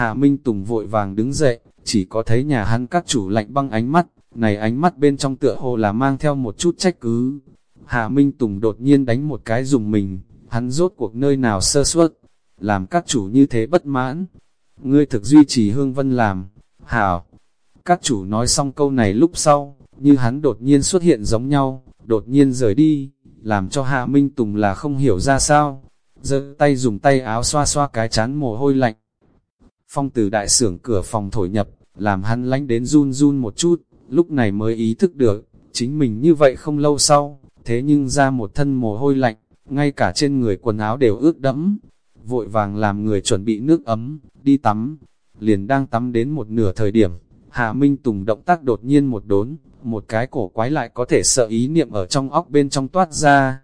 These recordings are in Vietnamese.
Hạ Minh Tùng vội vàng đứng dậy, chỉ có thấy nhà hắn các chủ lạnh băng ánh mắt, này ánh mắt bên trong tựa hồ là mang theo một chút trách cứ. Hạ Minh Tùng đột nhiên đánh một cái dùng mình, hắn rốt cuộc nơi nào sơ suất, làm các chủ như thế bất mãn. Ngươi thực duy trì hương vân làm, hảo. Các chủ nói xong câu này lúc sau, như hắn đột nhiên xuất hiện giống nhau, đột nhiên rời đi, làm cho Hạ Minh Tùng là không hiểu ra sao. giơ tay dùng tay áo xoa xoa cái chán mồ hôi lạnh. Phong từ đại sưởng cửa phòng thổi nhập, làm hắn lánh đến run run một chút, lúc này mới ý thức được, chính mình như vậy không lâu sau, thế nhưng ra một thân mồ hôi lạnh, ngay cả trên người quần áo đều ướt đẫm, vội vàng làm người chuẩn bị nước ấm, đi tắm, liền đang tắm đến một nửa thời điểm, Hà Minh Tùng động tác đột nhiên một đốn, một cái cổ quái lại có thể sợ ý niệm ở trong óc bên trong toát ra,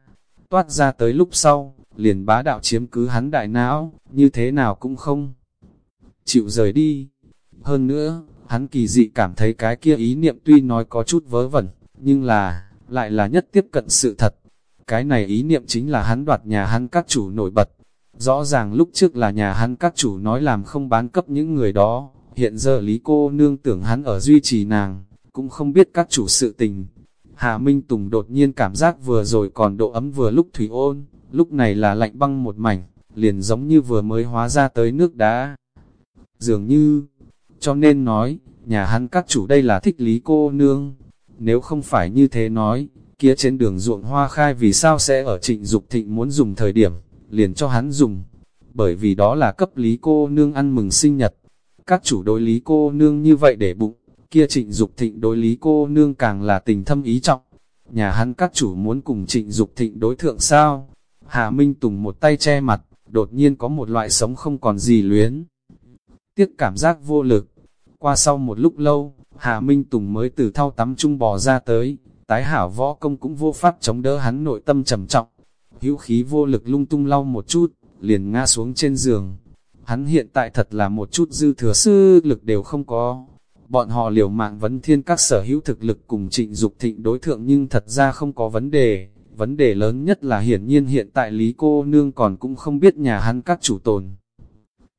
toát ra tới lúc sau, liền bá đạo chiếm cứ hắn đại não, như thế nào cũng không chịu rời đi. Hơn nữa, hắn kỳ dị cảm thấy cái kia ý niệm tuy nói có chút vớ vẩn, nhưng là, lại là nhất tiếp cận sự thật. Cái này ý niệm chính là hắn đoạt nhà hắn các chủ nổi bật. Rõ ràng lúc trước là nhà hắn các chủ nói làm không bán cấp những người đó, hiện giờ lý cô nương tưởng hắn ở duy trì nàng, cũng không biết các chủ sự tình. Hà Minh Tùng đột nhiên cảm giác vừa rồi còn độ ấm vừa lúc thủy ôn, lúc này là lạnh băng một mảnh, liền giống như vừa mới hóa ra tới nước đá. Dường như, cho nên nói, nhà hắn các chủ đây là thích lý cô nương. Nếu không phải như thế nói, kia trên đường ruộng hoa khai vì sao sẽ ở trịnh Dục thịnh muốn dùng thời điểm, liền cho hắn dùng. Bởi vì đó là cấp lý cô nương ăn mừng sinh nhật. Các chủ đối lý cô nương như vậy để bụng, kia trịnh Dục thịnh đối lý cô nương càng là tình thâm ý trọng. Nhà hắn các chủ muốn cùng trịnh Dục thịnh đối thượng sao? Hà Minh Tùng một tay che mặt, đột nhiên có một loại sống không còn gì luyến tiếc cảm giác vô lực. Qua sau một lúc lâu, Hà Minh Tùng mới từ thao tắm trung bò ra tới, tái hảo võ công cũng vô pháp chống đỡ hắn nội tâm trầm trọng. hữu khí vô lực lung tung lau một chút, liền ngã xuống trên giường. Hắn hiện tại thật là một chút dư thừa sư lực đều không có. Bọn họ liều mạng vấn thiên các sở hữu thực lực cùng trịnh Dục thịnh đối thượng nhưng thật ra không có vấn đề. Vấn đề lớn nhất là hiển nhiên hiện tại Lý cô nương còn cũng không biết nhà hắn các chủ tồn.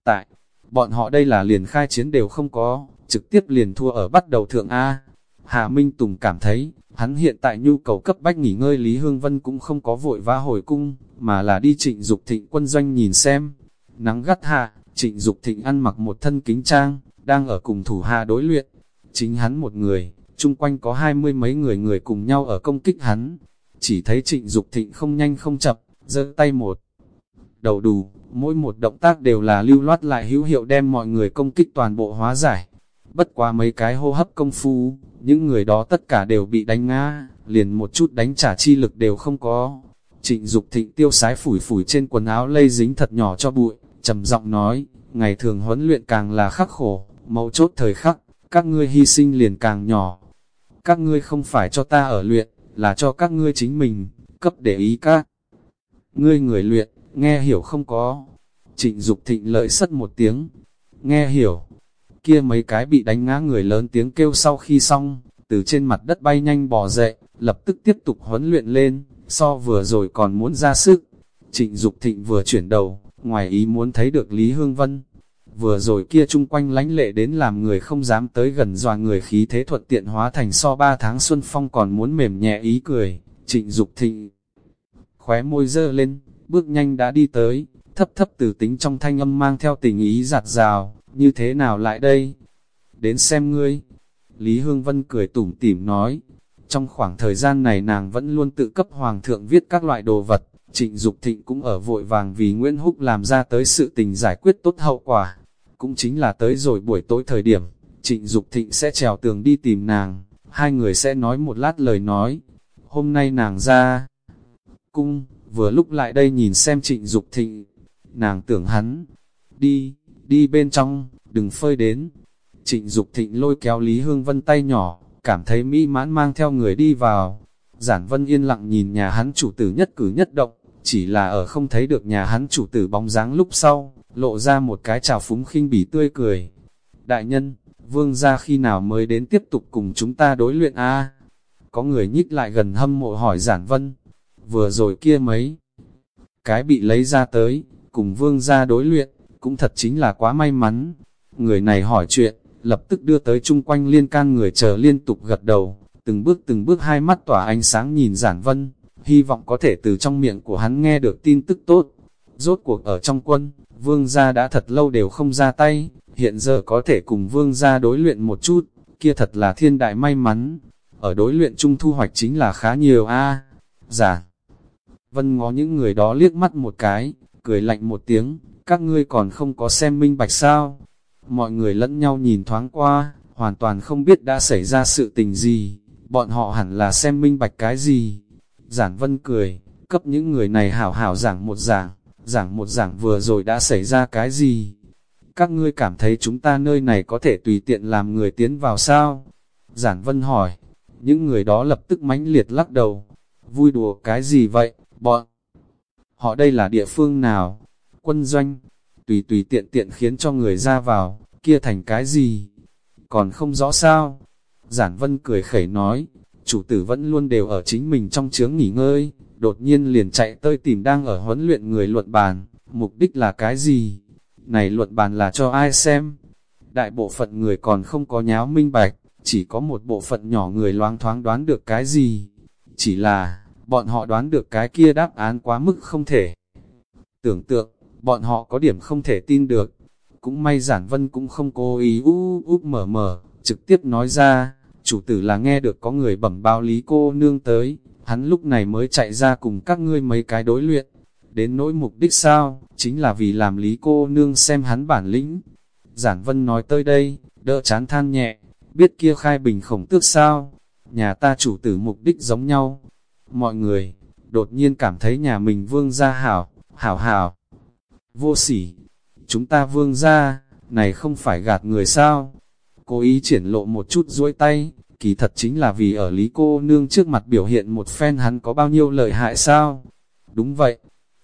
Tại, bọn họ đây là liền khai chiến đều không có, trực tiếp liền thua ở bắt đầu thượng A. Hà Minh Tùng cảm thấy, hắn hiện tại nhu cầu cấp bách nghỉ ngơi Lý Hương Vân cũng không có vội vã hồi cung, mà là đi trịnh Dục thịnh quân doanh nhìn xem. Nắng gắt hạ, trịnh Dục thịnh ăn mặc một thân kính trang, đang ở cùng thủ hà đối luyện. Chính hắn một người, chung quanh có hai mươi mấy người người cùng nhau ở công kích hắn. Chỉ thấy trịnh Dục thịnh không nhanh không chậm, giơ tay một. Đầu đù, mỗi một động tác đều là lưu loát lại hữu hiệu đem mọi người công kích toàn bộ hóa giải. Bất quá mấy cái hô hấp công phu, những người đó tất cả đều bị đánh ngã, liền một chút đánh trả chi lực đều không có. Trịnh Dục thịnh tiêu sái phủi phủi trên quần áo lây dính thật nhỏ cho bụi, trầm giọng nói, ngày thường huấn luyện càng là khắc khổ, mấu chốt thời khắc, các ngươi hy sinh liền càng nhỏ. Các ngươi không phải cho ta ở luyện, là cho các ngươi chính mình, cấp để ý các. Ngươi người luyện, nghe hiểu không có. Trịnh Dục thịnh lợi sất một tiếng, nghe hiểu. Kia mấy cái bị đánh ngã người lớn tiếng kêu sau khi xong, từ trên mặt đất bay nhanh bò dậy, lập tức tiếp tục huấn luyện lên, so vừa rồi còn muốn ra sức. Trịnh Dục thịnh vừa chuyển đầu, ngoài ý muốn thấy được Lý Hương Vân. Vừa rồi kia chung quanh lánh lệ đến làm người không dám tới gần dòa người khí thế thuận tiện hóa thành so ba tháng xuân phong còn muốn mềm nhẹ ý cười. Trịnh Dục thịnh khóe môi dơ lên, bước nhanh đã đi tới, thấp thấp từ tính trong thanh âm mang theo tình ý giặt rào, như thế nào lại đây? Đến xem ngươi. Lý Hương Vân cười tủm tỉm nói, trong khoảng thời gian này nàng vẫn luôn tự cấp hoàng thượng viết các loại đồ vật, trịnh Dục thịnh cũng ở vội vàng vì Nguyễn Húc làm ra tới sự tình giải quyết tốt hậu quả. Cũng chính là tới rồi buổi tối thời điểm, trịnh Dục thịnh sẽ trèo tường đi tìm nàng, hai người sẽ nói một lát lời nói. Hôm nay nàng ra cung, vừa lúc lại đây nhìn xem trịnh Dục thịnh, nàng tưởng hắn, đi, đi bên trong, đừng phơi đến. Trịnh Dục thịnh lôi kéo Lý Hương Vân tay nhỏ, cảm thấy mỹ mãn mang theo người đi vào. Giản Vân yên lặng nhìn nhà hắn chủ tử nhất cử nhất động, chỉ là ở không thấy được nhà hắn chủ tử bóng dáng lúc sau, lộ ra một cái trào phúng khinh bỉ tươi cười. Đại nhân, vương gia khi nào mới đến tiếp tục cùng chúng ta đối luyện a Có người nhích lại gần hâm mộ hỏi Giản Vân, vừa rồi kia mấy, cái bị lấy ra tới, cùng vương gia đối luyện, cũng thật chính là quá may mắn. Người này hỏi chuyện, lập tức đưa tới chung quanh liên can người chờ liên tục gật đầu, từng bước từng bước hai mắt tỏa ánh sáng nhìn giản vân, hy vọng có thể từ trong miệng của hắn nghe được tin tức tốt. Rốt cuộc ở trong quân, vương gia đã thật lâu đều không ra tay, hiện giờ có thể cùng vương gia đối luyện một chút, kia thật là thiên đại may mắn. Ở đối luyện chung thu hoạch chính là khá nhiều a Giả. Vân ngó những người đó liếc mắt một cái, cười lạnh một tiếng, các ngươi còn không có xem minh bạch sao. Mọi người lẫn nhau nhìn thoáng qua, hoàn toàn không biết đã xảy ra sự tình gì, bọn họ hẳn là xem minh bạch cái gì. Giản Vân cười, cấp những người này hảo hảo giảng một giảng, giảng một giảng vừa rồi đã xảy ra cái gì. Các ngươi cảm thấy chúng ta nơi này có thể tùy tiện làm người tiến vào sao? Giản Vân hỏi, những người đó lập tức mãnh liệt lắc đầu. Vui đùa cái gì vậy, bọn? Họ đây là địa phương nào? Quân doanh, tùy tùy tiện tiện khiến cho người ra vào, kia thành cái gì? Còn không rõ sao? Giản Vân cười khẩy nói, chủ tử vẫn luôn đều ở chính mình trong chướng nghỉ ngơi, đột nhiên liền chạy tới tìm đang ở huấn luyện người luận bàn, mục đích là cái gì? Này luận bàn là cho ai xem? Đại bộ phận người còn không có nháo minh bạch, chỉ có một bộ phận nhỏ người loáng thoáng đoán được cái gì. Chỉ là, bọn họ đoán được cái kia đáp án quá mức không thể. Tưởng tượng, bọn họ có điểm không thể tin được. Cũng may giản vân cũng không cố ý ú úp mở mở, trực tiếp nói ra, chủ tử là nghe được có người bẩm báo lý cô nương tới, hắn lúc này mới chạy ra cùng các ngươi mấy cái đối luyện. Đến nỗi mục đích sao, chính là vì làm lý cô nương xem hắn bản lĩnh. Giản vân nói tới đây, đỡ chán than nhẹ, biết kia khai bình khổng tước sao, nhà ta chủ tử mục đích giống nhau. Mọi người, đột nhiên cảm thấy nhà mình vương gia hảo, hảo hảo, vô sỉ. Chúng ta vương gia, này không phải gạt người sao? Cố ý triển lộ một chút duỗi tay, kỳ thật chính là vì ở lý cô nương trước mặt biểu hiện một phen hắn có bao nhiêu lợi hại sao? Đúng vậy.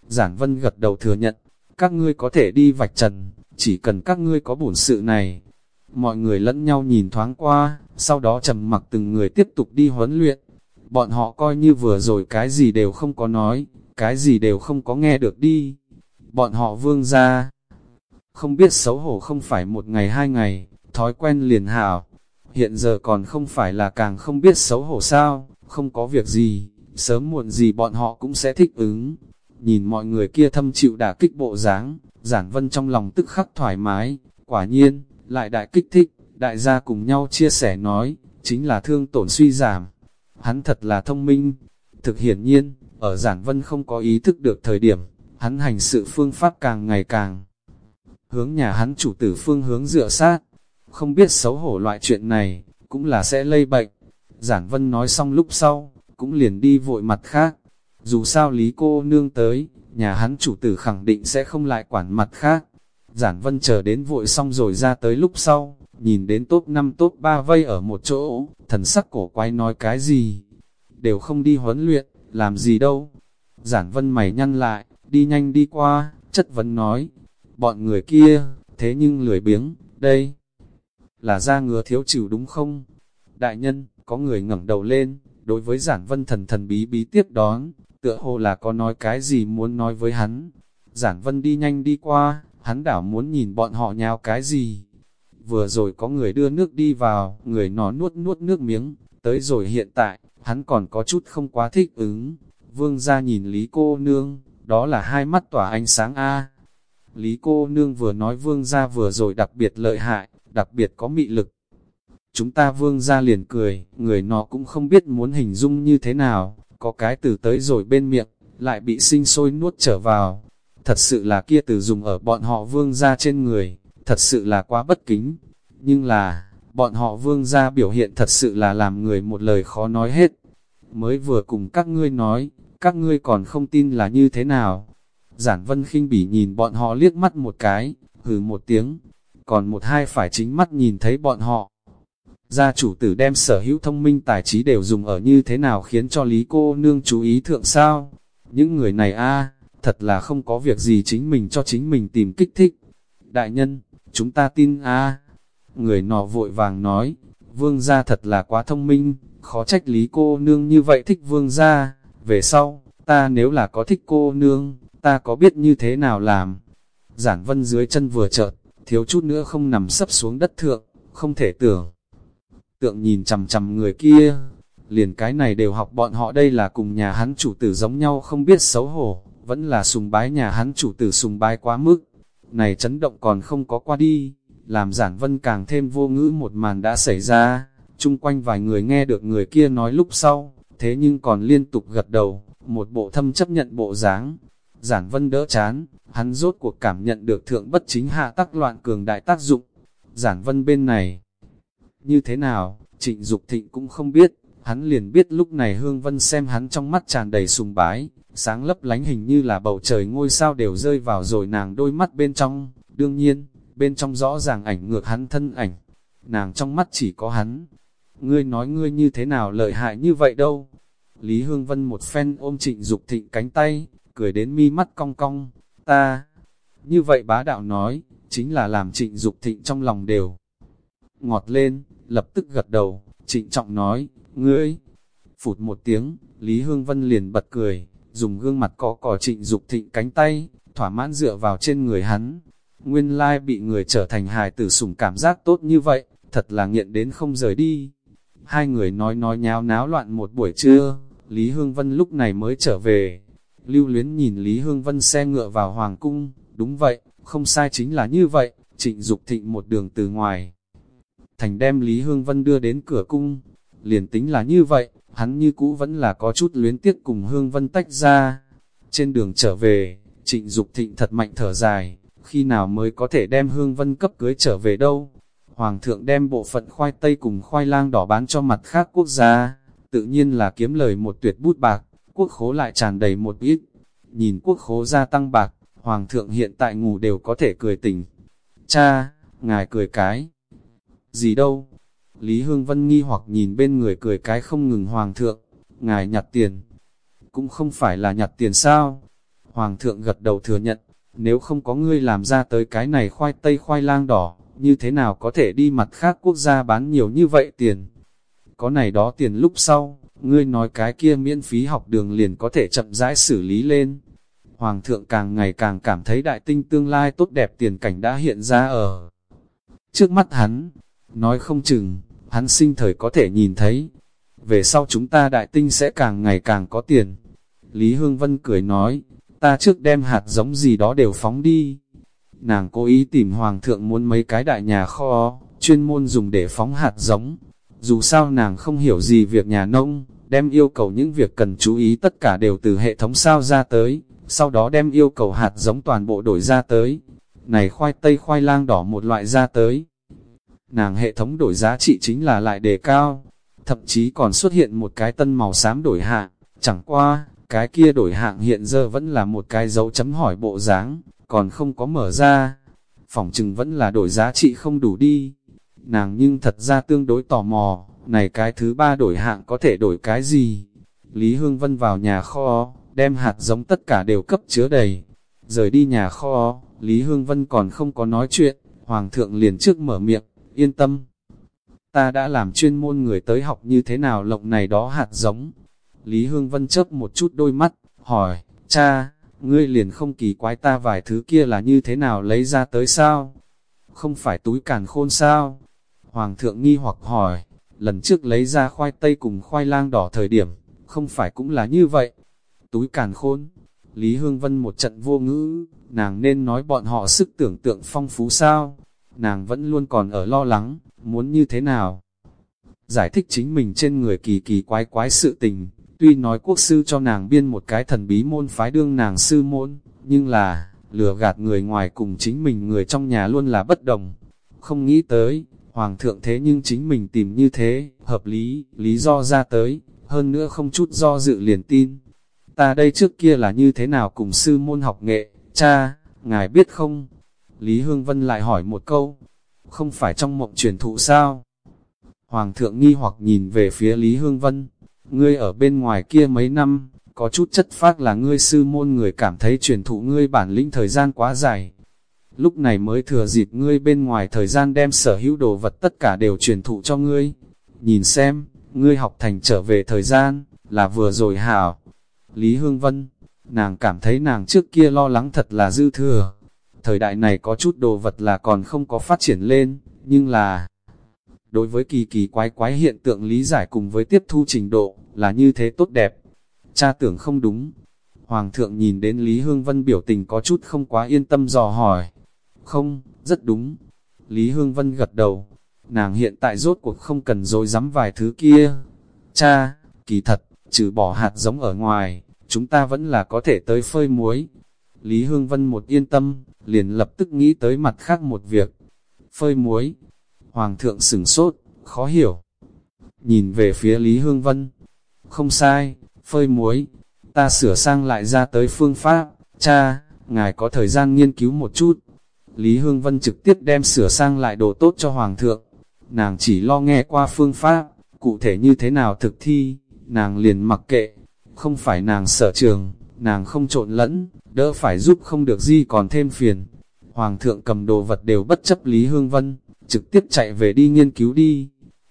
Giản Vân gật đầu thừa nhận, các ngươi có thể đi vạch trần, chỉ cần các ngươi có bổn sự này, Mọi người lẫn nhau nhìn thoáng qua, sau đó trầm mặc từng người tiếp tục đi huấn luyện. Bọn họ coi như vừa rồi cái gì đều không có nói, cái gì đều không có nghe được đi. Bọn họ vương ra. Không biết xấu hổ không phải một ngày hai ngày, thói quen liền hảo. Hiện giờ còn không phải là càng không biết xấu hổ sao, không có việc gì, sớm muộn gì bọn họ cũng sẽ thích ứng. Nhìn mọi người kia thâm chịu đả kích bộ dáng, giản vân trong lòng tức khắc thoải mái, quả nhiên, lại đại kích thích, đại gia cùng nhau chia sẻ nói, chính là thương tổn suy giảm. Hắn thật là thông minh. Thực hiển nhiên, ở giản vân không có ý thức được thời điểm, hắn hành sự phương pháp càng ngày càng hướng nhà hắn chủ tử phương hướng dựa sát. Không biết xấu hổ loại chuyện này, cũng là sẽ lây bệnh. Giản vân nói xong lúc sau, cũng liền đi vội mặt khác. Dù sao lý cô nương tới, nhà hắn chủ tử khẳng định sẽ không lại quản mặt khác. Giản vân chờ đến vội xong rồi ra tới lúc sau, nhìn đến top 5 top 3 vây ở một chỗ, thần sắc cổ quay nói cái gì, đều không đi huấn luyện, làm gì đâu. Giản vân mày nhăn lại, đi nhanh đi qua, chất vấn nói, bọn người kia, thế nhưng lười biếng, đây, là ra ngứa thiếu chịu đúng không? Đại nhân, có người ngẩng đầu lên, đối với giản vân thần thần bí bí tiếp đón, tựa hồ là có nói cái gì muốn nói với hắn. Giản vân đi nhanh đi qua, hắn đảo muốn nhìn bọn họ nhào cái gì. Vừa rồi có người đưa nước đi vào, người nó nuốt nuốt nước miếng, tới rồi hiện tại, hắn còn có chút không quá thích ứng. Vương ra nhìn Lý cô nương, đó là hai mắt tỏa ánh sáng A. Lý cô nương vừa nói vương ra vừa rồi đặc biệt lợi hại, đặc biệt có mị lực. Chúng ta vương ra liền cười, người nó cũng không biết muốn hình dung như thế nào, có cái từ tới rồi bên miệng, lại bị sinh sôi nuốt trở vào, thật sự là kia từ dùng ở bọn họ vương ra trên người, thật sự là quá bất kính. Nhưng là, bọn họ vương ra biểu hiện thật sự là làm người một lời khó nói hết. Mới vừa cùng các ngươi nói, các ngươi còn không tin là như thế nào. Giản vân khinh bỉ nhìn bọn họ liếc mắt một cái, hừ một tiếng, còn một hai phải chính mắt nhìn thấy bọn họ. Gia chủ tử đem sở hữu thông minh tài trí đều dùng ở như thế nào khiến cho Lý cô nương chú ý thượng sao. Những người này a thật là không có việc gì chính mình cho chính mình tìm kích thích. Đại nhân, chúng ta tin a Người nọ vội vàng nói, vương gia thật là quá thông minh, khó trách lý cô nương như vậy thích vương gia. Về sau, ta nếu là có thích cô nương, ta có biết như thế nào làm. Giản vân dưới chân vừa chợt, thiếu chút nữa không nằm sấp xuống đất thượng, không thể tưởng. Tượng nhìn chằm chằm người kia, liền cái này đều học bọn họ đây là cùng nhà hắn chủ tử giống nhau không biết xấu hổ, vẫn là sùng bái nhà hắn chủ tử sùng bái quá mức. Này chấn động còn không có qua đi, làm giản vân càng thêm vô ngữ một màn đã xảy ra, chung quanh vài người nghe được người kia nói lúc sau, thế nhưng còn liên tục gật đầu, một bộ thâm chấp nhận bộ dáng. Giản vân đỡ chán, hắn rốt cuộc cảm nhận được thượng bất chính hạ tác loạn cường đại tác dụng. Giản vân bên này, như thế nào, trịnh Dục thịnh cũng không biết, hắn liền biết lúc này Hương Vân xem hắn trong mắt tràn đầy sùng bái, sáng lấp lánh hình như là bầu trời ngôi sao đều rơi vào rồi nàng đôi mắt bên trong, đương nhiên, bên trong rõ ràng ảnh ngược hắn thân ảnh, nàng trong mắt chỉ có hắn. Ngươi nói ngươi như thế nào lợi hại như vậy đâu? Lý Hương Vân một phen ôm trịnh Dục thịnh cánh tay, cười đến mi mắt cong cong, ta. Như vậy bá đạo nói, chính là làm trịnh Dục thịnh trong lòng đều. Ngọt lên, lập tức gật đầu, trịnh trọng nói, ngươi. Phụt một tiếng, Lý Hương Vân liền bật cười, dùng gương mặt có cỏ trịnh Dục thịnh cánh tay, thỏa mãn dựa vào trên người hắn. Nguyên lai bị người trở thành hài tử sủng cảm giác tốt như vậy, thật là nghiện đến không rời đi. Hai người nói nói nháo náo loạn một buổi trưa, Lý Hương Vân lúc này mới trở về. Lưu luyến nhìn Lý Hương Vân xe ngựa vào Hoàng Cung, đúng vậy, không sai chính là như vậy, trịnh Dục thịnh một đường từ ngoài. Thành đem Lý Hương Vân đưa đến cửa cung, liền tính là như vậy, hắn như cũ vẫn là có chút luyến tiếc cùng Hương Vân tách ra. Trên đường trở về, trịnh Dục thịnh thật mạnh thở dài, khi nào mới có thể đem Hương Vân cấp cưới trở về đâu. Hoàng thượng đem bộ phận khoai tây cùng khoai lang đỏ bán cho mặt khác quốc gia, tự nhiên là kiếm lời một tuyệt bút bạc, quốc khố lại tràn đầy một ít. Nhìn quốc khố gia tăng bạc, Hoàng thượng hiện tại ngủ đều có thể cười tỉnh. Cha, ngài cười cái. Gì đâu? Lý Hương Vân nghi hoặc nhìn bên người cười cái không ngừng Hoàng thượng, ngài nhặt tiền. Cũng không phải là nhặt tiền sao? Hoàng thượng gật đầu thừa nhận, nếu không có ngươi làm ra tới cái này khoai tây khoai lang đỏ, như thế nào có thể đi mặt khác quốc gia bán nhiều như vậy tiền? Có này đó tiền lúc sau, ngươi nói cái kia miễn phí học đường liền có thể chậm rãi xử lý lên. Hoàng thượng càng ngày càng cảm thấy đại tinh tương lai tốt đẹp tiền cảnh đã hiện ra ở trước mắt hắn. Nói không chừng, hắn sinh thời có thể nhìn thấy. Về sau chúng ta đại tinh sẽ càng ngày càng có tiền. Lý Hương Vân cười nói, ta trước đem hạt giống gì đó đều phóng đi. Nàng cố ý tìm hoàng thượng muốn mấy cái đại nhà kho, chuyên môn dùng để phóng hạt giống. Dù sao nàng không hiểu gì việc nhà nông, đem yêu cầu những việc cần chú ý tất cả đều từ hệ thống sao ra tới, sau đó đem yêu cầu hạt giống toàn bộ đổi ra tới. Này khoai tây khoai lang đỏ một loại ra tới. Nàng hệ thống đổi giá trị chính là lại đề cao, thậm chí còn xuất hiện một cái tân màu xám đổi hạng, chẳng qua, cái kia đổi hạng hiện giờ vẫn là một cái dấu chấm hỏi bộ dáng, còn không có mở ra. Phỏng chừng vẫn là đổi giá trị không đủ đi. Nàng nhưng thật ra tương đối tò mò, này cái thứ ba đổi hạng có thể đổi cái gì? Lý Hương Vân vào nhà kho, đem hạt giống tất cả đều cấp chứa đầy. Rời đi nhà kho, Lý Hương Vân còn không có nói chuyện, Hoàng thượng liền trước mở miệng, yên tâm. Ta đã làm chuyên môn người tới học như thế nào lộng này đó hạt giống, Lý Hương Vân chớp một chút đôi mắt, hỏi, cha, ngươi liền không kỳ quái ta vài thứ kia là như thế nào lấy ra tới sao? Không phải túi càn khôn sao? Hoàng thượng nghi hoặc hỏi, lần trước lấy ra khoai tây cùng khoai lang đỏ thời điểm, không phải cũng là như vậy? Túi càn khôn, Lý Hương Vân một trận vô ngữ, nàng nên nói bọn họ sức tưởng tượng phong phú sao? Nàng vẫn luôn còn ở lo lắng, muốn như thế nào? Giải thích chính mình trên người kỳ kỳ quái quái sự tình, Tuy nói quốc sư cho nàng biên một cái thần bí môn phái đương nàng sư môn, nhưng là, lừa gạt người ngoài cùng chính mình người trong nhà luôn là bất đồng. Không nghĩ tới, hoàng thượng thế nhưng chính mình tìm như thế, hợp lý, lý do ra tới, hơn nữa không chút do dự liền tin. Ta đây trước kia là như thế nào cùng sư môn học nghệ, cha, ngài biết không? Lý Hương Vân lại hỏi một câu, không phải trong mộng truyền thụ sao? Hoàng thượng nghi hoặc nhìn về phía Lý Hương Vân, ngươi ở bên ngoài kia mấy năm, có chút chất phát là ngươi sư môn người cảm thấy truyền thụ ngươi bản lĩnh thời gian quá dài. Lúc này mới thừa dịp ngươi bên ngoài thời gian đem sở hữu đồ vật tất cả đều truyền thụ cho ngươi. Nhìn xem, ngươi học thành trở về thời gian, là vừa rồi hảo. Lý Hương Vân, nàng cảm thấy nàng trước kia lo lắng thật là dư thừa. Thời đại này có chút đồ vật là còn không có phát triển lên, nhưng là... Đối với kỳ kỳ quái quái hiện tượng lý giải cùng với tiếp thu trình độ, là như thế tốt đẹp. Cha tưởng không đúng. Hoàng thượng nhìn đến Lý Hương Vân biểu tình có chút không quá yên tâm dò hỏi. Không, rất đúng. Lý Hương Vân gật đầu. Nàng hiện tại rốt cuộc không cần dối dám vài thứ kia. Cha, kỳ thật, trừ bỏ hạt giống ở ngoài, chúng ta vẫn là có thể tới phơi muối. Lý Hương Vân một yên tâm, liền lập tức nghĩ tới mặt khác một việc. Phơi muối. Hoàng thượng sửng sốt, khó hiểu. Nhìn về phía Lý Hương Vân. Không sai, phơi muối. Ta sửa sang lại ra tới phương pháp. Cha, ngài có thời gian nghiên cứu một chút. Lý Hương Vân trực tiếp đem sửa sang lại đồ tốt cho Hoàng thượng. Nàng chỉ lo nghe qua phương pháp, cụ thể như thế nào thực thi, nàng liền mặc kệ. Không phải nàng sở trường, nàng không trộn lẫn, đỡ phải giúp không được gì còn thêm phiền. Hoàng thượng cầm đồ vật đều bất chấp Lý Hương Vân, trực tiếp chạy về đi nghiên cứu đi.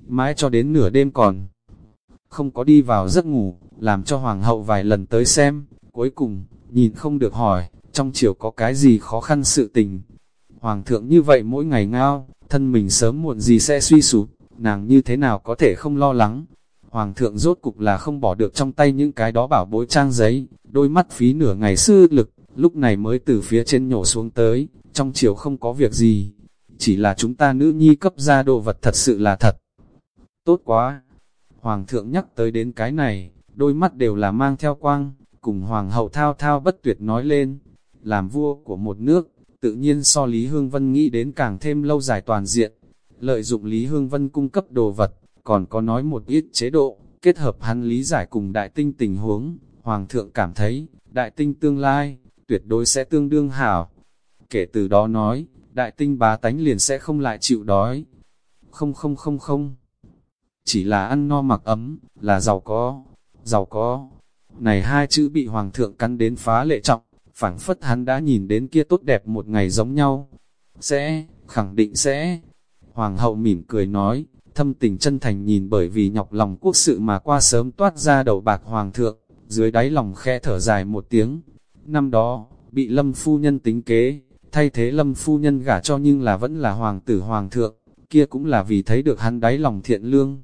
Mãi cho đến nửa đêm còn không có đi vào giấc ngủ, làm cho Hoàng hậu vài lần tới xem, cuối cùng, nhìn không được hỏi, trong chiều có cái gì khó khăn sự tình. Hoàng thượng như vậy mỗi ngày ngao, thân mình sớm muộn gì sẽ suy sụp, nàng như thế nào có thể không lo lắng. Hoàng thượng rốt cục là không bỏ được trong tay những cái đó bảo bối trang giấy, đôi mắt phí nửa ngày sư lực, lúc này mới từ phía trên nhổ xuống tới, trong chiều không có việc gì. Chỉ là chúng ta nữ nhi cấp ra đồ vật thật sự là thật. Tốt quá! Hoàng thượng nhắc tới đến cái này, đôi mắt đều là mang theo quang, cùng hoàng hậu thao thao bất tuyệt nói lên. Làm vua của một nước, tự nhiên so Lý Hương Vân nghĩ đến càng thêm lâu dài toàn diện. Lợi dụng Lý Hương Vân cung cấp đồ vật, còn có nói một ít chế độ, kết hợp hắn lý giải cùng đại tinh tình huống, Hoàng thượng cảm thấy, đại tinh tương lai, tuyệt đối sẽ tương đương hảo. Kể từ đó nói, đại tinh bá tánh liền sẽ không lại chịu đói. Không không không không. Chỉ là ăn no mặc ấm, là giàu có, giàu có. Này hai chữ bị hoàng thượng cắn đến phá lệ trọng, phảng phất hắn đã nhìn đến kia tốt đẹp một ngày giống nhau. Sẽ, khẳng định sẽ. Hoàng hậu mỉm cười nói, thâm tình chân thành nhìn bởi vì nhọc lòng quốc sự mà qua sớm toát ra đầu bạc hoàng thượng, dưới đáy lòng khe thở dài một tiếng. Năm đó, bị lâm phu nhân tính kế, thay thế lâm phu nhân gả cho nhưng là vẫn là hoàng tử hoàng thượng, kia cũng là vì thấy được hắn đáy lòng thiện lương.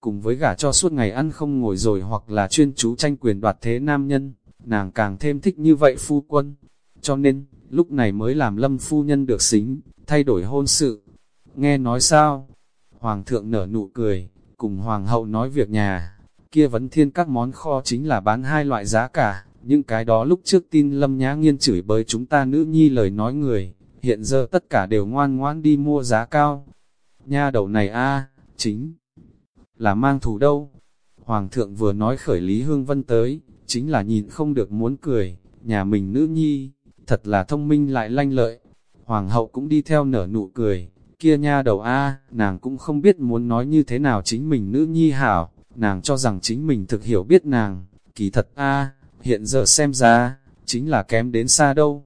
Cùng với gả cho suốt ngày ăn không ngồi rồi hoặc là chuyên chú tranh quyền đoạt thế nam nhân, nàng càng thêm thích như vậy phu quân. Cho nên, lúc này mới làm lâm phu nhân được xính, thay đổi hôn sự. Nghe nói sao? Hoàng thượng nở nụ cười, cùng hoàng hậu nói việc nhà, kia vấn thiên các món kho chính là bán hai loại giá cả, những cái đó lúc trước tin lâm nhã nghiên chửi bới chúng ta nữ nhi lời nói người, hiện giờ tất cả đều ngoan ngoan đi mua giá cao. Nha đầu này a chính là mang thù đâu. Hoàng thượng vừa nói khởi Lý Hương Vân tới, chính là nhìn không được muốn cười, nhà mình nữ nhi, thật là thông minh lại lanh lợi. Hoàng hậu cũng đi theo nở nụ cười, kia nha đầu a nàng cũng không biết muốn nói như thế nào chính mình nữ nhi hảo, nàng cho rằng chính mình thực hiểu biết nàng, kỳ thật a hiện giờ xem ra, chính là kém đến xa đâu.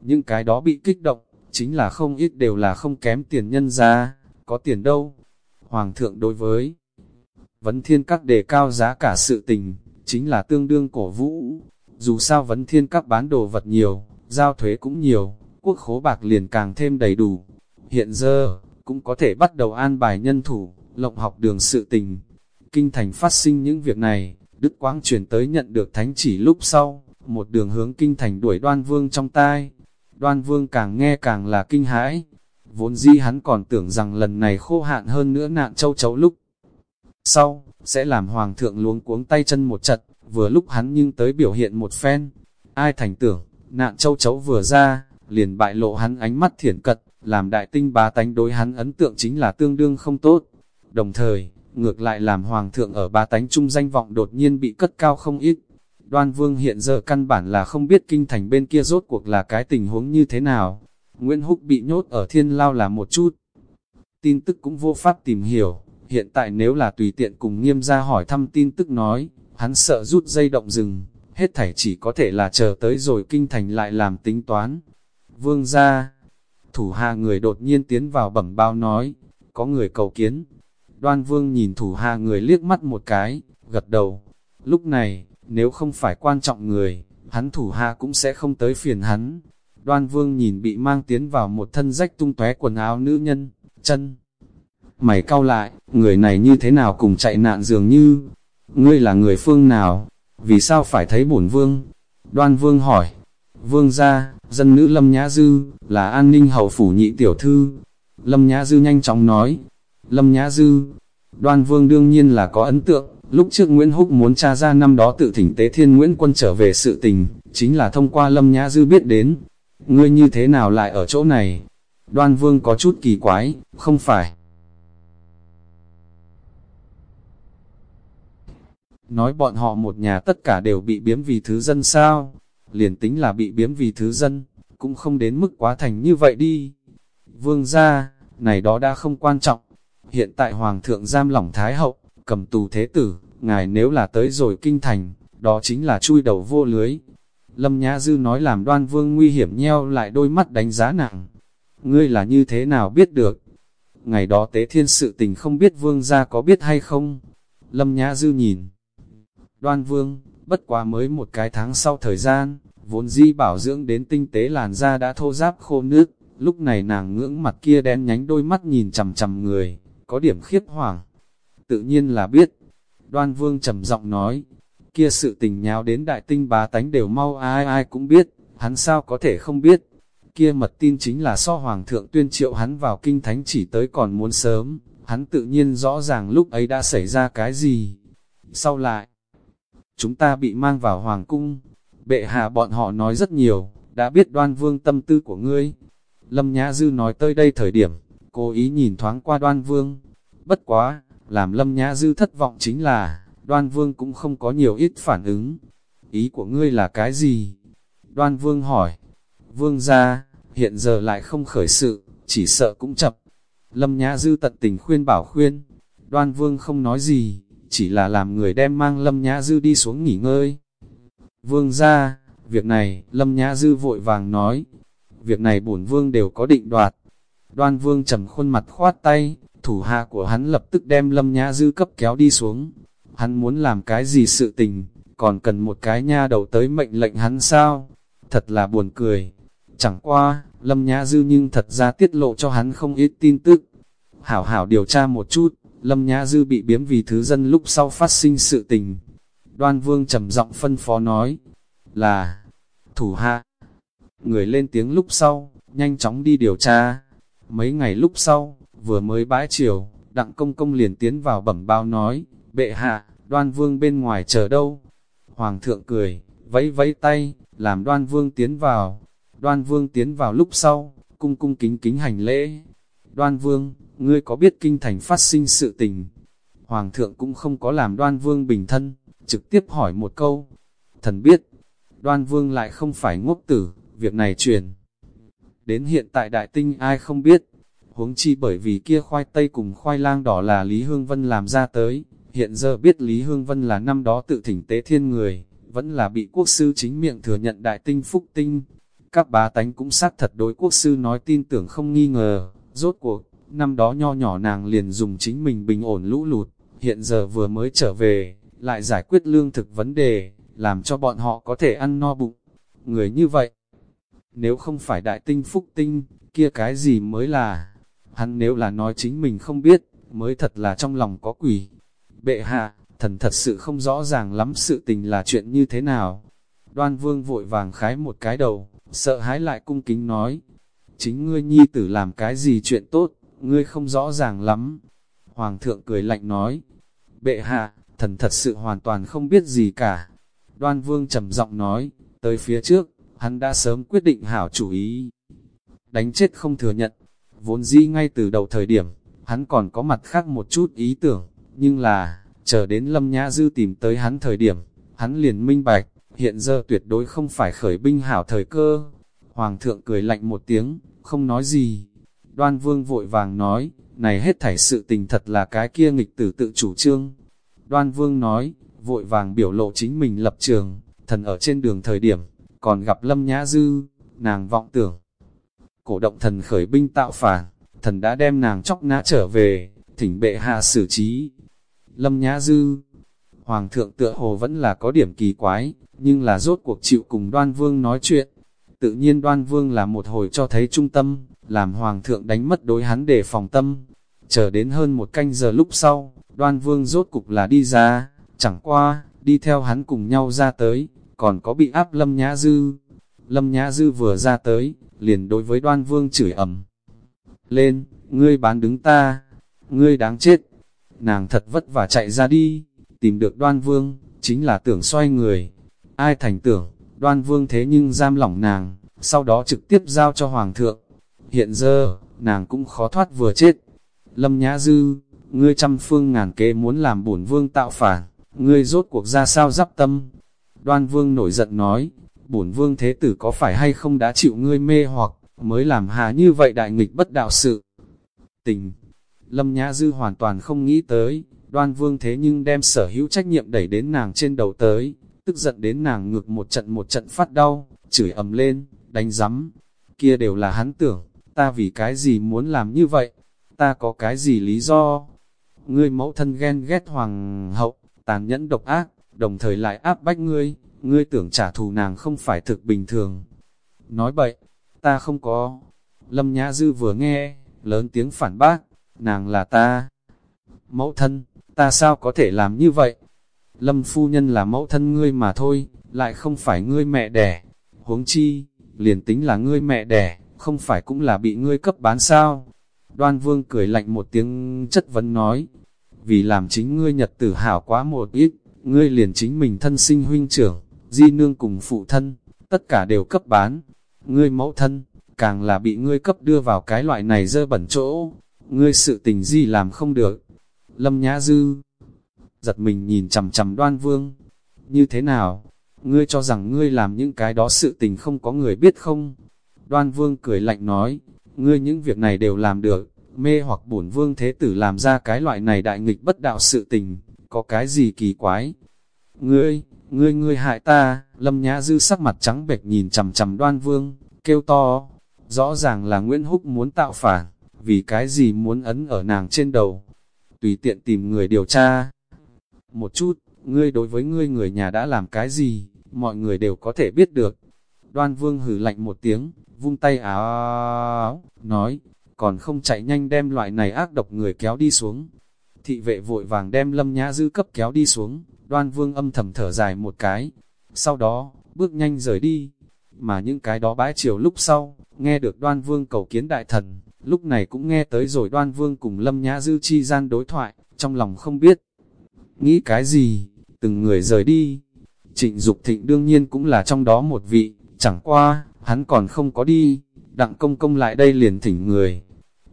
Những cái đó bị kích động, chính là không ít đều là không kém tiền nhân ra, có tiền đâu. Hoàng thượng đối với vấn thiên các đề cao giá cả sự tình, chính là tương đương cổ vũ. Dù sao vấn thiên các bán đồ vật nhiều, giao thuế cũng nhiều, quốc khố bạc liền càng thêm đầy đủ, Hiện giờ, cũng có thể bắt đầu an bài nhân thủ, lộng học đường sự tình. Kinh thành phát sinh những việc này, Đức Quang truyền tới nhận được thánh chỉ lúc sau, một đường hướng kinh thành đuổi đoan vương trong tai. Đoan vương càng nghe càng là kinh hãi. Vốn di hắn còn tưởng rằng lần này khô hạn hơn nữa nạn châu chấu lúc. Sau, sẽ làm hoàng thượng luống cuống tay chân một chật, vừa lúc hắn nhưng tới biểu hiện một phen. Ai thành tưởng, nạn châu chấu vừa ra, liền bại lộ hắn ánh mắt thiển cật, làm đại tinh bá tánh đối hắn ấn tượng chính là tương đương không tốt. Đồng thời, ngược lại làm hoàng thượng ở bá tánh trung danh vọng đột nhiên bị cất cao không ít. Đoan vương hiện giờ căn bản là không biết kinh thành bên kia rốt cuộc là cái tình huống như thế nào. Nguyễn Húc bị nhốt ở thiên lao là một chút. Tin tức cũng vô pháp tìm hiểu, hiện tại nếu là tùy tiện cùng nghiêm ra hỏi thăm tin tức nói, hắn sợ rút dây động rừng, hết thảy chỉ có thể là chờ tới rồi kinh thành lại làm tính toán. Vương ra, thủ hạ người đột nhiên tiến vào bẩm bao nói, có người cầu kiến. Đoan vương nhìn thủ hạ người liếc mắt một cái, gật đầu. Lúc này, nếu không phải quan trọng người, hắn thủ hạ cũng sẽ không tới phiền hắn. Đoan vương nhìn bị mang tiến vào một thân rách tung tóe quần áo nữ nhân, chân. Mày cau lại, người này như thế nào cùng chạy nạn dường như, ngươi là người phương nào, vì sao phải thấy bổn vương? Đoan vương hỏi, vương gia, dân nữ Lâm Nhã Dư, là an ninh hậu phủ nhị tiểu thư. Lâm Nhã Dư nhanh chóng nói, Lâm Nhã Dư, đoan vương đương nhiên là có ấn tượng, lúc trước Nguyễn Húc muốn tra ra năm đó tự thỉnh tế thiên Nguyễn Quân trở về sự tình, chính là thông qua Lâm Nhã Dư biết đến. Ngươi như thế nào lại ở chỗ này? Đoan vương có chút kỳ quái, không phải. Nói bọn họ một nhà tất cả đều bị biếm vì thứ dân sao? Liền tính là bị biếm vì thứ dân, cũng không đến mức quá thành như vậy đi. Vương gia, này đó đã không quan trọng. Hiện tại Hoàng thượng giam lỏng Thái Hậu, cầm tù thế tử, ngài nếu là tới rồi kinh thành, đó chính là chui đầu vô lưới. Lâm Nhã Dư nói làm đoan vương nguy hiểm nheo lại đôi mắt đánh giá nặng. Ngươi là như thế nào biết được? Ngày đó tế thiên sự tình không biết vương gia có biết hay không? Lâm Nhã Dư nhìn. Đoan vương, bất quá mới một cái tháng sau thời gian, vốn di bảo dưỡng đến tinh tế làn da đã thô ráp khô nước, lúc này nàng ngưỡng mặt kia đen nhánh đôi mắt nhìn chầm chầm người, có điểm khiếp hoảng. Tự nhiên là biết, đoan vương trầm giọng nói, kia sự tình nháo đến đại tinh bá tánh đều mau ai ai cũng biết, hắn sao có thể không biết. Kia mật tin chính là so hoàng thượng tuyên triệu hắn vào kinh thánh chỉ tới còn muốn sớm, hắn tự nhiên rõ ràng lúc ấy đã xảy ra cái gì. Sau lại, chúng ta bị mang vào hoàng cung, bệ hạ bọn họ nói rất nhiều, đã biết đoan vương tâm tư của ngươi. Lâm Nhã Dư nói tới đây thời điểm, cố ý nhìn thoáng qua đoan vương. Bất quá, làm Lâm Nhã Dư thất vọng chính là, đoan vương cũng không có nhiều ít phản ứng. Ý của ngươi là cái gì? Đoan vương hỏi. Vương ra, hiện giờ lại không khởi sự, chỉ sợ cũng chập. Lâm Nhã Dư tận tình khuyên bảo khuyên. Đoan vương không nói gì, chỉ là làm người đem mang Lâm Nhã Dư đi xuống nghỉ ngơi. Vương ra, việc này, Lâm Nhã Dư vội vàng nói, việc này bổn vương đều có định đoạt. Đoan vương trầm khuôn mặt khoát tay, thủ hạ của hắn lập tức đem Lâm Nhã Dư cấp kéo đi xuống. Hắn muốn làm cái gì sự tình, còn cần một cái nha đầu tới mệnh lệnh hắn sao? Thật là buồn cười. Chẳng qua, Lâm Nhã Dư nhưng thật ra tiết lộ cho hắn không ít tin tức. Hảo hảo điều tra một chút, Lâm Nhã Dư bị biếm vì thứ dân lúc sau phát sinh sự tình. Đoan Vương trầm giọng phân phó nói, là, thủ hạ. Người lên tiếng lúc sau, nhanh chóng đi điều tra. Mấy ngày lúc sau, vừa mới bãi chiều, đặng công công liền tiến vào bẩm báo nói, bệ hạ, đoan vương bên ngoài chờ đâu. Hoàng thượng cười, vẫy vẫy tay, làm đoan vương tiến vào. Đoan vương tiến vào lúc sau, cung cung kính kính hành lễ. Đoan vương, ngươi có biết kinh thành phát sinh sự tình? Hoàng thượng cũng không có làm đoan vương bình thân, trực tiếp hỏi một câu. Thần biết, đoan vương lại không phải ngốc tử, việc này truyền. Đến hiện tại đại tinh ai không biết, huống chi bởi vì kia khoai tây cùng khoai lang đỏ là Lý Hương Vân làm ra tới, hiện giờ biết Lý Hương Vân là năm đó tự thỉnh tế thiên người, vẫn là bị quốc sư chính miệng thừa nhận đại tinh phúc tinh. Các bá tánh cũng xác thật đối quốc sư nói tin tưởng không nghi ngờ, rốt cuộc, năm đó nho nhỏ nàng liền dùng chính mình bình ổn lũ lụt, hiện giờ vừa mới trở về, lại giải quyết lương thực vấn đề, làm cho bọn họ có thể ăn no bụng. Người như vậy, nếu không phải đại tinh phúc tinh, kia cái gì mới là, hắn nếu là nói chính mình không biết, mới thật là trong lòng có quỷ. Bệ hạ, thần thật sự không rõ ràng lắm sự tình là chuyện như thế nào. Đoan vương vội vàng khái một cái đầu, sợ hãi lại cung kính nói, chính ngươi nhi tử làm cái gì chuyện tốt, ngươi không rõ ràng lắm. Hoàng thượng cười lạnh nói, bệ hạ, thần thật sự hoàn toàn không biết gì cả. Đoan vương trầm giọng nói, tới phía trước, hắn đã sớm quyết định hảo chủ ý. Đánh chết không thừa nhận, vốn dĩ ngay từ đầu thời điểm, hắn còn có mặt khác một chút ý tưởng, nhưng là, chờ đến Lâm Nhã Dư tìm tới hắn thời điểm, hắn liền minh bạch, hiện giờ tuyệt đối không phải khởi binh hảo thời cơ. Hoàng thượng cười lạnh một tiếng, không nói gì. Đoan vương vội vàng nói, này hết thảy sự tình thật là cái kia nghịch tử tự chủ trương. Đoan vương nói, vội vàng biểu lộ chính mình lập trường, thần ở trên đường thời điểm, còn gặp Lâm Nhã Dư, nàng vọng tưởng. Cổ động thần khởi binh tạo phản, thần đã đem nàng chóc nã trở về, thỉnh bệ hạ xử trí. Lâm Nhã Dư, Hoàng thượng tựa hồ vẫn là có điểm kỳ quái, nhưng là rốt cuộc chịu cùng đoan vương nói chuyện. Tự nhiên đoan vương là một hồi cho thấy trung tâm, làm hoàng thượng đánh mất đối hắn để phòng tâm. Chờ đến hơn một canh giờ lúc sau, đoan vương rốt cục là đi ra, chẳng qua, đi theo hắn cùng nhau ra tới, còn có bị áp lâm nhã dư. Lâm nhã dư vừa ra tới, liền đối với đoan vương chửi ầm lên, ngươi bán đứng ta, ngươi đáng chết. Nàng thật vất vả chạy ra đi, tìm được đoan vương, chính là tưởng xoay người. Ai thành tưởng, đoan vương thế nhưng giam lỏng nàng, sau đó trực tiếp giao cho hoàng thượng. Hiện giờ, nàng cũng khó thoát vừa chết. Lâm Nhã Dư, ngươi trăm phương ngàn kế muốn làm bổn vương tạo phản, ngươi rốt cuộc ra sao giáp tâm. Đoan vương nổi giận nói, bổn vương thế tử có phải hay không đã chịu ngươi mê hoặc, mới làm hà như vậy đại nghịch bất đạo sự. Tình, Lâm Nhã Dư hoàn toàn không nghĩ tới, đoan vương thế nhưng đem sở hữu trách nhiệm đẩy đến nàng trên đầu tới, tức giận đến nàng ngược một trận một trận phát đau, chửi ầm lên, đánh rắm. Kia đều là hắn tưởng, ta vì cái gì muốn làm như vậy, ta có cái gì lý do. Ngươi mẫu thân ghen ghét hoàng hậu, tàn nhẫn độc ác, đồng thời lại áp bách ngươi, ngươi tưởng trả thù nàng không phải thực bình thường. Nói bậy, ta không có. Lâm Nhã Dư vừa nghe, lớn tiếng phản bác, nàng là ta. Mẫu thân, ta sao có thể làm như vậy? Lâm phu nhân là mẫu thân ngươi mà thôi, lại không phải ngươi mẹ đẻ. Huống chi, liền tính là ngươi mẹ đẻ, không phải cũng là bị ngươi cấp bán sao? Đoan vương cười lạnh một tiếng chất vấn nói, vì làm chính ngươi nhật tử hảo quá một ít, ngươi liền chính mình thân sinh huynh trưởng, di nương cùng phụ thân, tất cả đều cấp bán. Ngươi mẫu thân, càng là bị ngươi cấp đưa vào cái loại này dơ bẩn chỗ, ngươi sự tình gì làm không được. Lâm Nhã Dư giật mình nhìn chầm chầm đoan vương, như thế nào? Ngươi cho rằng ngươi làm những cái đó sự tình không có người biết không? Đoan vương cười lạnh nói, ngươi những việc này đều làm được, mê hoặc bổn vương thế tử làm ra cái loại này đại nghịch bất đạo sự tình, có cái gì kỳ quái? Ngươi, ngươi ngươi hại ta, lâm nhã dư sắc mặt trắng bệch nhìn chầm chầm đoan vương, kêu to, rõ ràng là Nguyễn Húc muốn tạo phản, vì cái gì muốn ấn ở nàng trên đầu, tùy tiện tìm người điều tra. Một chút, ngươi đối với ngươi người nhà đã làm cái gì, mọi người đều có thể biết được. Đoan vương hử lạnh một tiếng, vung tay áo, nói, còn không chạy nhanh đem loại này ác độc người kéo đi xuống. Thị vệ vội vàng đem lâm nhã dư cấp kéo đi xuống, đoan vương âm thầm thở dài một cái, sau đó, bước nhanh rời đi. Mà những cái đó bãi chiều lúc sau, nghe được đoan vương cầu kiến đại thần, lúc này cũng nghe tới rồi đoan vương cùng lâm nhã dư chi gian đối thoại, trong lòng không biết. Nghĩ cái gì, từng người rời đi. Trịnh Dục thịnh đương nhiên cũng là trong đó một vị, chẳng qua, hắn còn không có đi, đặng công công lại đây liền thỉnh người.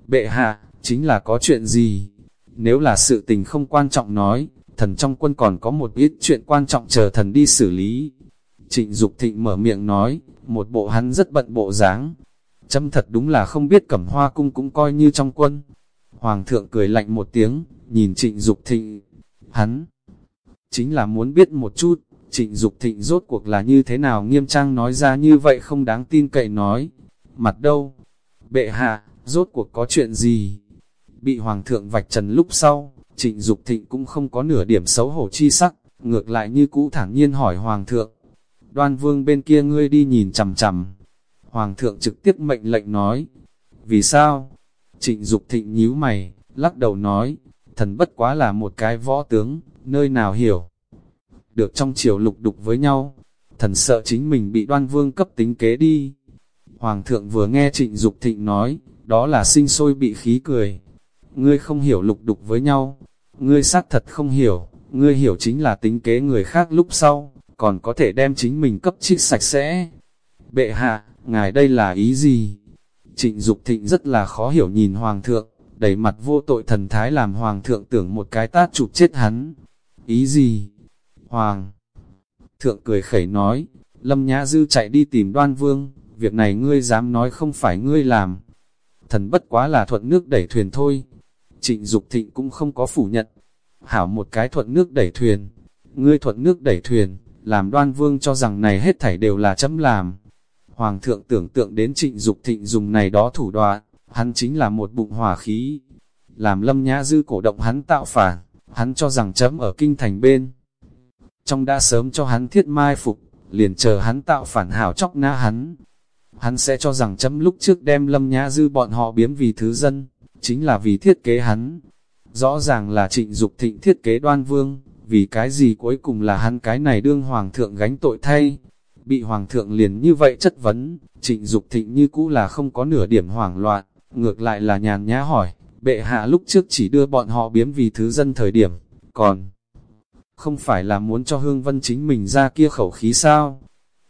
Bệ hạ, chính là có chuyện gì? Nếu là sự tình không quan trọng nói, thần trong quân còn có một ít chuyện quan trọng chờ thần đi xử lý. Trịnh Dục thịnh mở miệng nói, một bộ hắn rất bận bộ dáng. Châm thật đúng là không biết cẩm hoa cung cũng coi như trong quân. Hoàng thượng cười lạnh một tiếng, nhìn trịnh Dục thịnh, hắn chính là muốn biết một chút, trịnh Dục thịnh rốt cuộc là như thế nào nghiêm trang nói ra như vậy không đáng tin cậy nói. Mặt đâu? Bệ hạ, rốt cuộc có chuyện gì? Bị hoàng thượng vạch trần lúc sau, trịnh Dục thịnh cũng không có nửa điểm xấu hổ chi sắc, ngược lại như cũ thẳng nhiên hỏi hoàng thượng. Đoan vương bên kia ngươi đi nhìn chằm chằm. Hoàng thượng trực tiếp mệnh lệnh nói. Vì sao? Trịnh Dục thịnh nhíu mày, lắc đầu nói, thần bất quá là một cái võ tướng, nơi nào hiểu. Được trong chiều lục đục với nhau, thần sợ chính mình bị đoan vương cấp tính kế đi. Hoàng thượng vừa nghe trịnh Dục thịnh nói, đó là sinh sôi bị khí cười. Ngươi không hiểu lục đục với nhau, ngươi xác thật không hiểu, ngươi hiểu chính là tính kế người khác lúc sau, còn có thể đem chính mình cấp trích sạch sẽ. Bệ hạ, ngài đây là ý gì? Trịnh Dục thịnh rất là khó hiểu nhìn Hoàng thượng, đầy mặt vô tội thần thái làm Hoàng thượng tưởng một cái tát chụp chết hắn. Ý gì? Hoàng thượng cười khẩy nói, Lâm Nhã Dư chạy đi tìm đoan vương, việc này ngươi dám nói không phải ngươi làm. Thần bất quá là thuận nước đẩy thuyền thôi. Trịnh Dục thịnh cũng không có phủ nhận. Hảo một cái thuận nước đẩy thuyền. Ngươi thuận nước đẩy thuyền, làm đoan vương cho rằng này hết thảy đều là chấm làm. Hoàng thượng tưởng tượng đến trịnh Dục thịnh dùng này đó thủ đoạn, hắn chính là một bụng hỏa khí. Làm lâm nhã dư cổ động hắn tạo phản, hắn cho rằng chấm ở kinh thành bên. Trong đã sớm cho hắn thiết mai phục, liền chờ hắn tạo phản hảo chóc na hắn. hắn sẽ cho rằng chấm lúc trước đem lâm nhã dư bọn họ biếm vì thứ dân, chính là vì thiết kế hắn. Rõ ràng là trịnh Dục thịnh thiết kế đoan vương, vì cái gì cuối cùng là hắn cái này đương hoàng thượng gánh tội thay. Bị hoàng thượng liền như vậy chất vấn, trịnh Dục thịnh như cũ là không có nửa điểm hoảng loạn, ngược lại là nhàn nhã hỏi, bệ hạ lúc trước chỉ đưa bọn họ biếm vì thứ dân thời điểm, còn không phải là muốn cho hương vân chính mình ra kia khẩu khí sao?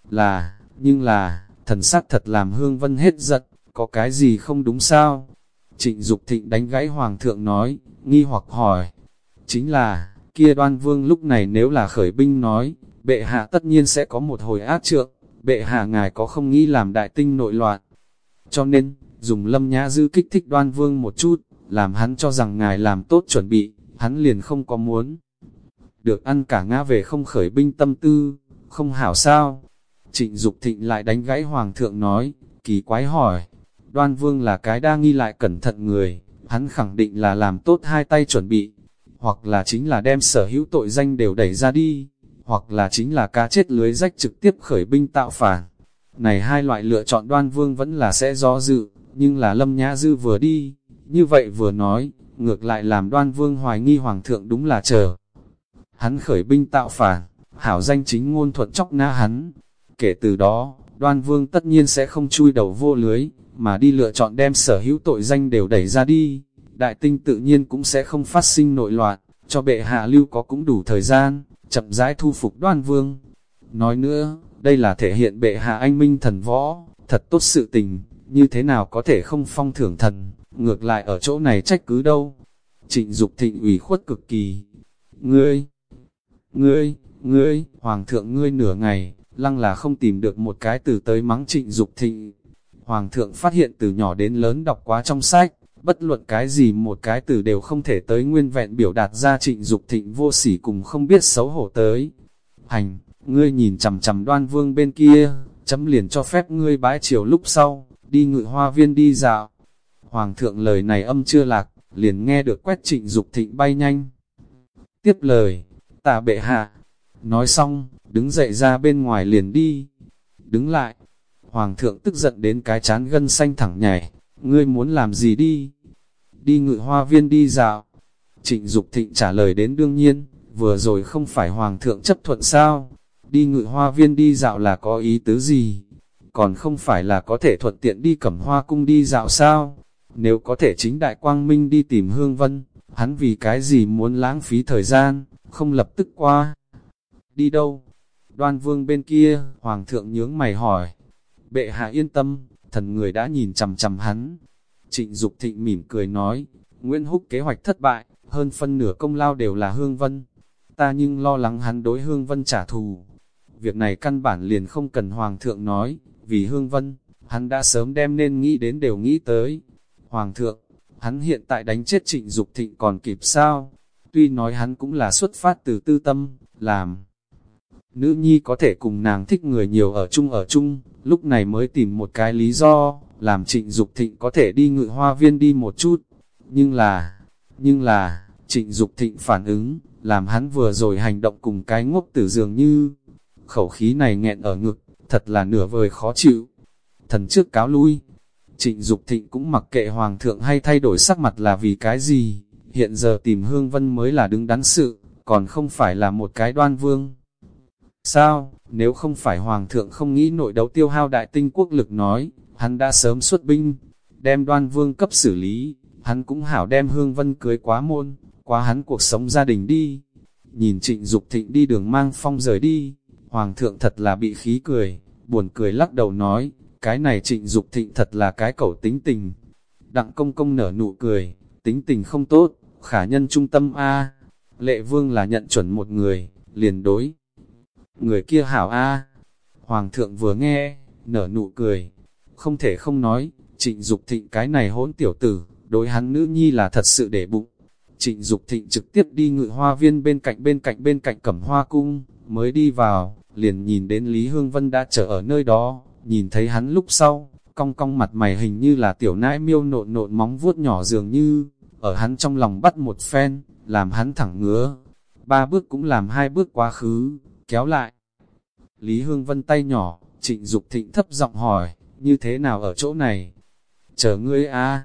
Là, nhưng là, thần sắc thật làm hương vân hết giận, có cái gì không đúng sao? Trịnh Dục thịnh đánh gãy hoàng thượng nói, nghi hoặc hỏi, chính là, kia đoan vương lúc này nếu là khởi binh nói, bệ hạ tất nhiên sẽ có một hồi ác trượng, bệ hạ ngài có không nghĩ làm đại tinh nội loạn. Cho nên, dùng lâm nhã dư kích thích đoan vương một chút, làm hắn cho rằng ngài làm tốt chuẩn bị, hắn liền không có muốn. Được ăn cả ngã về không khởi binh tâm tư, không hảo sao. Trịnh Dục thịnh lại đánh gãy hoàng thượng nói, kỳ quái hỏi, đoan vương là cái đa nghi lại cẩn thận người, hắn khẳng định là làm tốt hai tay chuẩn bị, hoặc là chính là đem sở hữu tội danh đều đẩy ra đi, hoặc là chính là cá chết lưới rách trực tiếp khởi binh tạo phản. Này hai loại lựa chọn đoan vương vẫn là sẽ do dự, nhưng là lâm nhã dư vừa đi, như vậy vừa nói, ngược lại làm đoan vương hoài nghi hoàng thượng đúng là chờ. Hắn khởi binh tạo phản, hảo danh chính ngôn thuận chóc na hắn. Kể từ đó, đoan vương tất nhiên sẽ không chui đầu vô lưới, mà đi lựa chọn đem sở hữu tội danh đều đẩy ra đi. Đại tinh tự nhiên cũng sẽ không phát sinh nội loạn, cho bệ hạ lưu có cũng đủ thời gian, chậm rãi thu phục đoan vương. Nói nữa, đây là thể hiện bệ hạ anh minh thần võ, thật tốt sự tình, như thế nào có thể không phong thưởng thần, ngược lại ở chỗ này trách cứ đâu. Trịnh Dục thịnh ủy khuất cực kỳ. Ngươi, ngươi, ngươi, hoàng thượng ngươi nửa ngày, lăng là không tìm được một cái từ tới mắng trịnh Dục thịnh. Hoàng thượng phát hiện từ nhỏ đến lớn đọc quá trong sách, bất luận cái gì một cái từ đều không thể tới nguyên vẹn biểu đạt ra trịnh Dục thịnh vô sỉ cùng không biết xấu hổ tới. Hành, ngươi nhìn chầm chầm đoan vương bên kia, chấm liền cho phép ngươi bái chiều lúc sau, đi ngự hoa viên đi dạo. Hoàng thượng lời này âm chưa lạc, liền nghe được quét trịnh Dục thịnh bay nhanh. Tiếp lời, tà bệ hạ, nói xong, đứng dậy ra bên ngoài liền đi. Đứng lại, Hoàng thượng tức giận đến cái chán gân xanh thẳng nhảy, ngươi muốn làm gì đi? Đi ngự hoa viên đi dạo. Trịnh Dục thịnh trả lời đến đương nhiên, vừa rồi không phải Hoàng thượng chấp thuận sao? Đi ngự hoa viên đi dạo là có ý tứ gì? Còn không phải là có thể thuận tiện đi cẩm hoa cung đi dạo sao? Nếu có thể chính đại quang minh đi tìm hương vân, hắn vì cái gì muốn lãng phí thời gian, không lập tức qua. Đi đâu? Đoan vương bên kia, hoàng thượng nhướng mày hỏi. Bệ hạ yên tâm, thần người đã nhìn chầm chầm hắn. Trịnh Dục thịnh mỉm cười nói, Nguyễn Húc kế hoạch thất bại, hơn phân nửa công lao đều là hương vân. Ta nhưng lo lắng hắn đối hương vân trả thù. Việc này căn bản liền không cần hoàng thượng nói, vì hương vân, hắn đã sớm đem nên nghĩ đến đều nghĩ tới. Hoàng thượng, hắn hiện tại đánh chết trịnh Dục thịnh còn kịp sao? Tuy nói hắn cũng là xuất phát từ tư tâm, làm. Nữ nhi có thể cùng nàng thích người nhiều ở chung ở chung, lúc này mới tìm một cái lý do, làm trịnh Dục thịnh có thể đi ngự hoa viên đi một chút. Nhưng là, nhưng là, trịnh Dục thịnh phản ứng, làm hắn vừa rồi hành động cùng cái ngốc tử dường như, khẩu khí này nghẹn ở ngực, thật là nửa vời khó chịu. Thần trước cáo lui, trịnh Dục thịnh cũng mặc kệ hoàng thượng hay thay đổi sắc mặt là vì cái gì, hiện giờ tìm hương vân mới là đứng đắn sự, còn không phải là một cái đoan vương. Sao, nếu không phải hoàng thượng không nghĩ nội đấu tiêu hao đại tinh quốc lực nói, hắn đã sớm xuất binh, đem đoan vương cấp xử lý, hắn cũng hảo đem hương vân cưới quá môn, quá hắn cuộc sống gia đình đi. Nhìn trịnh Dục thịnh đi đường mang phong rời đi, hoàng thượng thật là bị khí cười, buồn cười lắc đầu nói, cái này trịnh Dục thịnh thật là cái cẩu tính tình. Đặng công công nở nụ cười, tính tình không tốt, khả nhân trung tâm A. Lệ vương là nhận chuẩn một người, liền đối. Người kia hảo A. Hoàng thượng vừa nghe, nở nụ cười. Không thể không nói, trịnh Dục thịnh cái này hỗn tiểu tử, đối hắn nữ nhi là thật sự để bụng. Trịnh Dục thịnh trực tiếp đi ngự hoa viên bên cạnh bên cạnh bên cạnh cẩm hoa cung, mới đi vào, liền nhìn đến Lý Hương Vân đã chờ ở nơi đó, nhìn thấy hắn lúc sau, cong cong mặt mày hình như là tiểu nãi miêu nộn nộn móng vuốt nhỏ dường như, ở hắn trong lòng bắt một phen, làm hắn thẳng ngứa. Ba bước cũng làm hai bước quá khứ, kéo lại. Lý Hương Vân tay nhỏ, trịnh Dục thịnh thấp giọng hỏi, như thế nào ở chỗ này? Chờ ngươi a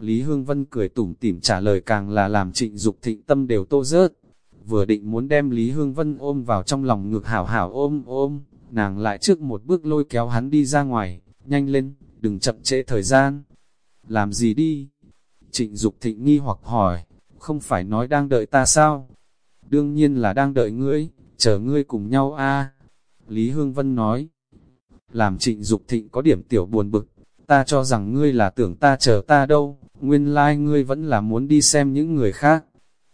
Lý Hương Vân cười tủm tỉm trả lời càng là làm trịnh Dục thịnh tâm đều tô rớt. Vừa định muốn đem Lý Hương Vân ôm vào trong lòng ngực hảo hảo ôm ôm, nàng lại trước một bước lôi kéo hắn đi ra ngoài, nhanh lên, đừng chậm trễ thời gian. Làm gì đi? Trịnh Dục thịnh nghi hoặc hỏi, không phải nói đang đợi ta sao? Đương nhiên là đang đợi ngươi, chờ ngươi cùng nhau a Lý Hương Vân nói, làm trịnh Dục thịnh có điểm tiểu buồn bực, ta cho rằng ngươi là tưởng ta chờ ta đâu, nguyên lai like ngươi vẫn là muốn đi xem những người khác.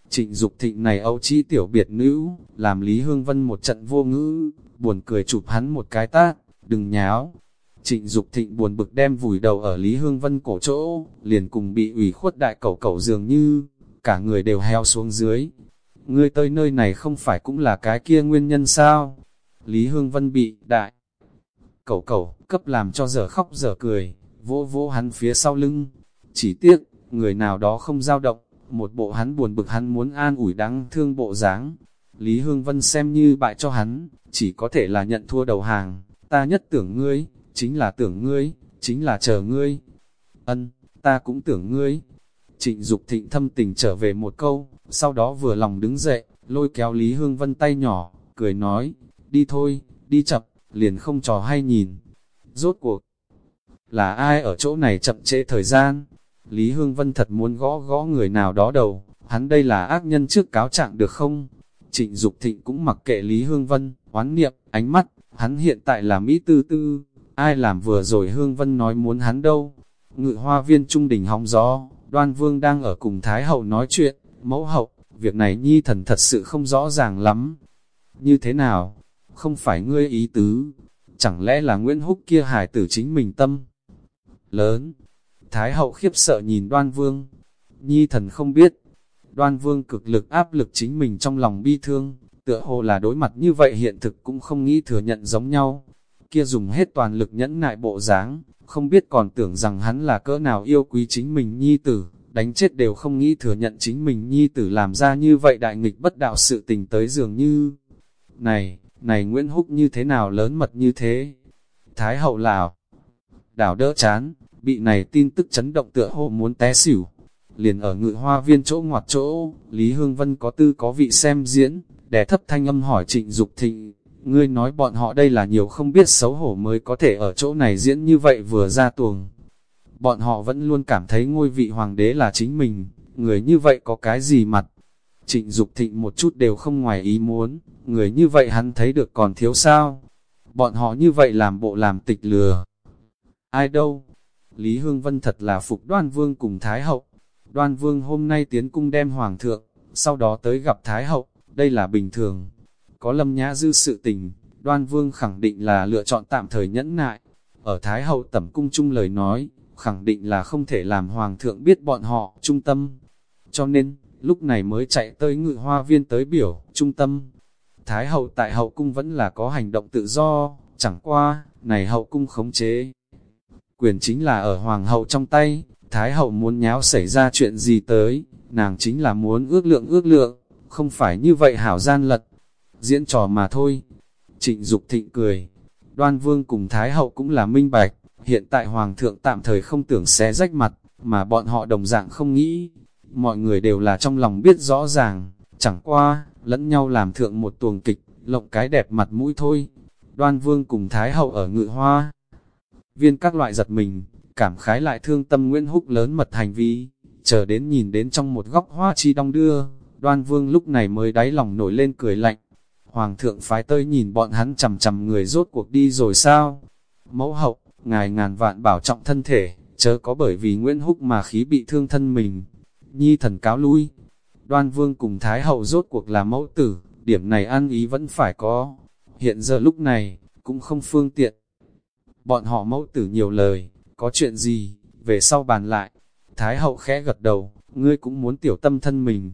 Trịnh Dục thịnh này âu trí tiểu biệt nữ, làm Lý Hương Vân một trận vô ngữ, buồn cười chụp hắn một cái tát, đừng nháo. Trịnh Dục thịnh buồn bực đem vùi đầu ở Lý Hương Vân cổ chỗ, liền cùng bị ủy khuất đại cẩu cẩu dường như, cả người đều heo xuống dưới. Ngươi tới nơi này không phải cũng là cái kia nguyên nhân sao? Lý Hương Vân bị đại cẩu cẩu cấp làm cho giờ khóc giờ cười, vỗ vỗ hắn phía sau lưng. Chỉ tiếc, người nào đó không dao động, một bộ hắn buồn bực hắn muốn an ủi đáng thương bộ dáng. Lý Hương Vân xem như bại cho hắn, chỉ có thể là nhận thua đầu hàng, ta nhất tưởng ngươi, chính là tưởng ngươi, chính là chờ ngươi. Ân, ta cũng tưởng ngươi. Trịnh Dục thịnh thâm tình trở về một câu, sau đó vừa lòng đứng dậy, lôi kéo Lý Hương Vân tay nhỏ, cười nói, đi thôi, đi chậm, liền không trò hay nhìn. Rốt cuộc, là ai ở chỗ này chậm trễ thời gian? Lý Hương Vân thật muốn gõ gõ người nào đó đầu, hắn đây là ác nhân trước cáo trạng được không? Trịnh Dục Thịnh cũng mặc kệ Lý Hương Vân, oán niệm, ánh mắt, hắn hiện tại là Mỹ tư tư, ai làm vừa rồi Hương Vân nói muốn hắn đâu? Ngự hoa viên trung đình hóng gió, đoan vương đang ở cùng Thái Hậu nói chuyện, mẫu hậu, việc này nhi thần thật sự không rõ ràng lắm. Như thế nào? Không phải ngươi ý tứ, chẳng lẽ là Nguyễn Húc kia hài tử chính mình tâm? Lớn, Thái hậu khiếp sợ nhìn đoan vương. Nhi thần không biết. Đoan vương cực lực áp lực chính mình trong lòng bi thương, tựa hồ là đối mặt như vậy hiện thực cũng không nghĩ thừa nhận giống nhau. Kia dùng hết toàn lực nhẫn nại bộ dáng, không biết còn tưởng rằng hắn là cỡ nào yêu quý chính mình nhi tử, đánh chết đều không nghĩ thừa nhận chính mình nhi tử làm ra như vậy đại nghịch bất đạo sự tình tới dường như. Này, này Nguyễn Húc như thế nào lớn mật như thế? Thái hậu lào, đảo đỡ chán, bị này tin tức chấn động tựa hồ muốn té xỉu. Liền ở ngự hoa viên chỗ ngoặt chỗ, Lý Hương Vân có tư có vị xem diễn, đè thấp thanh âm hỏi trịnh Dục thịnh, ngươi nói bọn họ đây là nhiều không biết xấu hổ mới có thể ở chỗ này diễn như vậy vừa ra tuồng. Bọn họ vẫn luôn cảm thấy ngôi vị hoàng đế là chính mình, người như vậy có cái gì mặt. Trịnh Dục thịnh một chút đều không ngoài ý muốn, người như vậy hắn thấy được còn thiếu sao. Bọn họ như vậy làm bộ làm tịch lừa. Ai đâu, Lý Hương Vân thật là phục đoan vương cùng Thái Hậu. Đoan vương hôm nay tiến cung đem Hoàng thượng, sau đó tới gặp Thái Hậu, đây là bình thường. Có lâm nhã dư sự tình, đoan vương khẳng định là lựa chọn tạm thời nhẫn nại. Ở Thái Hậu tẩm cung chung lời nói, khẳng định là không thể làm Hoàng thượng biết bọn họ trung tâm. Cho nên, lúc này mới chạy tới ngự hoa viên tới biểu, trung tâm. Thái Hậu tại Hậu cung vẫn là có hành động tự do, chẳng qua, này Hậu cung khống chế quyền chính là ở hoàng hậu trong tay, thái hậu muốn nháo xảy ra chuyện gì tới, nàng chính là muốn ước lượng ước lượng, không phải như vậy hảo gian lật, diễn trò mà thôi. Trịnh Dục thịnh cười, đoan vương cùng thái hậu cũng là minh bạch, hiện tại hoàng thượng tạm thời không tưởng xé rách mặt, mà bọn họ đồng dạng không nghĩ, mọi người đều là trong lòng biết rõ ràng, chẳng qua, lẫn nhau làm thượng một tuồng kịch, lộng cái đẹp mặt mũi thôi. Đoan vương cùng thái hậu ở ngự hoa, viên các loại giật mình, cảm khái lại thương tâm Nguyễn Húc lớn mật hành vi, chờ đến nhìn đến trong một góc hoa chi đong đưa, đoan vương lúc này mới đáy lòng nổi lên cười lạnh. Hoàng thượng phái tơi nhìn bọn hắn chầm chầm người rốt cuộc đi rồi sao? Mẫu hậu, ngài ngàn vạn bảo trọng thân thể, chớ có bởi vì Nguyễn Húc mà khí bị thương thân mình. Nhi thần cáo lui, đoan vương cùng Thái hậu rốt cuộc là mẫu tử, điểm này ăn ý vẫn phải có. Hiện giờ lúc này, cũng không phương tiện, Bọn họ mẫu tử nhiều lời, có chuyện gì, về sau bàn lại. Thái hậu khẽ gật đầu, ngươi cũng muốn tiểu tâm thân mình.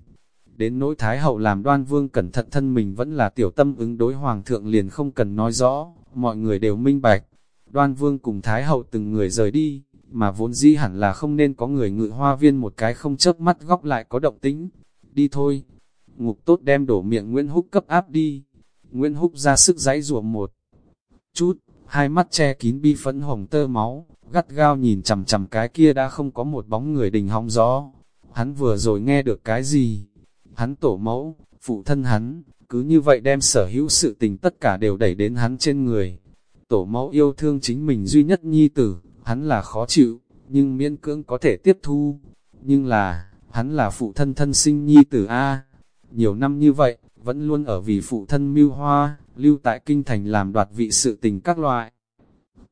Đến nỗi Thái hậu làm đoan vương cẩn thận thân mình vẫn là tiểu tâm ứng đối hoàng thượng liền không cần nói rõ, mọi người đều minh bạch. Đoan vương cùng Thái hậu từng người rời đi, mà vốn dĩ hẳn là không nên có người ngự hoa viên một cái không chớp mắt góc lại có động tính. Đi thôi. Ngục tốt đem đổ miệng Nguyễn Húc cấp áp đi. Nguyễn Húc ra sức giãy rủa một chút, hai mắt che kín bi phẫn hồng tơ máu, gắt gao nhìn chằm chằm cái kia đã không có một bóng người đình hóng gió. Hắn vừa rồi nghe được cái gì? Hắn tổ mẫu, phụ thân hắn, cứ như vậy đem sở hữu sự tình tất cả đều đẩy đến hắn trên người. Tổ mẫu yêu thương chính mình duy nhất nhi tử, hắn là khó chịu, nhưng miễn cưỡng có thể tiếp thu. Nhưng là, hắn là phụ thân thân sinh nhi tử A. Nhiều năm như vậy, vẫn luôn ở vì phụ thân mưu hoa, lưu tại kinh thành làm đoạt vị sự tình các loại.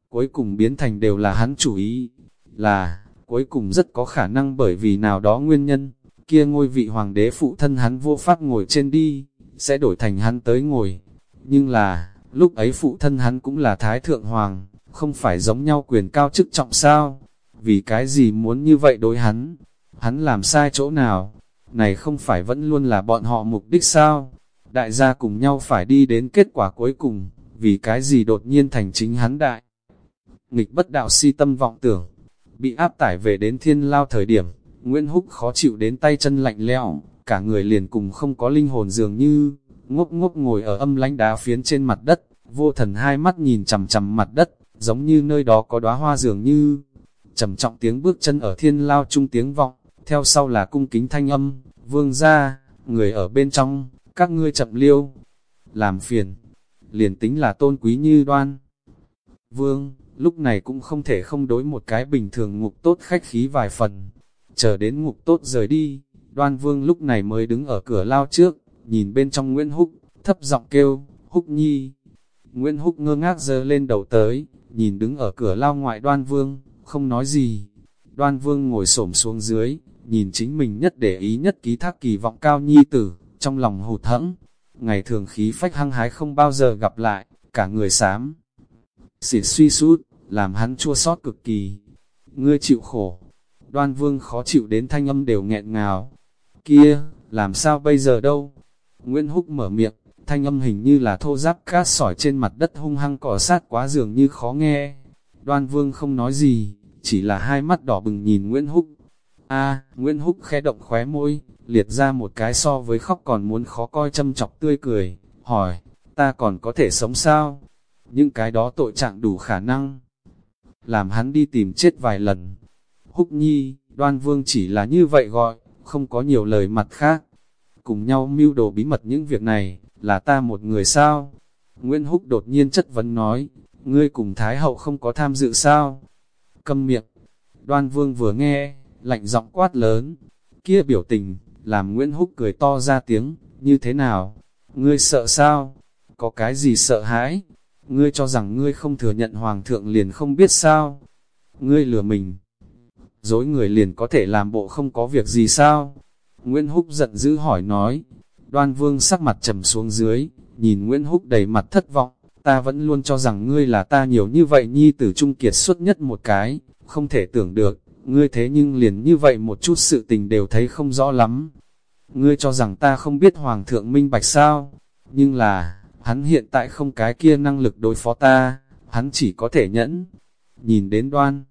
Cuối cùng biến thành đều là hắn chủ ý, là, cuối cùng rất có khả năng bởi vì nào đó nguyên nhân, kia ngôi vị hoàng đế phụ thân hắn vô pháp ngồi trên đi, sẽ đổi thành hắn tới ngồi. Nhưng là, lúc ấy phụ thân hắn cũng là thái thượng hoàng, không phải giống nhau quyền cao chức trọng sao? Vì cái gì muốn như vậy đối hắn? Hắn làm sai chỗ nào? Này không phải vẫn luôn là bọn họ mục đích sao? Đại gia cùng nhau phải đi đến kết quả cuối cùng, vì cái gì đột nhiên thành chính hắn đại? Nghịch bất đạo si tâm vọng tưởng, bị áp tải về đến thiên lao thời điểm, Nguyễn Húc khó chịu đến tay chân lạnh lẽo, cả người liền cùng không có linh hồn dường như, ngốc ngốc ngồi ở âm lánh đá phiến trên mặt đất, vô thần hai mắt nhìn chằm chằm mặt đất, giống như nơi đó có đóa hoa dường như. trầm trọng tiếng bước chân ở thiên lao trung tiếng vọng, theo sau là cung kính thanh âm, vương ra, người ở bên trong, các ngươi chậm liêu, làm phiền, liền tính là tôn quý như đoan. Vương, lúc này cũng không thể không đối một cái bình thường ngục tốt khách khí vài phần, chờ đến ngục tốt rời đi, đoan vương lúc này mới đứng ở cửa lao trước, nhìn bên trong Nguyễn Húc, thấp giọng kêu, Húc Nhi. Nguyễn Húc ngơ ngác giơ lên đầu tới, nhìn đứng ở cửa lao ngoại đoan vương, không nói gì. Đoan vương ngồi xổm xuống dưới, nhìn chính mình nhất để ý nhất ký thác kỳ vọng cao nhi tử, trong lòng hụt hẫng. Ngày thường khí phách hăng hái không bao giờ gặp lại, cả người xám. Xịt suy sút, làm hắn chua sót cực kỳ. Ngươi chịu khổ. Đoan vương khó chịu đến thanh âm đều nghẹn ngào. Kia, làm sao bây giờ đâu? Nguyễn Húc mở miệng, thanh âm hình như là thô giáp cát sỏi trên mặt đất hung hăng cỏ sát quá dường như khó nghe. Đoan Vương không nói gì, chỉ là hai mắt đỏ bừng nhìn Nguyễn Húc. A, Nguyễn Húc khẽ động khóe môi, liệt ra một cái so với khóc còn muốn khó coi châm chọc tươi cười, hỏi, ta còn có thể sống sao? Những cái đó tội trạng đủ khả năng. Làm hắn đi tìm chết vài lần. Húc nhi, đoan vương chỉ là như vậy gọi, không có nhiều lời mặt khác cùng nhau mưu đồ bí mật những việc này, là ta một người sao? Nguyễn Húc đột nhiên chất vấn nói, ngươi cùng Thái Hậu không có tham dự sao? Câm miệng, đoan vương vừa nghe, lạnh giọng quát lớn, kia biểu tình, làm Nguyễn Húc cười to ra tiếng, như thế nào? Ngươi sợ sao? Có cái gì sợ hãi? Ngươi cho rằng ngươi không thừa nhận Hoàng thượng liền không biết sao? Ngươi lừa mình. Dối người liền có thể làm bộ không có việc gì sao? Nguyễn Húc giận dữ hỏi nói, đoan vương sắc mặt trầm xuống dưới, nhìn Nguyễn Húc đầy mặt thất vọng, ta vẫn luôn cho rằng ngươi là ta nhiều như vậy nhi tử trung kiệt xuất nhất một cái, không thể tưởng được, ngươi thế nhưng liền như vậy một chút sự tình đều thấy không rõ lắm. Ngươi cho rằng ta không biết Hoàng thượng minh bạch sao, nhưng là, hắn hiện tại không cái kia năng lực đối phó ta, hắn chỉ có thể nhẫn. Nhìn đến đoan,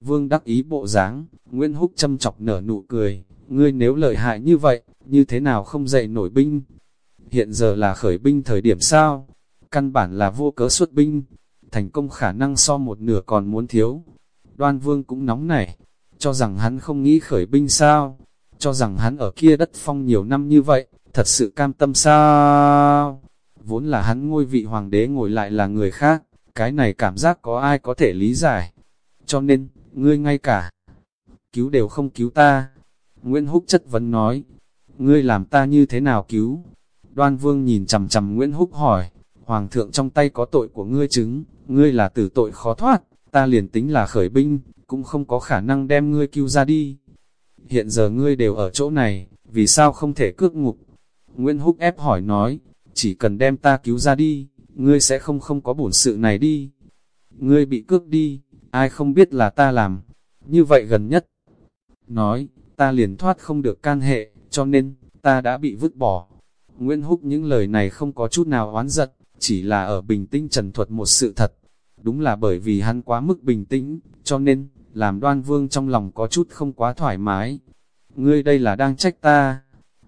vương đắc ý bộ dáng Nguyễn Húc châm chọc nở nụ cười, ngươi nếu lợi hại như vậy, như thế nào không dậy nổi binh? Hiện giờ là khởi binh thời điểm sao? Căn bản là vô cớ xuất binh, thành công khả năng so một nửa còn muốn thiếu. Đoan vương cũng nóng nảy, cho rằng hắn không nghĩ khởi binh sao? Cho rằng hắn ở kia đất phong nhiều năm như vậy, thật sự cam tâm sao? Vốn là hắn ngôi vị hoàng đế ngồi lại là người khác, cái này cảm giác có ai có thể lý giải. Cho nên, ngươi ngay cả cứu đều không cứu ta, Nguyễn Húc chất vấn nói, ngươi làm ta như thế nào cứu? Đoan Vương nhìn chầm chầm Nguyễn Húc hỏi, Hoàng thượng trong tay có tội của ngươi chứng, ngươi là tử tội khó thoát, ta liền tính là khởi binh, cũng không có khả năng đem ngươi cứu ra đi. Hiện giờ ngươi đều ở chỗ này, vì sao không thể cước ngục? Nguyễn Húc ép hỏi nói, chỉ cần đem ta cứu ra đi, ngươi sẽ không không có bổn sự này đi. Ngươi bị cước đi, ai không biết là ta làm, như vậy gần nhất. Nói, ta liền thoát không được can hệ, cho nên, ta đã bị vứt bỏ. Nguyễn Húc những lời này không có chút nào oán giận, chỉ là ở bình tĩnh trần thuật một sự thật. Đúng là bởi vì hắn quá mức bình tĩnh, cho nên, làm đoan vương trong lòng có chút không quá thoải mái. Ngươi đây là đang trách ta,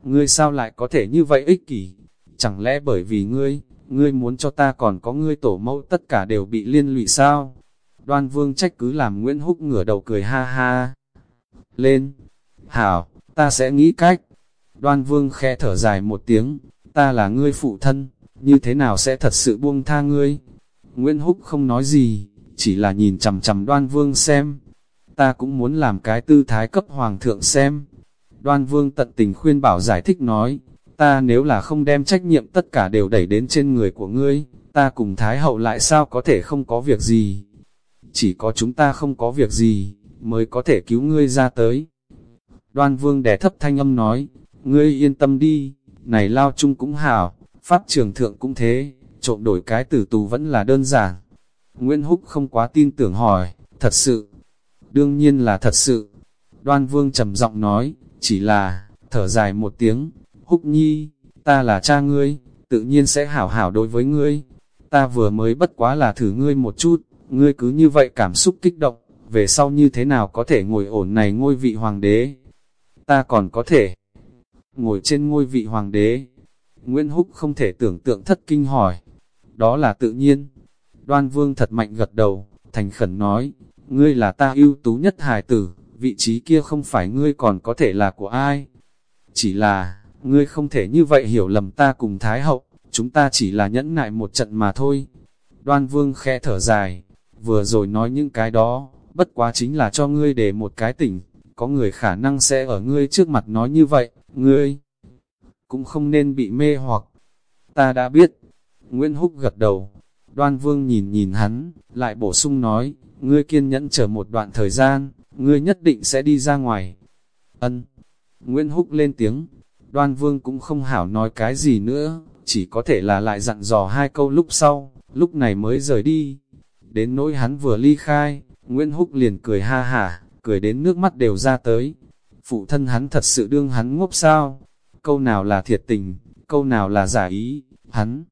ngươi sao lại có thể như vậy ích kỷ? Chẳng lẽ bởi vì ngươi, ngươi muốn cho ta còn có ngươi tổ mẫu tất cả đều bị liên lụy sao? Đoan vương trách cứ làm Nguyễn Húc ngửa đầu cười ha ha. Lên, hảo, ta sẽ nghĩ cách. Đoan vương khẽ thở dài một tiếng, ta là ngươi phụ thân, như thế nào sẽ thật sự buông tha ngươi? Nguyễn Húc không nói gì, chỉ là nhìn chầm chầm đoan vương xem. Ta cũng muốn làm cái tư thái cấp hoàng thượng xem. Đoan vương tận tình khuyên bảo giải thích nói, ta nếu là không đem trách nhiệm tất cả đều đẩy đến trên người của ngươi, ta cùng Thái hậu lại sao có thể không có việc gì. Chỉ có chúng ta không có việc gì, mới có thể cứu ngươi ra tới. Đoan vương đè thấp thanh âm nói, ngươi yên tâm đi, này lao chung cũng hảo, pháp trường thượng cũng thế, trộm đổi cái tử tù vẫn là đơn giản. Nguyễn Húc không quá tin tưởng hỏi, thật sự, đương nhiên là thật sự. Đoan vương trầm giọng nói, chỉ là, thở dài một tiếng, Húc nhi, ta là cha ngươi, tự nhiên sẽ hảo hảo đối với ngươi. Ta vừa mới bất quá là thử ngươi một chút, ngươi cứ như vậy cảm xúc kích động, về sau như thế nào có thể ngồi ổn này ngôi vị hoàng đế. Ta còn có thể ngồi trên ngôi vị hoàng đế. Nguyễn Húc không thể tưởng tượng thất kinh hỏi. Đó là tự nhiên. Đoan Vương thật mạnh gật đầu, thành khẩn nói, ngươi là ta ưu tú nhất hài tử, vị trí kia không phải ngươi còn có thể là của ai. Chỉ là, ngươi không thể như vậy hiểu lầm ta cùng Thái Hậu, chúng ta chỉ là nhẫn nại một trận mà thôi. Đoan Vương khẽ thở dài, vừa rồi nói những cái đó, bất quá chính là cho ngươi để một cái tỉnh, có người khả năng sẽ ở ngươi trước mặt nói như vậy, ngươi cũng không nên bị mê hoặc. Ta đã biết, Nguyễn Húc gật đầu, đoan vương nhìn nhìn hắn, lại bổ sung nói, ngươi kiên nhẫn chờ một đoạn thời gian, ngươi nhất định sẽ đi ra ngoài. Ân. Nguyễn Húc lên tiếng, đoan vương cũng không hảo nói cái gì nữa, chỉ có thể là lại dặn dò hai câu lúc sau, lúc này mới rời đi. Đến nỗi hắn vừa ly khai, Nguyễn Húc liền cười ha hả, cười đến nước mắt đều ra tới. Phụ thân hắn thật sự đương hắn ngốc sao? Câu nào là thiệt tình, câu nào là giả ý, hắn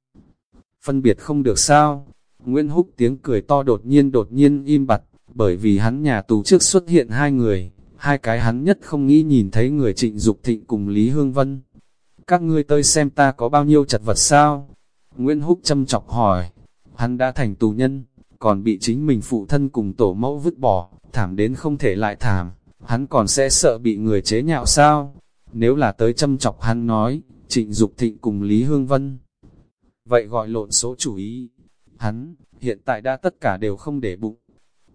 phân biệt không được sao? Nguyễn Húc tiếng cười to đột nhiên đột nhiên im bặt, bởi vì hắn nhà tù trước xuất hiện hai người, hai cái hắn nhất không nghĩ nhìn thấy người trịnh Dục thịnh cùng Lý Hương Vân. Các ngươi tới xem ta có bao nhiêu chật vật sao? Nguyễn Húc châm chọc hỏi, hắn đã thành tù nhân, còn bị chính mình phụ thân cùng tổ mẫu vứt bỏ, thảm đến không thể lại thảm, hắn còn sẽ sợ bị người chế nhạo sao? Nếu là tới châm chọc hắn nói, trịnh Dục thịnh cùng Lý Hương Vân. Vậy gọi lộn số chủ ý. Hắn, hiện tại đã tất cả đều không để bụng.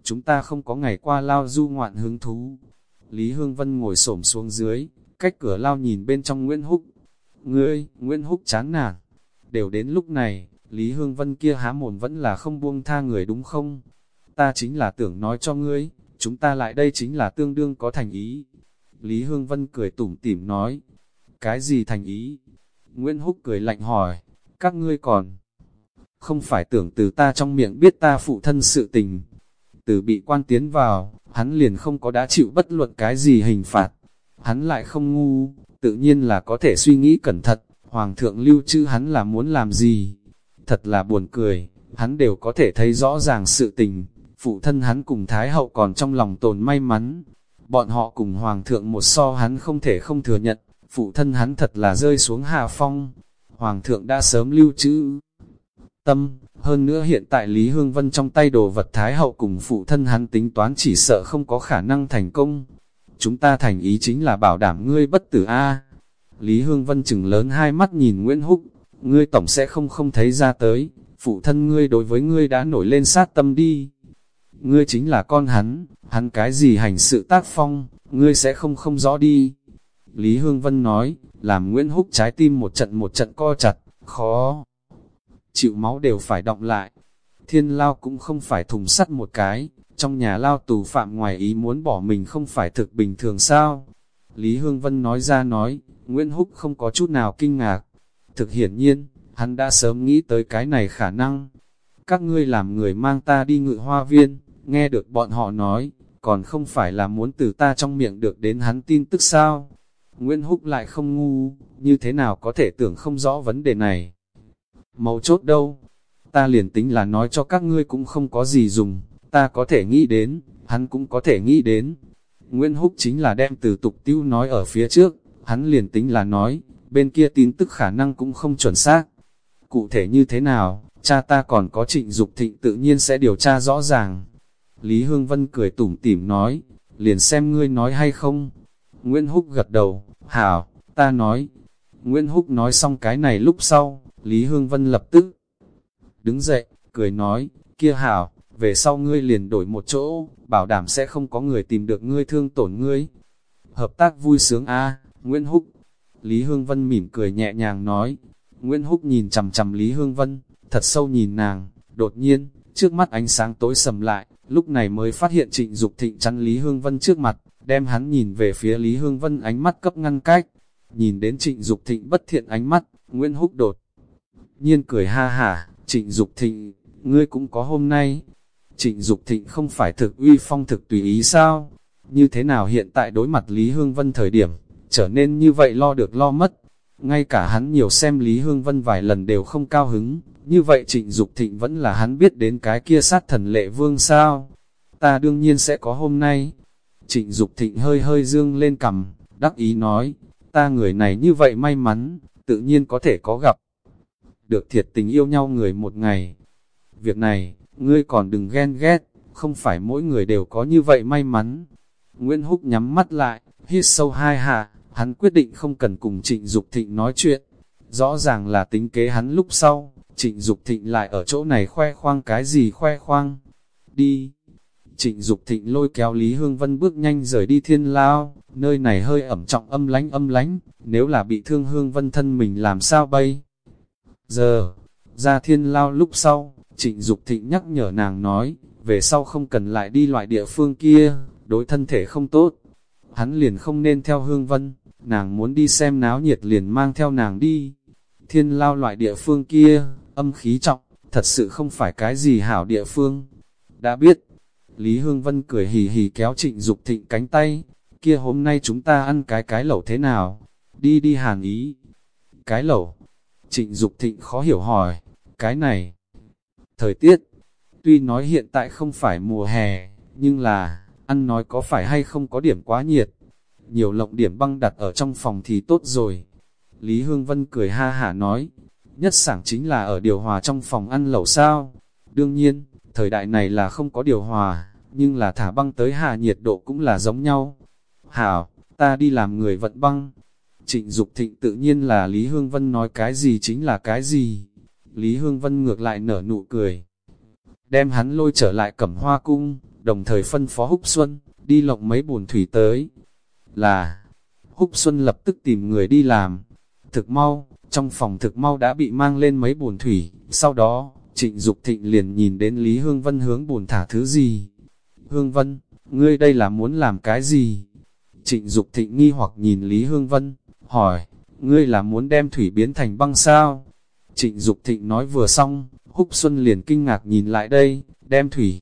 Chúng ta không có ngày qua lao du ngoạn hứng thú. Lý Hương Vân ngồi xổm xuống dưới, cách cửa lao nhìn bên trong Nguyễn Húc. Ngươi, Nguyễn Húc chán nản. Đều đến lúc này, Lý Hương Vân kia há mồm vẫn là không buông tha người đúng không? Ta chính là tưởng nói cho ngươi, chúng ta lại đây chính là tương đương có thành ý. Lý Hương Vân cười tủm tỉm nói, cái gì thành ý? Nguyễn Húc cười lạnh hỏi, các ngươi còn không phải tưởng từ ta trong miệng biết ta phụ thân sự tình. Từ bị quan tiến vào, hắn liền không có đã chịu bất luận cái gì hình phạt. Hắn lại không ngu, tự nhiên là có thể suy nghĩ cẩn thận, hoàng thượng lưu trữ hắn là muốn làm gì. Thật là buồn cười, hắn đều có thể thấy rõ ràng sự tình, phụ thân hắn cùng Thái hậu còn trong lòng tồn may mắn. Bọn họ cùng Hoàng thượng một so hắn không thể không thừa nhận, phụ thân hắn thật là rơi xuống hạ phong. Hoàng thượng đã sớm lưu trữ tâm, hơn nữa hiện tại Lý Hương Vân trong tay đồ vật Thái hậu cùng phụ thân hắn tính toán chỉ sợ không có khả năng thành công. Chúng ta thành ý chính là bảo đảm ngươi bất tử A. Lý Hương Vân chừng lớn hai mắt nhìn Nguyễn Húc, ngươi tổng sẽ không không thấy ra tới, phụ thân ngươi đối với ngươi đã nổi lên sát tâm đi ngươi chính là con hắn, hắn cái gì hành sự tác phong, ngươi sẽ không không rõ đi. Lý Hương Vân nói, làm Nguyễn Húc trái tim một trận một trận co chặt, khó. Chịu máu đều phải động lại. Thiên lao cũng không phải thùng sắt một cái, trong nhà lao tù phạm ngoài ý muốn bỏ mình không phải thực bình thường sao. Lý Hương Vân nói ra nói, Nguyễn Húc không có chút nào kinh ngạc. Thực hiển nhiên, hắn đã sớm nghĩ tới cái này khả năng. Các ngươi làm người mang ta đi ngự hoa viên, nghe được bọn họ nói, còn không phải là muốn từ ta trong miệng được đến hắn tin tức sao? Nguyễn Húc lại không ngu, như thế nào có thể tưởng không rõ vấn đề này? Mấu chốt đâu? Ta liền tính là nói cho các ngươi cũng không có gì dùng, ta có thể nghĩ đến, hắn cũng có thể nghĩ đến. Nguyễn Húc chính là đem từ tục tiêu nói ở phía trước, hắn liền tính là nói, bên kia tin tức khả năng cũng không chuẩn xác. cụ thể như thế nào, cha ta còn có trịnh Dục thịnh tự nhiên sẽ điều tra rõ ràng. Lý Hương Vân cười tủm tỉm nói, liền xem ngươi nói hay không. Nguyễn Húc gật đầu, hảo, ta nói. Nguyễn Húc nói xong cái này lúc sau, Lý Hương Vân lập tức đứng dậy, cười nói, kia hảo, về sau ngươi liền đổi một chỗ, bảo đảm sẽ không có người tìm được ngươi thương tổn ngươi. Hợp tác vui sướng a Nguyễn Húc. Lý Hương Vân mỉm cười nhẹ nhàng nói. Nguyễn Húc nhìn chầm chầm Lý Hương Vân, thật sâu nhìn nàng, đột nhiên, trước mắt ánh sáng tối sầm lại, lúc này mới phát hiện trịnh Dục thịnh chắn Lý Hương Vân trước mặt, đem hắn nhìn về phía Lý Hương Vân ánh mắt cấp ngăn cách. Nhìn đến trịnh Dục thịnh bất thiện ánh mắt, Nguyễn Húc đột nhiên cười ha hả, trịnh Dục thịnh, ngươi cũng có hôm nay. Trịnh Dục thịnh không phải thực uy phong thực tùy ý sao? Như thế nào hiện tại đối mặt Lý Hương Vân thời điểm, trở nên như vậy lo được lo mất. Ngay cả hắn nhiều xem Lý Hương Vân vài lần đều không cao hứng, như vậy trịnh Dục thịnh vẫn là hắn biết đến cái kia sát thần lệ vương sao. Ta đương nhiên sẽ có hôm nay. Trịnh Dục thịnh hơi hơi dương lên cầm, đắc ý nói, ta người này như vậy may mắn, tự nhiên có thể có gặp. Được thiệt tình yêu nhau người một ngày. Việc này, ngươi còn đừng ghen ghét, không phải mỗi người đều có như vậy may mắn. Nguyễn Húc nhắm mắt lại, hít sâu hai hạ, hắn quyết định không cần cùng Trịnh Dục Thịnh nói chuyện. Rõ ràng là tính kế hắn lúc sau, Trịnh Dục Thịnh lại ở chỗ này khoe khoang cái gì khoe khoang. Đi! Trịnh Dục Thịnh lôi kéo Lý Hương Vân bước nhanh rời đi thiên lao, nơi này hơi ẩm trọng âm lánh âm lánh, nếu là bị thương Hương Vân thân mình làm sao bay? Giờ, ra thiên lao lúc sau, Trịnh Dục Thịnh nhắc nhở nàng nói, về sau không cần lại đi loại địa phương kia, đối thân thể không tốt. Hắn liền không nên theo Hương Vân, nàng muốn đi xem náo nhiệt liền mang theo nàng đi. Thiên lao loại địa phương kia, âm khí trọng, thật sự không phải cái gì hảo địa phương. Đã biết, Lý Hương Vân cười hì hì kéo trịnh Dục thịnh cánh tay, kia hôm nay chúng ta ăn cái cái lẩu thế nào? Đi đi hàn ý. Cái lẩu. Trịnh Dục thịnh khó hiểu hỏi, cái này. Thời tiết, tuy nói hiện tại không phải mùa hè, nhưng là, ăn nói có phải hay không có điểm quá nhiệt. Nhiều lộng điểm băng đặt ở trong phòng thì tốt rồi. Lý Hương Vân cười ha hả nói, nhất sảng chính là ở điều hòa trong phòng ăn lẩu sao. Đương nhiên, thời đại này là không có điều hòa, nhưng là thả băng tới hạ nhiệt độ cũng là giống nhau. Hảo, ta đi làm người vận băng. Trịnh Dục Thịnh tự nhiên là Lý Hương Vân nói cái gì chính là cái gì. Lý Hương Vân ngược lại nở nụ cười. Đem hắn lôi trở lại cẩm hoa cung, đồng thời phân phó Húc Xuân, đi lộng mấy bùn thủy tới. Là, Húc Xuân lập tức tìm người đi làm. Thực mau, trong phòng thực mau đã bị mang lên mấy bồn thủy, sau đó, trịnh Dục thịnh liền nhìn đến Lý Hương Vân hướng bồn thả thứ gì. Hương Vân, ngươi đây là muốn làm cái gì? Trịnh Dục thịnh nghi hoặc nhìn Lý Hương Vân, hỏi, ngươi là muốn đem thủy biến thành băng sao? Trịnh Dục thịnh nói vừa xong, Húc Xuân liền kinh ngạc nhìn lại đây, đem thủy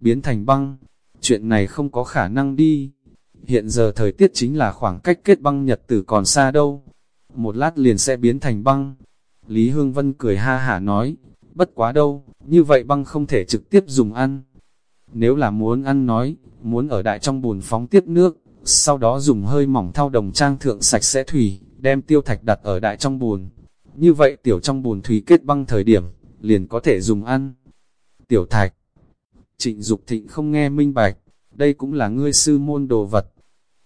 biến thành băng. Chuyện này không có khả năng đi. Hiện giờ thời tiết chính là khoảng cách kết băng nhật tử còn xa đâu. Một lát liền sẽ biến thành băng. Lý Hương Vân cười ha hả nói, bất quá đâu, như vậy băng không thể trực tiếp dùng ăn. Nếu là muốn ăn nói, muốn ở đại trong bùn phóng tiếp nước, sau đó dùng hơi mỏng thao đồng trang thượng sạch sẽ thủy, đem tiêu thạch đặt ở đại trong bùn. Như vậy tiểu trong bùn thủy kết băng thời điểm, liền có thể dùng ăn. Tiểu thạch, trịnh Dục thịnh không nghe minh bạch, đây cũng là ngươi sư môn đồ vật.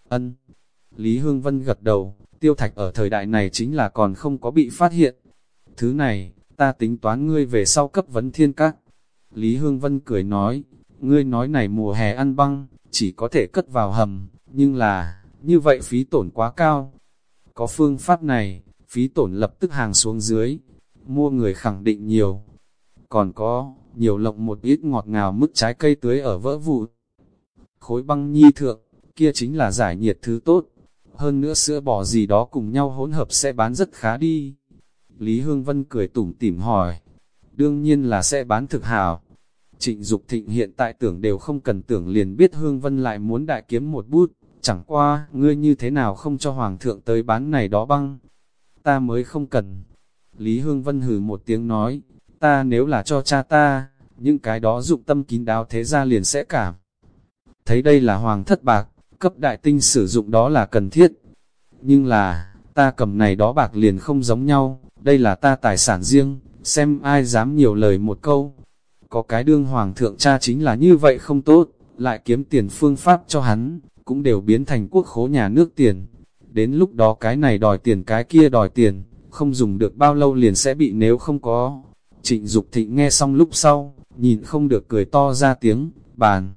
Ân, Lý Hương Vân gật đầu, tiêu thạch ở thời đại này chính là còn không có bị phát hiện. Thứ này, ta tính toán ngươi về sau cấp vấn thiên các. Lý Hương Vân cười nói, ngươi nói này mùa hè ăn băng, chỉ có thể cất vào hầm, nhưng là, như vậy phí tổn quá cao. Có phương pháp này, phí tổn lập tức hàng xuống dưới, mua người khẳng định nhiều. Còn có, nhiều lộng một ít ngọt ngào mức trái cây tưới ở vỡ vụ. Khối băng nhi thượng, kia chính là giải nhiệt thứ tốt. Hơn nữa sữa bò gì đó cùng nhau hỗn hợp sẽ bán rất khá đi. Lý Hương Vân cười tủm tỉm hỏi. Đương nhiên là sẽ bán thực hào. Trịnh Dục Thịnh hiện tại tưởng đều không cần tưởng liền biết Hương Vân lại muốn đại kiếm một bút, chẳng qua, ngươi như thế nào không cho Hoàng thượng tới bán này đó băng. Ta mới không cần. Lý Hương Vân hừ một tiếng nói, ta nếu là cho cha ta, những cái đó dụng tâm kín đáo thế ra liền sẽ cảm. Thấy đây là hoàng thất bạc, cấp đại tinh sử dụng đó là cần thiết. Nhưng là, ta cầm này đó bạc liền không giống nhau, đây là ta tài sản riêng, xem ai dám nhiều lời một câu. Có cái đương hoàng thượng cha chính là như vậy không tốt, lại kiếm tiền phương pháp cho hắn, cũng đều biến thành quốc khố nhà nước tiền. Đến lúc đó cái này đòi tiền cái kia đòi tiền, không dùng được bao lâu liền sẽ bị nếu không có. Trịnh Dục Thịnh nghe xong lúc sau, nhìn không được cười to ra tiếng, bàn.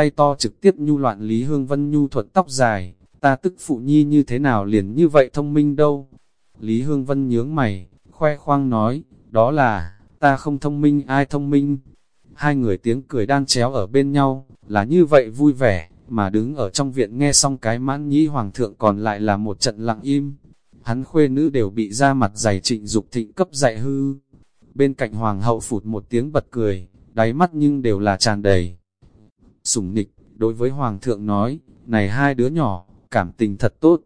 Tay to trực tiếp nhu loạn Lý Hương Vân nhu thuật tóc dài, ta tức phụ nhi như thế nào liền như vậy thông minh đâu. Lý Hương Vân nhướng mày, khoe khoang nói, đó là, ta không thông minh ai thông minh. Hai người tiếng cười đang chéo ở bên nhau, là như vậy vui vẻ, mà đứng ở trong viện nghe xong cái mãn nhĩ hoàng thượng còn lại là một trận lặng im. Hắn khuê nữ đều bị ra mặt dày trịnh dục thịnh cấp dạy hư. Bên cạnh hoàng hậu phụt một tiếng bật cười, đáy mắt nhưng đều là tràn đầy sùng nịch, đối với hoàng thượng nói, này hai đứa nhỏ, cảm tình thật tốt.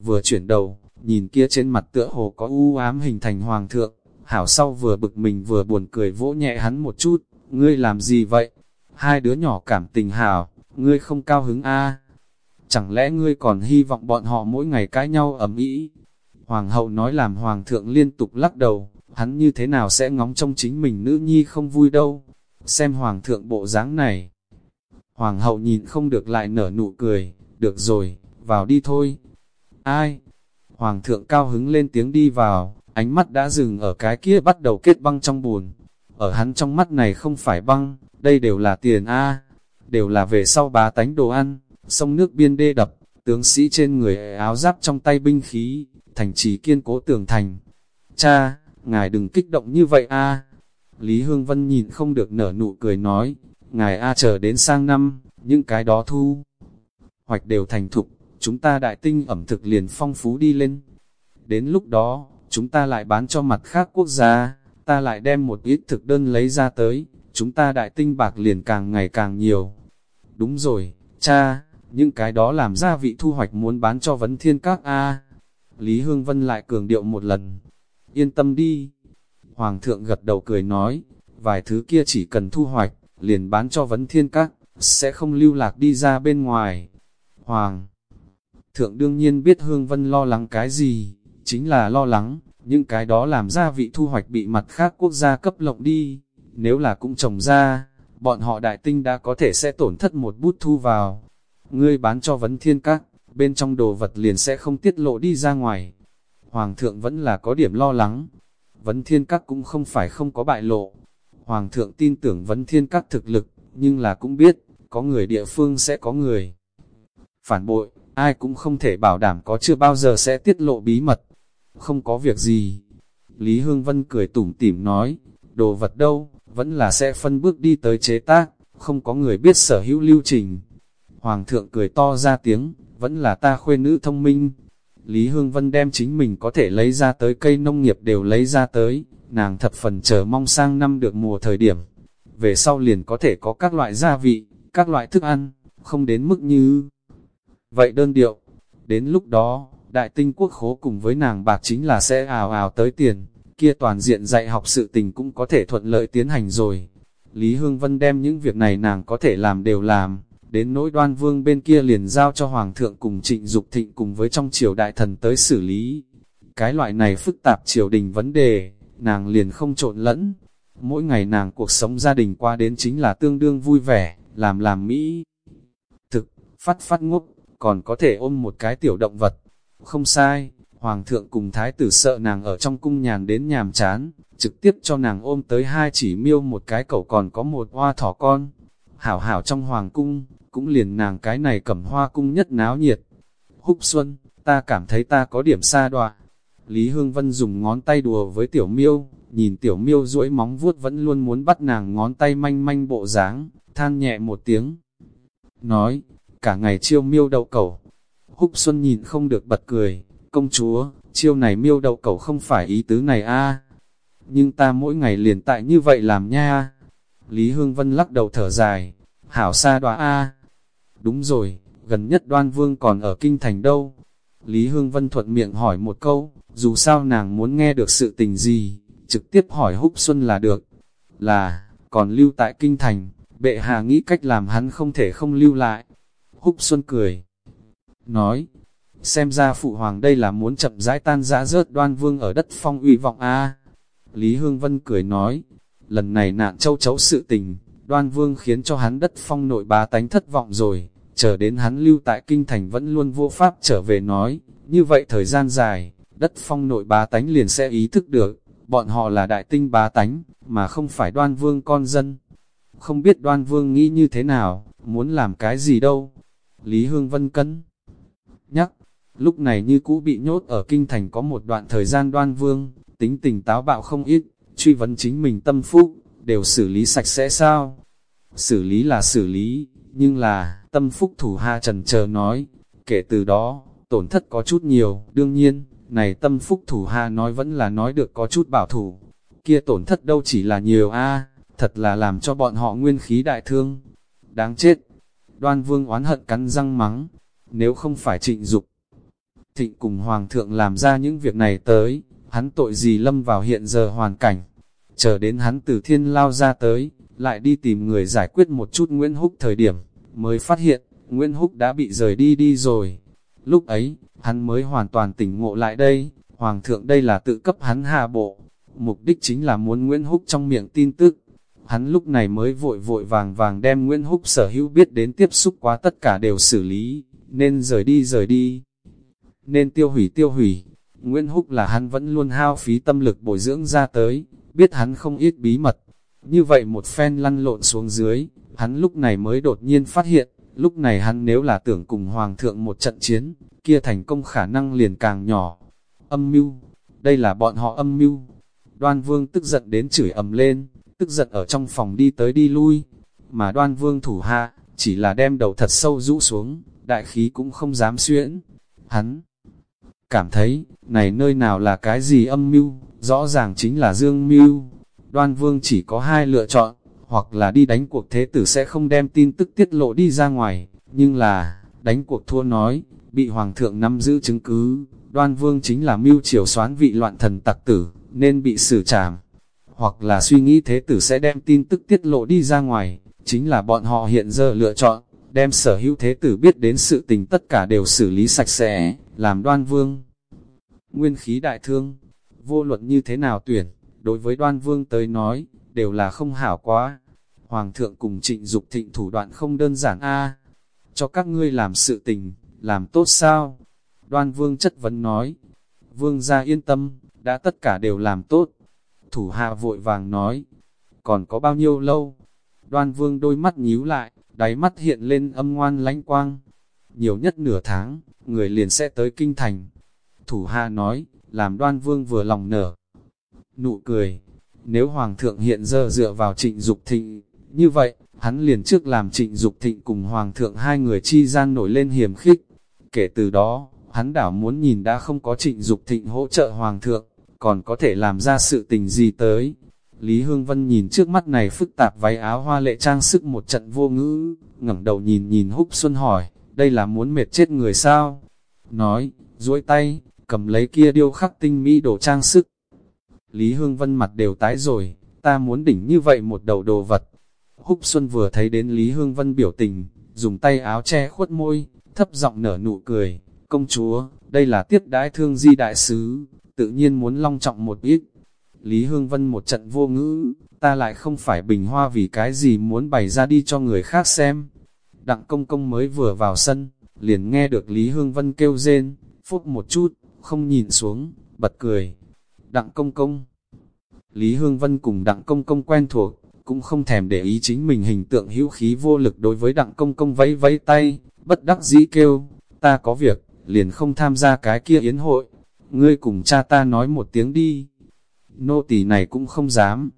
Vừa chuyển đầu, nhìn kia trên mặt tựa hồ có u ám hình thành hoàng thượng, hảo sau vừa bực mình vừa buồn cười vỗ nhẹ hắn một chút, ngươi làm gì vậy? Hai đứa nhỏ cảm tình hảo, ngươi không cao hứng a Chẳng lẽ ngươi còn hy vọng bọn họ mỗi ngày cãi nhau ầm ĩ? Hoàng hậu nói làm hoàng thượng liên tục lắc đầu, hắn như thế nào sẽ ngóng trong chính mình nữ nhi không vui đâu. Xem hoàng thượng bộ dáng này. Hoàng hậu nhìn không được lại nở nụ cười, được rồi, vào đi thôi. Ai? Hoàng thượng cao hứng lên tiếng đi vào, ánh mắt đã dừng ở cái kia bắt đầu kết băng trong buồn. Ở hắn trong mắt này không phải băng, đây đều là tiền A, đều là về sau bá tánh đồ ăn, sông nước biên đê đập, tướng sĩ trên người áo giáp trong tay binh khí, thành trì kiên cố tường thành. Cha, ngài đừng kích động như vậy a Lý Hương Vân nhìn không được nở nụ cười nói, ngài A chờ đến sang năm, những cái đó thu. Hoạch đều thành thục, chúng ta đại tinh ẩm thực liền phong phú đi lên. Đến lúc đó, chúng ta lại bán cho mặt khác quốc gia, ta lại đem một ít thực đơn lấy ra tới, chúng ta đại tinh bạc liền càng ngày càng nhiều. Đúng rồi, cha, những cái đó làm ra vị thu hoạch muốn bán cho vấn thiên các A. Lý Hương Vân lại cường điệu một lần. Yên tâm đi. Hoàng thượng gật đầu cười nói, vài thứ kia chỉ cần thu hoạch, liền bán cho vấn thiên các, sẽ không lưu lạc đi ra bên ngoài. Hoàng thượng đương nhiên biết Hương Vân lo lắng cái gì, chính là lo lắng, những cái đó làm ra vị thu hoạch bị mặt khác quốc gia cấp lộng đi, nếu là cũng trồng ra, bọn họ đại tinh đã có thể sẽ tổn thất một bút thu vào. Ngươi bán cho vấn thiên các, bên trong đồ vật liền sẽ không tiết lộ đi ra ngoài. Hoàng thượng vẫn là có điểm lo lắng, vấn thiên các cũng không phải không có bại lộ. Hoàng thượng tin tưởng vấn thiên các thực lực, nhưng là cũng biết, có người địa phương sẽ có người. Phản bội, ai cũng không thể bảo đảm có chưa bao giờ sẽ tiết lộ bí mật. Không có việc gì. Lý Hương Vân cười tủm tỉm nói, đồ vật đâu, vẫn là sẽ phân bước đi tới chế tác, không có người biết sở hữu lưu trình. Hoàng thượng cười to ra tiếng, vẫn là ta khuê nữ thông minh. Lý Hương Vân đem chính mình có thể lấy ra tới cây nông nghiệp đều lấy ra tới, nàng thập phần chờ mong sang năm được mùa thời điểm. Về sau liền có thể có các loại gia vị, các loại thức ăn, không đến mức như... Vậy đơn điệu, đến lúc đó, đại tinh quốc khố cùng với nàng bạc chính là sẽ ào ào tới tiền, kia toàn diện dạy học sự tình cũng có thể thuận lợi tiến hành rồi. Lý Hương Vân đem những việc này nàng có thể làm đều làm, đến nỗi đoan vương bên kia liền giao cho Hoàng thượng cùng trịnh Dục thịnh cùng với trong triều đại thần tới xử lý. Cái loại này phức tạp triều đình vấn đề, nàng liền không trộn lẫn. Mỗi ngày nàng cuộc sống gia đình qua đến chính là tương đương vui vẻ, làm làm mỹ. Thực, phát phát ngốc, còn có thể ôm một cái tiểu động vật. Không sai, Hoàng thượng cùng thái tử sợ nàng ở trong cung nhàn đến nhàm chán, trực tiếp cho nàng ôm tới hai chỉ miêu một cái cậu còn có một hoa thỏ con. Hảo hảo trong hoàng cung, cũng liền nàng cái này cầm hoa cung nhất náo nhiệt. Húc Xuân, ta cảm thấy ta có điểm xa đoạ. Lý Hương Vân dùng ngón tay đùa với tiểu miêu, nhìn tiểu miêu duỗi móng vuốt vẫn luôn muốn bắt nàng ngón tay manh manh bộ dáng, than nhẹ một tiếng. Nói, cả ngày chiêu miêu đậu cẩu. Húc Xuân nhìn không được bật cười, công chúa, chiêu này miêu đậu cẩu không phải ý tứ này a Nhưng ta mỗi ngày liền tại như vậy làm nha. Lý Hương Vân lắc đầu thở dài, hảo xa đoá a Đúng rồi, gần nhất đoan vương còn ở kinh thành đâu. Lý Hương Vân thuận miệng hỏi một câu, dù sao nàng muốn nghe được sự tình gì, trực tiếp hỏi Húc Xuân là được. Là, còn lưu tại kinh thành, bệ hạ nghĩ cách làm hắn không thể không lưu lại. Húc Xuân cười, nói, xem ra phụ hoàng đây là muốn chậm rãi tan rã rớt đoan vương ở đất phong uy vọng a Lý Hương Vân cười nói, lần này nạn châu chấu sự tình, đoan vương khiến cho hắn đất phong nội bá tánh thất vọng rồi, chờ đến hắn lưu tại kinh thành vẫn luôn vô pháp trở về nói, như vậy thời gian dài, đất phong nội bá tánh liền sẽ ý thức được, bọn họ là đại tinh bá tánh, mà không phải đoan vương con dân. Không biết đoan vương nghĩ như thế nào, muốn làm cái gì đâu. Lý Hương Vân cân nhắc, lúc này như cũ bị nhốt ở kinh thành có một đoạn thời gian đoan vương, tính tình táo bạo không ít, truy vấn chính mình tâm phúc, đều xử lý sạch sẽ sao? Xử lý là xử lý, nhưng là, tâm phúc thủ hạ trần chờ nói, kể từ đó, tổn thất có chút nhiều, đương nhiên, này tâm phúc thủ hạ nói vẫn là nói được có chút bảo thủ, kia tổn thất đâu chỉ là nhiều a thật là làm cho bọn họ nguyên khí đại thương. Đáng chết, đoan vương oán hận cắn răng mắng, nếu không phải trịnh dục thịnh cùng hoàng thượng làm ra những việc này tới, hắn tội gì lâm vào hiện giờ hoàn cảnh, chờ đến hắn từ thiên lao ra tới, lại đi tìm người giải quyết một chút Nguyễn Húc thời điểm, mới phát hiện, Nguyễn Húc đã bị rời đi đi rồi. Lúc ấy, hắn mới hoàn toàn tỉnh ngộ lại đây, Hoàng thượng đây là tự cấp hắn hạ bộ, mục đích chính là muốn Nguyễn Húc trong miệng tin tức. Hắn lúc này mới vội vội vàng vàng đem Nguyễn Húc sở hữu biết đến tiếp xúc quá tất cả đều xử lý, nên rời đi rời đi, nên tiêu hủy tiêu hủy. Nguyễn Húc là hắn vẫn luôn hao phí tâm lực bồi dưỡng ra tới, biết hắn không ít bí mật. Như vậy một phen lăn lộn xuống dưới, hắn lúc này mới đột nhiên phát hiện, lúc này hắn nếu là tưởng cùng Hoàng thượng một trận chiến, kia thành công khả năng liền càng nhỏ. Âm mưu, đây là bọn họ âm mưu. Đoan vương tức giận đến chửi ầm lên, tức giận ở trong phòng đi tới đi lui, mà đoan vương thủ hạ, chỉ là đem đầu thật sâu rũ xuống, đại khí cũng không dám xuyễn. Hắn cảm thấy, này nơi nào là cái gì âm mưu, rõ ràng chính là dương mưu. Đoan vương chỉ có hai lựa chọn, hoặc là đi đánh cuộc thế tử sẽ không đem tin tức tiết lộ đi ra ngoài, nhưng là, đánh cuộc thua nói, bị hoàng thượng nắm giữ chứng cứ, đoan vương chính là mưu triều soán vị loạn thần tặc tử, nên bị xử trảm. Hoặc là suy nghĩ thế tử sẽ đem tin tức tiết lộ đi ra ngoài, chính là bọn họ hiện giờ lựa chọn, đem sở hữu thế tử biết đến sự tình tất cả đều xử lý sạch sẽ, làm đoan vương. Nguyên khí đại thương, vô luận như thế nào tuyển, đối với đoan vương tới nói, đều là không hảo quá. Hoàng thượng cùng trịnh Dục thịnh thủ đoạn không đơn giản a cho các ngươi làm sự tình, làm tốt sao? Đoan vương chất vấn nói, vương gia yên tâm, đã tất cả đều làm tốt. Thủ hạ vội vàng nói, còn có bao nhiêu lâu? Đoan vương đôi mắt nhíu lại, đáy mắt hiện lên âm ngoan lánh quang. Nhiều nhất nửa tháng, người liền sẽ tới kinh thành. Thủ hạ nói, làm đoan vương vừa lòng nở. Nụ cười, nếu hoàng thượng hiện giờ dựa vào trịnh Dục thịnh, như vậy, hắn liền trước làm trịnh Dục thịnh cùng hoàng thượng hai người chi gian nổi lên hiểm khích. Kể từ đó, hắn đảo muốn nhìn đã không có trịnh Dục thịnh hỗ trợ hoàng thượng, còn có thể làm ra sự tình gì tới. Lý Hương Vân nhìn trước mắt này phức tạp váy áo hoa lệ trang sức một trận vô ngữ, ngẩng đầu nhìn nhìn Húc Xuân hỏi, đây là muốn mệt chết người sao? Nói, duỗi tay, cầm lấy kia điêu khắc tinh mỹ đồ trang sức. Lý Hương Vân mặt đều tái rồi, ta muốn đỉnh như vậy một đầu đồ vật. Húc Xuân vừa thấy đến Lý Hương Vân biểu tình, dùng tay áo che khuất môi, thấp giọng nở nụ cười, công chúa, đây là tiếp đái thương di đại sứ, tự nhiên muốn long trọng một ít. Lý Hương Vân một trận vô ngữ, ta lại không phải bình hoa vì cái gì muốn bày ra đi cho người khác xem. Đặng công công mới vừa vào sân, liền nghe được Lý Hương Vân kêu rên, phúc một chút, không nhìn xuống, bật cười. Đặng công công Lý Hương Vân cùng đặng công công quen thuộc, cũng không thèm để ý chính mình hình tượng hữu khí vô lực đối với đặng công công vẫy vẫy tay, bất đắc dĩ kêu, ta có việc, liền không tham gia cái kia yến hội, ngươi cùng cha ta nói một tiếng đi. Nô tỳ này cũng không dám.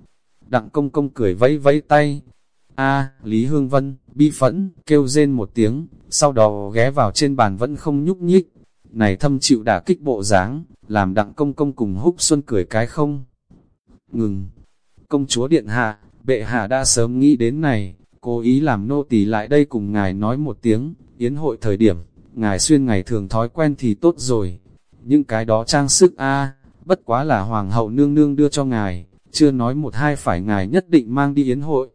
Đặng công công cười vẫy vẫy tay. A, Lý Hương Vân, bi phẫn, kêu rên một tiếng, sau đó ghé vào trên bàn vẫn không nhúc nhích. Này thâm chịu đả kích bộ dáng, làm đặng công công cùng húc xuân cười cái không. Ngừng. Công chúa điện hạ, bệ hạ đã sớm nghĩ đến này, cố ý làm nô tỳ lại đây cùng ngài nói một tiếng, yến hội thời điểm, ngài xuyên ngày thường thói quen thì tốt rồi. Những cái đó trang sức a bất quá là hoàng hậu nương nương đưa cho ngài, chưa nói một hai phải ngài nhất định mang đi yến hội.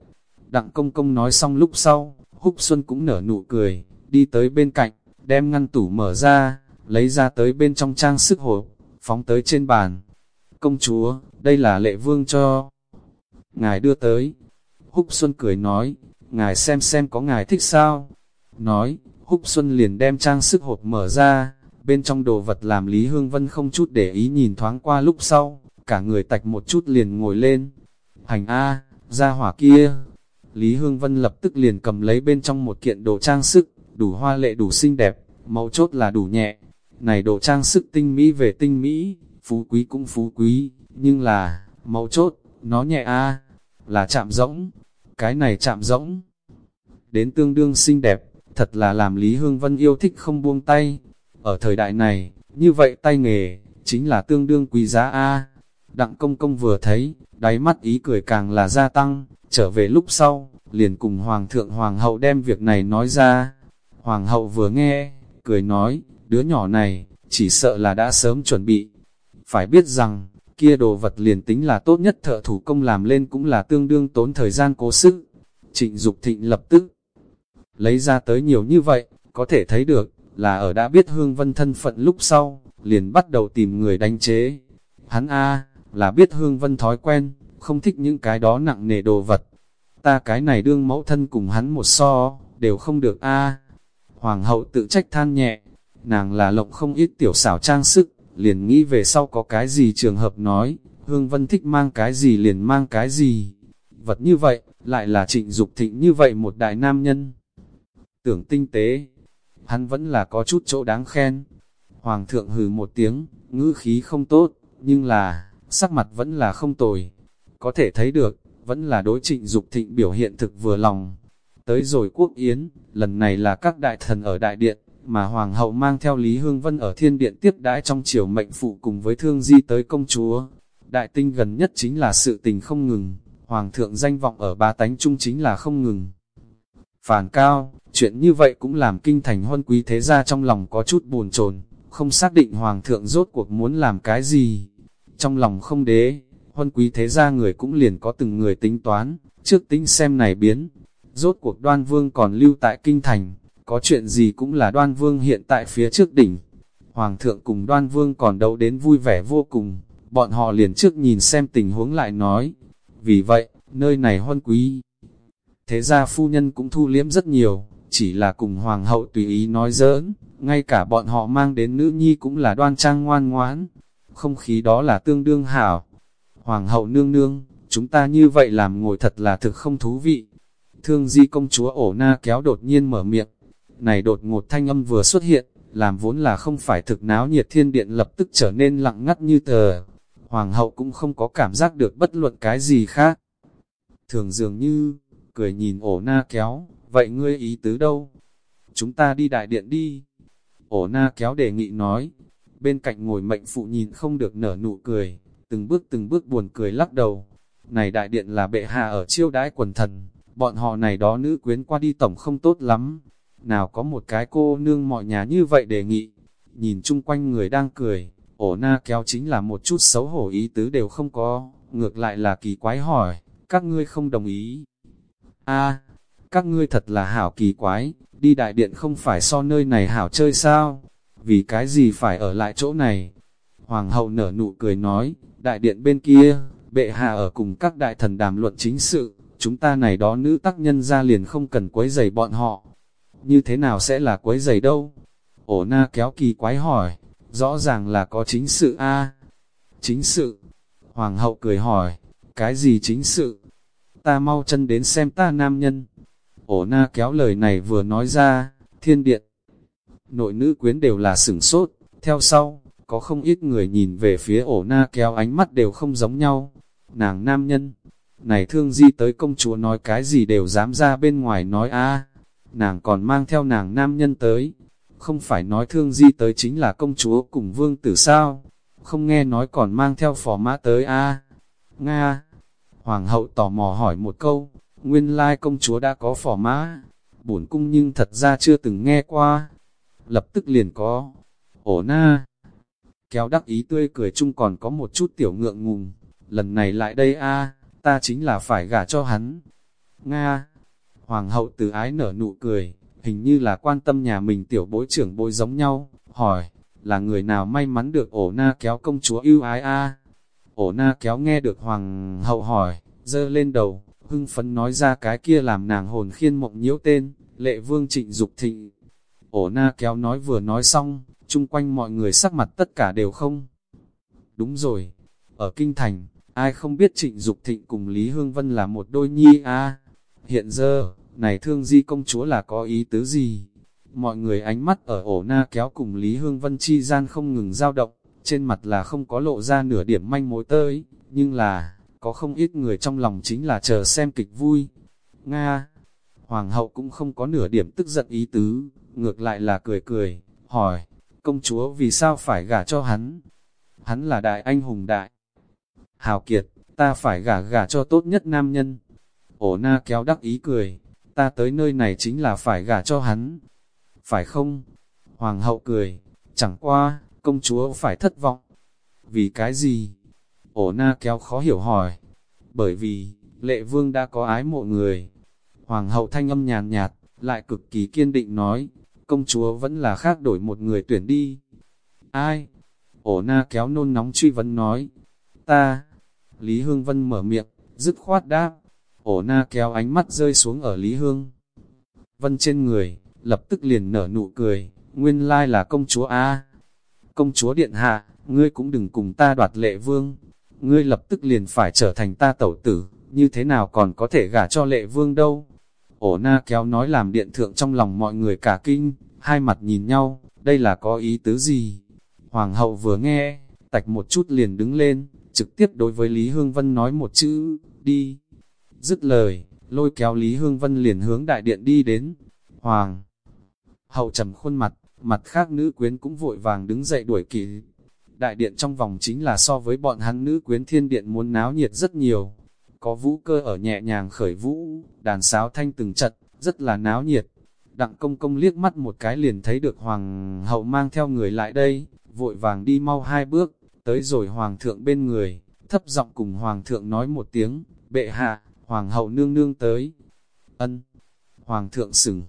Đặng công công nói xong lúc sau, húc xuân cũng nở nụ cười, đi tới bên cạnh, đem ngăn tủ mở ra, lấy ra tới bên trong trang sức hộp, phóng tới trên bàn. Công chúa, đây là lệ vương cho. Ngài đưa tới. Húc Xuân cười nói, ngài xem xem có ngài thích sao. Nói, Húc Xuân liền đem trang sức hộp mở ra, bên trong đồ vật làm Lý Hương Vân không chút để ý nhìn thoáng qua lúc sau, cả người tạch một chút liền ngồi lên. Hành A, ra hỏa kia. Lý Hương Vân lập tức liền cầm lấy bên trong một kiện đồ trang sức, đủ hoa lệ đủ xinh đẹp, mẫu chốt là đủ nhẹ. Này đồ trang sức tinh mỹ về tinh mỹ, phú quý cũng phú quý, nhưng là, mẫu chốt, nó nhẹ A, là chạm rỗng. Cái này chạm rỗng, đến tương đương xinh đẹp, thật là làm Lý Hương Vân yêu thích không buông tay. Ở thời đại này, như vậy tay nghề, chính là tương đương quý giá A. Đặng công công vừa thấy, đáy mắt ý cười càng là gia tăng, trở về lúc sau, liền cùng Hoàng thượng Hoàng hậu đem việc này nói ra. Hoàng hậu vừa nghe, cười nói, đứa nhỏ này, chỉ sợ là đã sớm chuẩn bị. Phải biết rằng, kia đồ vật liền tính là tốt nhất thợ thủ công làm lên cũng là tương đương tốn thời gian cố sức. Trịnh Dục Thịnh lập tức lấy ra tới nhiều như vậy, có thể thấy được, là ở đã biết Hương Vân thân phận lúc sau, liền bắt đầu tìm người đánh chế. Hắn A, là biết Hương Vân thói quen, không thích những cái đó nặng nề đồ vật. Ta cái này đương mẫu thân cùng hắn một so, đều không được A. Hoàng hậu tự trách than nhẹ, nàng là lộng không ít tiểu xảo trang sức, liền nghĩ về sau có cái gì trường hợp nói, Hương Vân thích mang cái gì liền mang cái gì. Vật như vậy, lại là trịnh Dục thịnh như vậy một đại nam nhân. Tưởng tinh tế, hắn vẫn là có chút chỗ đáng khen. Hoàng thượng hừ một tiếng, ngữ khí không tốt, nhưng là, sắc mặt vẫn là không tồi. Có thể thấy được, vẫn là đối trịnh Dục thịnh biểu hiện thực vừa lòng. Tới rồi quốc yến, lần này là các đại thần ở đại điện, mà Hoàng hậu mang theo Lý Hương Vân ở thiên điện tiếp đãi trong triều mệnh phụ cùng với thương di tới công chúa. Đại tinh gần nhất chính là sự tình không ngừng, Hoàng thượng danh vọng ở ba tánh trung chính là không ngừng. Phản cao, chuyện như vậy cũng làm kinh thành huân quý thế gia trong lòng có chút buồn chồn không xác định Hoàng thượng rốt cuộc muốn làm cái gì. Trong lòng không đế, huân quý thế gia người cũng liền có từng người tính toán, trước tính xem này biến. Rốt cuộc đoan vương còn lưu tại kinh thành, có chuyện gì cũng là đoan vương hiện tại phía trước đỉnh. Hoàng thượng cùng đoan vương còn đấu đến vui vẻ vô cùng, bọn họ liền trước nhìn xem tình huống lại nói. Vì vậy, nơi này huân quý. Thế ra phu nhân cũng thu liếm rất nhiều, chỉ là cùng hoàng hậu tùy ý nói giỡn, ngay cả bọn họ mang đến nữ nhi cũng là đoan trang ngoan ngoãn. Không khí đó là tương đương hảo. Hoàng hậu nương nương, chúng ta như vậy làm ngồi thật là thực không thú vị. Thương di công chúa ổ na kéo đột nhiên mở miệng, này đột ngột thanh âm vừa xuất hiện, làm vốn là không phải thực náo nhiệt thiên điện lập tức trở nên lặng ngắt như tờ. Hoàng hậu cũng không có cảm giác được bất luận cái gì khác. Thường dường như, cười nhìn ổ na kéo, vậy ngươi ý tứ đâu? Chúng ta đi đại điện đi. Ổ na kéo đề nghị nói, bên cạnh ngồi mệnh phụ nhìn không được nở nụ cười, từng bước từng bước buồn cười lắc đầu. Này đại điện là bệ hạ ở chiêu đãi quần thần, bọn họ này đó nữ quyến qua đi tổng không tốt lắm, nào có một cái cô nương mọi nhà như vậy đề nghị. Nhìn chung quanh người đang cười, ổ na kéo chính là một chút xấu hổ ý tứ đều không có, ngược lại là kỳ quái hỏi, các ngươi không đồng ý a các ngươi thật là hảo kỳ quái, đi đại điện không phải so nơi này hảo chơi sao? Vì cái gì phải ở lại chỗ này? Hoàng hậu nở nụ cười nói, đại điện bên kia, bệ hạ ở cùng các đại thần đàm luận chính sự, chúng ta này đó nữ tác nhân ra liền không cần quấy giày bọn họ, như thế nào sẽ là quấy giày đâu? Ổ na kéo kỳ quái hỏi, rõ ràng là có chính sự a Chính sự? Hoàng hậu cười hỏi, cái gì chính sự? Ta mau chân đến xem ta nam nhân. Ổ na kéo lời này vừa nói ra, thiên điện. Nội nữ quyến đều là sửng sốt, theo sau, có không ít người nhìn về phía ổ na kéo ánh mắt đều không giống nhau. Nàng nam nhân, này thương di tới công chúa nói cái gì đều dám ra bên ngoài nói a nàng còn mang theo nàng nam nhân tới. Không phải nói thương di tới chính là công chúa cùng vương tử sao? Không nghe nói còn mang theo phò mã tới a Nga! Hoàng hậu tò mò hỏi một câu, nguyên lai công chúa đã có phò mã. Bổn cung nhưng thật ra chưa từng nghe qua. Lập tức liền có. Ổ na! Kéo đắc ý tươi cười chung còn có một chút tiểu ngượng ngùng. Lần này lại đây a ta chính là phải gả cho hắn. Nga! Hoàng hậu từ ái nở nụ cười, hình như là quan tâm nhà mình tiểu bối trưởng bối giống nhau, hỏi, là người nào may mắn được ổ na kéo công chúa yêu ái a Ổ na kéo nghe được hoàng hậu hỏi, dơ lên đầu, hưng phấn nói ra cái kia làm nàng hồn khiên mộng nhiễu tên, lệ vương trịnh Dục thịnh. Ổ na kéo nói vừa nói xong, chung quanh mọi người sắc mặt tất cả đều không. Đúng rồi, ở Kinh Thành, ai không biết trịnh Dục thịnh cùng Lý Hương Vân là một đôi nhi a Hiện giờ, này thương di công chúa là có ý tứ gì? Mọi người ánh mắt ở ổ na kéo cùng Lý Hương Vân chi gian không ngừng dao động, trên mặt là không có lộ ra nửa điểm manh mối tới, nhưng là, có không ít người trong lòng chính là chờ xem kịch vui. Nga, Hoàng hậu cũng không có nửa điểm tức giận ý tứ, ngược lại là cười cười, hỏi, công chúa vì sao phải gả cho hắn? Hắn là đại anh hùng đại. Hào kiệt, ta phải gả gả cho tốt nhất nam nhân. Ổ na kéo đắc ý cười, ta tới nơi này chính là phải gả cho hắn. Phải không? Hoàng hậu cười, chẳng qua, công chúa phải thất vọng. Vì cái gì? Ổ na kéo khó hiểu hỏi. Bởi vì, lệ vương đã có ái mộ người. Hoàng hậu thanh âm nhàn nhạt, lại cực kỳ kiên định nói, công chúa vẫn là khác đổi một người tuyển đi. Ai? Ổ na kéo nôn nóng truy vấn nói, ta. Lý Hương Vân mở miệng, dứt khoát đáp. Ổ na kéo ánh mắt rơi xuống ở Lý Hương. Vân trên người, lập tức liền nở nụ cười, nguyên lai là công chúa A công chúa điện hạ, ngươi cũng đừng cùng ta đoạt lệ vương, ngươi lập tức liền phải trở thành ta tẩu tử, như thế nào còn có thể gả cho lệ vương đâu. Ổ na kéo nói làm điện thượng trong lòng mọi người cả kinh, hai mặt nhìn nhau, đây là có ý tứ gì? Hoàng hậu vừa nghe, tạch một chút liền đứng lên, trực tiếp đối với Lý Hương Vân nói một chữ, đi. Dứt lời, lôi kéo Lý Hương Vân liền hướng đại điện đi đến. Hoàng hậu trầm khuôn mặt, mặt khác nữ quyến cũng vội vàng đứng dậy đuổi kịp. Đại điện trong vòng chính là so với bọn hắn nữ quyến thiên điện muốn náo nhiệt rất nhiều. Có vũ cơ ở nhẹ nhàng khởi vũ, đàn sáo thanh từng chật, rất là náo nhiệt. Đặng công công liếc mắt một cái liền thấy được hoàng hậu mang theo người lại đây, vội vàng đi mau hai bước, tới rồi hoàng thượng bên người, thấp giọng cùng hoàng thượng nói một tiếng, bệ hạ, hoàng hậu nương nương tới. Ân, hoàng thượng sừng,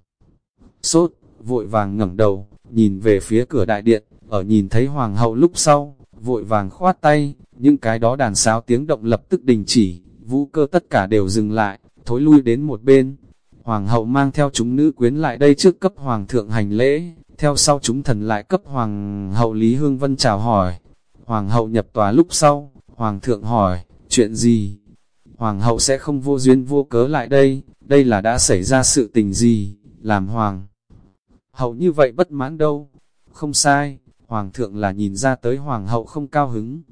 sốt, vội vàng ngẩng đầu, nhìn về phía cửa đại điện, ở nhìn thấy hoàng hậu lúc sau, vội vàng khoát tay, những cái đó đàn sáo tiếng động lập tức đình chỉ, vũ cơ tất cả đều dừng lại, thối lui đến một bên. Hoàng hậu mang theo chúng nữ quyến lại đây trước cấp hoàng thượng hành lễ, theo sau chúng thần lại cấp hoàng hậu Lý Hương Vân chào hỏi. Hoàng hậu nhập tòa lúc sau, hoàng thượng hỏi, chuyện gì? Hoàng hậu sẽ không vô duyên vô cớ lại đây, đây là đã xảy ra sự tình gì, làm hoàng hậu như vậy bất mãn đâu. Không sai, hoàng thượng là nhìn ra tới hoàng hậu không cao hứng.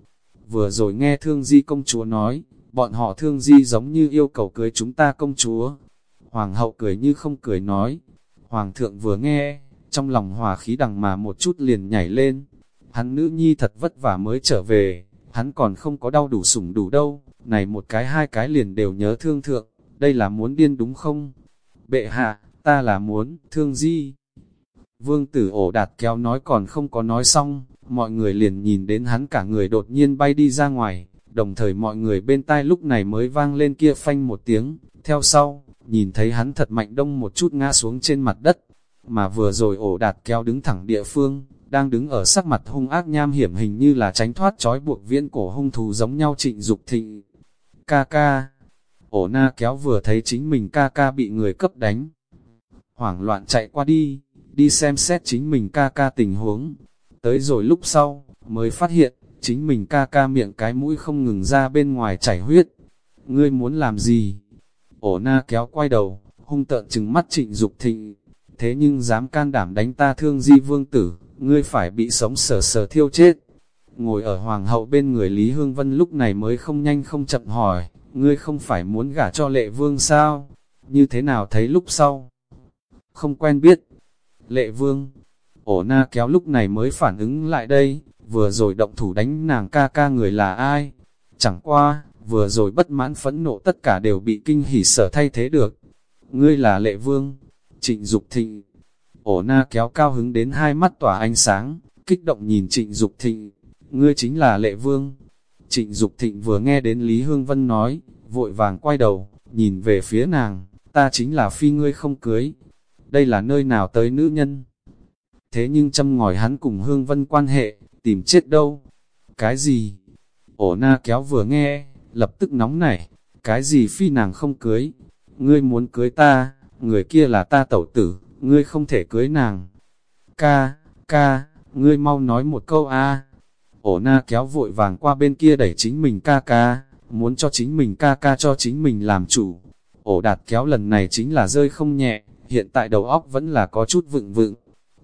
Vừa rồi nghe thương di công chúa nói, bọn họ thương di giống như yêu cầu cưới chúng ta công chúa. Hoàng hậu cười như không cười nói. Hoàng thượng vừa nghe, trong lòng hòa khí đằng mà một chút liền nhảy lên. Hắn nữ nhi thật vất vả mới trở về, hắn còn không có đau đủ sủng đủ đâu. Này một cái hai cái liền đều nhớ thương thượng, đây là muốn điên đúng không? Bệ hạ, ta là muốn, thương di. Vương tử ổ đạt kéo nói còn không có nói xong, mọi người liền nhìn đến hắn cả người đột nhiên bay đi ra ngoài, đồng thời mọi người bên tai lúc này mới vang lên kia phanh một tiếng, theo sau, nhìn thấy hắn thật mạnh đông một chút ngã xuống trên mặt đất, mà vừa rồi ổ đạt kéo đứng thẳng địa phương, đang đứng ở sắc mặt hung ác nham hiểm hình như là tránh thoát trói buộc viễn cổ hung thù giống nhau trịnh dục thịnh. Ca ca, ổ na kéo vừa thấy chính mình ca ca bị người cấp đánh. Hoảng loạn chạy qua đi, đi xem xét chính mình ca ca tình huống. Tới rồi lúc sau, mới phát hiện, chính mình ca ca miệng cái mũi không ngừng ra bên ngoài chảy huyết. Ngươi muốn làm gì? Ổ na kéo quay đầu, hung tợn chừng mắt trịnh Dục thịnh. Thế nhưng dám can đảm đánh ta thương di vương tử, ngươi phải bị sống sờ sờ thiêu chết. Ngồi ở hoàng hậu bên người Lý Hương Vân lúc này mới không nhanh không chậm hỏi, ngươi không phải muốn gả cho lệ vương sao? Như thế nào thấy lúc sau? Không quen biết, Lệ vương, ổ na kéo lúc này mới phản ứng lại đây, vừa rồi động thủ đánh nàng ca ca người là ai? Chẳng qua, vừa rồi bất mãn phẫn nộ tất cả đều bị kinh hỉ sở thay thế được. Ngươi là lệ vương, trịnh Dục thịnh. Ổ na kéo cao hứng đến hai mắt tỏa ánh sáng, kích động nhìn trịnh Dục thịnh. Ngươi chính là lệ vương. Trịnh Dục thịnh vừa nghe đến Lý Hương Vân nói, vội vàng quay đầu, nhìn về phía nàng, ta chính là phi ngươi không cưới, đây là nơi nào tới nữ nhân. thế nhưng châm ngòi hắn cùng Hương Vân quan hệ, tìm chết đâu. Cái gì? Ổ na kéo vừa nghe, lập tức nóng nảy, cái gì phi nàng không cưới? Ngươi muốn cưới ta, người kia là ta tẩu tử, ngươi không thể cưới nàng. Ca, ca, ngươi mau nói một câu a. Ổ na kéo vội vàng qua bên kia đẩy chính mình ca ca, muốn cho chính mình ca ca cho chính mình làm chủ. Ổ đạt kéo lần này chính là rơi không nhẹ, hiện tại đầu óc vẫn là có chút vựng vựng.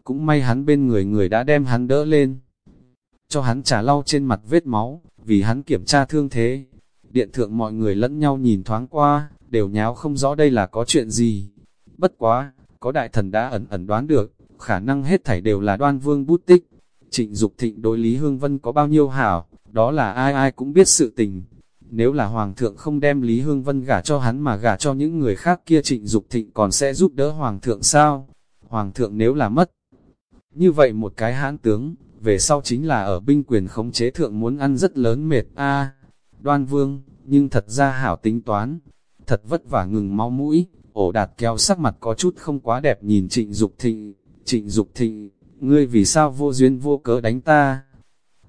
Cũng may hắn bên người người đã đem hắn đỡ lên. Cho hắn trả lau trên mặt vết máu, vì hắn kiểm tra thương thế. Điện thượng mọi người lẫn nhau nhìn thoáng qua, đều nháo không rõ đây là có chuyện gì. Bất quá, có đại thần đã ẩn ẩn đoán được, khả năng hết thảy đều là đoan vương bút tích. Trịnh Dục thịnh đối Lý Hương Vân có bao nhiêu hảo, đó là ai ai cũng biết sự tình. Nếu là Hoàng thượng không đem Lý Hương Vân gả cho hắn mà gả cho những người khác kia trịnh Dục thịnh còn sẽ giúp đỡ Hoàng thượng sao? Hoàng thượng nếu là mất. Như vậy một cái hãn tướng, về sau chính là ở binh quyền khống chế thượng muốn ăn rất lớn mệt a à, Đoan vương, nhưng thật ra hảo tính toán, thật vất vả ngừng máu mũi, ổ đạt kéo sắc mặt có chút không quá đẹp nhìn trịnh Dục thịnh, trịnh Dục thịnh, ngươi vì sao vô duyên vô cớ đánh ta?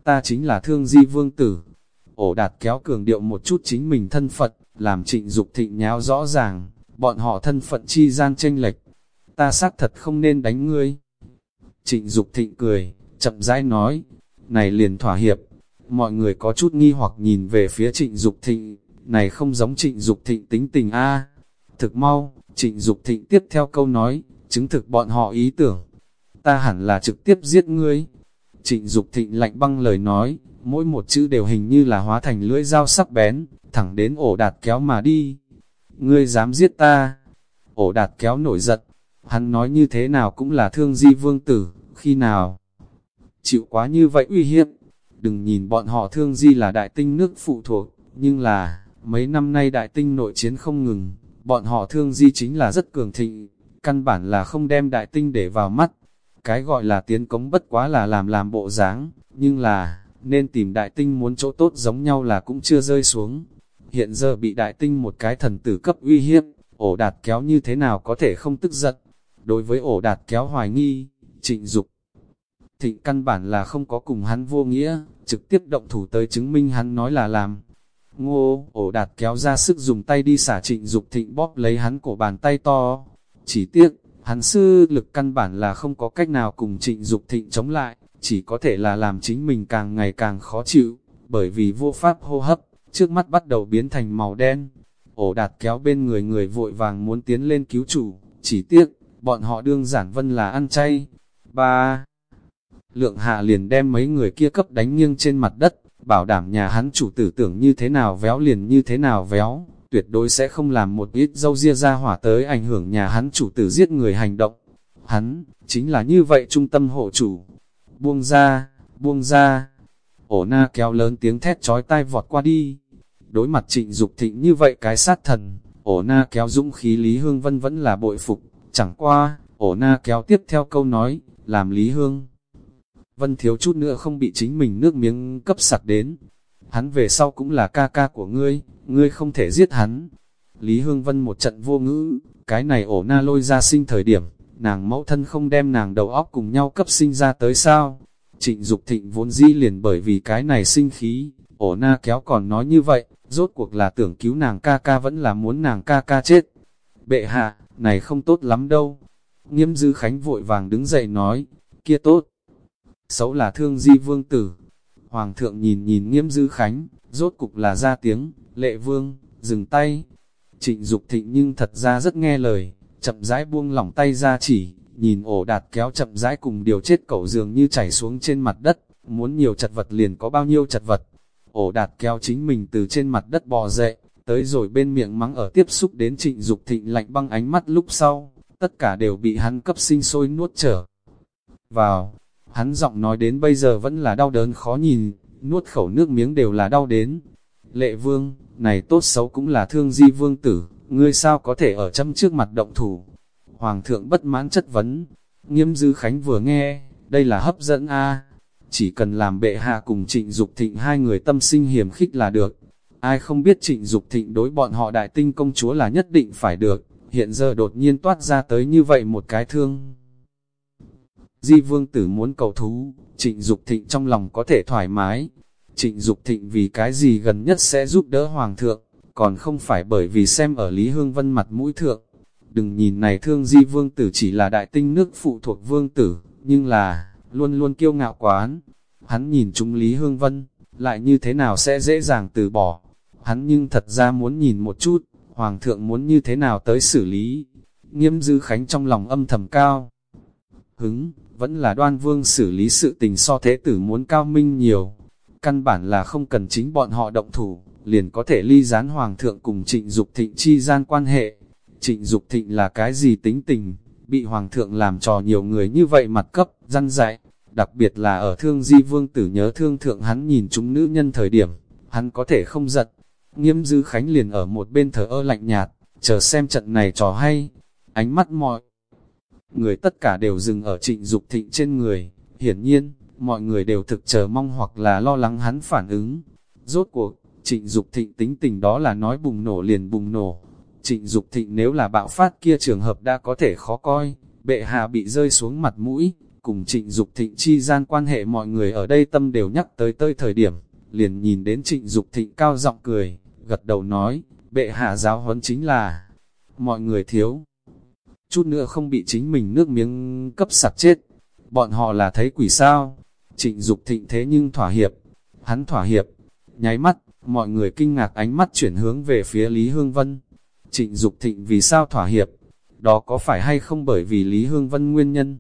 Ta chính là thương di vương tử. Ổ đạt kéo cường điệu một chút chính mình thân phận, làm trịnh Dục thịnh nháo rõ ràng, bọn họ thân phận chi gian tranh lệch. Ta xác thật không nên đánh ngươi. Trịnh Dục thịnh cười, chậm rãi nói, này liền thỏa hiệp. Mọi người có chút nghi hoặc nhìn về phía trịnh Dục thịnh, này không giống trịnh Dục thịnh tính tình a Thực mau, trịnh Dục thịnh tiếp theo câu nói, chứng thực bọn họ ý tưởng ta hẳn là trực tiếp giết ngươi. Trịnh Dục thịnh lạnh băng lời nói, mỗi một chữ đều hình như là hóa thành lưỡi dao sắc bén, thẳng đến ổ đạt kéo mà đi. Ngươi dám giết ta? Ổ đạt kéo nổi giận, hắn nói như thế nào cũng là thương di vương tử, khi nào? Chịu quá như vậy uy hiếp, đừng nhìn bọn họ thương di là đại tinh nước phụ thuộc, nhưng là, mấy năm nay đại tinh nội chiến không ngừng, bọn họ thương di chính là rất cường thịnh, căn bản là không đem đại tinh để vào mắt. Cái gọi là tiến cống bất quá là làm làm bộ dáng, nhưng là, nên tìm đại tinh muốn chỗ tốt giống nhau là cũng chưa rơi xuống. Hiện giờ bị đại tinh một cái thần tử cấp uy hiếp, ổ đạt kéo như thế nào có thể không tức giận. Đối với ổ đạt kéo hoài nghi, trịnh dục thịnh căn bản là không có cùng hắn vô nghĩa, trực tiếp động thủ tới chứng minh hắn nói là làm. Ngô, ổ đạt kéo ra sức dùng tay đi xả trịnh dục thịnh bóp lấy hắn cổ bàn tay to. Chỉ tiếc, Hắn sư lực căn bản là không có cách nào cùng trịnh Dục thịnh chống lại, chỉ có thể là làm chính mình càng ngày càng khó chịu, bởi vì vô pháp hô hấp, trước mắt bắt đầu biến thành màu đen. Ổ đạt kéo bên người người vội vàng muốn tiến lên cứu chủ, chỉ tiếc, bọn họ đương giản vân là ăn chay. Ba Lượng hạ liền đem mấy người kia cấp đánh nghiêng trên mặt đất, bảo đảm nhà hắn chủ tử tưởng như thế nào véo liền như thế nào véo, tuyệt đối sẽ không làm một ít dâu ria ra hỏa tới ảnh hưởng nhà hắn chủ tử giết người hành động. Hắn, chính là như vậy trung tâm hộ chủ. Buông ra, buông ra. Ổ na kéo lớn tiếng thét chói tai vọt qua đi. Đối mặt trịnh Dục thịnh như vậy cái sát thần, ổ na kéo dũng khí Lý Hương Vân vẫn là bội phục. Chẳng qua, ổ na kéo tiếp theo câu nói, làm Lý Hương. Vân thiếu chút nữa không bị chính mình nước miếng cấp sặc đến, hắn về sau cũng là ca ca của ngươi, ngươi không thể giết hắn. Lý Hương Vân một trận vô ngữ, cái này ổ na lôi ra sinh thời điểm, nàng mẫu thân không đem nàng đầu óc cùng nhau cấp sinh ra tới sao. Trịnh Dục thịnh vốn di liền bởi vì cái này sinh khí, ổ na kéo còn nói như vậy, rốt cuộc là tưởng cứu nàng ca ca vẫn là muốn nàng ca ca chết. Bệ hạ, này không tốt lắm đâu. Nghiêm dư khánh vội vàng đứng dậy nói, kia tốt. Xấu là thương di vương tử, Hoàng thượng nhìn nhìn nghiêm dư khánh, rốt cục là ra tiếng, lệ vương, dừng tay. Trịnh Dục thịnh nhưng thật ra rất nghe lời, chậm rãi buông lỏng tay ra chỉ, nhìn ổ đạt kéo chậm rãi cùng điều chết cẩu dường như chảy xuống trên mặt đất, muốn nhiều chật vật liền có bao nhiêu chật vật. Ổ đạt kéo chính mình từ trên mặt đất bò dậy, tới rồi bên miệng mắng ở tiếp xúc đến trịnh Dục thịnh lạnh băng ánh mắt lúc sau, tất cả đều bị hắn cấp sinh sôi nuốt trở vào. Hắn giọng nói đến bây giờ vẫn là đau đớn khó nhìn, nuốt khẩu nước miếng đều là đau đến. Lệ vương, này tốt xấu cũng là thương di vương tử, ngươi sao có thể ở châm trước mặt động thủ. Hoàng thượng bất mãn chất vấn, nghiêm dư khánh vừa nghe, đây là hấp dẫn a Chỉ cần làm bệ hạ cùng trịnh Dục thịnh hai người tâm sinh hiểm khích là được. Ai không biết trịnh Dục thịnh đối bọn họ đại tinh công chúa là nhất định phải được, hiện giờ đột nhiên toát ra tới như vậy một cái thương Di vương tử muốn cầu thú, trịnh Dục thịnh trong lòng có thể thoải mái. Trịnh Dục thịnh vì cái gì gần nhất sẽ giúp đỡ hoàng thượng, còn không phải bởi vì xem ở Lý Hương Vân mặt mũi thượng. Đừng nhìn này thương di vương tử chỉ là đại tinh nước phụ thuộc vương tử, nhưng là, luôn luôn kiêu ngạo quán. Hắn nhìn chúng Lý Hương Vân, lại như thế nào sẽ dễ dàng từ bỏ. Hắn nhưng thật ra muốn nhìn một chút, Hoàng thượng muốn như thế nào tới xử lý. Nghiêm dư khánh trong lòng âm thầm cao. Hứng, vẫn là đoan vương xử lý sự tình so thế tử muốn cao minh nhiều. Căn bản là không cần chính bọn họ động thủ, liền có thể ly gián Hoàng thượng cùng trịnh Dục thịnh chi gian quan hệ. Trịnh Dục thịnh là cái gì tính tình, bị Hoàng thượng làm trò nhiều người như vậy mặt cấp, răn dạy, đặc biệt là ở thương di vương tử nhớ thương thượng hắn nhìn chúng nữ nhân thời điểm, hắn có thể không giật. Nghiêm dư khánh liền ở một bên thờ ơ lạnh nhạt, chờ xem trận này trò hay, ánh mắt mọi. Người tất cả đều dừng ở trịnh Dục thịnh trên người, hiển nhiên, mọi người đều thực chờ mong hoặc là lo lắng hắn phản ứng. Rốt cuộc, trịnh Dục thịnh tính tình đó là nói bùng nổ liền bùng nổ. Trịnh Dục thịnh nếu là bạo phát kia trường hợp đã có thể khó coi, bệ hạ bị rơi xuống mặt mũi, cùng trịnh Dục thịnh chi gian quan hệ mọi người ở đây tâm đều nhắc tới tới thời điểm, liền nhìn đến trịnh Dục thịnh cao giọng cười, gật đầu nói, bệ hạ giáo huấn chính là, mọi người thiếu. Chút nữa không bị chính mình nước miếng cấp sặc chết, bọn họ là thấy quỷ sao, trịnh Dục thịnh thế nhưng thỏa hiệp, hắn thỏa hiệp, nháy mắt, mọi người kinh ngạc ánh mắt chuyển hướng về phía Lý Hương Vân. Trịnh Dục thịnh vì sao thỏa hiệp, đó có phải hay không bởi vì Lý Hương Vân nguyên nhân?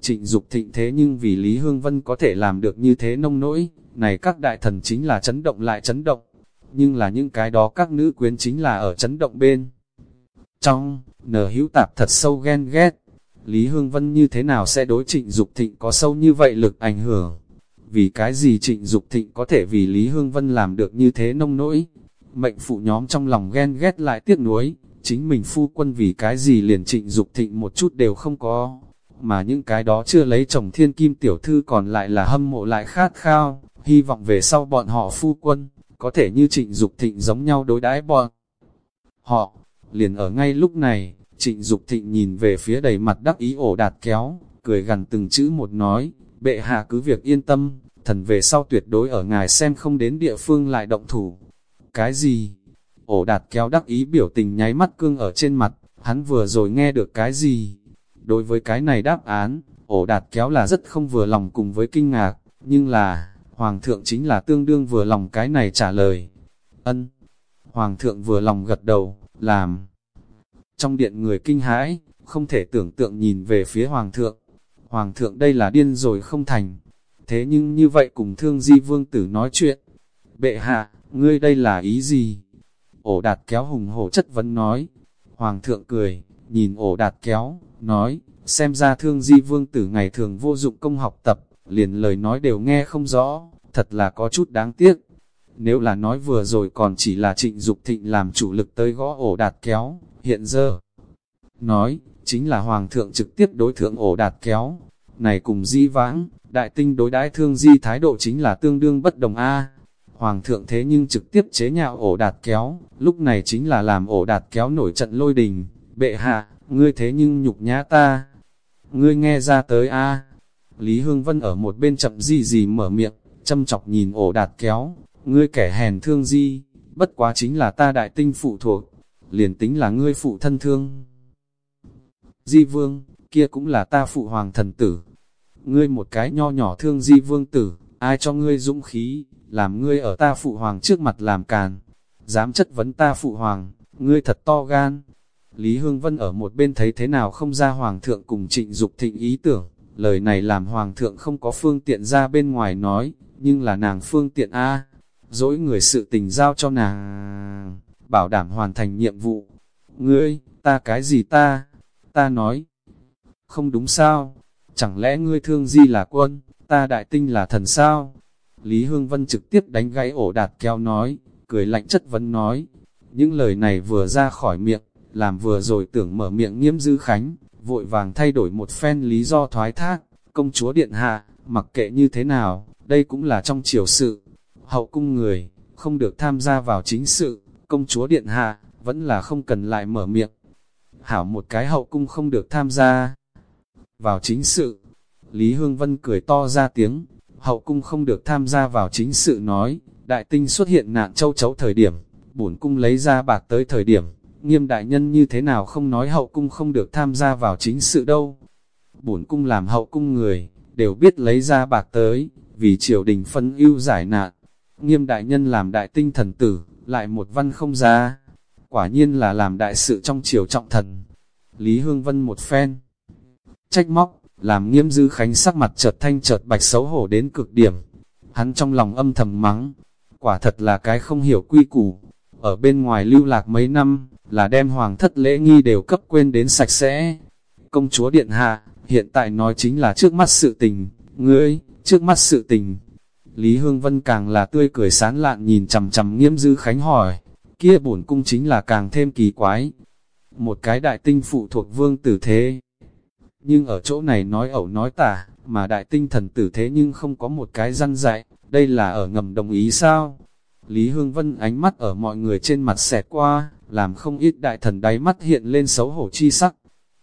Trịnh Dục thịnh thế nhưng vì Lý Hương Vân có thể làm được như thế nông nỗi, này các đại thần chính là chấn động lại chấn động, nhưng là những cái đó các nữ quyến chính là ở chấn động bên. Trong, nở hữu tạp thật sâu ghen ghét, Lý Hương Vân như thế nào sẽ đối trịnh Dục thịnh có sâu như vậy lực ảnh hưởng? Vì cái gì trịnh Dục thịnh có thể vì Lý Hương Vân làm được như thế nông nỗi? Mệnh phụ nhóm trong lòng ghen ghét lại tiếc nuối, chính mình phu quân vì cái gì liền trịnh Dục thịnh một chút đều không có mà những cái đó chưa lấy chồng thiên kim tiểu thư còn lại là hâm mộ lại khát khao, hy vọng về sau bọn họ phu quân, có thể như trịnh Dục thịnh giống nhau đối đãi bọn. Họ, liền ở ngay lúc này, trịnh Dục thịnh nhìn về phía đầy mặt đắc ý ổ đạt kéo, cười gần từng chữ một nói, bệ hạ cứ việc yên tâm, thần về sau tuyệt đối ở ngài xem không đến địa phương lại động thủ. Cái gì? Ổ đạt kéo đắc ý biểu tình nháy mắt cương ở trên mặt, hắn vừa rồi nghe được cái gì? Đối với cái này đáp án, ổ đạt kéo là rất không vừa lòng cùng với kinh ngạc, nhưng là, Hoàng thượng chính là tương đương vừa lòng cái này trả lời. Ân, Hoàng thượng vừa lòng gật đầu, làm. Trong điện người kinh hãi, không thể tưởng tượng nhìn về phía Hoàng thượng. Hoàng thượng đây là điên rồi không thành. Thế nhưng như vậy cùng thương di vương tử nói chuyện. Bệ hạ, ngươi đây là ý gì? Ổ đạt kéo hùng hổ chất vấn nói. Hoàng thượng cười, nhìn ổ đạt kéo, nói, xem ra thương di vương tử ngày thường vô dụng công học tập, liền lời nói đều nghe không rõ, thật là có chút đáng tiếc. Nếu là nói vừa rồi còn chỉ là trịnh Dục thịnh làm chủ lực tới gõ ổ đạt kéo, hiện giờ. Nói, chính là hoàng thượng trực tiếp đối thượng ổ đạt kéo. Này cùng di vãng, đại tinh đối đãi thương di thái độ chính là tương đương bất đồng A. Hoàng thượng thế nhưng trực tiếp chế nhạo ổ đạt kéo, lúc này chính là làm ổ đạt kéo nổi trận lôi đình. Bệ hạ, ngươi thế nhưng nhục nhã ta. Ngươi nghe ra tới a Lý Hương Vân ở một bên chậm gì gì mở miệng, châm chọc nhìn ổ đạt kéo, ngươi kẻ hèn thương di, bất quá chính là ta đại tinh phụ thuộc, liền tính là ngươi phụ thân thương. Di vương, kia cũng là ta phụ hoàng thần tử. Ngươi một cái nho nhỏ thương di vương tử, ai cho ngươi dũng khí, làm ngươi ở ta phụ hoàng trước mặt làm càn. Dám chất vấn ta phụ hoàng, ngươi thật to gan. Lý Hương Vân ở một bên thấy thế nào không ra Hoàng thượng cùng trịnh Dục thịnh ý tưởng, lời này làm Hoàng thượng không có phương tiện ra bên ngoài nói, nhưng là nàng phương tiện A, dỗi người sự tình giao cho nàng, bảo đảm hoàn thành nhiệm vụ. Ngươi, ta cái gì ta? Ta nói, không đúng sao? Chẳng lẽ ngươi thương di là quân, ta đại tinh là thần sao? Lý Hương Vân trực tiếp đánh gãy ổ đạt kéo nói, cười lạnh chất vấn nói. Những lời này vừa ra khỏi miệng, làm vừa rồi tưởng mở miệng nghiêm dư khánh, vội vàng thay đổi một phen lý do thoái thác, công chúa điện hạ, mặc kệ như thế nào, đây cũng là trong triều sự, hậu cung người, không được tham gia vào chính sự, công chúa điện hạ, vẫn là không cần lại mở miệng. Hảo một cái hậu cung không được tham gia vào chính sự, Lý Hương Vân cười to ra tiếng, hậu cung không được tham gia vào chính sự nói, đại tinh xuất hiện nạn châu chấu thời điểm, bổn cung lấy ra bạc tới thời điểm, nghiêm đại nhân như thế nào không nói hậu cung không được tham gia vào chính sự đâu. Bổn cung làm hậu cung người, đều biết lấy ra bạc tới, vì triều đình phân ưu giải nạn. Nghiêm đại nhân làm đại tinh thần tử, lại một văn không ra. Quả nhiên là làm đại sự trong triều trọng thần. Lý Hương Vân một phen. Trách móc, làm nghiêm dư khánh sắc mặt chợt thanh chợt bạch xấu hổ đến cực điểm. Hắn trong lòng âm thầm mắng, quả thật là cái không hiểu quy củ. Ở bên ngoài lưu lạc mấy năm, là đem hoàng thất lễ nghi đều cấp quên đến sạch sẽ. Công chúa Điện Hạ, hiện tại nói chính là trước mắt sự tình, ngươi, trước mắt sự tình. Lý Hương Vân càng là tươi cười sán lạn nhìn chầm chầm nghiêm dư khánh hỏi, kia bổn cung chính là càng thêm kỳ quái. Một cái đại tinh phụ thuộc vương tử thế. Nhưng ở chỗ này nói ẩu nói tả, mà đại tinh thần tử thế nhưng không có một cái răn dạy, đây là ở ngầm đồng ý sao? Lý Hương Vân ánh mắt ở mọi người trên mặt xẹt qua, làm không ít đại thần đáy mắt hiện lên xấu hổ chi sắc.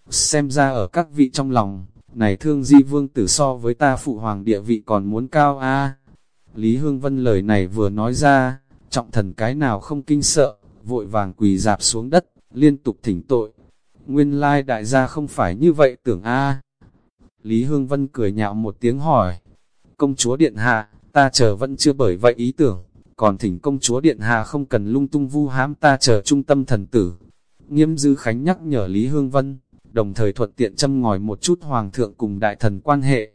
Xem ra ở các vị trong lòng, này thương di vương tử so với ta phụ hoàng địa vị còn muốn cao a Lý Hương Vân lời này vừa nói ra, trọng thần cái nào không kinh sợ, vội vàng quỳ dạp xuống đất, liên tục thỉnh tội. Nguyên lai đại gia không phải như vậy tưởng a Lý Hương Vân cười nhạo một tiếng hỏi, công chúa điện hạ, ta chờ vẫn chưa bởi vậy ý tưởng, còn thỉnh công chúa điện hạ không cần lung tung vu hãm ta chờ trung tâm thần tử. Nghiêm dư khánh nhắc nhở Lý Hương Vân, đồng thời thuận tiện châm ngòi một chút hoàng thượng cùng đại thần quan hệ.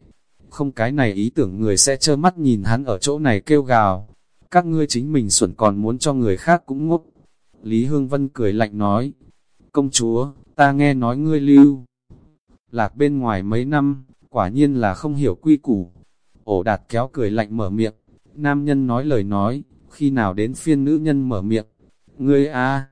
Không cái này ý tưởng người sẽ trơ mắt nhìn hắn ở chỗ này kêu gào. Các ngươi chính mình xuẩn còn muốn cho người khác cũng ngốc. Lý Hương Vân cười lạnh nói, công chúa, ta nghe nói ngươi lưu. Lạc bên ngoài mấy năm, quả nhiên là không hiểu quy củ. Ổ đạt kéo cười lạnh mở miệng, nam nhân nói lời nói, khi nào đến phiên nữ nhân mở miệng. Ngươi a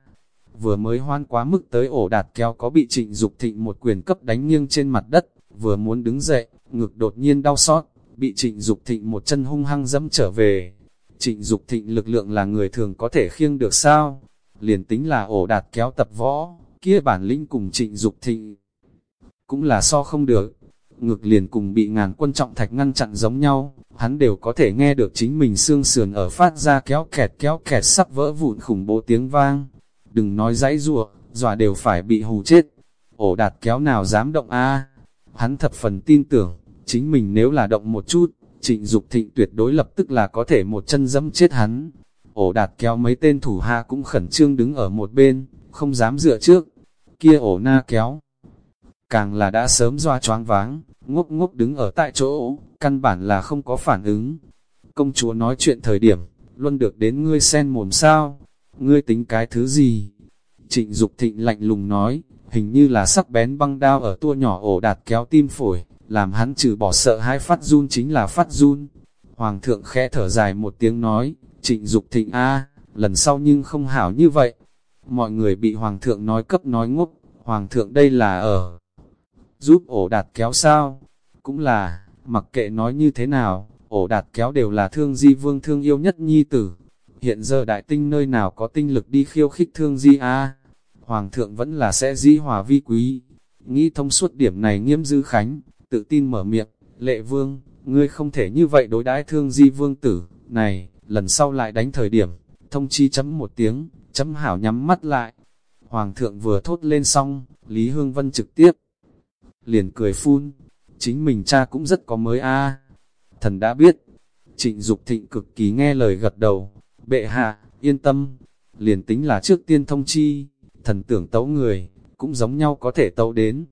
vừa mới hoan quá mức tới ổ đạt kéo có bị trịnh Dục thịnh một quyền cấp đánh nghiêng trên mặt đất, vừa muốn đứng dậy, ngực đột nhiên đau xót, bị trịnh Dục thịnh một chân hung hăng dẫm trở về. Trịnh Dục thịnh lực lượng là người thường có thể khiêng được sao? Liền tính là ổ đạt kéo tập võ, kia bản lĩnh cùng trịnh Dục thịnh. Cũng là so không được, ngực liền cùng bị ngàn quân trọng thạch ngăn chặn giống nhau, hắn đều có thể nghe được chính mình xương sườn ở phát ra kéo kẹt kéo kẹt sắp vỡ vụn khủng bố tiếng vang đừng nói dãy rùa, dọa đều phải bị hù chết. Ổ đạt kéo nào dám động a Hắn thập phần tin tưởng, chính mình nếu là động một chút, trịnh Dục thịnh tuyệt đối lập tức là có thể một chân dẫm chết hắn. Ổ đạt kéo mấy tên thủ hạ cũng khẩn trương đứng ở một bên, không dám dựa trước. Kia ổ na kéo. Càng là đã sớm doa choáng váng, ngốc ngốc đứng ở tại chỗ, căn bản là không có phản ứng. Công chúa nói chuyện thời điểm, luôn được đến ngươi sen mồm sao ngươi tính cái thứ gì? Trịnh Dục thịnh lạnh lùng nói, hình như là sắc bén băng đao ở tua nhỏ ổ đạt kéo tim phổi, làm hắn trừ bỏ sợ hai phát run chính là phát run. Hoàng thượng khẽ thở dài một tiếng nói, trịnh Dục thịnh a lần sau nhưng không hảo như vậy. Mọi người bị hoàng thượng nói cấp nói ngốc, hoàng thượng đây là ở giúp ổ đạt kéo sao? Cũng là, mặc kệ nói như thế nào, ổ đạt kéo đều là thương di vương thương yêu nhất nhi tử, Hiện giờ đại tinh nơi nào có tinh lực đi khiêu khích thương di a Hoàng thượng vẫn là sẽ di hòa vi quý. Nghĩ thông suốt điểm này nghiêm dư khánh, tự tin mở miệng, lệ vương, ngươi không thể như vậy đối đãi thương di vương tử, này, lần sau lại đánh thời điểm, thông chi chấm một tiếng, chấm hảo nhắm mắt lại. Hoàng thượng vừa thốt lên xong, Lý Hương Vân trực tiếp, liền cười phun, chính mình cha cũng rất có mới a. À. Thần đã biết, trịnh Dục thịnh cực kỳ nghe lời gật đầu, Bệ hạ, yên tâm, liền tính là trước tiên thông chi, thần tưởng tấu người, cũng giống nhau có thể tấu đến.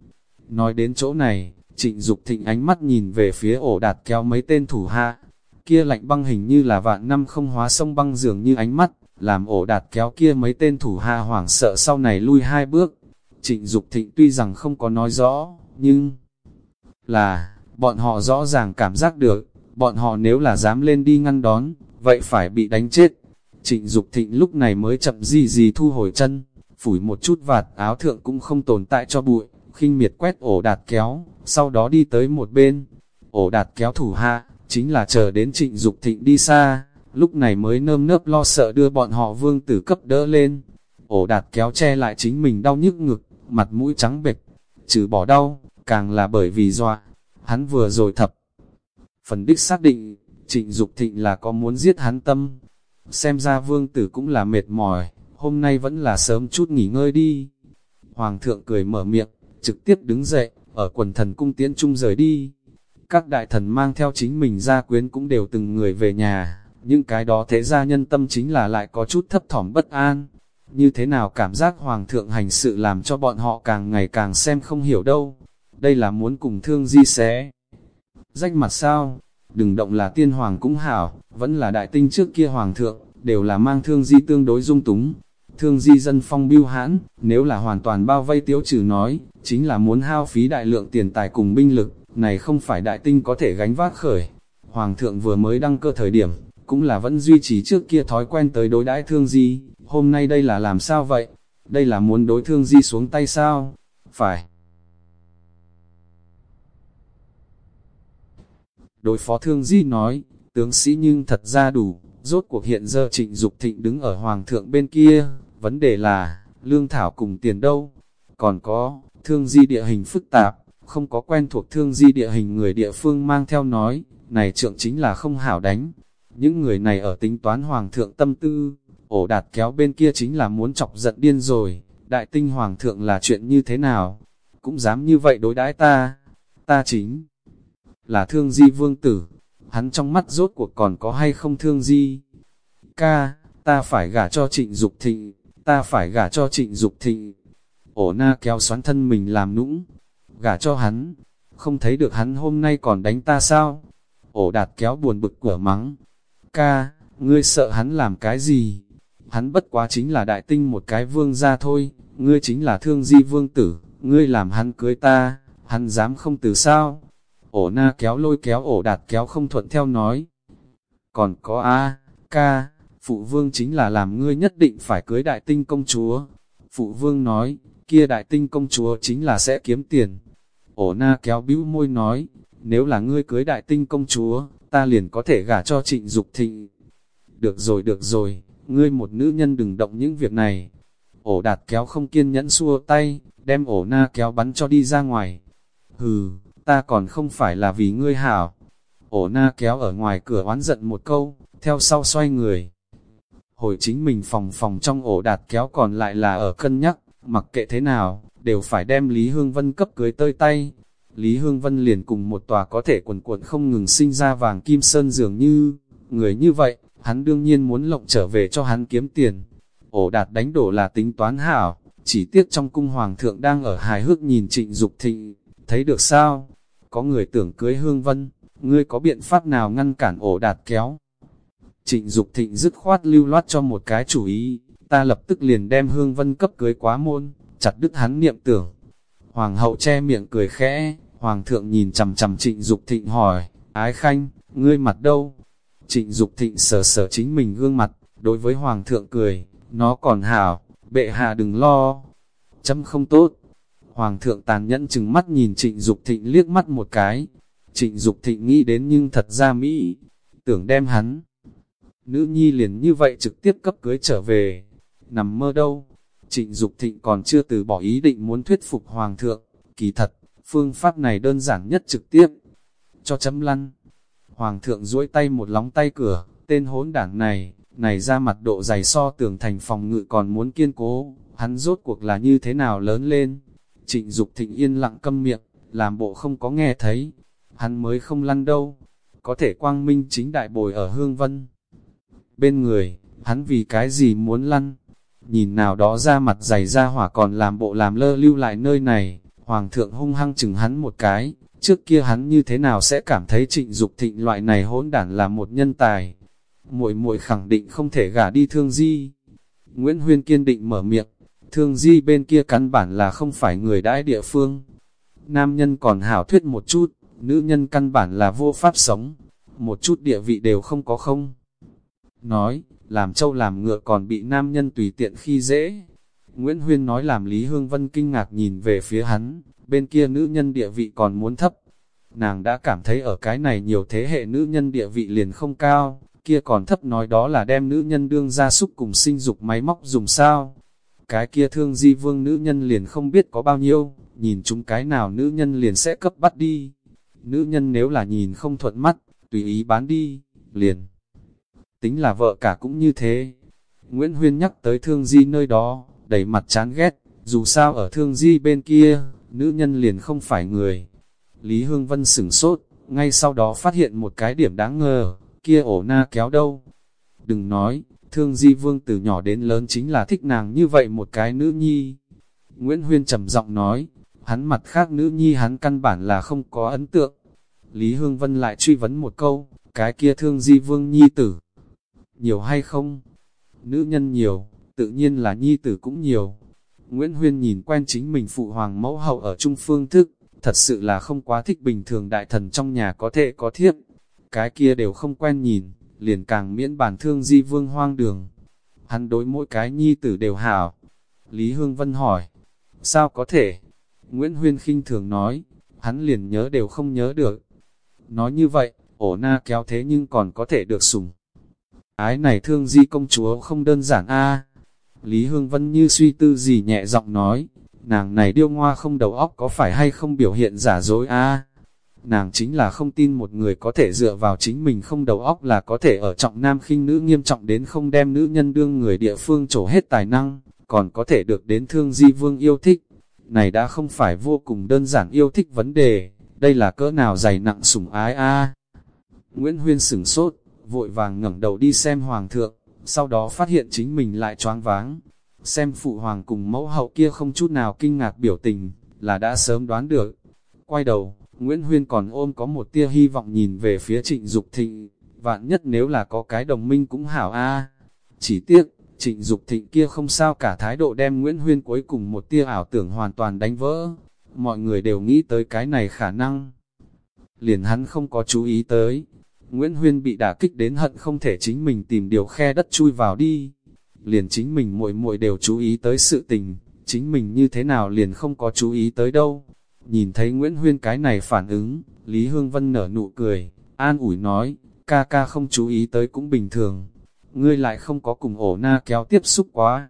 Nói đến chỗ này, trịnh Dục thịnh ánh mắt nhìn về phía ổ đạt kéo mấy tên thủ hạ, kia lạnh băng hình như là vạn năm không hóa sông băng dường như ánh mắt, làm ổ đạt kéo kia mấy tên thủ hạ hoảng sợ sau này lui hai bước. Trịnh Dục thịnh tuy rằng không có nói rõ, nhưng là, bọn họ rõ ràng cảm giác được, bọn họ nếu là dám lên đi ngăn đón, vậy phải bị đánh chết. Trịnh Dục Thịnh lúc này mới chậm gì gì thu hồi chân, phủi một chút vạt áo thượng cũng không tồn tại cho bụi, khinh miệt quét ổ đạt kéo, sau đó đi tới một bên. Ổ đạt kéo thủ hạ, chính là chờ đến trịnh Dục Thịnh đi xa, lúc này mới nơm nớp lo sợ đưa bọn họ vương tử cấp đỡ lên. Ổ đạt kéo che lại chính mình đau nhức ngực, mặt mũi trắng bệch, trừ bỏ đau, càng là bởi vì dọa. hắn vừa rồi thập. Phần đích xác định, trịnh Dục thịnh là có muốn giết hắn tâm. Xem ra vương tử cũng là mệt mỏi, hôm nay vẫn là sớm chút nghỉ ngơi đi. Hoàng thượng cười mở miệng, trực tiếp đứng dậy, ở quần thần cung tiễn trung rời đi. Các đại thần mang theo chính mình ra quyến cũng đều từng người về nhà, những cái đó thế ra nhân tâm chính là lại có chút thấp thỏm bất an. Như thế nào cảm giác hoàng thượng hành sự làm cho bọn họ càng ngày càng xem không hiểu đâu. Đây là muốn cùng thương di xé. Rách mặt sao? Đừng động là tiên hoàng cũng hảo, vẫn là đại tinh trước kia hoàng thượng, đều là mang thương di tương đối dung túng. Thương di dân phong biêu hãn, nếu là hoàn toàn bao vây tiếu trừ nói, chính là muốn hao phí đại lượng tiền tài cùng binh lực, này không phải đại tinh có thể gánh vác khởi. Hoàng thượng vừa mới đăng cơ thời điểm, cũng là vẫn duy trì trước kia thói quen tới đối đãi thương di, hôm nay đây là làm sao vậy? Đây là muốn đối thương di xuống tay sao? Phải. Đối phó thương di nói, tướng sĩ nhưng thật ra đủ, rốt cuộc hiện giờ trịnh Dục thịnh đứng ở hoàng thượng bên kia, vấn đề là, lương thảo cùng tiền đâu? Còn có, thương di địa hình phức tạp, không có quen thuộc thương di địa hình người địa phương mang theo nói, này trượng chính là không hảo đánh. Những người này ở tính toán hoàng thượng tâm tư, ổ đạt kéo bên kia chính là muốn chọc giận điên rồi, đại tinh hoàng thượng là chuyện như thế nào, cũng dám như vậy đối đãi ta, ta chính là thương di vương tử, hắn trong mắt rốt cuộc còn có hay không thương di. Ca, ta phải gả cho trịnh Dục thịnh, ta phải gả cho trịnh Dục thịnh. Ổ na kéo xoắn thân mình làm nũng, gả cho hắn, không thấy được hắn hôm nay còn đánh ta sao? Ổ đạt kéo buồn bực cửa mắng. Ca, ngươi sợ hắn làm cái gì? Hắn bất quá chính là đại tinh một cái vương gia thôi, ngươi chính là thương di vương tử, ngươi làm hắn cưới ta, hắn dám không từ sao? Ổ na kéo lôi kéo ổ đạt kéo không thuận theo nói. Còn có A, ca, phụ vương chính là làm ngươi nhất định phải cưới đại tinh công chúa. Phụ vương nói, kia đại tinh công chúa chính là sẽ kiếm tiền. Ổ na kéo bĩu môi nói, nếu là ngươi cưới đại tinh công chúa, ta liền có thể gả cho trịnh Dục thịnh. Được rồi được rồi, ngươi một nữ nhân đừng động những việc này. Ổ đạt kéo không kiên nhẫn xua tay, đem ổ na kéo bắn cho đi ra ngoài. Hừ, ta còn không phải là vì ngươi hảo. Ổ na kéo ở ngoài cửa oán giận một câu, theo sau xoay người. Hồi chính mình phòng phòng trong ổ đạt kéo còn lại là ở cân nhắc, mặc kệ thế nào, đều phải đem Lý Hương Vân cấp cưới tơi tay. Lý Hương Vân liền cùng một tòa có thể quần cuộn không ngừng sinh ra vàng kim sơn dường như, người như vậy, hắn đương nhiên muốn lộng trở về cho hắn kiếm tiền. Ổ đạt đánh đổ là tính toán hảo, chỉ tiếc trong cung hoàng thượng đang ở hài hước nhìn trịnh Dục thịnh, thấy được sao? Có người tưởng cưới Hương Vân, ngươi có biện pháp nào ngăn cản ổ đạt kéo? Trịnh Dục thịnh dứt khoát lưu loát cho một cái chủ ý, ta lập tức liền đem Hương Vân cấp cưới quá môn, chặt đứt hắn niệm tưởng. Hoàng hậu che miệng cười khẽ, Hoàng thượng nhìn chầm chầm trịnh Dục thịnh hỏi, ái khanh, ngươi mặt đâu? Trịnh Dục thịnh sờ sờ chính mình gương mặt, đối với Hoàng thượng cười, nó còn hảo, bệ hạ đừng lo. Chấm không tốt. Hoàng thượng tàn nhẫn chừng mắt nhìn trịnh Dục thịnh liếc mắt một cái. Trịnh Dục thịnh nghĩ đến nhưng thật ra Mỹ, tưởng đem hắn. Nữ nhi liền như vậy trực tiếp cấp cưới trở về, nằm mơ đâu. Trịnh Dục thịnh còn chưa từ bỏ ý định muốn thuyết phục Hoàng thượng, kỳ thật, phương pháp này đơn giản nhất trực tiếp. Cho chấm lăn. Hoàng thượng duỗi tay một lóng tay cửa, tên hỗn đảng này, này ra mặt độ dày so tường thành phòng ngự còn muốn kiên cố, hắn rốt cuộc là như thế nào lớn lên. Trịnh Dục thịnh yên lặng câm miệng, làm bộ không có nghe thấy, hắn mới không lăn đâu, có thể quang minh chính đại bồi ở Hương Vân. Bên người, hắn vì cái gì muốn lăn, nhìn nào đó ra mặt dày ra hỏa còn làm bộ làm lơ lưu lại nơi này, Hoàng thượng hung hăng chừng hắn một cái, trước kia hắn như thế nào sẽ cảm thấy trịnh Dục thịnh loại này hỗn đản là một nhân tài. muội muội khẳng định không thể gả đi thương di. Nguyễn Huyên kiên định mở miệng, thương di bên kia căn bản là không phải người đãi địa phương. Nam nhân còn hảo thuyết một chút, nữ nhân căn bản là vô pháp sống, một chút địa vị đều không có không. Nói, làm châu làm ngựa còn bị nam nhân tùy tiện khi dễ. Nguyễn Huyên nói làm Lý Hương Vân kinh ngạc nhìn về phía hắn, bên kia nữ nhân địa vị còn muốn thấp. Nàng đã cảm thấy ở cái này nhiều thế hệ nữ nhân địa vị liền không cao, kia còn thấp nói đó là đem nữ nhân đương ra súc cùng sinh dục máy móc dùng sao. Cái kia thương di vương nữ nhân liền không biết có bao nhiêu, nhìn chúng cái nào nữ nhân liền sẽ cấp bắt đi. nữ nhân nếu là nhìn không thuận mắt, tùy ý bán đi, liền. Tính là vợ cả cũng như thế. Nguyễn Huyên nhắc tới thương di nơi đó, đầy mặt chán ghét, dù sao ở thương di bên kia, nữ nhân liền không phải người. Lý Hương Vân sửng sốt, ngay sau đó phát hiện một cái điểm đáng ngờ, kia ổ na kéo đâu. Đừng nói, thương di vương từ nhỏ đến lớn chính là thích nàng như vậy một cái nữ nhi. Nguyễn Huyên trầm giọng nói, hắn mặt khác nữ nhi hắn căn bản là không có ấn tượng. Lý Hương Vân lại truy vấn một câu, cái kia thương di vương nhi tử. Nhiều hay không? Nữ nhân nhiều, tự nhiên là nhi tử cũng nhiều. Nguyễn Huyên nhìn quen chính mình phụ hoàng mẫu hậu ở trung phương thức, thật sự là không quá thích bình thường đại thần trong nhà có thể có thiếp. Cái kia đều không quen nhìn, liền càng miễn bản thương di vương hoang đường. Hắn đối mỗi cái nhi tử đều hảo. Lý Hương Vân hỏi, sao có thể? Nguyễn Huyên khinh thường nói, hắn liền nhớ đều không nhớ được. Nói như vậy, ổ na kéo thế nhưng còn có thể được sủng. Ái này thương di công chúa không đơn giản a Lý Hương Vân như suy tư gì nhẹ giọng nói, nàng này điêu ngoa không đầu óc có phải hay không biểu hiện giả dối a? Nàng chính là không tin một người có thể dựa vào chính mình không đầu óc là có thể ở trọng nam khinh nữ nghiêm trọng đến không đem nữ nhân đương người địa phương trổ hết tài năng, còn có thể được đến thương di vương yêu thích. Này đã không phải vô cùng đơn giản yêu thích vấn đề, đây là cỡ nào dày nặng sủng ái a? Nguyễn Huyên sửng sốt, vội vàng ngẩng đầu đi xem hoàng thượng, sau đó phát hiện chính mình lại choáng váng. Xem phụ hoàng cùng mẫu hậu kia không chút nào kinh ngạc biểu tình, là đã sớm đoán được. Quay đầu, Nguyễn Huyên còn ôm có một tia hy vọng nhìn về phía trịnh Dục thịnh, vạn nhất nếu là có cái đồng minh cũng hảo a Chỉ tiếc, trịnh Dục thịnh kia không sao cả thái độ đem Nguyễn Huyên cuối cùng một tia ảo tưởng hoàn toàn đánh vỡ. Mọi người đều nghĩ tới cái này khả năng. Liền hắn không có chú ý tới, Nguyễn Huyên bị đả kích đến hận không thể chính mình tìm điều khe đất chui vào đi. Liền chính mình muội muội đều chú ý tới sự tình, chính mình như thế nào liền không có chú ý tới đâu. Nhìn thấy Nguyễn Huyên cái này phản ứng, Lý Hương Vân nở nụ cười, an ủi nói, ca ca không chú ý tới cũng bình thường. Ngươi lại không có cùng ổ na kéo tiếp xúc quá.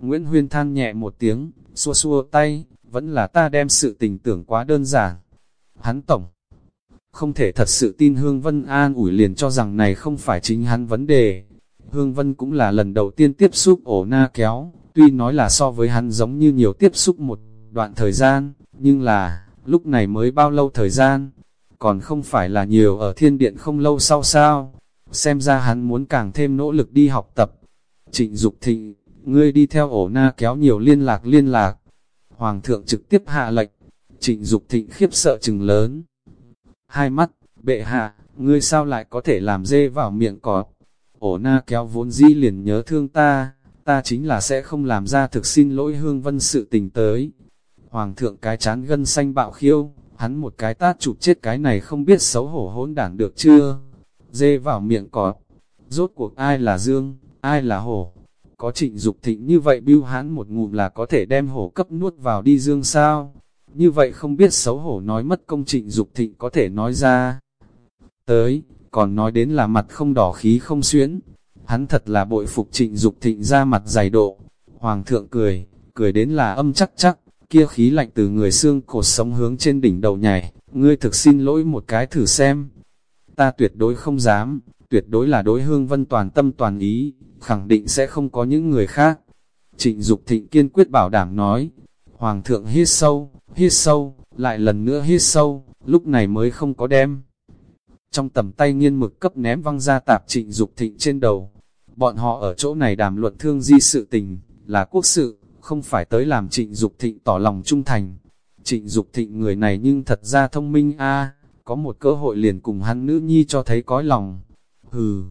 Nguyễn Huyên than nhẹ một tiếng, xua xua tay, vẫn là ta đem sự tình tưởng quá đơn giản. Hắn tổng, không thể thật sự tin Hương Vân an ủi liền cho rằng này không phải chính hắn vấn đề. Hương Vân cũng là lần đầu tiên tiếp xúc ổ na kéo, tuy nói là so với hắn giống như nhiều tiếp xúc một đoạn thời gian, nhưng là, lúc này mới bao lâu thời gian, còn không phải là nhiều ở thiên điện không lâu sau sao, xem ra hắn muốn càng thêm nỗ lực đi học tập. Trịnh Dục Thịnh, ngươi đi theo ổ na kéo nhiều liên lạc liên lạc. Hoàng thượng trực tiếp hạ lệnh, trịnh Dục Thịnh khiếp sợ chừng lớn. Hai mắt, bệ hạ, ngươi sao lại có thể làm dê vào miệng cọp? Ổ na kéo vốn dĩ liền nhớ thương ta, ta chính là sẽ không làm ra thực xin lỗi hương vân sự tình tới. Hoàng thượng cái chán gân xanh bạo khiêu, hắn một cái tát chụp chết cái này không biết xấu hổ hỗn đản được chưa? Dê vào miệng cọp, rốt cuộc ai là dương, ai là hổ? Có trịnh dục thịnh như vậy bưu hắn một ngụm là có thể đem hổ cấp nuốt vào đi dương sao? Như vậy không biết xấu hổ nói mất công trịnh dục thịnh có thể nói ra. Tới, còn nói đến là mặt không đỏ khí không xuyến. Hắn thật là bội phục trịnh dục thịnh ra mặt dày độ. Hoàng thượng cười, cười đến là âm chắc chắc, kia khí lạnh từ người xương cột sống hướng trên đỉnh đầu nhảy. Ngươi thực xin lỗi một cái thử xem. Ta tuyệt đối không dám, tuyệt đối là đối hương vân toàn tâm toàn ý, khẳng định sẽ không có những người khác. Trịnh Dục Thịnh kiên quyết bảo đảm nói, Hoàng thượng hít sâu, hít sâu, lại lần nữa hít sâu, lúc này mới không có đem. Trong tầm tay nghiên mực cấp ném văng ra tạp trịnh Dục thịnh trên đầu. Bọn họ ở chỗ này đàm luận thương di sự tình, là quốc sự, không phải tới làm trịnh Dục thịnh tỏ lòng trung thành. Trịnh Dục thịnh người này nhưng thật ra thông minh a có một cơ hội liền cùng hắn nữ nhi cho thấy cõi lòng. Hừ,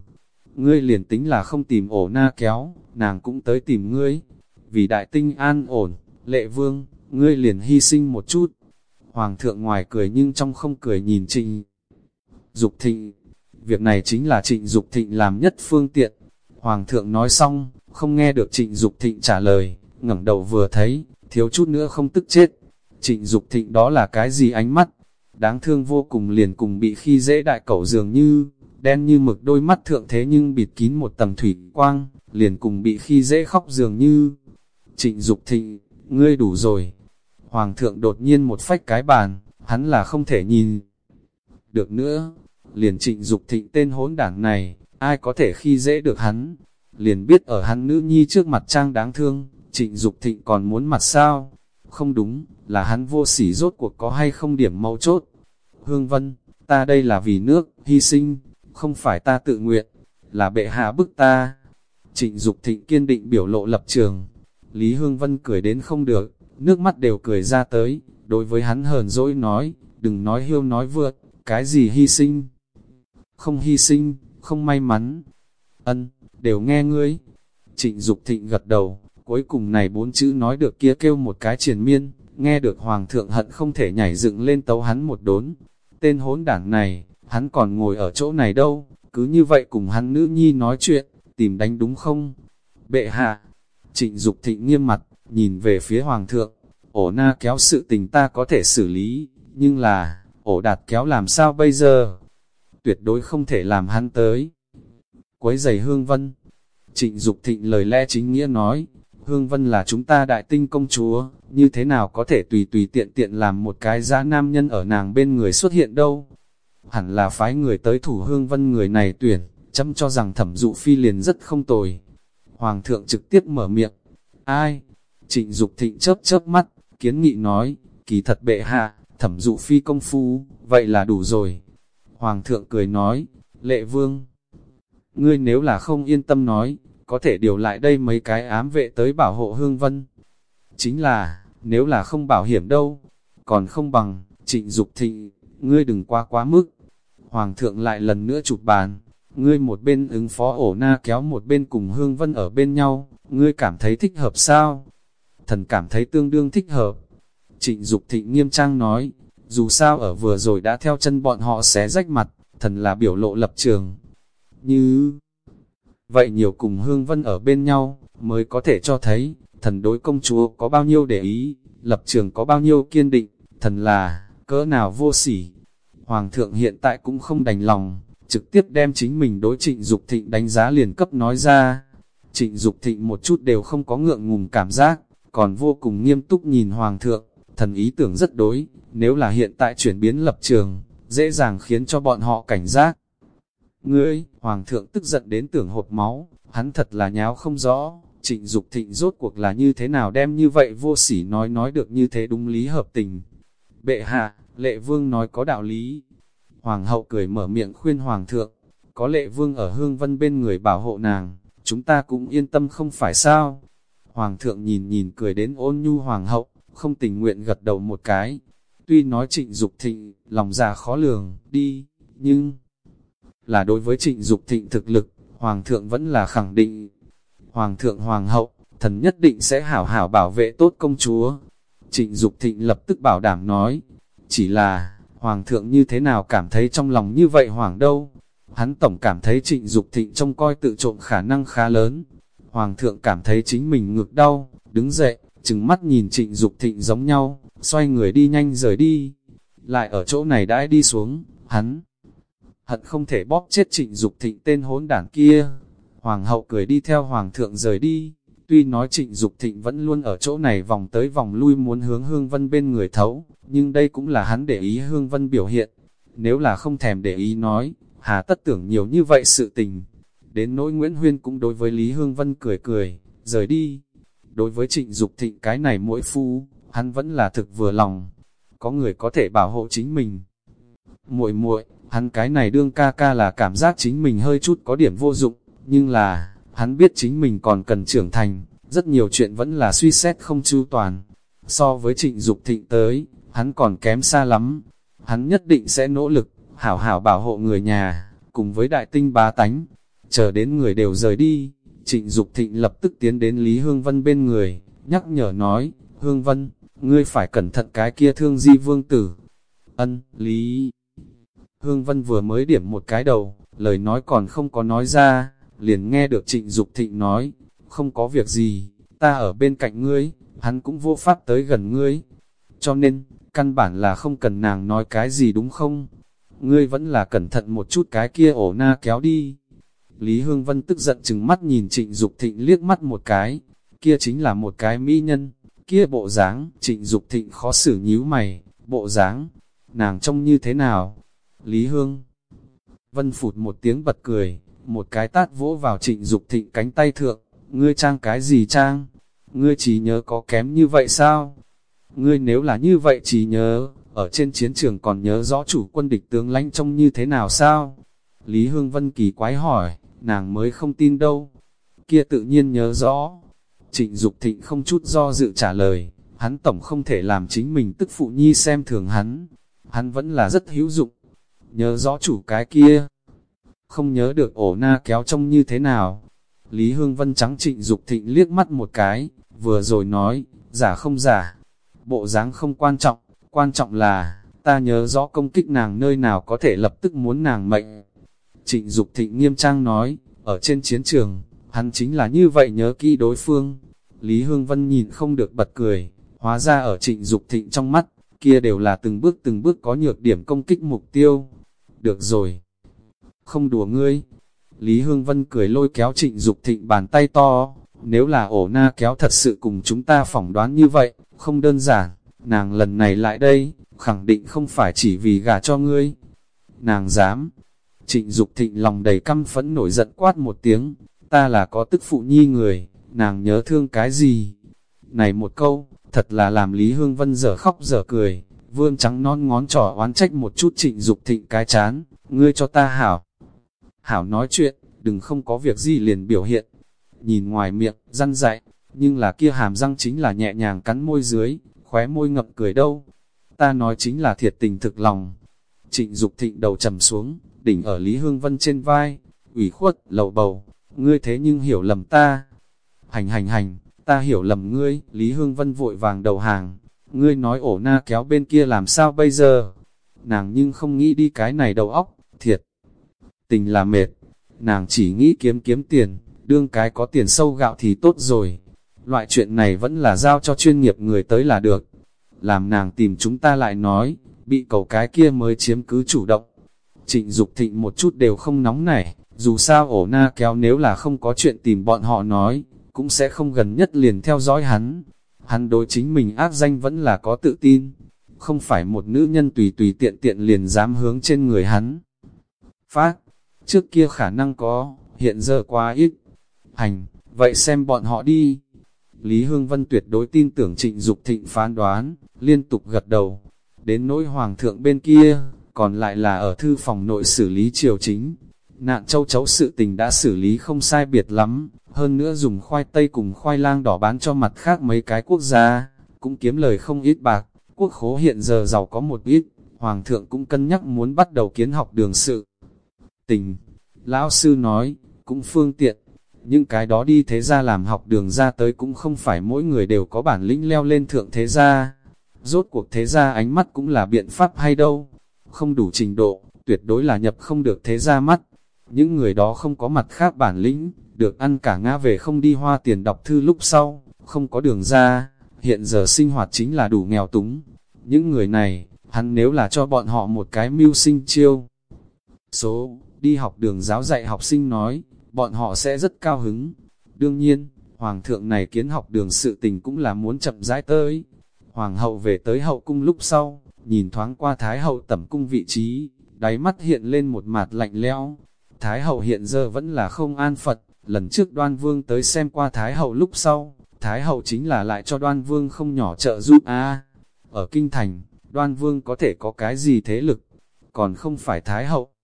ngươi liền tính là không tìm ổ na kéo, nàng cũng tới tìm ngươi. Vì đại tinh an ổn, lệ vương, ngươi liền hy sinh một chút. Hoàng thượng ngoài cười nhưng trong không cười nhìn trịnh. Dục thịnh, việc này chính là trịnh Dục thịnh làm nhất phương tiện. Hoàng thượng nói xong, không nghe được trịnh Dục thịnh trả lời, ngẩng đầu vừa thấy, thiếu chút nữa không tức chết. Trịnh Dục thịnh đó là cái gì ánh mắt? Đáng thương vô cùng liền cùng bị khi dễ đại cẩu dường như, đen như mực đôi mắt thượng thế nhưng bịt kín một tầng thủy quang, liền cùng bị khi dễ khóc dường như. Trịnh Dục thịnh, ngươi đủ rồi. Hoàng thượng đột nhiên một phách cái bàn, hắn là không thể nhìn. được nữa, liền trịnh Dục thịnh tên hỗn đảng này, ai có thể khi dễ được hắn, liền biết ở hắn nữ nhi trước mặt trang đáng thương, trịnh Dục thịnh còn muốn mặt sao, không đúng, là hắn vô sỉ rốt cuộc có hay không điểm mấu chốt. Hương Vân, ta đây là vì nước, hy sinh, không phải ta tự nguyện, là bệ hạ bức ta. Trịnh Dục thịnh kiên định biểu lộ lập trường, Lý Hương Vân cười đến không được, nước mắt đều cười ra tới, đối với hắn hờn dỗi nói, đừng nói hiêu nói vượt, cái gì hy sinh. Không hy sinh, không may mắn. Ân, đều nghe ngươi. Trịnh Dục thịnh gật đầu, cuối cùng này bốn chữ nói được kia kêu một cái triền miên, nghe được Hoàng thượng hận không thể nhảy dựng lên tấu hắn một đốn. Tên hỗn đảng này, hắn còn ngồi ở chỗ này đâu, cứ như vậy cùng hắn nữ nhi nói chuyện, tìm đánh đúng không? Bệ hạ, trịnh Dục thịnh nghiêm mặt, nhìn về phía Hoàng thượng, ổ na kéo sự tình ta có thể xử lý, nhưng là, ổ đạt kéo làm sao bây giờ? Tuyệt đối không thể làm hắn tới. Quấy giày hương vân, trịnh Dục thịnh lời lẽ chính nghĩa nói, Hương Vân là chúng ta đại tinh công chúa, như thế nào có thể tùy tùy tiện tiện làm một cái giá nam nhân ở nàng bên người xuất hiện đâu. Hẳn là phái người tới thủ Hương Vân người này tuyển, chấm cho rằng thẩm dụ phi liền rất không tồi. Hoàng thượng trực tiếp mở miệng, ai? Trịnh Dục thịnh chớp chớp mắt, kiến nghị nói, kỳ thật bệ hạ, thẩm dụ phi công phu, vậy là đủ rồi. Hoàng thượng cười nói, lệ vương, ngươi nếu là không yên tâm nói, có thể điều lại đây mấy cái ám vệ tới bảo hộ Hương Vân. Chính là, nếu là không bảo hiểm đâu, còn không bằng, trịnh Dục thịnh, ngươi đừng qua quá mức. Hoàng thượng lại lần nữa chụp bàn, ngươi một bên ứng phó ổ na kéo một bên cùng Hương Vân ở bên nhau, ngươi cảm thấy thích hợp sao? Thần cảm thấy tương đương thích hợp. Trịnh Dục thịnh nghiêm trang nói, dù sao ở vừa rồi đã theo chân bọn họ xé rách mặt, thần là biểu lộ lập trường. Như Vậy nhiều cùng Hương Vân ở bên nhau, mới có thể cho thấy, thần đối công chúa có bao nhiêu để ý, lập trường có bao nhiêu kiên định, thần là, cỡ nào vô sỉ. Hoàng thượng hiện tại cũng không đành lòng, trực tiếp đem chính mình đối trịnh Dục thịnh đánh giá liền cấp nói ra. Trịnh Dục thịnh một chút đều không có ngượng ngùng cảm giác, còn vô cùng nghiêm túc nhìn Hoàng thượng, thần ý tưởng rất đối, nếu là hiện tại chuyển biến lập trường, dễ dàng khiến cho bọn họ cảnh giác. Ngươi, Hoàng thượng tức giận đến tưởng hột máu, hắn thật là nháo không rõ, trịnh Dục thịnh rốt cuộc là như thế nào đem như vậy vô sỉ nói nói được như thế đúng lý hợp tình. Bệ hạ, lệ vương nói có đạo lý. Hoàng hậu cười mở miệng khuyên Hoàng thượng, có lệ vương ở hương vân bên người bảo hộ nàng, chúng ta cũng yên tâm không phải sao. Hoàng thượng nhìn nhìn cười đến ôn nhu Hoàng hậu, không tình nguyện gật đầu một cái. Tuy nói trịnh Dục thịnh, lòng già khó lường, đi, nhưng là đối với trịnh Dục thịnh thực lực, Hoàng thượng vẫn là khẳng định. Hoàng thượng Hoàng hậu, thần nhất định sẽ hảo hảo bảo vệ tốt công chúa. Trịnh Dục thịnh lập tức bảo đảm nói, chỉ là, Hoàng thượng như thế nào cảm thấy trong lòng như vậy Hoàng đâu? Hắn tổng cảm thấy trịnh Dục thịnh trông coi tự trộm khả năng khá lớn. Hoàng thượng cảm thấy chính mình ngược đau, đứng dậy, chừng mắt nhìn trịnh Dục thịnh giống nhau, xoay người đi nhanh rời đi. Lại ở chỗ này đãi đi xuống, hắn hận không thể bóp chết trịnh Dục thịnh tên hỗn đảng kia. Hoàng hậu cười đi theo hoàng thượng rời đi, tuy nói trịnh Dục thịnh vẫn luôn ở chỗ này vòng tới vòng lui muốn hướng hương vân bên người thấu, nhưng đây cũng là hắn để ý hương vân biểu hiện. Nếu là không thèm để ý nói, hà tất tưởng nhiều như vậy sự tình. Đến nỗi Nguyễn Huyên cũng đối với Lý Hương Vân cười cười, rời đi. Đối với trịnh Dục thịnh cái này mỗi phu, hắn vẫn là thực vừa lòng. Có người có thể bảo hộ chính mình. muội muội Hắn cái này đương ca ca là cảm giác chính mình hơi chút có điểm vô dụng, nhưng là, hắn biết chính mình còn cần trưởng thành, rất nhiều chuyện vẫn là suy xét không chu toàn. So với trịnh Dục thịnh tới, hắn còn kém xa lắm. Hắn nhất định sẽ nỗ lực, hảo hảo bảo hộ người nhà, cùng với đại tinh bá tánh. Chờ đến người đều rời đi, trịnh Dục thịnh lập tức tiến đến Lý Hương Vân bên người, nhắc nhở nói, Hương Vân, ngươi phải cẩn thận cái kia thương di vương tử. Ân, Lý... Hương Vân vừa mới điểm một cái đầu, lời nói còn không có nói ra, liền nghe được trịnh Dục thịnh nói, không có việc gì, ta ở bên cạnh ngươi, hắn cũng vô pháp tới gần ngươi. Cho nên, căn bản là không cần nàng nói cái gì đúng không? Ngươi vẫn là cẩn thận một chút cái kia ổ na kéo đi. Lý Hương Vân tức giận chừng mắt nhìn trịnh Dục thịnh liếc mắt một cái, kia chính là một cái mỹ nhân, kia bộ dáng, trịnh Dục thịnh khó xử nhíu mày, bộ dáng, nàng trông như thế nào? Lý Hương Vân phụt một tiếng bật cười, một cái tát vỗ vào trịnh Dục thịnh cánh tay thượng, ngươi trang cái gì trang? Ngươi chỉ nhớ có kém như vậy sao? Ngươi nếu là như vậy chỉ nhớ, ở trên chiến trường còn nhớ rõ chủ quân địch tướng lãnh trông như thế nào sao? Lý Hương Vân kỳ quái hỏi, nàng mới không tin đâu. Kia tự nhiên nhớ rõ. Trịnh Dục thịnh không chút do dự trả lời, hắn tổng không thể làm chính mình tức phụ nhi xem thường hắn. Hắn vẫn là rất hữu dụng. Nhớ rõ chủ cái kia. Không nhớ được ổ na kéo trông như thế nào. Lý Hương Vân trắng trịnh Dục thịnh liếc mắt một cái, vừa rồi nói, giả không giả. Bộ dáng không quan trọng, quan trọng là, ta nhớ rõ công kích nàng nơi nào có thể lập tức muốn nàng mệnh. Trịnh Dục thịnh nghiêm trang nói, ở trên chiến trường, hắn chính là như vậy nhớ kỹ đối phương. Lý Hương Vân nhìn không được bật cười, hóa ra ở trịnh Dục thịnh trong mắt, kia đều là từng bước từng bước có nhược điểm công kích mục tiêu. Được rồi, không đùa ngươi. Lý Hương Vân cười lôi kéo trịnh Dục thịnh bàn tay to, nếu là ổ na kéo thật sự cùng chúng ta phỏng đoán như vậy, không đơn giản, nàng lần này lại đây, khẳng định không phải chỉ vì gả cho ngươi. Nàng dám, Trịnh Dục thịnh lòng đầy căm phẫn nổi giận quát một tiếng, ta là có tức phụ nhi người, nàng nhớ thương cái gì? Này một câu, thật là làm Lý Hương Vân dở khóc dở cười, vương trắng non ngón trỏ oán trách một chút trịnh Dục thịnh cái chán, ngươi cho ta hảo. Hảo nói chuyện, đừng không có việc gì liền biểu hiện. Nhìn ngoài miệng, răn dạy, nhưng là kia hàm răng chính là nhẹ nhàng cắn môi dưới, khóe môi ngậm cười đâu. Ta nói chính là thiệt tình thực lòng. Trịnh Dục thịnh đầu trầm xuống, đỉnh ở Lý Hương Vân trên vai, ủy khuất, lầu bầu, ngươi thế nhưng hiểu lầm ta. Hành hành hành, ta hiểu lầm ngươi, Lý Hương Vân vội vàng đầu hàng, ngươi nói ổ na kéo bên kia làm sao bây giờ? Nàng nhưng không nghĩ đi cái này đầu óc, thiệt. Tình là mệt, nàng chỉ nghĩ kiếm kiếm tiền, đương cái có tiền sâu gạo thì tốt rồi. Loại chuyện này vẫn là giao cho chuyên nghiệp người tới là được. Làm nàng tìm chúng ta lại nói, bị cầu cái kia mới chiếm cứ chủ động. Trịnh Dục thịnh một chút đều không nóng nảy, dù sao ổ na kéo nếu là không có chuyện tìm bọn họ nói, cũng sẽ không gần nhất liền theo dõi hắn. Hắn đối chính mình ác danh vẫn là có tự tin, không phải một nữ nhân tùy tùy tiện tiện liền dám hướng trên người hắn. Phát, trước kia khả năng có, hiện giờ quá ít. Hành, vậy xem bọn họ đi. Lý Hương Vân tuyệt đối tin tưởng trịnh Dục thịnh phán đoán, liên tục gật đầu. Đến nỗi hoàng thượng bên kia, còn lại là ở thư phòng nội xử lý triều chính. Nạn châu chấu sự tình đã xử lý không sai biệt lắm, hơn nữa dùng khoai tây cùng khoai lang đỏ bán cho mặt khác mấy cái quốc gia, cũng kiếm lời không ít bạc, quốc khố hiện giờ giàu có một ít, hoàng thượng cũng cân nhắc muốn bắt đầu kiến học đường sự. Tình, lão sư nói, cũng phương tiện, những cái đó đi thế gia làm học đường ra tới cũng không phải mỗi người đều có bản lĩnh leo lên thượng thế gia. Rốt cuộc thế gia ánh mắt cũng là biện pháp hay đâu không đủ trình độ, tuyệt đối là nhập không được thế gia mắt. Những người đó không có mặt khác bản lĩnh, được ăn cả ngã về không đi hoa tiền đọc thư lúc sau, không có đường ra, hiện giờ sinh hoạt chính là đủ nghèo túng. Những người này, hắn nếu là cho bọn họ một cái mưu sinh chiêu. Số, đi học đường giáo dạy học sinh nói, bọn họ sẽ rất cao hứng. Đương nhiên, Hoàng thượng này kiến học đường sự tình cũng là muốn chậm rãi tới. Hoàng hậu về tới hậu cung lúc sau, nhìn thoáng qua Thái hậu tẩm cung vị trí, đáy mắt hiện lên một mặt lạnh lẽo. Thái hậu hiện giờ vẫn là không an Phật, lần trước đoan vương tới xem qua Thái hậu lúc sau, Thái hậu chính là lại cho đoan vương không nhỏ trợ giúp a à, Ở kinh thành, đoan vương có thể có cái gì thế lực, còn không phải Thái hậu.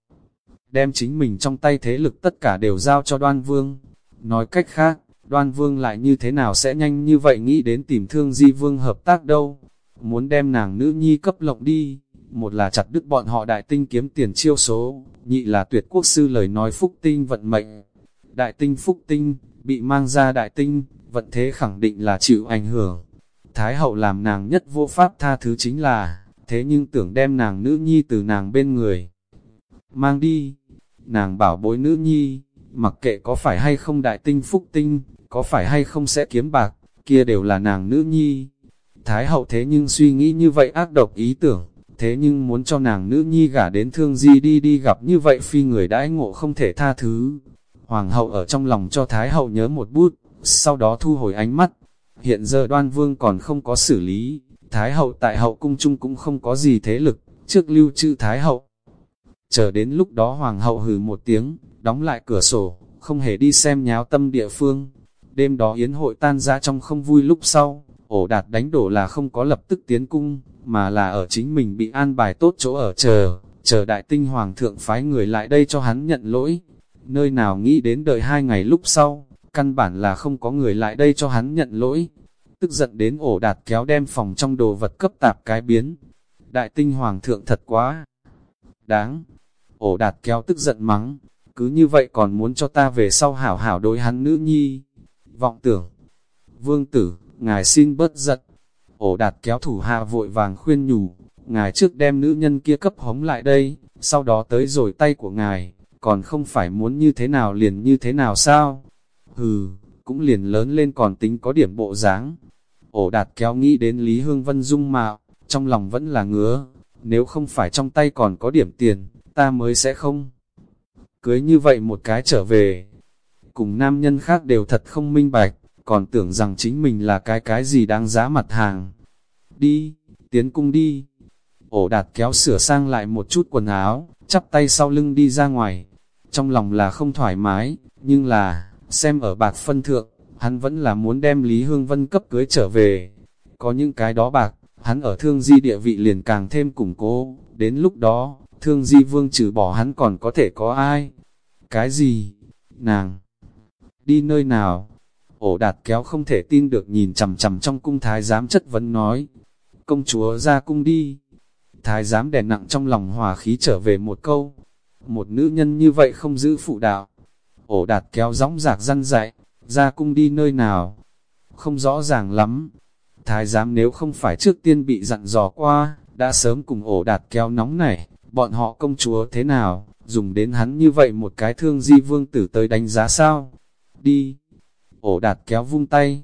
Đem chính mình trong tay thế lực tất cả đều giao cho đoan vương. Nói cách khác, đoan vương lại như thế nào sẽ nhanh như vậy nghĩ đến tìm thương di vương hợp tác đâu muốn đem nàng nữ nhi cấp lộng đi, một là chặt đứt bọn họ đại tinh kiếm tiền chiêu số, nhị là tuyệt quốc sư lời nói phúc tinh vận mệnh. Đại tinh phúc tinh, bị mang ra đại tinh, vận thế khẳng định là chịu ảnh hưởng. Thái hậu làm nàng nhất vô pháp tha thứ chính là, thế nhưng tưởng đem nàng nữ nhi từ nàng bên người. Mang đi, nàng bảo bối nữ nhi, mặc kệ có phải hay không đại tinh phúc tinh, có phải hay không sẽ kiếm bạc, kia đều là nàng nữ nhi, Thái hậu thế nhưng suy nghĩ như vậy ác độc ý tưởng, thế nhưng muốn cho nàng nữ nhi gả đến thương di đi đi gặp như vậy phi người đãi ngộ không thể tha thứ. Hoàng hậu ở trong lòng cho Thái hậu nhớ một bút, sau đó thu hồi ánh mắt. Hiện giờ đoan vương còn không có xử lý, Thái hậu tại hậu cung chung cũng không có gì thế lực, trước lưu trữ Thái hậu. Chờ đến lúc đó hoàng hậu hừ một tiếng, đóng lại cửa sổ, không hề đi xem nháo tâm địa phương. Đêm đó yến hội tan ra trong không vui lúc sau, ổ đạt đánh đổ là không có lập tức tiến cung, mà là ở chính mình bị an bài tốt chỗ ở chờ, chờ đại tinh hoàng thượng phái người lại đây cho hắn nhận lỗi. Nơi nào nghĩ đến đợi hai ngày lúc sau, căn bản là không có người lại đây cho hắn nhận lỗi. Tức giận đến ổ đạt kéo đem phòng trong đồ vật cấp tạp cái biến. Đại tinh hoàng thượng thật quá. Đáng. Ổ đạt kéo tức giận mắng. Cứ như vậy còn muốn cho ta về sau hảo hảo đối hắn nữ nhi. Vọng tưởng. Vương tử, ngài xin bớt giận. Ổ đạt kéo thủ hạ vội vàng khuyên nhủ. Ngài trước đem nữ nhân kia cấp hống lại đây, sau đó tới rồi tay của ngài, còn không phải muốn như thế nào liền như thế nào sao? Hừ, cũng liền lớn lên còn tính có điểm bộ dáng. Ổ đạt kéo nghĩ đến Lý Hương Vân dung mạo, trong lòng vẫn là ngứa, nếu không phải trong tay còn có điểm tiền, ta mới sẽ không. Cưới như vậy một cái trở về, cùng nam nhân khác đều thật không minh bạch, còn tưởng rằng chính mình là cái cái gì đáng giá mặt hàng. Đi, tiến cung đi. Ổ đạt kéo sửa sang lại một chút quần áo, chắp tay sau lưng đi ra ngoài. Trong lòng là không thoải mái, nhưng là, xem ở bạc phân thượng, hắn vẫn là muốn đem Lý Hương Vân cấp cưới trở về. Có những cái đó bạc, hắn ở thương di địa vị liền càng thêm củng cố, đến lúc đó, thương di vương trừ bỏ hắn còn có thể có ai? Cái gì? Nàng! Đi nơi nào? Ổ đạt kéo không thể tin được nhìn chầm chầm trong cung thái giám chất vấn nói. Công chúa ra cung đi. Thái giám đè nặng trong lòng hòa khí trở về một câu. Một nữ nhân như vậy không giữ phụ đạo. Ổ đạt kéo gióng giạc răn dạy, ra cung đi nơi nào? Không rõ ràng lắm. Thái giám nếu không phải trước tiên bị dặn dò qua, đã sớm cùng ổ đạt kéo nóng này, bọn họ công chúa thế nào, dùng đến hắn như vậy một cái thương di vương tử tới đánh giá sao? Đi! Ổ đạt kéo vung tay.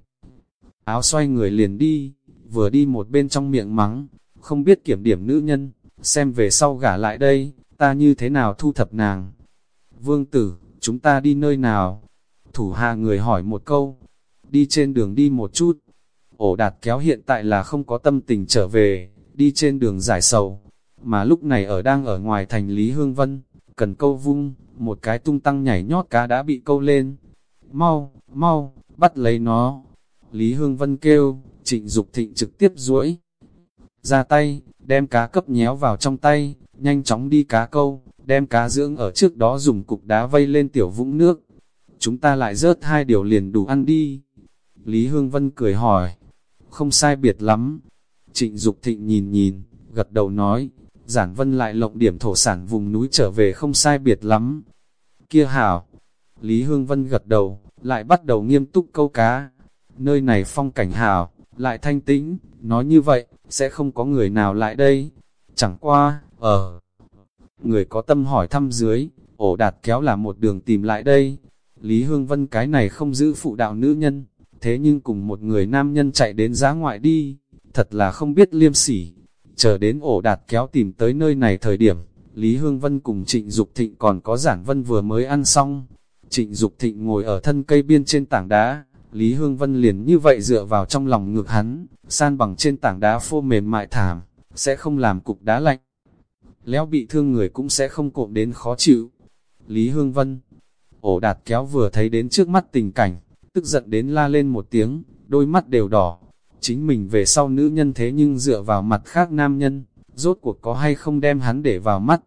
Áo xoay người liền đi, vừa đi một bên trong miệng mắng, không biết kiểm điểm nữ nhân, xem về sau gả lại đây, ta như thế nào thu thập nàng. Vương tử, chúng ta đi nơi nào? Thủ hạ người hỏi một câu, đi trên đường đi một chút. Ổ đạt kéo hiện tại là không có tâm tình trở về, đi trên đường giải sầu. Mà lúc này ở đang ở ngoài thành Lý Hương Vân, cần câu vung, một cái tung tăng nhảy nhót cá đã bị câu lên. Mau, mau, bắt lấy nó. Lý Hương Vân kêu, trịnh Dục thịnh trực tiếp duỗi ra tay, đem cá cấp nhéo vào trong tay, nhanh chóng đi cá câu, đem cá dưỡng ở trước đó dùng cục đá vây lên tiểu vũng nước. Chúng ta lại rớt hai điều liền đủ ăn đi. Lý Hương Vân cười hỏi, không sai biệt lắm. Trịnh Dục thịnh nhìn nhìn, gật đầu nói, giản vân lại lộng điểm thổ sản vùng núi trở về không sai biệt lắm. Kia hảo, Lý Hương Vân gật đầu, lại bắt đầu nghiêm túc câu cá. Nơi này phong cảnh hảo, lại thanh tĩnh, nói như vậy, sẽ không có người nào lại đây. Chẳng qua, ở người có tâm hỏi thăm dưới, ổ đạt kéo là một đường tìm lại đây. Lý Hương Vân cái này không giữ phụ đạo nữ nhân, thế nhưng cùng một người nam nhân chạy đến giá ngoại đi, thật là không biết liêm sỉ. Chờ đến ổ đạt kéo tìm tới nơi này thời điểm, Lý Hương Vân cùng Trịnh Dục Thịnh còn có giản vân vừa mới ăn xong. Trịnh Dục Thịnh ngồi ở thân cây biên trên tảng đá, Lý Hương Vân liền như vậy dựa vào trong lòng ngực hắn, san bằng trên tảng đá phô mềm mại thảm, sẽ không làm cục đá lạnh. Léo bị thương người cũng sẽ không cộm đến khó chịu. Lý Hương Vân, ổ đạt kéo vừa thấy đến trước mắt tình cảnh, tức giận đến la lên một tiếng, đôi mắt đều đỏ. Chính mình về sau nữ nhân thế nhưng dựa vào mặt khác nam nhân, rốt cuộc có hay không đem hắn để vào mắt.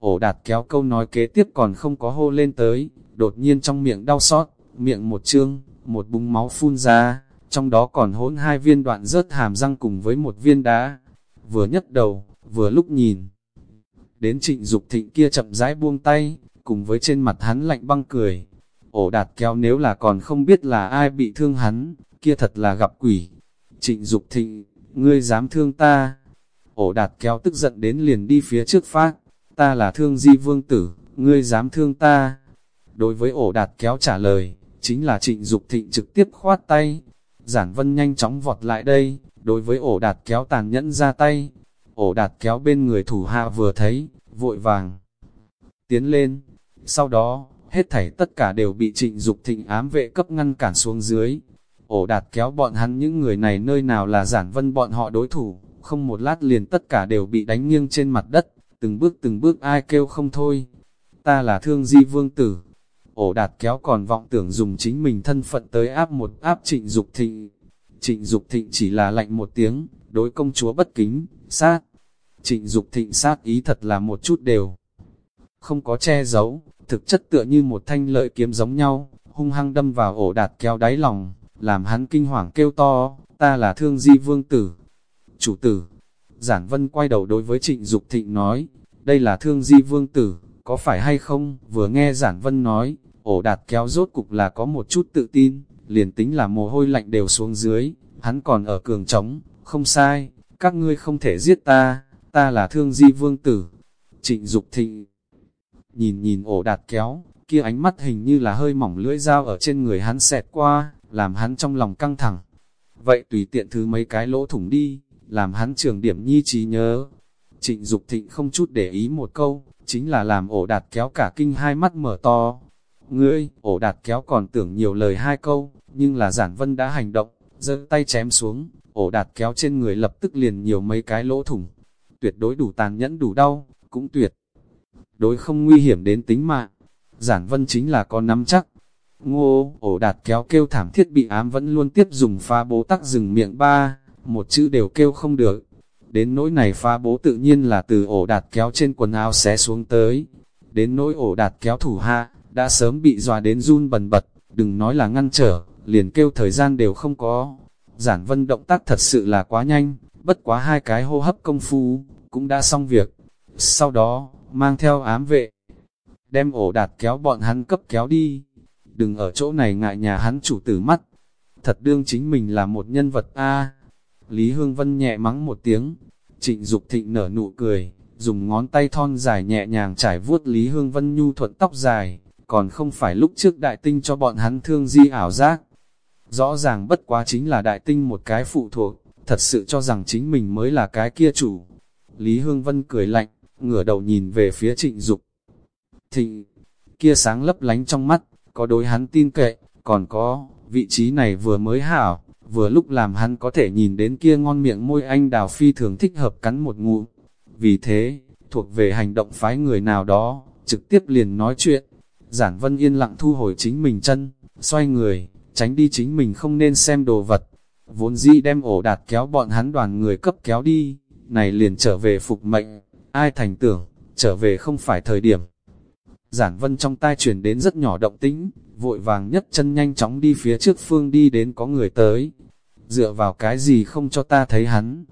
Ổ đạt kéo câu nói kế tiếp còn không có hô lên tới, đột nhiên trong miệng đau xót, miệng một trương một búng máu phun ra, trong đó còn hỗn hai viên đoạn rớt hàm răng cùng với một viên đá. Vừa nhấc đầu, vừa lúc nhìn. Đến trịnh Dục thịnh kia chậm rãi buông tay, cùng với trên mặt hắn lạnh băng cười. Ổ đạt kéo nếu là còn không biết là ai bị thương hắn, kia thật là gặp quỷ. Trịnh Dục thịnh, ngươi dám thương ta. Ổ đạt kéo tức giận đến liền đi phía trước phát, ta là thương di vương tử, ngươi dám thương ta. Đối với ổ đạt kéo trả lời, chính là trịnh Dục thịnh trực tiếp khoát tay. Giản vân nhanh chóng vọt lại đây, đối với ổ đạt kéo tàn nhẫn ra tay. Ổ đạt kéo bên người thủ hạ vừa thấy, vội vàng. Tiến lên, sau đó, hết thảy tất cả đều bị trịnh Dục thịnh ám vệ cấp ngăn cản xuống dưới. Ổ đạt kéo bọn hắn những người này nơi nào là giản vân bọn họ đối thủ, không một lát liền tất cả đều bị đánh nghiêng trên mặt đất, từng bước từng bước ai kêu không thôi. Ta là thương di vương tử. Ổ đạt kéo còn vọng tưởng dùng chính mình thân phận tới áp một áp trịnh Dục thịnh. Trịnh Dục thịnh chỉ là lạnh một tiếng, đối công chúa bất kính, sát. Trịnh Dục thịnh sát ý thật là một chút đều. Không có che giấu, thực chất tựa như một thanh lợi kiếm giống nhau, hung hăng đâm vào ổ đạt kéo đáy lòng, làm hắn kinh hoàng kêu to, ta là thương di vương tử. Chủ tử, Giản Vân quay đầu đối với Trịnh Dục Thịnh nói, đây là thương di vương tử, có phải hay không? Vừa nghe Giản Vân nói, ổ đạt kéo rốt cục là có một chút tự tin, liền tính là mồ hôi lạnh đều xuống dưới, hắn còn ở cường trống, không sai, các ngươi không thể giết ta, ta là thương di vương tử. Trịnh Dục Thịnh nhìn nhìn ổ đạt kéo, kia ánh mắt hình như là hơi mỏng lưỡi dao ở trên người hắn xẹt qua, làm hắn trong lòng căng thẳng. Vậy tùy tiện thứ mấy cái lỗ thủng đi, làm hắn trường điểm nhi trí nhớ. Trịnh Dục Thịnh không chút để ý một câu, chính là làm ổ đạt kéo cả kinh hai mắt mở to. Ngươi, ổ đạt kéo còn tưởng nhiều lời hai câu, nhưng là giản vân đã hành động, giơ tay chém xuống, ổ đạt kéo trên người lập tức liền nhiều mấy cái lỗ thủng. Tuyệt đối đủ tàn nhẫn đủ đau, cũng tuyệt. Đối không nguy hiểm đến tính mạng. Giản vân chính là có nắm chắc. Ngô, ổ đạt kéo kêu thảm thiết bị ám vẫn luôn tiếp dùng pha bố tắc rừng miệng ba, một chữ đều kêu không được. Đến nỗi này pha bố tự nhiên là từ ổ đạt kéo trên quần áo xé xuống tới. Đến nỗi ổ đạt kéo thủ hạ, đã sớm bị dọa đến run bần bật, đừng nói là ngăn trở, liền kêu thời gian đều không có. Giản vân động tác thật sự là quá nhanh, bất quá hai cái hô hấp công phu, cũng đã xong việc. Sau đó, mang theo ám vệ, đem ổ đạt kéo bọn hắn cấp kéo đi. Đừng ở chỗ này ngại nhà hắn chủ tử mắt. Thật đương chính mình là một nhân vật A. Lý Hương Vân nhẹ mắng một tiếng. Trịnh Dục thịnh nở nụ cười, dùng ngón tay thon dài nhẹ nhàng trải vuốt Lý Hương Vân nhu thuận tóc dài, còn không phải lúc trước đại tinh cho bọn hắn thương di ảo giác. Rõ ràng bất quá chính là đại tinh một cái phụ thuộc, thật sự cho rằng chính mình mới là cái kia chủ. Lý Hương Vân cười lạnh, ngửa đầu nhìn về phía trịnh Dục Thịnh, kia sáng lấp lánh trong mắt, có đối hắn tin cậy, còn có, vị trí này vừa mới hảo, vừa lúc làm hắn có thể nhìn đến kia ngon miệng môi anh đào phi thường thích hợp cắn một ngụm. Vì thế, thuộc về hành động phái người nào đó, trực tiếp liền nói chuyện. Giản Vân yên lặng thu hồi chính mình chân, xoay người, tránh đi chính mình không nên xem đồ vật. Vốn dĩ đem ổ đạt kéo bọn hắn đoàn người cấp kéo đi, này liền trở về phục mệnh, ai thành tưởng, trở về không phải thời điểm. Giản vân trong tai truyền đến rất nhỏ động tĩnh, vội vàng nhất chân nhanh chóng đi phía trước phương đi đến có người tới. Dựa vào cái gì không cho ta thấy hắn.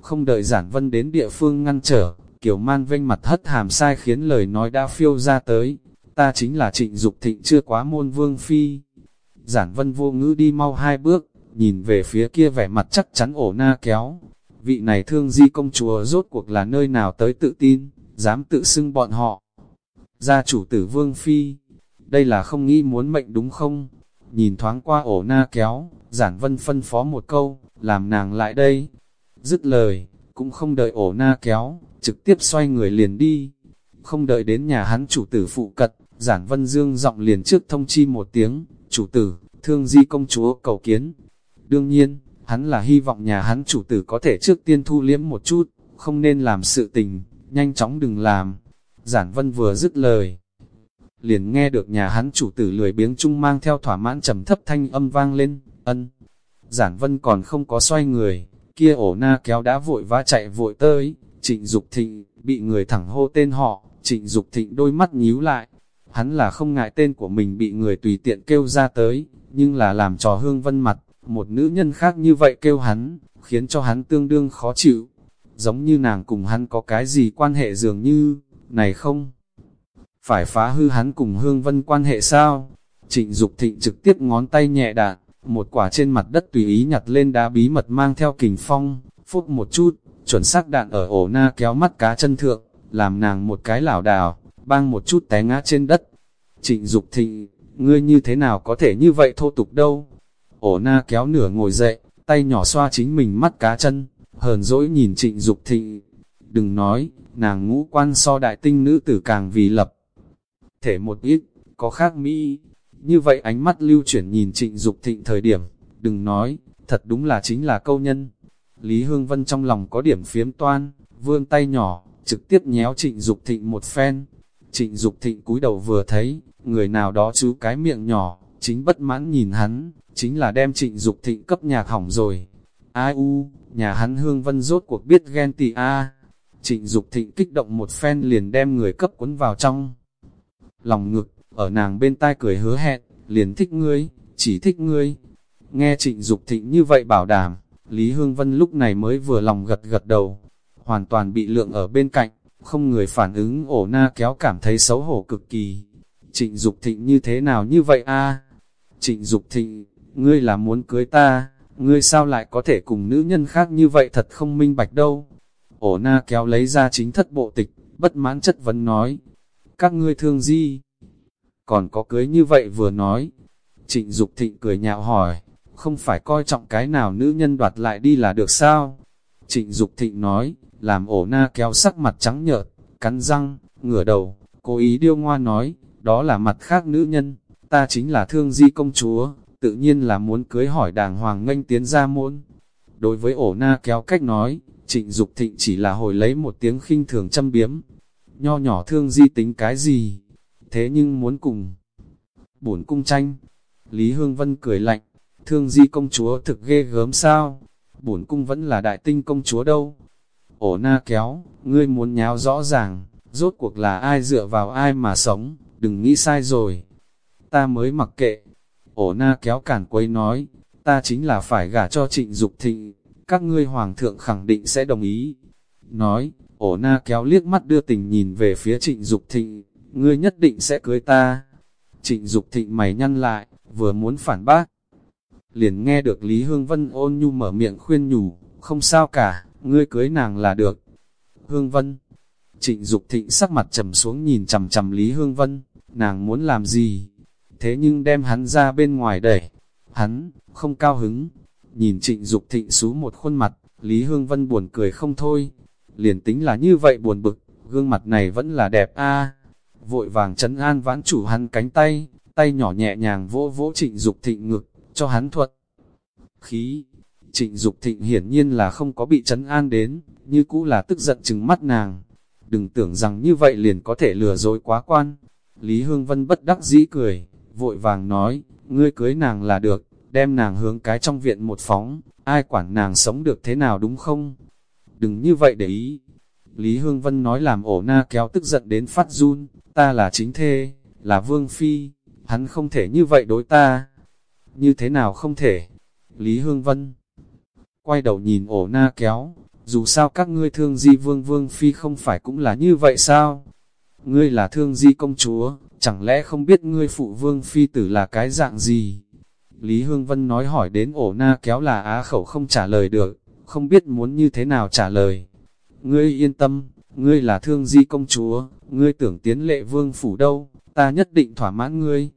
Không đợi giản vân đến địa phương ngăn trở, kiểu man vênh mặt hất hàm sai khiến lời nói đã phiêu ra tới. Ta chính là trịnh Dục thịnh chưa quá môn vương phi. Giản vân vô ngữ đi mau hai bước, nhìn về phía kia vẻ mặt chắc chắn ổ na kéo. Vị này thương di công chúa rốt cuộc là nơi nào tới tự tin, dám tự xưng bọn họ gia chủ tử vương phi, đây là không nghĩ muốn mệnh đúng không? Nhìn thoáng qua ổ na kéo, giản vân phân phó một câu, làm nàng lại đây. Dứt lời, cũng không đợi ổ na kéo, trực tiếp xoay người liền đi. Không đợi đến nhà hắn chủ tử phụ cật, giản vân dương giọng liền trước thông chi một tiếng, chủ tử, thương di công chúa cầu kiến. Đương nhiên, hắn là hy vọng nhà hắn chủ tử có thể trước tiên thu liếm một chút, không nên làm sự tình, nhanh chóng đừng làm. Giản vân vừa dứt lời, liền nghe được nhà hắn chủ tử lười biếng chung mang theo thỏa mãn trầm thấp thanh âm vang lên, ân. Giản vân còn không có xoay người, kia ổ na kéo đã vội vã chạy vội tới, trịnh Dục thịnh, bị người thẳng hô tên họ, trịnh Dục thịnh đôi mắt nhíu lại, hắn là không ngại tên của mình bị người tùy tiện kêu ra tới, nhưng là làm trò hương vân mặt, một nữ nhân khác như vậy kêu hắn, khiến cho hắn tương đương khó chịu, giống như nàng cùng hắn có cái gì quan hệ dường như, này không, phải phá hư hắn cùng Hương Vân quan hệ sao? Trịnh Dục Thịnh trực tiếp ngón tay nhẹ đạn, một quả trên mặt đất tùy ý nhặt lên đá bí mật mang theo kình phong, phúc một chút, chuẩn xác đạn ở ổ na kéo mắt cá chân thượng, làm nàng một cái lảo đảo, bang một chút té ngã trên đất. Trịnh Dục Thịnh, ngươi như thế nào có thể như vậy thô tục đâu? Ổ na kéo nửa ngồi dậy, tay nhỏ xoa chính mình mắt cá chân, hờn dỗi nhìn Trịnh Dục Thịnh. Đừng nói, nàng ngũ quan so đại tinh nữ tử càng vì lập. Thể một ít, có khác Mỹ. Như vậy ánh mắt lưu chuyển nhìn trịnh Dục thịnh thời điểm, đừng nói, thật đúng là chính là câu nhân. Lý Hương Vân trong lòng có điểm phiếm toan, vươn tay nhỏ, trực tiếp nhéo trịnh Dục thịnh một phen. Trịnh Dục thịnh cúi đầu vừa thấy, người nào đó chú cái miệng nhỏ, chính bất mãn nhìn hắn, chính là đem trịnh Dục thịnh cấp nhạc hỏng rồi. Ai u, nhà hắn hương vân rốt cuộc biết ghen tị a Trịnh Dục thịnh kích động một phen liền đem người cấp cuốn vào trong. Lòng ngực, ở nàng bên tai cười hứa hẹn, liền thích ngươi, chỉ thích ngươi. Nghe trịnh Dục thịnh như vậy bảo đảm, Lý Hương Vân lúc này mới vừa lòng gật gật đầu, hoàn toàn bị lượng ở bên cạnh, không người phản ứng ổ na kéo cảm thấy xấu hổ cực kỳ. Trịnh Dục thịnh như thế nào như vậy a Trịnh Dục thịnh, ngươi là muốn cưới ta, ngươi sao lại có thể cùng nữ nhân khác như vậy thật không minh bạch đâu. Ổ na kéo lấy ra chính thất bộ tịch, bất mãn chất vấn nói, các ngươi thương di Còn có cưới như vậy vừa nói. Trịnh Dục thịnh cười nhạo hỏi, không phải coi trọng cái nào nữ nhân đoạt lại đi là được sao? Trịnh Dục thịnh nói, làm ổ na kéo sắc mặt trắng nhợt, cắn răng, ngửa đầu, cố ý điêu ngoa nói, đó là mặt khác nữ nhân, ta chính là thương di công chúa, tự nhiên là muốn cưới hỏi đàng hoàng nghênh tiến ra môn. Đối với ổ na kéo cách nói, trịnh Dục thịnh chỉ là hồi lấy một tiếng khinh thường châm biếm. Nho nhỏ thương di tính cái gì? Thế nhưng muốn cùng bổn cung tranh. Lý Hương Vân cười lạnh, thương di công chúa thực ghê gớm sao? Bổn cung vẫn là đại tinh công chúa đâu. Ổ na kéo, ngươi muốn nháo rõ ràng, rốt cuộc là ai dựa vào ai mà sống, đừng nghĩ sai rồi. Ta mới mặc kệ. Ổ na kéo cản quấy nói, ta chính là phải gả cho trịnh Dục thịnh, các ngươi hoàng thượng khẳng định sẽ đồng ý. Nói, ổ na kéo liếc mắt đưa tình nhìn về phía trịnh Dục thịnh, ngươi nhất định sẽ cưới ta. Trịnh Dục thịnh mày nhăn lại, vừa muốn phản bác. Liền nghe được Lý Hương Vân ôn nhu mở miệng khuyên nhủ, không sao cả, ngươi cưới nàng là được. Hương Vân Trịnh Dục thịnh sắc mặt trầm xuống nhìn chầm chầm Lý Hương Vân, nàng muốn làm gì? Thế nhưng đem hắn ra bên ngoài đẩy. Hắn, không cao hứng. Nhìn trịnh Dục thịnh xú một khuôn mặt, Lý Hương Vân buồn cười không thôi. Liền tính là như vậy buồn bực, gương mặt này vẫn là đẹp a Vội vàng chấn an vãn chủ hắn cánh tay, tay nhỏ nhẹ nhàng vỗ vỗ trịnh Dục thịnh ngực, cho hắn thuật. Khí, Trịnh Dục Thịnh hiển nhiên là không có bị chấn an đến, như cũ là tức giận chừng mắt nàng. Đừng tưởng rằng như vậy liền có thể lừa dối quá quan. Lý Hương Vân bất đắc dĩ cười, vội vàng nói, ngươi cưới nàng là được, đem nàng hướng cái trong viện một phóng, ai quản nàng sống được thế nào đúng không? Đừng như vậy để ý. Lý Hương Vân nói làm ổ na kéo tức giận đến phát run, ta là chính thê, là vương phi, hắn không thể như vậy đối ta. Như thế nào không thể? Lý Hương Vân quay đầu nhìn ổ na kéo, dù sao các ngươi thương di vương vương phi không phải cũng là như vậy sao? Ngươi là thương di công chúa, chẳng lẽ không biết ngươi phụ vương phi tử là cái dạng gì? Lý Hương Vân nói hỏi đến ổ na kéo là á khẩu không trả lời được, không biết muốn như thế nào trả lời. Ngươi yên tâm, ngươi là thương di công chúa, ngươi tưởng tiến lệ vương phủ đâu, ta nhất định thỏa mãn ngươi.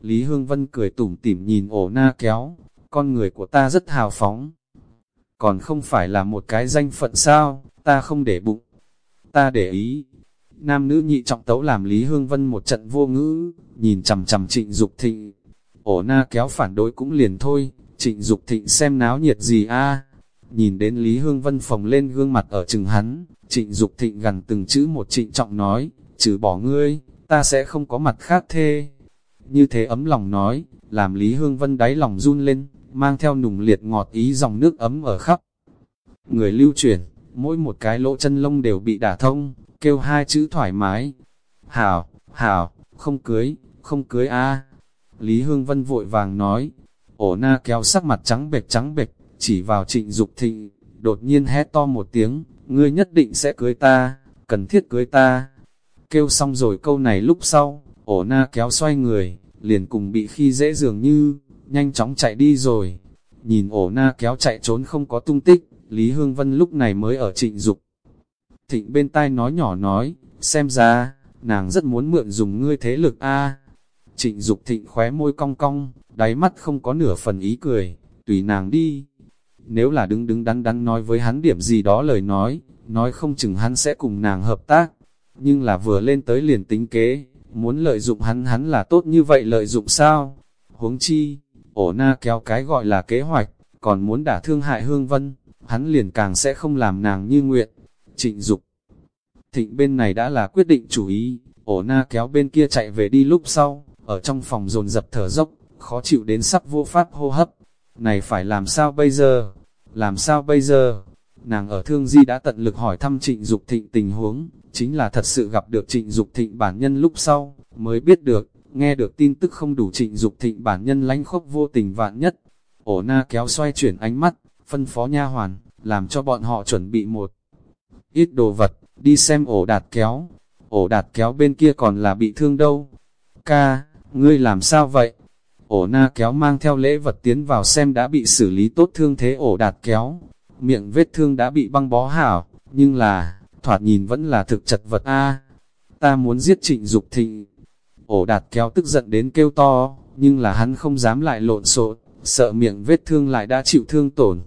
Lý Hương Vân cười tủm tỉm nhìn ổ na kéo, con người của ta rất hào phóng còn không phải là một cái danh phận sao, ta không để bụng, ta để ý. Nam nữ nhị trọng tấu làm Lý Hương Vân một trận vô ngữ, nhìn chầm chầm trịnh Dục thịnh. Ổ na kéo phản đối cũng liền thôi, trịnh Dục thịnh xem náo nhiệt gì a Nhìn đến Lý Hương Vân phồng lên gương mặt ở chừng hắn, trịnh Dục thịnh gần từng chữ một trịnh trọng nói, trừ bỏ ngươi, ta sẽ không có mặt khác thê. Như thế ấm lòng nói, làm Lý Hương Vân đáy lòng run lên, mang theo nùng liệt ngọt ý dòng nước ấm ở khắp. Người lưu chuyển, mỗi một cái lỗ chân lông đều bị đả thông, kêu hai chữ thoải mái. Hảo, hảo, không cưới, không cưới a Lý Hương Vân vội vàng nói, ổ na kéo sắc mặt trắng bệch trắng bệch, chỉ vào trịnh Dục thịnh, đột nhiên hét to một tiếng, ngươi nhất định sẽ cưới ta, cần thiết cưới ta. Kêu xong rồi câu này lúc sau, ổ na kéo xoay người, liền cùng bị khi dễ dường như, nhanh chóng chạy đi rồi. Nhìn ổ na kéo chạy trốn không có tung tích, Lý Hương Vân lúc này mới ở trịnh Dục. Thịnh bên tai nói nhỏ nói, xem ra, nàng rất muốn mượn dùng ngươi thế lực a. Trịnh Dục Thịnh khóe môi cong cong, đáy mắt không có nửa phần ý cười, tùy nàng đi. Nếu là đứng đứng đắn đắn nói với hắn điểm gì đó lời nói, nói không chừng hắn sẽ cùng nàng hợp tác. Nhưng là vừa lên tới liền tính kế, muốn lợi dụng hắn hắn là tốt như vậy lợi dụng sao? Huống chi, ổ na kéo cái gọi là kế hoạch, còn muốn đả thương hại Hương Vân, hắn liền càng sẽ không làm nàng như nguyện. Trịnh Dục Thịnh bên này đã là quyết định chủ ý, ổ na kéo bên kia chạy về đi lúc sau, ở trong phòng dồn dập thở dốc, khó chịu đến sắp vô pháp hô hấp. Này phải làm sao bây giờ? Làm sao bây giờ? Nàng ở thương di đã tận lực hỏi thăm trịnh Dục thịnh tình huống, chính là thật sự gặp được trịnh Dục thịnh bản nhân lúc sau, mới biết được, nghe được tin tức không đủ trịnh Dục thịnh bản nhân lánh khốc vô tình vạn nhất. Ổ na kéo xoay chuyển ánh mắt, phân phó nha hoàn, làm cho bọn họ chuẩn bị một ít đồ vật, đi xem ổ đạt kéo. Ổ đạt kéo bên kia còn là bị thương đâu. Ca, ngươi làm sao vậy? Ổ na kéo mang theo lễ vật tiến vào xem đã bị xử lý tốt thương thế ổ đạt kéo. Miệng vết thương đã bị băng bó hảo, nhưng là, thoạt nhìn vẫn là thực chật vật a Ta muốn giết trịnh Dục thịnh. Ổ đạt kéo tức giận đến kêu to, nhưng là hắn không dám lại lộn xộn, sợ miệng vết thương lại đã chịu thương tổn.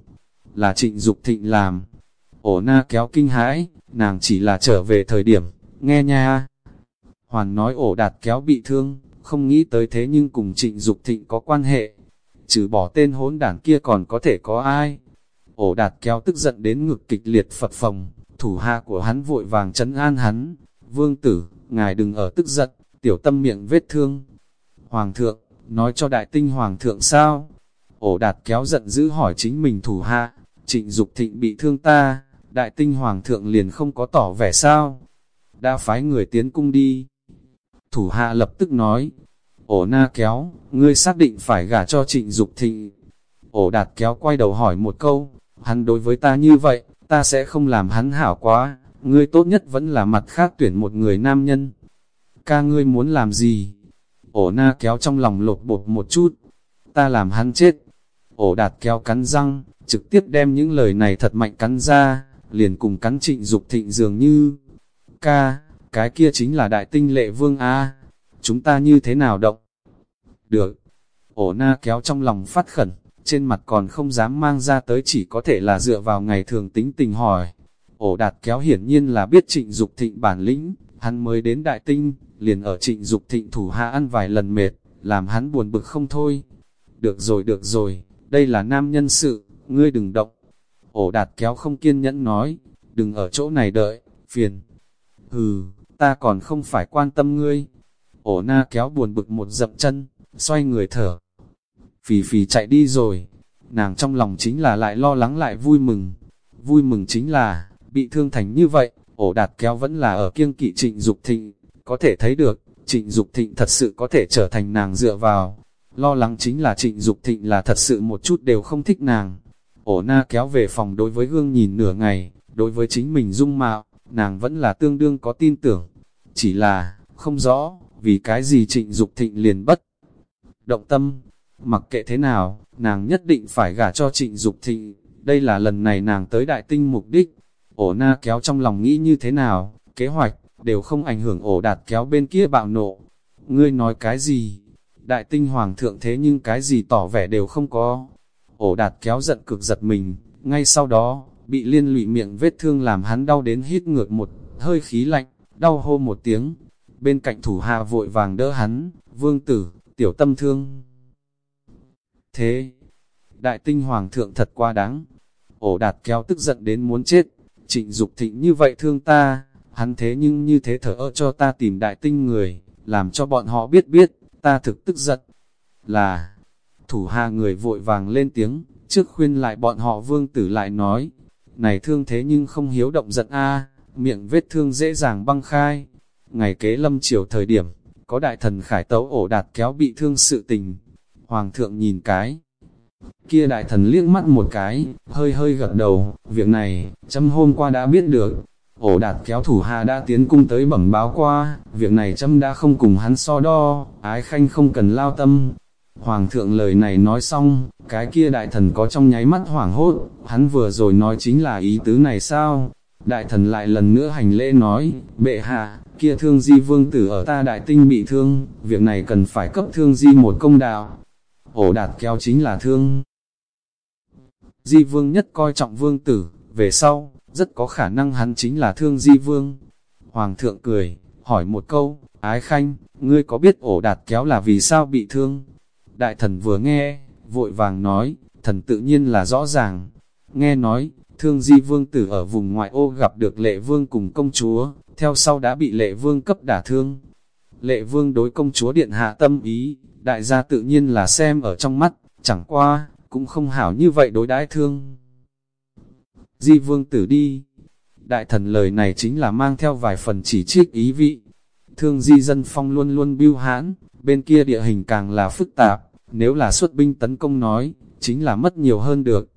Là trịnh Dục thịnh làm. Ổ na kéo kinh hãi, nàng chỉ là trở về thời điểm, nghe nha. Hoàn nói ổ đạt kéo bị thương, không nghĩ tới thế nhưng cùng trịnh Dục thịnh có quan hệ. Trừ bỏ tên hỗn đảng kia còn có thể có ai. Ổ đạt kéo tức giận đến ngực kịch liệt phật Phòng thủ hạ của hắn vội vàng chấn an hắn. Vương tử, ngài đừng ở tức giận, tiểu tâm miệng vết thương. Hoàng thượng, nói cho đại tinh hoàng thượng sao? Ổ đạt kéo giận dữ hỏi chính mình thủ hạ, trịnh Dục thịnh bị thương ta, đại tinh hoàng thượng liền không có tỏ vẻ sao? Đã phái người tiến cung đi. Thủ hạ lập tức nói, ổ na kéo, ngươi xác định phải gả cho trịnh Dục thịnh. Ổ đạt kéo quay đầu hỏi một câu, hắn đối với ta như vậy, ta sẽ không làm hắn hảo quá, ngươi tốt nhất vẫn là mặt khác tuyển một người nam nhân. Ca ngươi muốn làm gì? Ổ na kéo trong lòng lột bột một chút, ta làm hắn chết. Ổ đạt kéo cắn răng, trực tiếp đem những lời này thật mạnh cắn ra, liền cùng cắn trịnh Dục thịnh dường như. Ca, cái kia chính là đại tinh lệ vương A, chúng ta như thế nào động? Được, ổ na kéo trong lòng phát khẩn, trên mặt còn không dám mang ra tới chỉ có thể là dựa vào ngày thường tính tình hỏi. Ổ đạt kéo hiển nhiên là biết trịnh Dục thịnh bản lĩnh, hắn mới đến đại tinh, liền ở trịnh Dục thịnh thủ hạ ăn vài lần mệt, làm hắn buồn bực không thôi. Được rồi được rồi, đây là nam nhân sự, ngươi đừng động. Ổ đạt kéo không kiên nhẫn nói, đừng ở chỗ này đợi, phiền. Hừ, ta còn không phải quan tâm ngươi. Ổ na kéo buồn bực một dậm chân, xoay người thở. Phì phì chạy đi rồi, nàng trong lòng chính là lại lo lắng lại vui mừng. Vui mừng chính là, bị thương thành như vậy, ổ đạt kéo vẫn là ở kiêng kỵ trịnh Dục thịnh, có thể thấy được, trịnh Dục thịnh thật sự có thể trở thành nàng dựa vào. Lo lắng chính là trịnh Dục thịnh là thật sự một chút đều không thích nàng. Ổ na kéo về phòng đối với gương nhìn nửa ngày, đối với chính mình dung mạo, nàng vẫn là tương đương có tin tưởng. Chỉ là, không rõ, vì cái gì trịnh Dục thịnh liền bất. Động tâm, mặc kệ thế nào, nàng nhất định phải gả cho trịnh Dục thịnh, đây là lần này nàng tới đại tinh mục đích. Ổ na kéo trong lòng nghĩ như thế nào, kế hoạch, đều không ảnh hưởng ổ đạt kéo bên kia bạo nộ. Ngươi nói cái gì? Đại tinh hoàng thượng thế nhưng cái gì tỏ vẻ đều không có. Ổ đạt kéo giận cực giật mình, ngay sau đó, bị liên lụy miệng vết thương làm hắn đau đến hít ngược một hơi khí lạnh, đau hô một tiếng. Bên cạnh thủ hạ vội vàng đỡ hắn, vương tử, tiểu tâm thương. Thế, đại tinh hoàng thượng thật quá đáng. Ổ đạt kéo tức giận đến muốn chết, trịnh Dục thịnh như vậy thương ta, hắn thế nhưng như thế thở ơ cho ta tìm đại tinh người, làm cho bọn họ biết biết, ta thực tức giận. Là, thủ hạ người vội vàng lên tiếng, trước khuyên lại bọn họ vương tử lại nói, này thương thế nhưng không hiếu động giận a miệng vết thương dễ dàng băng khai. Ngày kế lâm chiều thời điểm, có đại thần khải tấu ổ đạt kéo bị thương sự tình. Hoàng thượng nhìn cái. Kia đại thần liếc mắt một cái, hơi hơi gật đầu, việc này, chấm hôm qua đã biết được. Ổ đạt kéo thủ hà đã tiến cung tới bẩm báo qua, việc này chấm đã không cùng hắn so đo, ái khanh không cần lao tâm. Hoàng thượng lời này nói xong, cái kia đại thần có trong nháy mắt hoảng hốt, hắn vừa rồi nói chính là ý tứ này sao? Đại thần lại lần nữa hành lễ nói, bệ hạ, kia thương di vương tử ở ta đại tinh bị thương, việc này cần phải cấp thương di một công đạo. Ổ đạt kéo chính là thương. Di vương nhất coi trọng vương tử, về sau, rất có khả năng hắn chính là thương di vương. Hoàng thượng cười, hỏi một câu, ái khanh, ngươi có biết ổ đạt kéo là vì sao bị thương? Đại thần vừa nghe, vội vàng nói, thần tự nhiên là rõ ràng. Nghe nói, thương di vương tử ở vùng ngoại ô gặp được lệ vương cùng công chúa, theo sau đã bị lệ vương cấp đả thương. Lệ vương đối công chúa điện hạ tâm ý, đại gia tự nhiên là xem ở trong mắt, chẳng qua, cũng không hảo như vậy đối đãi thương. Di vương tử đi, đại thần lời này chính là mang theo vài phần chỉ trích ý vị. Thương di dân phong luôn luôn biêu hãn, bên kia địa hình càng là phức tạp, nếu là xuất binh tấn công nói, chính là mất nhiều hơn được.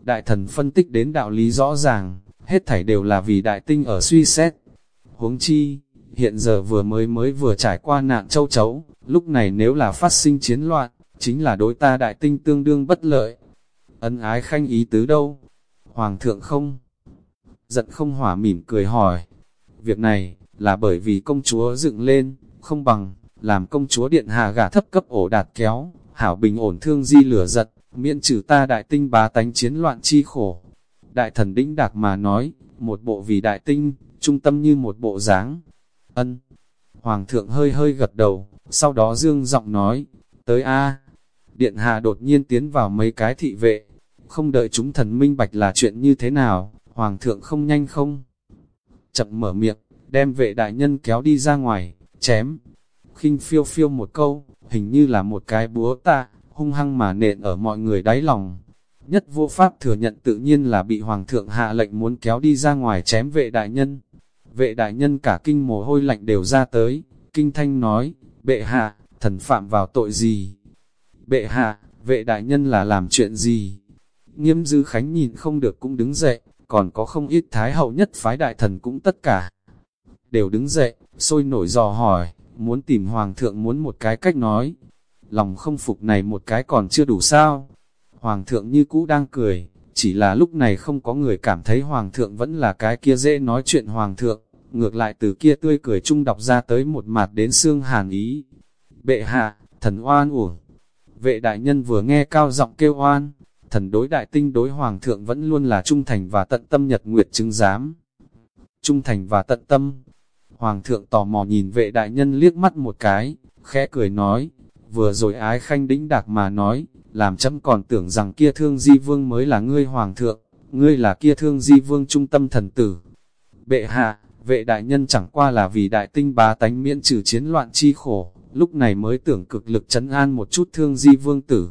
Đại thần phân tích đến đạo lý rõ ràng, hết thảy đều là vì đại tinh ở suy xét. Huống chi, hiện giờ vừa mới mới vừa trải qua nạn châu chấu, lúc này nếu là phát sinh chiến loạn, chính là đối ta đại tinh tương đương bất lợi. Ân ái khanh ý tứ đâu? Hoàng thượng không? Giận không hỏa mỉm cười hỏi. Việc này, là bởi vì công chúa dựng lên, không bằng, làm công chúa điện hạ gả thấp cấp ổ đạt kéo, hảo bình ổn thương di lửa giật, miễn trừ ta đại tinh bá tánh chiến loạn chi khổ. Đại thần đĩnh đạc mà nói, một bộ vì đại tinh, trung tâm như một bộ dáng. Ân. Hoàng thượng hơi hơi gật đầu, sau đó dương giọng nói, tới A. Điện hạ đột nhiên tiến vào mấy cái thị vệ, không đợi chúng thần minh bạch là chuyện như thế nào, hoàng thượng không nhanh không. Chậm mở miệng, đem vệ đại nhân kéo đi ra ngoài, chém. khinh phiêu phiêu một câu, hình như là một cái búa ta hung hăng mà nện ở mọi người đáy lòng. Nhất vô pháp thừa nhận tự nhiên là bị hoàng thượng hạ lệnh muốn kéo đi ra ngoài chém vệ đại nhân. Vệ đại nhân cả kinh mồ hôi lạnh đều ra tới, kinh thanh nói, bệ hạ, thần phạm vào tội gì? Bệ hạ, vệ đại nhân là làm chuyện gì? Nghiêm dư khánh nhìn không được cũng đứng dậy, còn có không ít thái hậu nhất phái đại thần cũng tất cả. Đều đứng dậy, sôi nổi dò hỏi, muốn tìm hoàng thượng muốn một cái cách nói. Lòng không phục này một cái còn chưa đủ sao? Hoàng thượng như cũ đang cười, chỉ là lúc này không có người cảm thấy hoàng thượng vẫn là cái kia dễ nói chuyện hoàng thượng, ngược lại từ kia tươi cười trung đọc ra tới một mặt đến xương hàn ý. Bệ hạ, thần oan uổng. Vệ đại nhân vừa nghe cao giọng kêu oan, thần đối đại tinh đối hoàng thượng vẫn luôn là trung thành và tận tâm nhật nguyệt chứng giám. Trung thành và tận tâm. Hoàng thượng tò mò nhìn vệ đại nhân liếc mắt một cái, khẽ cười nói, vừa rồi ái khanh đĩnh đạc mà nói, làm chấm còn tưởng rằng kia thương di vương mới là ngươi hoàng thượng, ngươi là kia thương di vương trung tâm thần tử. Bệ hạ, vệ đại nhân chẳng qua là vì đại tinh bá tánh miễn trừ chiến loạn chi khổ, lúc này mới tưởng cực lực chấn an một chút thương di vương tử.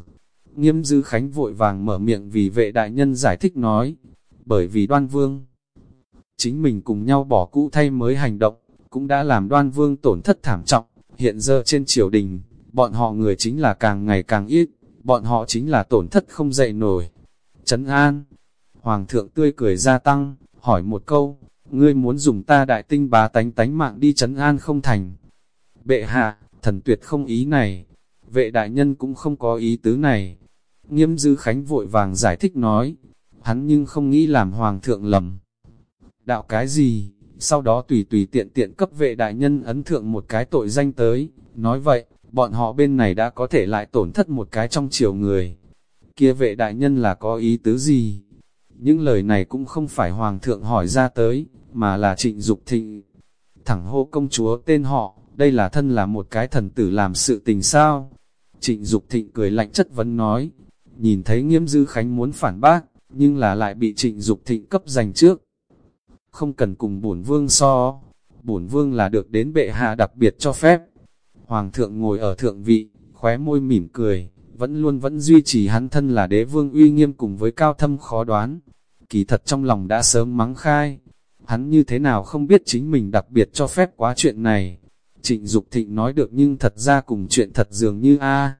Nghiêm dư khánh vội vàng mở miệng vì vệ đại nhân giải thích nói, bởi vì đoan vương, chính mình cùng nhau bỏ cũ thay mới hành động, cũng đã làm đoan vương tổn thất thảm trọng, hiện giờ trên triều đình, bọn họ người chính là càng ngày càng ít, bọn họ chính là tổn thất không dậy nổi. Trấn An, Hoàng thượng tươi cười gia tăng, hỏi một câu, ngươi muốn dùng ta đại tinh bá tánh tánh mạng đi trấn an không thành. Bệ hạ, thần tuyệt không ý này, vệ đại nhân cũng không có ý tứ này. Nghiêm dư khánh vội vàng giải thích nói, hắn nhưng không nghĩ làm hoàng thượng lầm. Đạo cái gì, sau đó tùy tùy tiện tiện cấp vệ đại nhân ấn thượng một cái tội danh tới, nói vậy, bọn họ bên này đã có thể lại tổn thất một cái trong chiều người. Kia vệ đại nhân là có ý tứ gì? Những lời này cũng không phải hoàng thượng hỏi ra tới, mà là trịnh Dục thịnh. Thẳng hô công chúa tên họ, đây là thân là một cái thần tử làm sự tình sao? Trịnh Dục thịnh cười lạnh chất vấn nói, nhìn thấy nghiêm dư khánh muốn phản bác, nhưng là lại bị trịnh Dục thịnh cấp giành trước. Không cần cùng bổn vương so, bổn vương là được đến bệ hạ đặc biệt cho phép. Hoàng thượng ngồi ở thượng vị, khóe môi mỉm cười, vẫn luôn vẫn duy trì hắn thân là đế vương uy nghiêm cùng với cao thâm khó đoán. Kỳ thật trong lòng đã sớm mắng khai, hắn như thế nào không biết chính mình đặc biệt cho phép quá chuyện này. Trịnh Dục Thịnh nói được nhưng thật ra cùng chuyện thật dường như a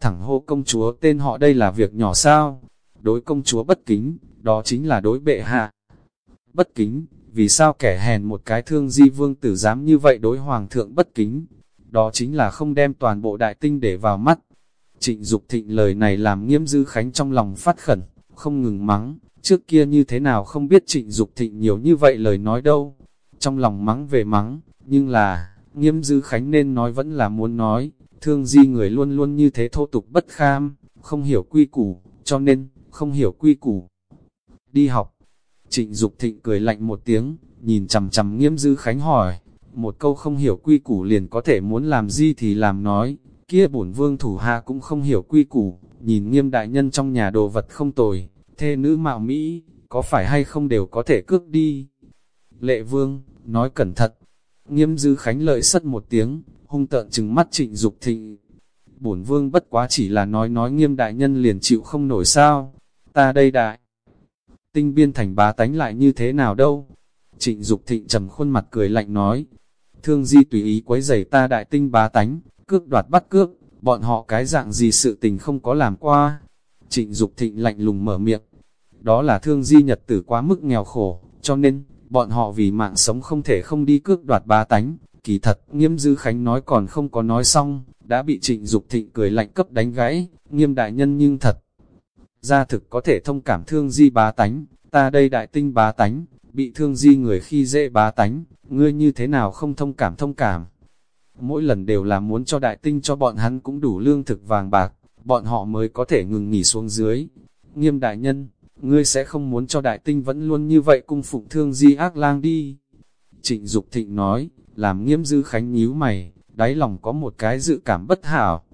Thẳng hô công chúa tên họ đây là việc nhỏ sao? Đối công chúa bất kính, đó chính là đối bệ hạ. Bất kính, vì sao kẻ hèn một cái thương di vương tử dám như vậy đối hoàng thượng bất kính? Đó chính là không đem toàn bộ đại tinh để vào mắt. Trịnh Dục Thịnh lời này làm nghiêm dư khánh trong lòng phát khẩn, không ngừng mắng, trước kia như thế nào không biết trịnh Dục Thịnh nhiều như vậy lời nói đâu. Trong lòng mắng về mắng, nhưng là, nghiêm dư khánh nên nói vẫn là muốn nói, thương di người luôn luôn như thế thô tục bất kham, không hiểu quy củ, cho nên, không hiểu quy củ. Đi học, trịnh Dục Thịnh cười lạnh một tiếng, nhìn chầm chầm nghiêm dư khánh hỏi, một câu không hiểu quy củ liền có thể muốn làm gì thì làm nói, kia bổn vương thủ hạ cũng không hiểu quy củ, nhìn nghiêm đại nhân trong nhà đồ vật không tồi, thê nữ mạo Mỹ, có phải hay không đều có thể cước đi. Lệ vương, nói cẩn thận, nghiêm dư khánh lợi sất một tiếng, hung tợn trừng mắt trịnh Dục thịnh. Bổn vương bất quá chỉ là nói nói nghiêm đại nhân liền chịu không nổi sao, ta đây đại. Tinh biên thành bá tánh lại như thế nào đâu? Trịnh Dục thịnh trầm khuôn mặt cười lạnh nói, thương di tùy ý quấy giày ta đại tinh bá tánh, cước đoạt bắt cước, bọn họ cái dạng gì sự tình không có làm qua. Trịnh Dục thịnh lạnh lùng mở miệng, đó là thương di nhật tử quá mức nghèo khổ, cho nên, bọn họ vì mạng sống không thể không đi cước đoạt bá tánh. Kỳ thật, nghiêm dư khánh nói còn không có nói xong, đã bị trịnh Dục thịnh cười lạnh cấp đánh gãy, nghiêm đại nhân nhưng thật. Gia thực có thể thông cảm thương di bá tánh, ta đây đại tinh bá tánh, bị thương di người khi dễ bá tánh, ngươi như thế nào không thông cảm thông cảm. Mỗi lần đều là muốn cho đại tinh cho bọn hắn cũng đủ lương thực vàng bạc, bọn họ mới có thể ngừng nghỉ xuống dưới. Nghiêm đại nhân, ngươi sẽ không muốn cho đại tinh vẫn luôn như vậy cung phụng thương di ác lang đi. Trịnh Dục Thịnh nói, làm nghiêm dư khánh nhíu mày, đáy lòng có một cái dự cảm bất hảo.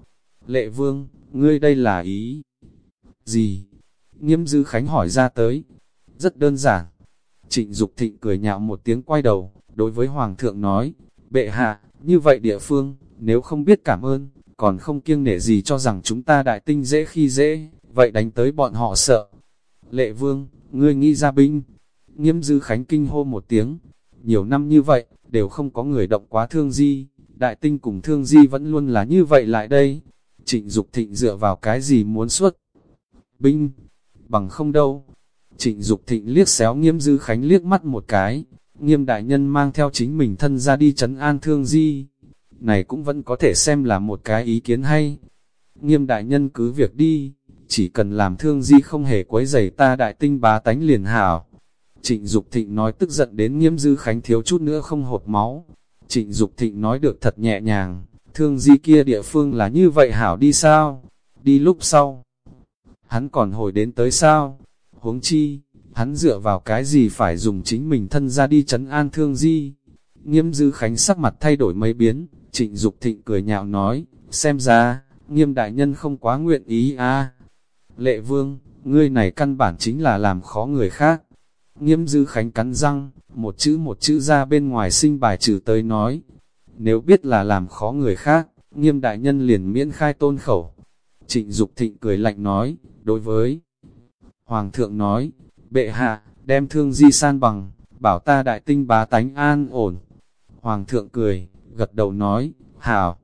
Lệ vương, ngươi đây là ý gì? Nghiêm dư khánh hỏi ra tới. Rất đơn giản. Trịnh Dục Thịnh cười nhạo một tiếng quay đầu, đối với Hoàng thượng nói, bệ hạ, như vậy địa phương, nếu không biết cảm ơn, còn không kiêng nể gì cho rằng chúng ta đại tinh dễ khi dễ, vậy đánh tới bọn họ sợ. Lệ vương, ngươi nghĩ ra binh. Nghiêm dư khánh kinh hô một tiếng. Nhiều năm như vậy, đều không có người động quá thương di. Đại tinh cùng thương di vẫn luôn là như vậy lại đây. Trịnh Dục thịnh dựa vào cái gì muốn xuất? Binh, bằng không đâu. Trịnh Dục thịnh liếc xéo nghiêm dư khánh liếc mắt một cái. Nghiêm đại nhân mang theo chính mình thân ra đi chấn an thương di. Này cũng vẫn có thể xem là một cái ý kiến hay. Nghiêm đại nhân cứ việc đi chỉ cần làm thương di không hề quấy rầy ta đại tinh bá tánh liền hảo. Trịnh Dục Thịnh nói tức giận đến nghiêm dư khánh thiếu chút nữa không hột máu. Trịnh Dục Thịnh nói được thật nhẹ nhàng, thương di kia địa phương là như vậy hảo đi sao? Đi lúc sau. Hắn còn hồi đến tới sao? Huống chi, hắn dựa vào cái gì phải dùng chính mình thân ra đi chấn an thương di? Nghiêm dư khánh sắc mặt thay đổi mấy biến, trịnh Dục Thịnh cười nhạo nói, xem ra, nghiêm đại nhân không quá nguyện ý a Lệ vương, ngươi này căn bản chính là làm khó người khác. Nghiêm dư khánh cắn răng, một chữ một chữ ra bên ngoài sinh bài trừ tới nói. Nếu biết là làm khó người khác, nghiêm đại nhân liền miễn khai tôn khẩu. Trịnh Dục thịnh cười lạnh nói, đối với Hoàng thượng nói, bệ hạ, đem thương di san bằng, bảo ta đại tinh bá tánh an ổn. Hoàng thượng cười, gật đầu nói, hảo.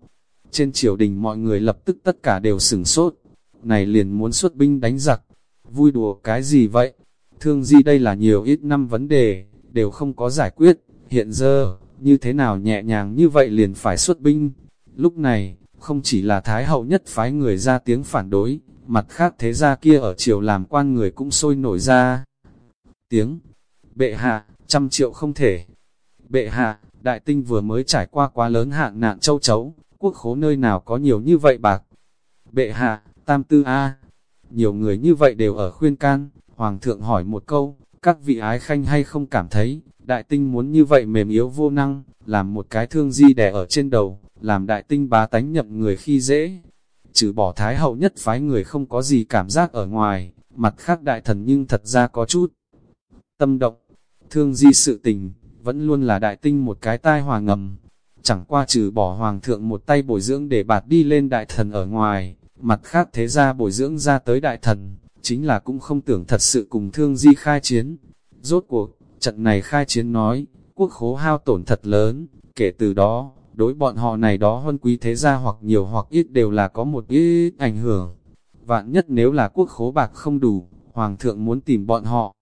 Trên triều đình mọi người lập tức tất cả đều sửng sốt, này liền muốn xuất binh đánh giặc. Vui đùa cái gì vậy? Thương di đây là nhiều ít năm vấn đề, đều không có giải quyết, hiện giờ, như thế nào nhẹ nhàng như vậy liền phải xuất binh. Lúc này, không chỉ là Thái hậu nhất phái người ra tiếng phản đối, mặt khác thế gia kia ở triều làm quan người cũng sôi nổi ra. Tiếng, bệ hạ, trăm triệu không thể. Bệ hạ, đại tinh vừa mới trải qua quá lớn hạn nạn châu chấu, quốc khố nơi nào có nhiều như vậy bạc. Bệ hạ, tam tư A. Nhiều người như vậy đều ở khuyên can, Hoàng thượng hỏi một câu, các vị ái khanh hay không cảm thấy, đại tinh muốn như vậy mềm yếu vô năng, làm một cái thương di đè ở trên đầu, làm đại tinh bá tánh nhậm người khi dễ. Trừ bỏ thái hậu nhất phái người không có gì cảm giác ở ngoài, mặt khác đại thần nhưng thật ra có chút. Tâm động, thương di sự tình, vẫn luôn là đại tinh một cái tai hòa ngầm. Chẳng qua trừ bỏ hoàng thượng một tay bồi dưỡng để bạt đi lên đại thần ở ngoài, Mặt khác thế ra bồi dưỡng ra tới đại thần, chính là cũng không tưởng thật sự cùng thương di khai chiến. Rốt cuộc, trận này khai chiến nói, quốc khố hao tổn thật lớn, kể từ đó, đối bọn họ này đó hơn quý thế gia hoặc nhiều hoặc ít đều là có một ít ảnh hưởng. Vạn nhất nếu là quốc khố bạc không đủ, hoàng thượng muốn tìm bọn họ,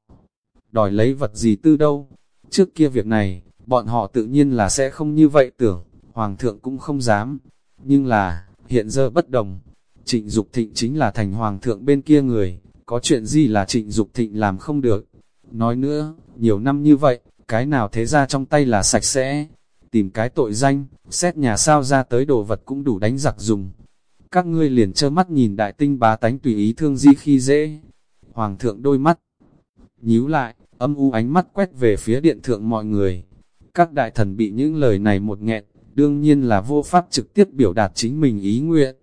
đòi lấy vật gì tư đâu. Trước kia việc này, bọn họ tự nhiên là sẽ không như vậy tưởng, hoàng thượng cũng không dám. Nhưng là, hiện giờ bất đồng, Trịnh Dục Thịnh chính là thành hoàng thượng bên kia người, có chuyện gì là Trịnh Dục Thịnh làm không được. Nói nữa, nhiều năm như vậy, cái nào thế ra trong tay là sạch sẽ, tìm cái tội danh, xét nhà sao ra tới đồ vật cũng đủ đánh giặc dùng. Các ngươi liền trơ mắt nhìn đại tinh bá tánh tùy ý thương di khi dễ. Hoàng thượng đôi mắt, nhíu lại, âm u ánh mắt quét về phía điện thượng mọi người. Các đại thần bị những lời này một nghẹn, đương nhiên là vô pháp trực tiếp biểu đạt chính mình ý nguyện.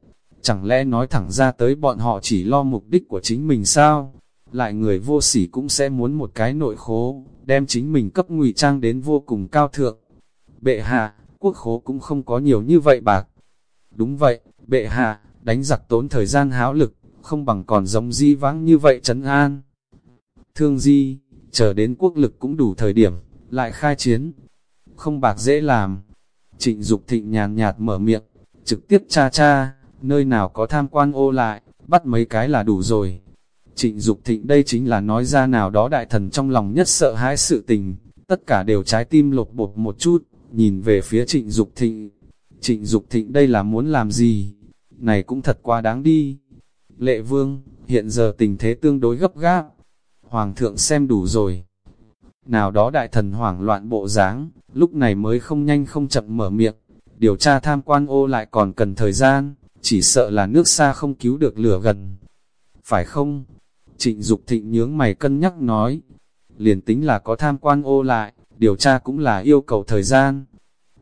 Chẳng lẽ nói thẳng ra tới bọn họ chỉ lo mục đích của chính mình sao? lại người vô sỉ cũng sẽ muốn một cái nội khố, đem chính mình cấp ngụy trang đến vô cùng cao thượng. Bệ hạ, quốc khố cũng không có nhiều như vậy bạc. Đúng vậy, bệ hạ, đánh giặc tốn thời gian háo lực, không bằng còn giống di vãng như vậy trấn an. Thương di, chờ đến quốc lực cũng đủ thời điểm, lại khai chiến. Không bạc dễ làm. Trịnh Dục thịnh nhàn nhạt mở miệng, trực tiếp cha cha, nơi nào có tham quan ô lại, bắt mấy cái là đủ rồi. Trịnh Dục thịnh đây chính là nói ra nào đó đại thần trong lòng nhất sợ hãi sự tình, tất cả đều trái tim lột bột một chút, nhìn về phía trịnh Dục thịnh. Trịnh Dục thịnh đây là muốn làm gì? Này cũng thật quá đáng đi. Lệ vương, hiện giờ tình thế tương đối gấp gáp. Hoàng thượng xem đủ rồi. Nào đó đại thần hoảng loạn bộ dáng, lúc này mới không nhanh không chậm mở miệng. Điều tra tham quan ô lại còn cần thời gian, chỉ sợ là nước xa không cứu được lửa gần. Phải không? Trịnh Dục thịnh nhướng mày cân nhắc nói. Liền tính là có tham quan ô lại, điều tra cũng là yêu cầu thời gian.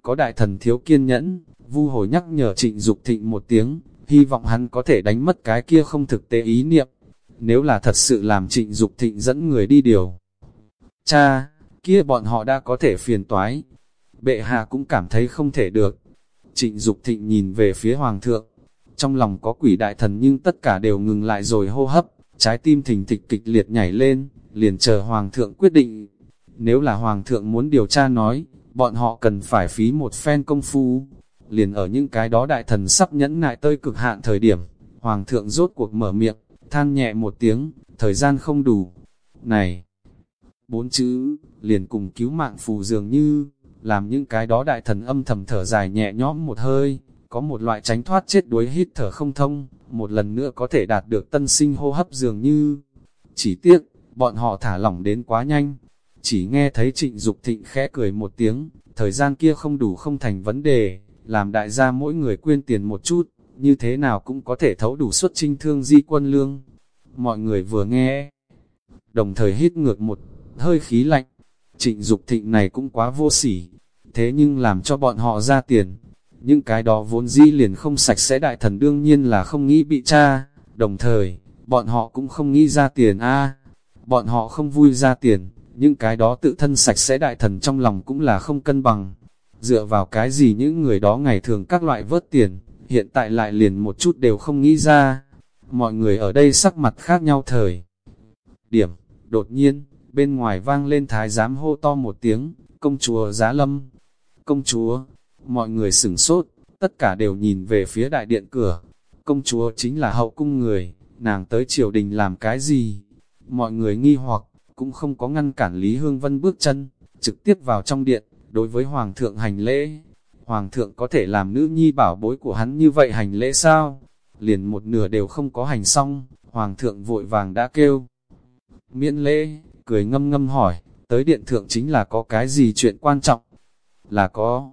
Có đại thần thiếu kiên nhẫn, vu hồi nhắc nhở trịnh Dục thịnh một tiếng, hy vọng hắn có thể đánh mất cái kia không thực tế ý niệm. Nếu là thật sự làm trịnh Dục thịnh dẫn người đi điều. Cha, kia bọn họ đã có thể phiền toái. Bệ hạ cũng cảm thấy không thể được. Trịnh Dục thịnh nhìn về phía hoàng thượng. Trong lòng có quỷ đại thần nhưng tất cả đều ngừng lại rồi hô hấp, trái tim thình thịch kịch liệt nhảy lên, liền chờ hoàng thượng quyết định. Nếu là hoàng thượng muốn điều tra nói, bọn họ cần phải phí một phen công phu, liền ở những cái đó đại thần sắp nhẫn nại tơi cực hạn thời điểm, hoàng thượng rốt cuộc mở miệng, than nhẹ một tiếng, thời gian không đủ. Này, bốn chữ, liền cùng cứu mạng phù dường như, làm những cái đó đại thần âm thầm thở dài nhẹ nhõm một hơi, có một loại tránh thoát chết đuối hít thở không thông, một lần nữa có thể đạt được tân sinh hô hấp dường như. Chỉ tiếc, bọn họ thả lỏng đến quá nhanh, chỉ nghe thấy trịnh Dục thịnh khẽ cười một tiếng, thời gian kia không đủ không thành vấn đề, làm đại gia mỗi người quyên tiền một chút, như thế nào cũng có thể thấu đủ suất trinh thương di quân lương. Mọi người vừa nghe, đồng thời hít ngược một hơi khí lạnh, trịnh Dục thịnh này cũng quá vô sỉ, thế nhưng làm cho bọn họ ra tiền. Những cái đó vốn dĩ liền không sạch sẽ đại thần đương nhiên là không nghĩ bị tra, đồng thời, bọn họ cũng không nghĩ ra tiền a bọn họ không vui ra tiền, những cái đó tự thân sạch sẽ đại thần trong lòng cũng là không cân bằng dựa vào cái gì những người đó ngày thường các loại vớt tiền, hiện tại lại liền một chút đều không nghĩ ra. Mọi người ở đây sắc mặt khác nhau thời. Điểm, đột nhiên, bên ngoài vang lên thái giám hô to một tiếng, công chúa giá lâm. Công chúa, mọi người sửng sốt, tất cả đều nhìn về phía đại điện cửa. Công chúa chính là hậu cung người, nàng tới triều đình làm cái gì? Mọi người nghi hoặc, cũng không có ngăn cản Lý Hương Vân bước chân, trực tiếp vào trong điện đối với Hoàng thượng hành lễ. Hoàng thượng có thể làm nữ nhi bảo bối của hắn như vậy hành lễ sao? Liền một nửa đều không có hành xong, Hoàng thượng vội vàng đã kêu. Miễn lễ, cười ngâm ngâm hỏi, tới điện thượng chính là có cái gì chuyện quan trọng? Là có.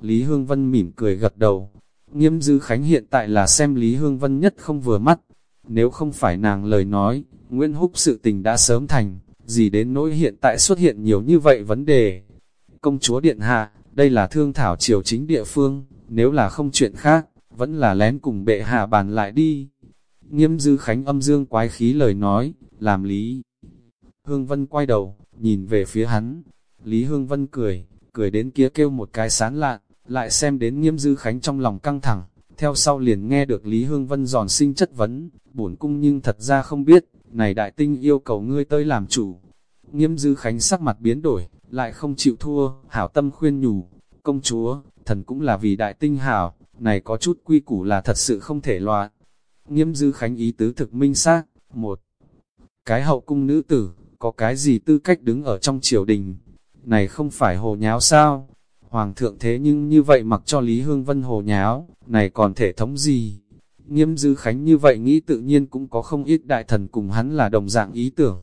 Lý Hương Vân mỉm cười gật đầu. Nghiêm dư khánh hiện tại là xem Lý Hương Vân nhất không vừa mắt. Nếu không phải nàng lời nói, Nguyễn Húc sự tình đã sớm thành, gì đến nỗi hiện tại xuất hiện nhiều như vậy vấn đề, Công chúa Điện Hạ, đây là thương thảo triều chính địa phương, nếu là không chuyện khác, vẫn là lén cùng bệ hạ bàn lại đi. Nghiêm dư khánh âm dương quái khí lời nói, làm lý. Hương Vân quay đầu, nhìn về phía hắn. Lý Hương Vân cười, cười đến kia kêu một cái sán lạn, lại xem đến nghiêm dư khánh trong lòng căng thẳng. Theo sau liền nghe được Lý Hương Vân giòn sinh chất vấn, bổn cung nhưng thật ra không biết, này đại tinh yêu cầu ngươi tới làm chủ. Nghiêm dư khánh sắc mặt biến đổi, lại không chịu thua, hảo tâm khuyên nhủ, công chúa, thần cũng là vì đại tinh hảo, này có chút quy củ là thật sự không thể loạn. Nghiêm dư khánh ý tứ thực minh xác một, cái hậu cung nữ tử, có cái gì tư cách đứng ở trong triều đình, này không phải hồ nháo sao? Hoàng thượng thế nhưng như vậy mặc cho Lý Hương Vân hồ nháo, này còn thể thống gì? Nghiêm dư khánh như vậy nghĩ tự nhiên cũng có không ít đại thần cùng hắn là đồng dạng ý tưởng.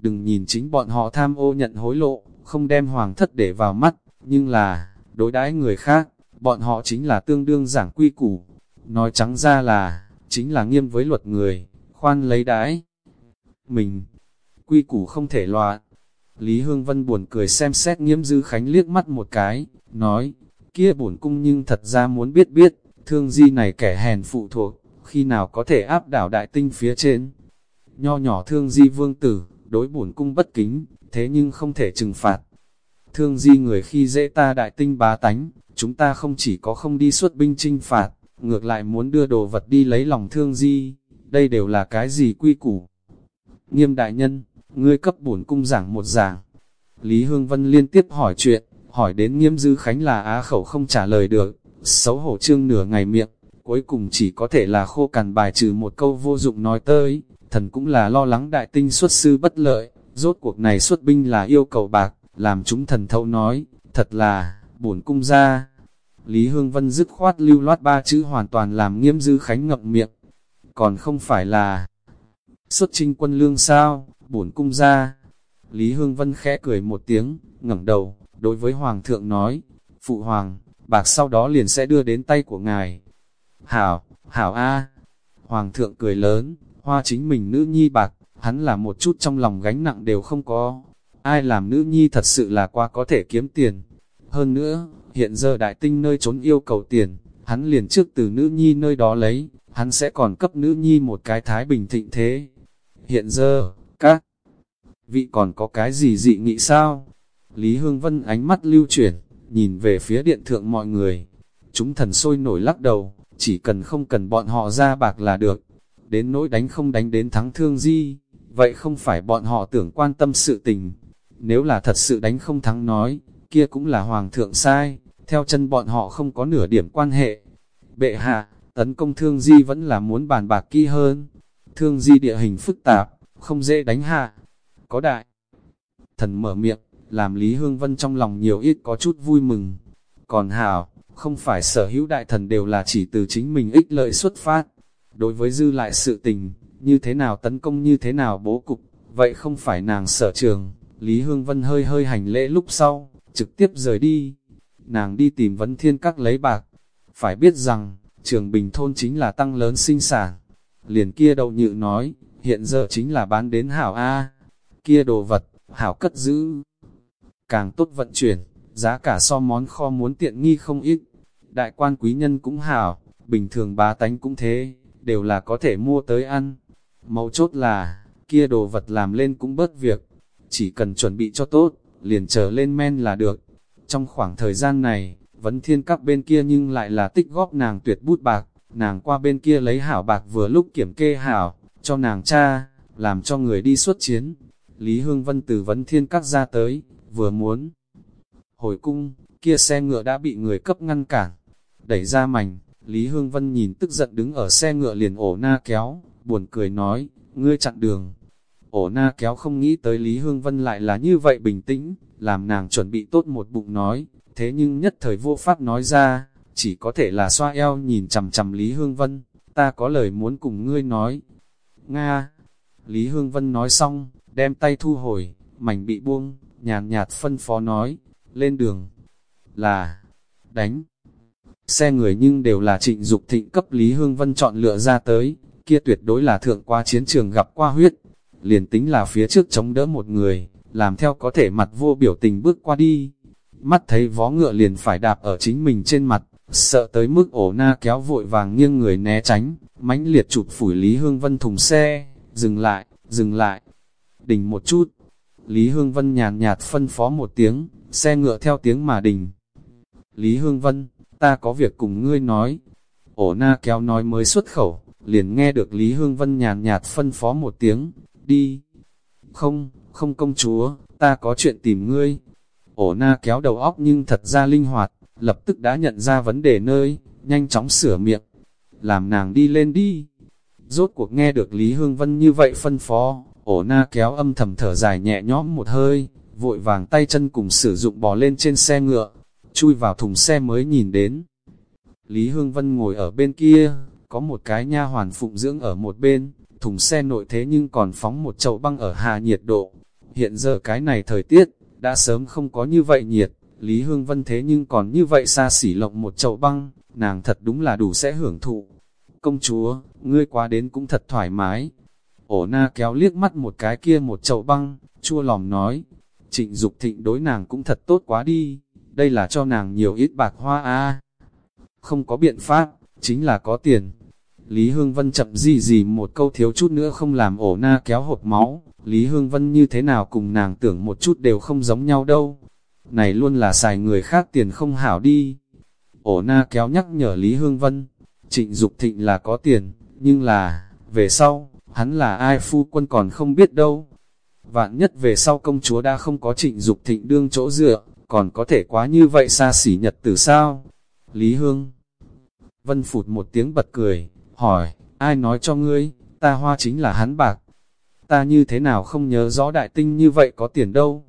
Đừng nhìn chính bọn họ tham ô nhận hối lộ, không đem hoàng thất để vào mắt, nhưng là, đối đãi người khác, bọn họ chính là tương đương giảng quy củ. Nói trắng ra là, chính là nghiêm với luật người, khoan lấy đãi. Mình, quy củ không thể loạn. Lý Hương Vân buồn cười xem xét nghiêm dư khánh liếc mắt một cái, nói, kia bổn cung nhưng thật ra muốn biết biết, thương di này kẻ hèn phụ thuộc, khi nào có thể áp đảo đại tinh phía trên. nho nhỏ thương di vương tử, đối bổn cung bất kính, thế nhưng không thể trừng phạt. Thương di người khi dễ ta đại tinh bá tánh, chúng ta không chỉ có không đi xuất binh trinh phạt, ngược lại muốn đưa đồ vật đi lấy lòng thương di, đây đều là cái gì quy củ. Nghiêm đại nhân, ngươi cấp bổn cung giảng một giảng. Lý Hương Vân liên tiếp hỏi chuyện, hỏi đến nghiêm dư khánh là á khẩu không trả lời được, xấu hổ trương nửa ngày miệng, cuối cùng chỉ có thể là khô cằn bài trừ một câu vô dụng nói tới, thần cũng là lo lắng đại tinh xuất sư bất lợi, rốt cuộc này xuất binh là yêu cầu bạc, làm chúng thần thâu nói, thật là, bổn cung ra. Lý Hương Vân dứt khoát lưu loát ba chữ hoàn toàn làm nghiêm dư khánh ngậm miệng, còn không phải là xuất trinh quân lương sao, bổn cung ra. Lý Hương Vân khẽ cười một tiếng, ngẩng đầu, đối với Hoàng thượng nói, Phụ Hoàng, bạc sau đó liền sẽ đưa đến tay của ngài. Hảo, hảo A. Hoàng thượng cười lớn, hoa chính mình nữ nhi bạc, hắn là một chút trong lòng gánh nặng đều không có. Ai làm nữ nhi thật sự là qua có thể kiếm tiền. Hơn nữa, hiện giờ đại tinh nơi trốn yêu cầu tiền, hắn liền trước từ nữ nhi nơi đó lấy, hắn sẽ còn cấp nữ nhi một cái thái bình thịnh thế. Hiện giờ, các vị còn có cái gì dị nghị sao? Lý Hương Vân ánh mắt lưu chuyển, nhìn về phía điện thượng mọi người. Chúng thần sôi nổi lắc đầu, chỉ cần không cần bọn họ ra bạc là được. Đến nỗi đánh không đánh đến thắng thương di, vậy không phải bọn họ tưởng quan tâm sự tình. Nếu là thật sự đánh không thắng nói, kia cũng là hoàng thượng sai, theo chân bọn họ không có nửa điểm quan hệ. Bệ hạ, tấn công thương di vẫn là muốn bàn bạc kỹ hơn. Thương di địa hình phức tạp, không dễ đánh hạ. Có đại. Thần mở miệng, làm Lý Hương Vân trong lòng nhiều ít có chút vui mừng. Còn Hảo, không phải sở hữu đại thần đều là chỉ từ chính mình ích lợi xuất phát. Đối với dư lại sự tình, như thế nào tấn công như thế nào bố cục, vậy không phải nàng sở trường. Lý Hương Vân hơi hơi hành lễ lúc sau, trực tiếp rời đi. Nàng đi tìm vấn thiên các lấy bạc. Phải biết rằng, trường bình thôn chính là tăng lớn sinh sản. Liền kia đầu nhự nói, hiện giờ chính là bán đến hảo A. Kia đồ vật, hảo cất giữ. Càng tốt vận chuyển, giá cả so món kho muốn tiện nghi không ít. Đại quan quý nhân cũng hảo, bình thường bá tánh cũng thế, đều là có thể mua tới ăn. Mấu chốt là, kia đồ vật làm lên cũng bớt việc, chỉ cần chuẩn bị cho tốt, liền chờ lên men là được. Trong khoảng thời gian này, vấn thiên các bên kia nhưng lại là tích góp nàng tuyệt bút bạc, nàng qua bên kia lấy hảo bạc vừa lúc kiểm kê hảo, cho nàng cha, làm cho người đi xuất chiến. Lý Hương Vân từ vấn thiên các ra tới, vừa muốn hồi cung, kia xe ngựa đã bị người cấp ngăn cản, đẩy ra mảnh, Lý Hương Vân nhìn tức giận đứng ở xe ngựa liền ổ na kéo, buồn cười nói, ngươi chặn đường. Ổ na kéo không nghĩ tới Lý Hương Vân lại là như vậy bình tĩnh, làm nàng chuẩn bị tốt một bụng nói, thế nhưng nhất thời vô pháp nói ra, chỉ có thể là xoa eo nhìn chầm chầm Lý Hương Vân, ta có lời muốn cùng ngươi nói. Nga! Lý Hương Vân nói xong, đem tay thu hồi, mảnh bị buông, nhàn nhạt phân phó nói, lên đường, là, đánh. Xe người nhưng đều là trịnh Dục thịnh cấp Lý Hương Vân chọn lựa ra tới, kia tuyệt đối là thượng qua chiến trường gặp qua huyết, liền tính là phía trước chống đỡ một người, làm theo có thể mặt vô biểu tình bước qua đi. Mắt thấy vó ngựa liền phải đạp ở chính mình trên mặt, sợ tới mức ổ na kéo vội vàng nghiêng người né tránh, mãnh liệt chụp phủi Lý Hương Vân thùng xe, dừng lại, dừng lại, đình một chút. Lý Hương Vân nhàn nhạt phân phó một tiếng, xe ngựa theo tiếng mà đình. Lý Hương Vân, ta có việc cùng ngươi nói. Ổ na kéo nói mới xuất khẩu, liền nghe được Lý Hương Vân nhàn nhạt phân phó một tiếng, đi. Không, không công chúa, ta có chuyện tìm ngươi. Ổ na kéo đầu óc nhưng thật ra linh hoạt, lập tức đã nhận ra vấn đề nơi, nhanh chóng sửa miệng. Làm nàng đi lên đi. Rốt cuộc nghe được Lý Hương Vân như vậy phân phó, ổ na kéo âm thầm thở dài nhẹ nhõm một hơi, vội vàng tay chân cùng sử dụng bò lên trên xe ngựa, chui vào thùng xe mới nhìn đến. Lý Hương Vân ngồi ở bên kia, có một cái nha hoàn phụng dưỡng ở một bên, thùng xe nội thế nhưng còn phóng một chậu băng ở hạ nhiệt độ. Hiện giờ cái này thời tiết, đã sớm không có như vậy nhiệt, Lý Hương Vân thế nhưng còn như vậy xa xỉ lộng một chậu băng, nàng thật đúng là đủ sẽ hưởng thụ. Công chúa, ngươi qua đến cũng thật thoải mái. Ổ na kéo liếc mắt một cái kia một chậu băng, chua lòng nói. Trịnh Dục thịnh đối nàng cũng thật tốt quá đi, đây là cho nàng nhiều ít bạc hoa a Không có biện pháp, chính là có tiền. Lý Hương Vân chậm gì gì một câu thiếu chút nữa không làm ổ na kéo hột máu, Lý Hương Vân như thế nào cùng nàng tưởng một chút đều không giống nhau đâu. Này luôn là xài người khác tiền không hảo đi. Ổ na kéo nhắc nhở Lý Hương Vân, trịnh Dục thịnh là có tiền, nhưng là, về sau, hắn là ai phu quân còn không biết đâu. Vạn nhất về sau công chúa đã không có trịnh Dục thịnh đương chỗ dựa, còn có thể quá như vậy xa xỉ nhật từ sao? Lý Hương Vân phụt một tiếng bật cười, hỏi, ai nói cho ngươi, ta hoa chính là hắn bạc. Ta như thế nào không nhớ rõ đại tinh như vậy có tiền đâu.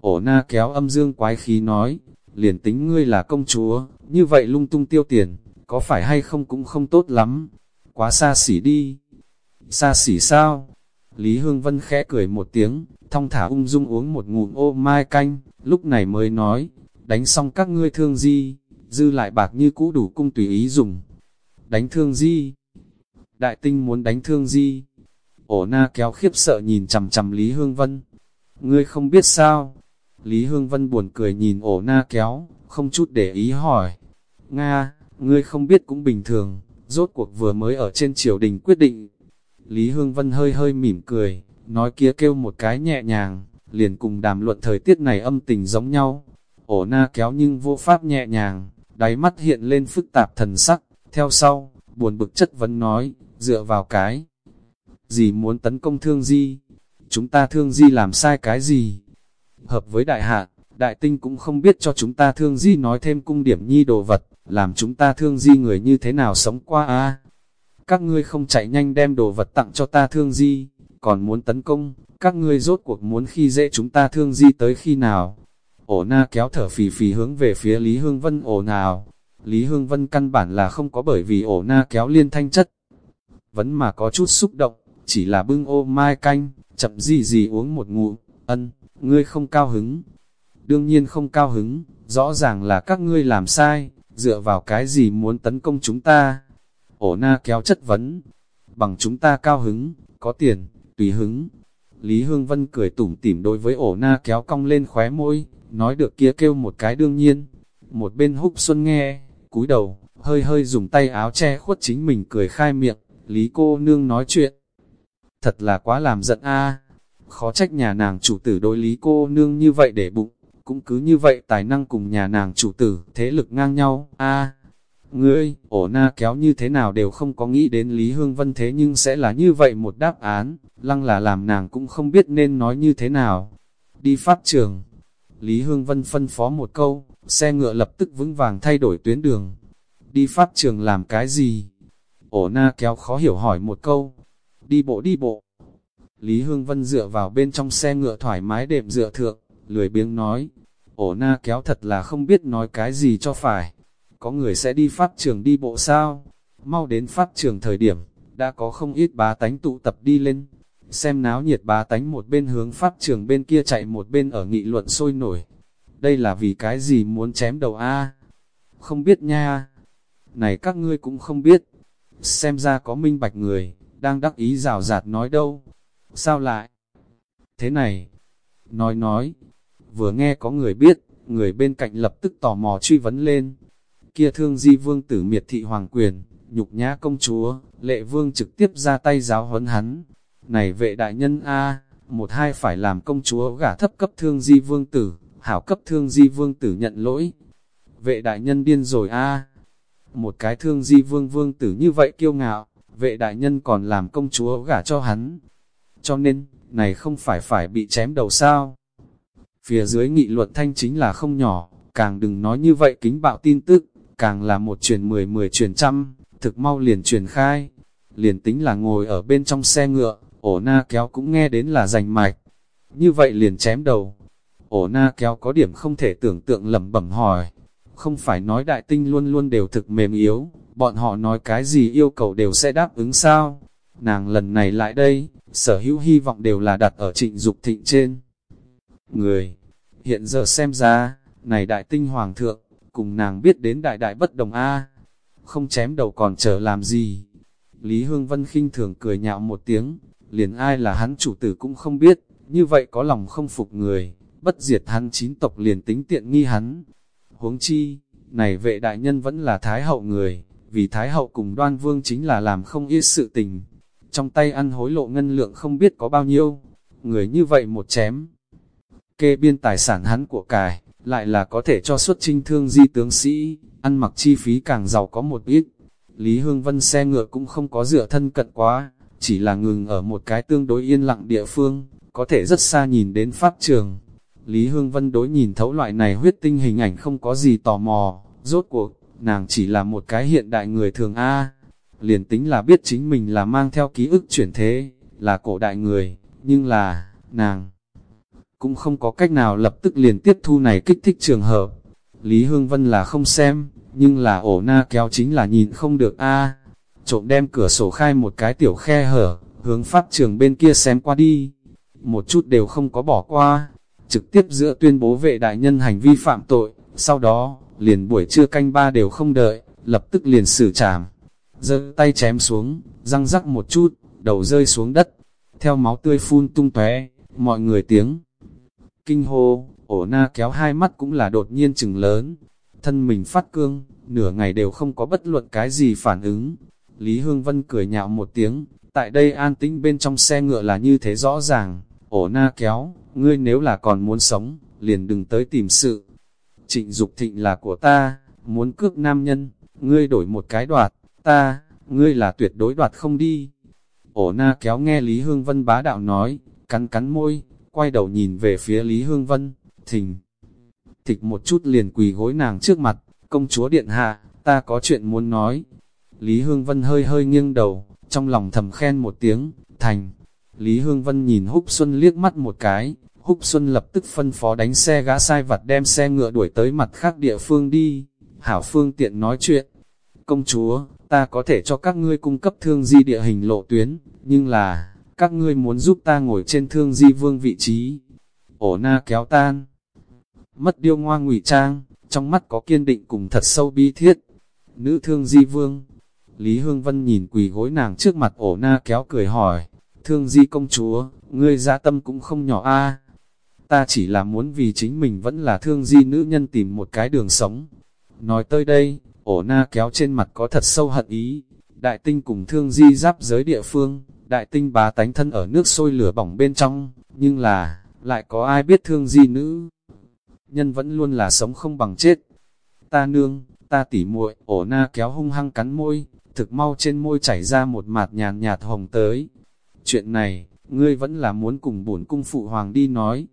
Ổ na kéo âm dương quái khí nói, liền tính ngươi là công chúa, như vậy lung tung tiêu tiền, có phải hay không cũng không tốt lắm. Quá xa xỉ đi. Xa xỉ sao? Lý Hương Vân khẽ cười một tiếng, thong thả ung dung uống một ngụm ô mai canh, lúc này mới nói, đánh xong các ngươi thương di, dư lại bạc như cũ đủ cung tùy ý dùng. Đánh thương di. Đại tinh muốn đánh thương di. Ổ na kéo khiếp sợ nhìn chầm chầm Lý Hương Vân. Ngươi không biết sao? Lý Hương Vân buồn cười nhìn ổ na kéo, không chút để ý hỏi. Nga, ngươi không biết cũng bình thường, rốt cuộc vừa mới ở trên triều đình quyết định. Lý Hương Vân hơi hơi mỉm cười, nói kia kêu một cái nhẹ nhàng, liền cùng đàm luận thời tiết này âm tình giống nhau. Ổ na kéo nhưng vô pháp nhẹ nhàng, đáy mắt hiện lên phức tạp thần sắc, theo sau, buồn bực chất vấn nói, dựa vào cái. Gì muốn tấn công thương di? Chúng ta thương di làm sai cái gì? Hợp với đại hạ, đại tinh cũng không biết cho chúng ta thương di nói thêm cung điểm nhi đồ vật, làm chúng ta thương di người như thế nào sống qua a các ngươi không chạy nhanh đem đồ vật tặng cho ta thương di, còn muốn tấn công, các ngươi rốt cuộc muốn khi dễ chúng ta thương di tới khi nào? Ổ na kéo thở phì phì hướng về phía Lý Hương Vân ổ nào. Lý Hương Vân căn bản là không có bởi vì ổ na kéo liên thanh chất. Vẫn mà có chút xúc động, chỉ là bưng ô mai canh, chậm gì gì uống một ngụm, ân, ngươi không cao hứng. Đương nhiên không cao hứng, rõ ràng là các ngươi làm sai, dựa vào cái gì muốn tấn công chúng ta. Ổ na kéo chất vấn, bằng chúng ta cao hứng, có tiền, tùy hứng. Lý Hương Vân cười tủm tỉm đối với ổ na kéo cong lên khóe môi, nói được kia kêu một cái đương nhiên. Một bên húc xuân nghe, cúi đầu, hơi hơi dùng tay áo che khuất chính mình cười khai miệng, Lý cô nương nói chuyện. Thật là quá làm giận a khó trách nhà nàng chủ tử đối Lý cô nương như vậy để bụng, cũng cứ như vậy tài năng cùng nhà nàng chủ tử, thế lực ngang nhau, a Ngươi, ổ na kéo như thế nào đều không có nghĩ đến Lý Hương Vân thế nhưng sẽ là như vậy một đáp án, lăng là làm nàng cũng không biết nên nói như thế nào. Đi pháp trường, Lý Hương Vân phân phó một câu, xe ngựa lập tức vững vàng thay đổi tuyến đường. Đi pháp trường làm cái gì? Ổ na kéo khó hiểu hỏi một câu. Đi bộ đi bộ. Lý Hương Vân dựa vào bên trong xe ngựa thoải mái đệm dựa thượng, lười biếng nói. Ổ na kéo thật là không biết nói cái gì cho phải. Có người sẽ đi pháp trường đi bộ sao? Mau đến pháp trường thời điểm, đã có không ít bá tánh tụ tập đi lên. Xem náo nhiệt bá tánh một bên hướng pháp trường bên kia chạy một bên ở nghị luận sôi nổi. Đây là vì cái gì muốn chém đầu A? Không biết nha. Này các ngươi cũng không biết. Xem ra có minh bạch người, đang đắc ý rào rạt nói đâu. Sao lại? Thế này. Nói nói. Vừa nghe có người biết, người bên cạnh lập tức tò mò truy vấn lên. Kia thương di vương tử miệt thị hoàng quyền, nhục nhã công chúa, lệ vương trực tiếp ra tay giáo huấn hắn. Này vệ đại nhân A, một hai phải làm công chúa gả thấp cấp thương di vương tử, hảo cấp thương di vương tử nhận lỗi. Vệ đại nhân điên rồi A. Một cái thương di vương vương tử như vậy kiêu ngạo, vệ đại nhân còn làm công chúa gả cho hắn. Cho nên, này không phải phải bị chém đầu sao. Phía dưới nghị luận thanh chính là không nhỏ, càng đừng nói như vậy kính bạo tin tức, càng là một truyền mười mười truyền trăm, thực mau liền truyền khai. Liền tính là ngồi ở bên trong xe ngựa, ổ na kéo cũng nghe đến là rành mạch. Như vậy liền chém đầu. Ổ na kéo có điểm không thể tưởng tượng lẩm bẩm hỏi. Không phải nói đại tinh luôn luôn đều thực mềm yếu, bọn họ nói cái gì yêu cầu đều sẽ đáp ứng sao. Nàng lần này lại đây, sở hữu hy vọng đều là đặt ở trịnh Dục thịnh trên. Người, hiện giờ xem ra, này đại tinh hoàng thượng, cùng nàng biết đến đại đại bất đồng A. Không chém đầu còn chờ làm gì. Lý Hương Vân khinh thường cười nhạo một tiếng, liền ai là hắn chủ tử cũng không biết, như vậy có lòng không phục người, bất diệt hắn chín tộc liền tính tiện nghi hắn. Huống chi, này vệ đại nhân vẫn là thái hậu người, vì Thái Hậu cùng đoan vương chính là làm không ít sự tình. Trong tay ăn hối lộ ngân lượng không biết có bao nhiêu, người như vậy một chém. Kê biên tài sản hắn của cải, lại là có thể cho xuất trinh thương di tướng sĩ, ăn mặc chi phí càng giàu có một ít. Lý Hương Vân xe ngựa cũng không có dựa thân cận quá, chỉ là ngừng ở một cái tương đối yên lặng địa phương, có thể rất xa nhìn đến pháp trường. Lý Hương Vân đối nhìn thấu loại này huyết tinh hình ảnh không có gì tò mò, rốt cuộc, nàng chỉ là một cái hiện đại người thường A. Liền tính là biết chính mình là mang theo ký ức chuyển thế, là cổ đại người, nhưng là, nàng cũng không có cách nào lập tức liền tiếp thu này kích thích trường hợp. Lý Hương Vân là không xem, nhưng là ổ na kéo chính là nhìn không được a Trộm đem cửa sổ khai một cái tiểu khe hở, hướng pháp trường bên kia xem qua đi. Một chút đều không có bỏ qua, trực tiếp giữa tuyên bố vệ đại nhân hành vi phạm tội, sau đó, liền buổi trưa canh ba đều không đợi, lập tức liền xử trảm. giơ tay chém xuống, răng rắc một chút, đầu rơi xuống đất, theo máu tươi phun tung tóe mọi người tiếng. Kinh hô, ổ na kéo hai mắt cũng là đột nhiên chừng lớn, thân mình phát cương, nửa ngày đều không có bất luận cái gì phản ứng. Lý Hương Vân cười nhạo một tiếng, tại đây an tĩnh bên trong xe ngựa là như thế rõ ràng, ổ na kéo, ngươi nếu là còn muốn sống, liền đừng tới tìm sự. Trịnh Dục thịnh là của ta, muốn cướp nam nhân, ngươi đổi một cái đoạt, ta, ngươi là tuyệt đối đoạt không đi. Ổ na kéo nghe Lý Hương Vân bá đạo nói, cắn cắn môi, quay đầu nhìn về phía Lý Hương Vân, thình. Thịch một chút liền quỳ gối nàng trước mặt, công chúa điện hạ, ta có chuyện muốn nói. Lý Hương Vân hơi hơi nghiêng đầu, trong lòng thầm khen một tiếng, thành. Lý Hương Vân nhìn Húc Xuân liếc mắt một cái, Húc Xuân lập tức phân phó đánh xe gã sai vặt đem xe ngựa đuổi tới mặt khác địa phương đi. Hảo phương tiện nói chuyện. Công chúa, ta có thể cho các ngươi cung cấp thương di địa hình lộ tuyến, nhưng là, các ngươi muốn giúp ta ngồi trên thương di vương vị trí. Ổ na kéo tan. Mất điêu ngoa ngụy trang, trong mắt có kiên định cùng thật sâu bi thiết. Nữ thương di vương. Lý Hương Vân nhìn quỳ gối nàng trước mặt ổ na kéo cười hỏi. Thương di công chúa, ngươi dạ tâm cũng không nhỏ a Ta chỉ là muốn vì chính mình vẫn là thương di nữ nhân tìm một cái đường sống. Nói tới đây, ổ na kéo trên mặt có thật sâu hận ý. Đại tinh cùng thương di giáp giới địa phương, đại tinh bá tánh thân ở nước sôi lửa bỏng bên trong, nhưng là, lại có ai biết thương di nữ. Nhân vẫn luôn là sống không bằng chết. Ta nương, ta tỉ muội, ổ na kéo hung hăng cắn môi, thực mau trên môi chảy ra một mạt nhàn nhạt hồng tới. Chuyện này, ngươi vẫn là muốn cùng bổn cung phụ hoàng đi nói.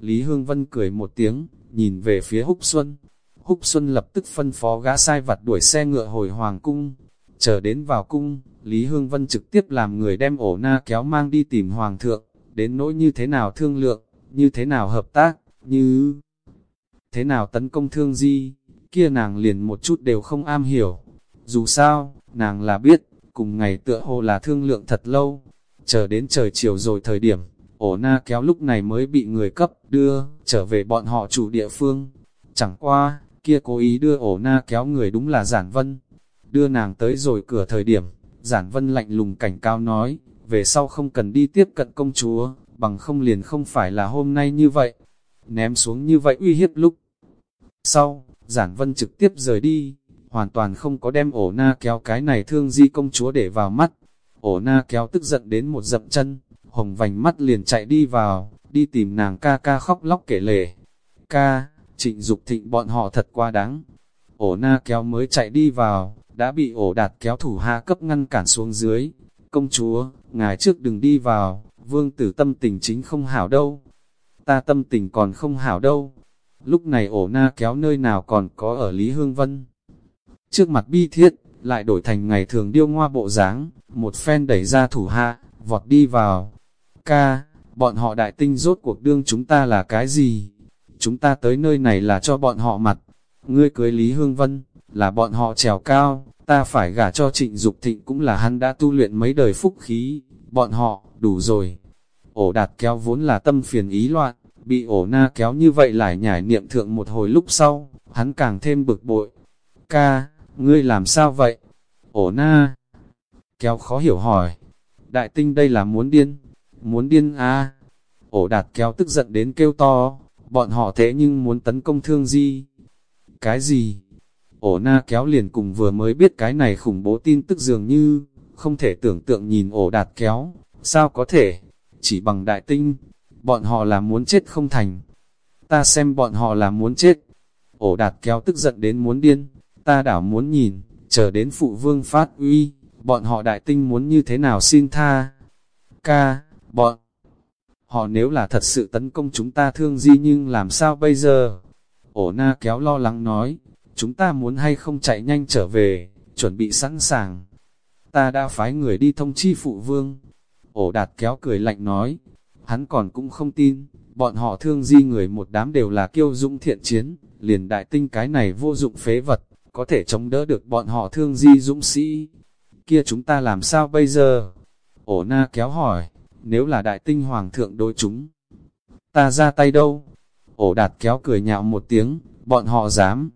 Lý Hương Vân cười một tiếng, nhìn về phía Húc Xuân. Húc Xuân lập tức phân phó gã sai vặt đuổi xe ngựa hồi hoàng cung. Chờ đến vào cung, Lý Hương Vân trực tiếp làm người đem ổ na kéo mang đi tìm hoàng thượng, đến nỗi như thế nào thương lượng, như thế nào hợp tác, như thế nào tấn công thương di, kia nàng liền một chút đều không am hiểu. Dù sao, nàng là biết, cùng ngày tựa hồ là thương lượng thật lâu, chờ đến trời chiều rồi thời điểm, ổ na kéo lúc này mới bị người cấp đưa, trở về bọn họ chủ địa phương. Chẳng qua, kia cố ý đưa ổ na kéo người đúng là giản vân. Đưa nàng tới rồi cửa thời điểm, giản vân lạnh lùng cảnh cao nói, về sau không cần đi tiếp cận công chúa, bằng không liền không phải là hôm nay như vậy. Ném xuống như vậy uy hiếp lúc. Sau, giản vân trực tiếp rời đi, hoàn toàn không có đem ổ na kéo cái này thương di công chúa để vào mắt. Ổ na kéo tức giận đến một dậm chân, hồng vành mắt liền chạy đi vào, đi tìm nàng ca ca khóc lóc kể lể. Ca, trịnh Dục thịnh bọn họ thật quá đáng. Ổ na kéo mới chạy đi vào, đã bị ổ đạt kéo thủ hạ cấp ngăn cản xuống dưới. Công chúa, ngài trước đừng đi vào, vương tử tâm tình chính không hảo đâu. Ta tâm tình còn không hảo đâu. Lúc này ổ na kéo nơi nào còn có ở Lý Hương Vân. Trước mặt bi thiết, lại đổi thành ngày thường điêu ngoa bộ dáng một phen đẩy ra thủ hạ, vọt đi vào. Ca, bọn họ đại tinh rốt cuộc đương chúng ta là cái gì? Chúng ta tới nơi này là cho bọn họ mặt. Ngươi cưới Lý Hương Vân, là bọn họ trèo cao, ta phải gả cho trịnh Dục thịnh cũng là hắn đã tu luyện mấy đời phúc khí, bọn họ, đủ rồi. Ổ đạt kéo vốn là tâm phiền ý loạn, bị ổ na kéo như vậy lại nhảy niệm thượng một hồi lúc sau, hắn càng thêm bực bội. Ca, ngươi làm sao vậy? Ổ na kéo khó hiểu hỏi, đại tinh đây là muốn điên, muốn điên à? Ổ đạt kéo tức giận đến kêu to, bọn họ thế nhưng muốn tấn công thương di. Cái gì? Ổ na kéo liền cùng vừa mới biết cái này khủng bố tin tức dường như, không thể tưởng tượng nhìn ổ đạt kéo, sao có thể, chỉ bằng đại tinh, bọn họ là muốn chết không thành. Ta xem bọn họ là muốn chết. Ổ đạt kéo tức giận đến muốn điên, ta đảo muốn nhìn, chờ đến phụ vương phát uy, bọn họ đại tinh muốn như thế nào xin tha. Ca, bọn họ nếu là thật sự tấn công chúng ta thương di nhưng làm sao bây giờ? Ổ na kéo lo lắng nói, chúng ta muốn hay không chạy nhanh trở về, chuẩn bị sẵn sàng. Ta đã phái người đi thông chi phụ vương. Ổ đạt kéo cười lạnh nói, hắn còn cũng không tin, bọn họ thương di người một đám đều là kiêu dũng thiện chiến, liền đại tinh cái này vô dụng phế vật, có thể chống đỡ được bọn họ thương di dũng sĩ. Kia chúng ta làm sao bây giờ? Ổ na kéo hỏi, nếu là đại tinh hoàng thượng đối chúng, ta ra tay đâu? Ổ đạt kéo cười nhạo một tiếng, bọn họ dám.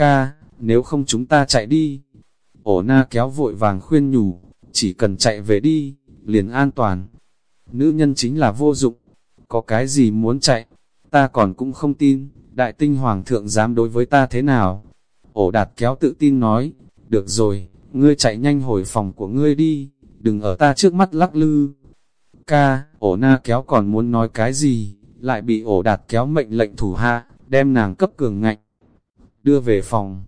Ca, nếu không chúng ta chạy đi. Ổ na kéo vội vàng khuyên nhủ, chỉ cần chạy về đi, liền an toàn. Nữ nhân chính là vô dụng, có cái gì muốn chạy, ta còn cũng không tin, đại tinh hoàng thượng dám đối với ta thế nào. Ổ đạt kéo tự tin nói, được rồi, ngươi chạy nhanh hồi phòng của ngươi đi, đừng ở ta trước mắt lắc lư. Ca, ổ na kéo còn muốn nói cái gì, lại bị ổ đạt kéo mệnh lệnh thủ hạ, đem nàng cấp cường ngạnh. Đưa về phòng,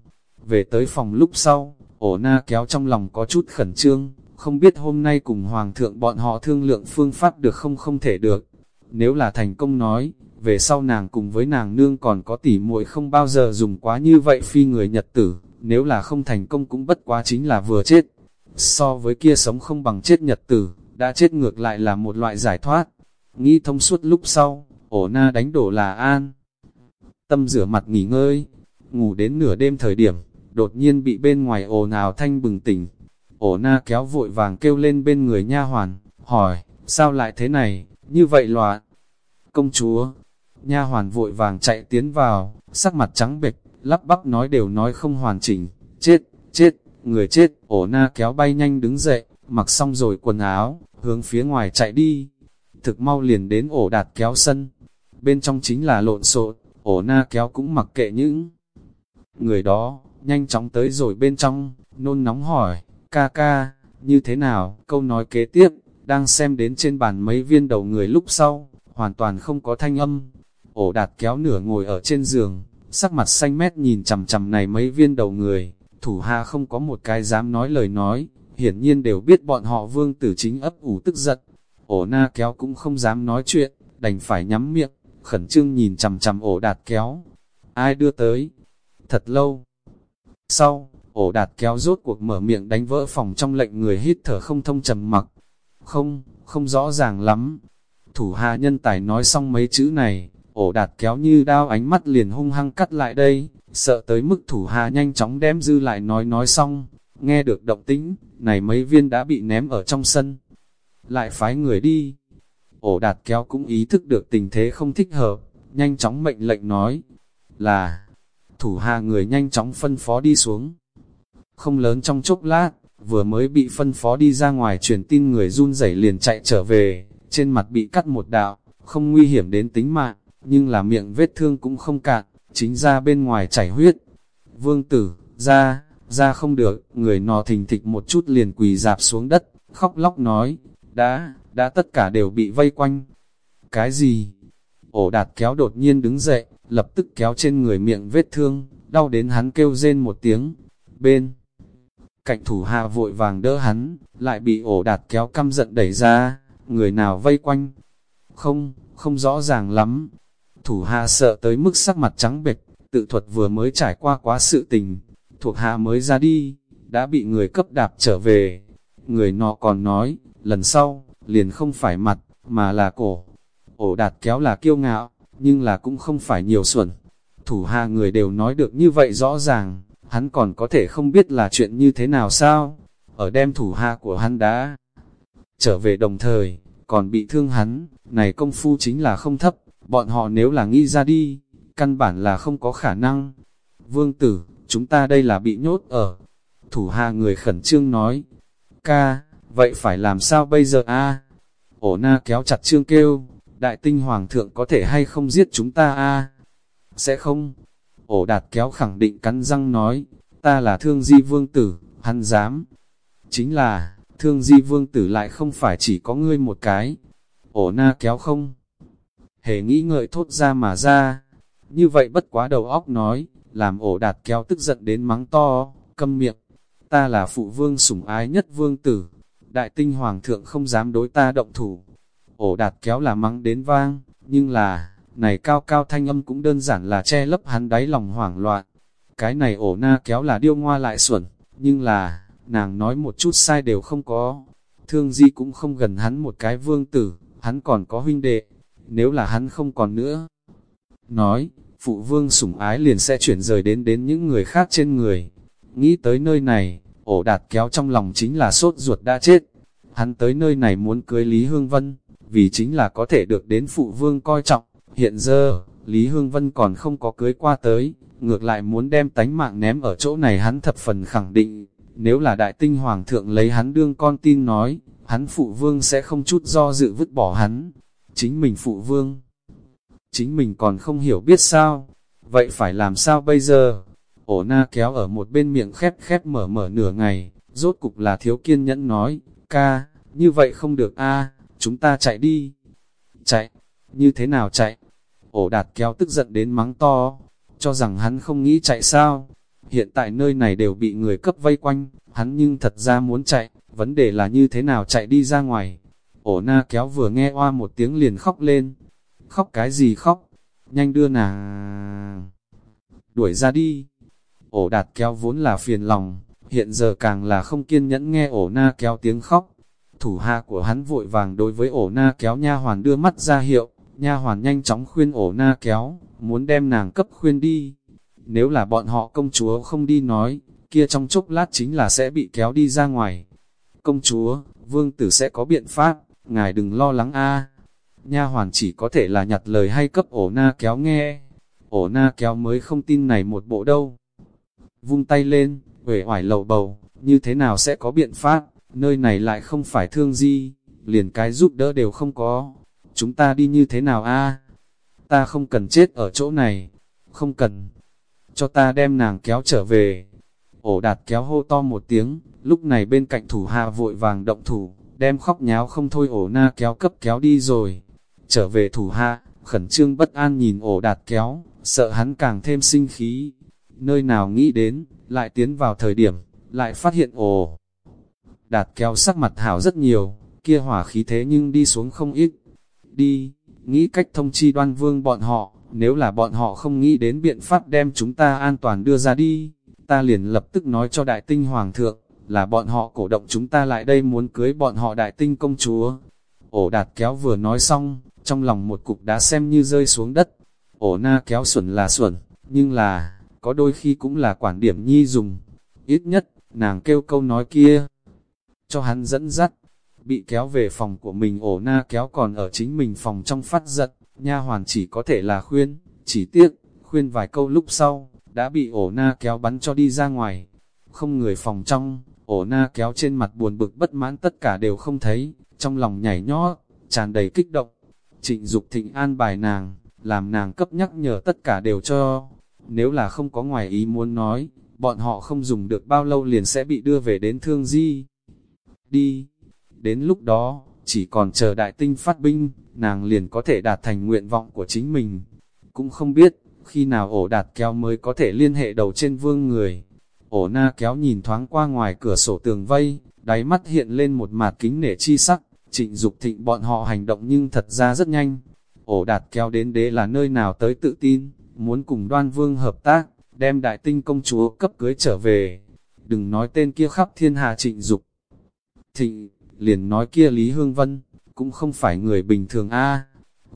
về tới phòng lúc sau, ổ na kéo trong lòng có chút khẩn trương, không biết hôm nay cùng hoàng thượng bọn họ thương lượng phương pháp được không không thể được. Nếu là thành công nói, về sau nàng cùng với nàng nương còn có tỉ muội không bao giờ dùng quá như vậy phi người nhật tử, nếu là không thành công cũng bất quá chính là vừa chết. So với kia sống không bằng chết nhật tử, đã chết ngược lại là một loại giải thoát. Nghĩ thông suốt lúc sau, ổ na đánh đổ là an. Tâm rửa mặt nghỉ ngơi, ngủ đến nửa đêm thời điểm, đột nhiên bị bên ngoài ồ nào thanh bừng tỉnh. Ổ na kéo vội vàng kêu lên bên người nha hoàn, hỏi, sao lại thế này, như vậy loạn. Công chúa, nha hoàn vội vàng chạy tiến vào, sắc mặt trắng bệch, lắp bắp nói đều nói không hoàn chỉnh, chết, chết, người chết, ổ na kéo bay nhanh đứng dậy, mặc xong rồi quần áo, hướng phía ngoài chạy đi. Thực mau liền đến ổ đạt kéo sân, bên trong chính là lộn xộn, ổ na kéo cũng mặc kệ những người đó, nhanh chóng tới rồi bên trong, nôn nóng hỏi, ca ca, như thế nào, câu nói kế tiếp, đang xem đến trên bàn mấy viên đầu người lúc sau, hoàn toàn không có thanh âm. Ổ đạt kéo nửa ngồi ở trên giường, sắc mặt xanh mét nhìn chằm chằm này mấy viên đầu người, thủ hạ không có một cái dám nói lời nói, hiển nhiên đều biết bọn họ vương tử chính ấp ủ tức giận. Ổ na kéo cũng không dám nói chuyện, đành phải nhắm miệng, khẩn trương nhìn chằm chằm ổ đạt kéo. Ai đưa tới? Thật lâu. Sau, ổ đạt kéo rốt cuộc mở miệng đánh vỡ phòng trong lệnh người hít thở không thông trầm mặc. Không, không rõ ràng lắm. Thủ hạ nhân tài nói xong mấy chữ này, ổ đạt kéo như đao ánh mắt liền hung hăng cắt lại đây, sợ tới mức thủ hạ nhanh chóng đem dư lại nói nói xong. Nghe được động tĩnh, này mấy viên đã bị ném ở trong sân. Lại phái người đi. Ổ đạt kéo cũng ý thức được tình thế không thích hợp, nhanh chóng mệnh lệnh nói, là, thủ hạ người nhanh chóng phân phó đi xuống. Không lớn trong chốc lát, vừa mới bị phân phó đi ra ngoài truyền tin người run rẩy liền chạy trở về, trên mặt bị cắt một đạo, không nguy hiểm đến tính mạng, nhưng là miệng vết thương cũng không cạn, chính ra bên ngoài chảy huyết. Vương tử, ra, ra không được, người nọ thình thịch một chút liền quỳ dạp xuống đất, khóc lóc nói, đã, đã tất cả đều bị vây quanh. Cái gì? Ổ đạt kéo đột nhiên đứng dậy, lập tức kéo trên người miệng vết thương, đau đến hắn kêu rên một tiếng. Bên cạnh thủ hạ vội vàng đỡ hắn, lại bị ổ đạt kéo căm giận đẩy ra, người nào vây quanh. Không, không rõ ràng lắm. Thủ hạ sợ tới mức sắc mặt trắng bệch, tự thuật vừa mới trải qua quá sự tình, thuộc hạ mới ra đi, đã bị người cấp đạp trở về. Người nọ còn nói, lần sau, liền không phải mặt, mà là cổ. Ổ đạt kéo là kiêu ngạo, nhưng là cũng không phải nhiều xuẩn. Thủ hạ người đều nói được như vậy rõ ràng, hắn còn có thể không biết là chuyện như thế nào sao. Ở đem thủ hạ của hắn đã trở về đồng thời, còn bị thương hắn, này công phu chính là không thấp, bọn họ nếu là nghĩ ra đi, căn bản là không có khả năng. Vương tử, chúng ta đây là bị nhốt ở. Thủ hạ người khẩn trương nói, ca, vậy phải làm sao bây giờ a? Ổ na kéo chặt trương kêu, đại tinh hoàng thượng có thể hay không giết chúng ta a? Sẽ không. Ổ đạt kéo khẳng định cắn răng nói, ta là thương di vương tử, hắn dám. Chính là, thương di vương tử lại không phải chỉ có ngươi một cái. Ổ na kéo không? Hề nghĩ ngợi thốt ra mà ra. Như vậy bất quá đầu óc nói, làm ổ đạt kéo tức giận đến mắng to, câm miệng. Ta là phụ vương sủng ái nhất vương tử. Đại tinh hoàng thượng không dám đối ta động thủ. Ổ đạt kéo là mắng đến vang, nhưng là, này cao cao thanh âm cũng đơn giản là che lấp hắn đáy lòng hoảng loạn. Cái này ổ na kéo là điêu ngoa lại xuẩn, nhưng là, nàng nói một chút sai đều không có. Thương Di cũng không gần hắn một cái vương tử, hắn còn có huynh đệ, nếu là hắn không còn nữa. Nói, phụ vương sủng ái liền sẽ chuyển rời đến đến những người khác trên người. Nghĩ tới nơi này, ổ đạt kéo trong lòng chính là sốt ruột đã chết. Hắn tới nơi này muốn cưới Lý Hương Vân, vì chính là có thể được đến phụ vương coi trọng. Hiện giờ, Lý Hương Vân còn không có cưới qua tới, ngược lại muốn đem tánh mạng ném ở chỗ này hắn thập phần khẳng định, nếu là đại tinh hoàng thượng lấy hắn đương con tin nói, hắn phụ vương sẽ không chút do dự vứt bỏ hắn, chính mình phụ vương. Chính mình còn không hiểu biết sao, vậy phải làm sao bây giờ? Ổ na kéo ở một bên miệng khép khép mở mở nửa ngày, rốt cục là thiếu kiên nhẫn nói, ca, như vậy không được a chúng ta chạy đi. Chạy, như thế nào chạy? Ổ đạt kéo tức giận đến mắng to, cho rằng hắn không nghĩ chạy sao. Hiện tại nơi này đều bị người cấp vây quanh, hắn nhưng thật ra muốn chạy, vấn đề là như thế nào chạy đi ra ngoài. Ổ na kéo vừa nghe oa một tiếng liền khóc lên. Khóc cái gì khóc? Nhanh đưa nàng đuổi ra đi. Ổ đạt kéo vốn là phiền lòng, hiện giờ càng là không kiên nhẫn nghe ổ na kéo tiếng khóc. Thủ hạ của hắn vội vàng đối với ổ na kéo nha hoàn đưa mắt ra hiệu, nha hoàn nhanh chóng khuyên ổ na kéo, muốn đem nàng cấp khuyên đi. Nếu là bọn họ công chúa không đi nói, kia trong chốc lát chính là sẽ bị kéo đi ra ngoài. Công chúa, vương tử sẽ có biện pháp, ngài đừng lo lắng a. Nha hoàn chỉ có thể là nhặt lời hay cấp ổ na kéo nghe. Ổ na kéo mới không tin này một bộ đâu. Vung tay lên, về hoài lầu bầu, như thế nào sẽ có biện pháp, nơi này lại không phải thương di, liền cái giúp đỡ đều không có. Chúng ta đi như thế nào a? Ta không cần chết ở chỗ này, không cần. Cho ta đem nàng kéo trở về. Ổ đạt kéo hô to một tiếng, lúc này bên cạnh thủ hạ vội vàng động thủ, đem khóc nháo không thôi ổ na kéo cấp kéo đi rồi. Trở về thủ hạ, khẩn trương bất an nhìn ổ đạt kéo, sợ hắn càng thêm sinh khí. Nơi nào nghĩ đến, lại tiến vào thời điểm, lại phát hiện ổ. Đạt kéo sắc mặt hảo rất nhiều, kia hỏa khí thế nhưng đi xuống không ít. Đi, nghĩ cách thông chi đoan vương bọn họ, nếu là bọn họ không nghĩ đến biện pháp đem chúng ta an toàn đưa ra đi, ta liền lập tức nói cho đại tinh hoàng thượng, là bọn họ cổ động chúng ta lại đây muốn cưới bọn họ đại tinh công chúa. Ổ đạt kéo vừa nói xong, trong lòng một cục đá xem như rơi xuống đất. Ổ na kéo xuẩn là xuẩn, nhưng là, có đôi khi cũng là quản điểm nhi dùng. Ít nhất, nàng kêu câu nói kia, cho hắn dẫn dắt. Bị kéo về phòng của mình ổ na kéo còn ở chính mình phòng trong phát giật, nha hoàn chỉ có thể là khuyên, chỉ tiếc, khuyên vài câu lúc sau, đã bị ổ na kéo bắn cho đi ra ngoài. Không người phòng trong, ổ na kéo trên mặt buồn bực bất mãn tất cả đều không thấy, trong lòng nhảy nhót, tràn đầy kích động. Trịnh Dục thịnh an bài nàng, làm nàng cấp nhắc nhở tất cả đều cho. Nếu là không có ngoài ý muốn nói, bọn họ không dùng được bao lâu liền sẽ bị đưa về đến thương di. Đi, đến lúc đó, chỉ còn chờ đại tinh phát binh, nàng liền có thể đạt thành nguyện vọng của chính mình. Cũng không biết, khi nào ổ đạt kéo mới có thể liên hệ đầu trên vương người. Ổ na kéo nhìn thoáng qua ngoài cửa sổ tường vây, đáy mắt hiện lên một mạt kính nể chi sắc, trịnh Dục thịnh bọn họ hành động nhưng thật ra rất nhanh. Ổ đạt kéo đến đế là nơi nào tới tự tin, muốn cùng đoan vương hợp tác, đem đại tinh công chúa cấp cưới trở về. Đừng nói tên kia khắp thiên hạ trịnh Dục Thịnh, liền nói kia Lý Hương Vân, cũng không phải người bình thường a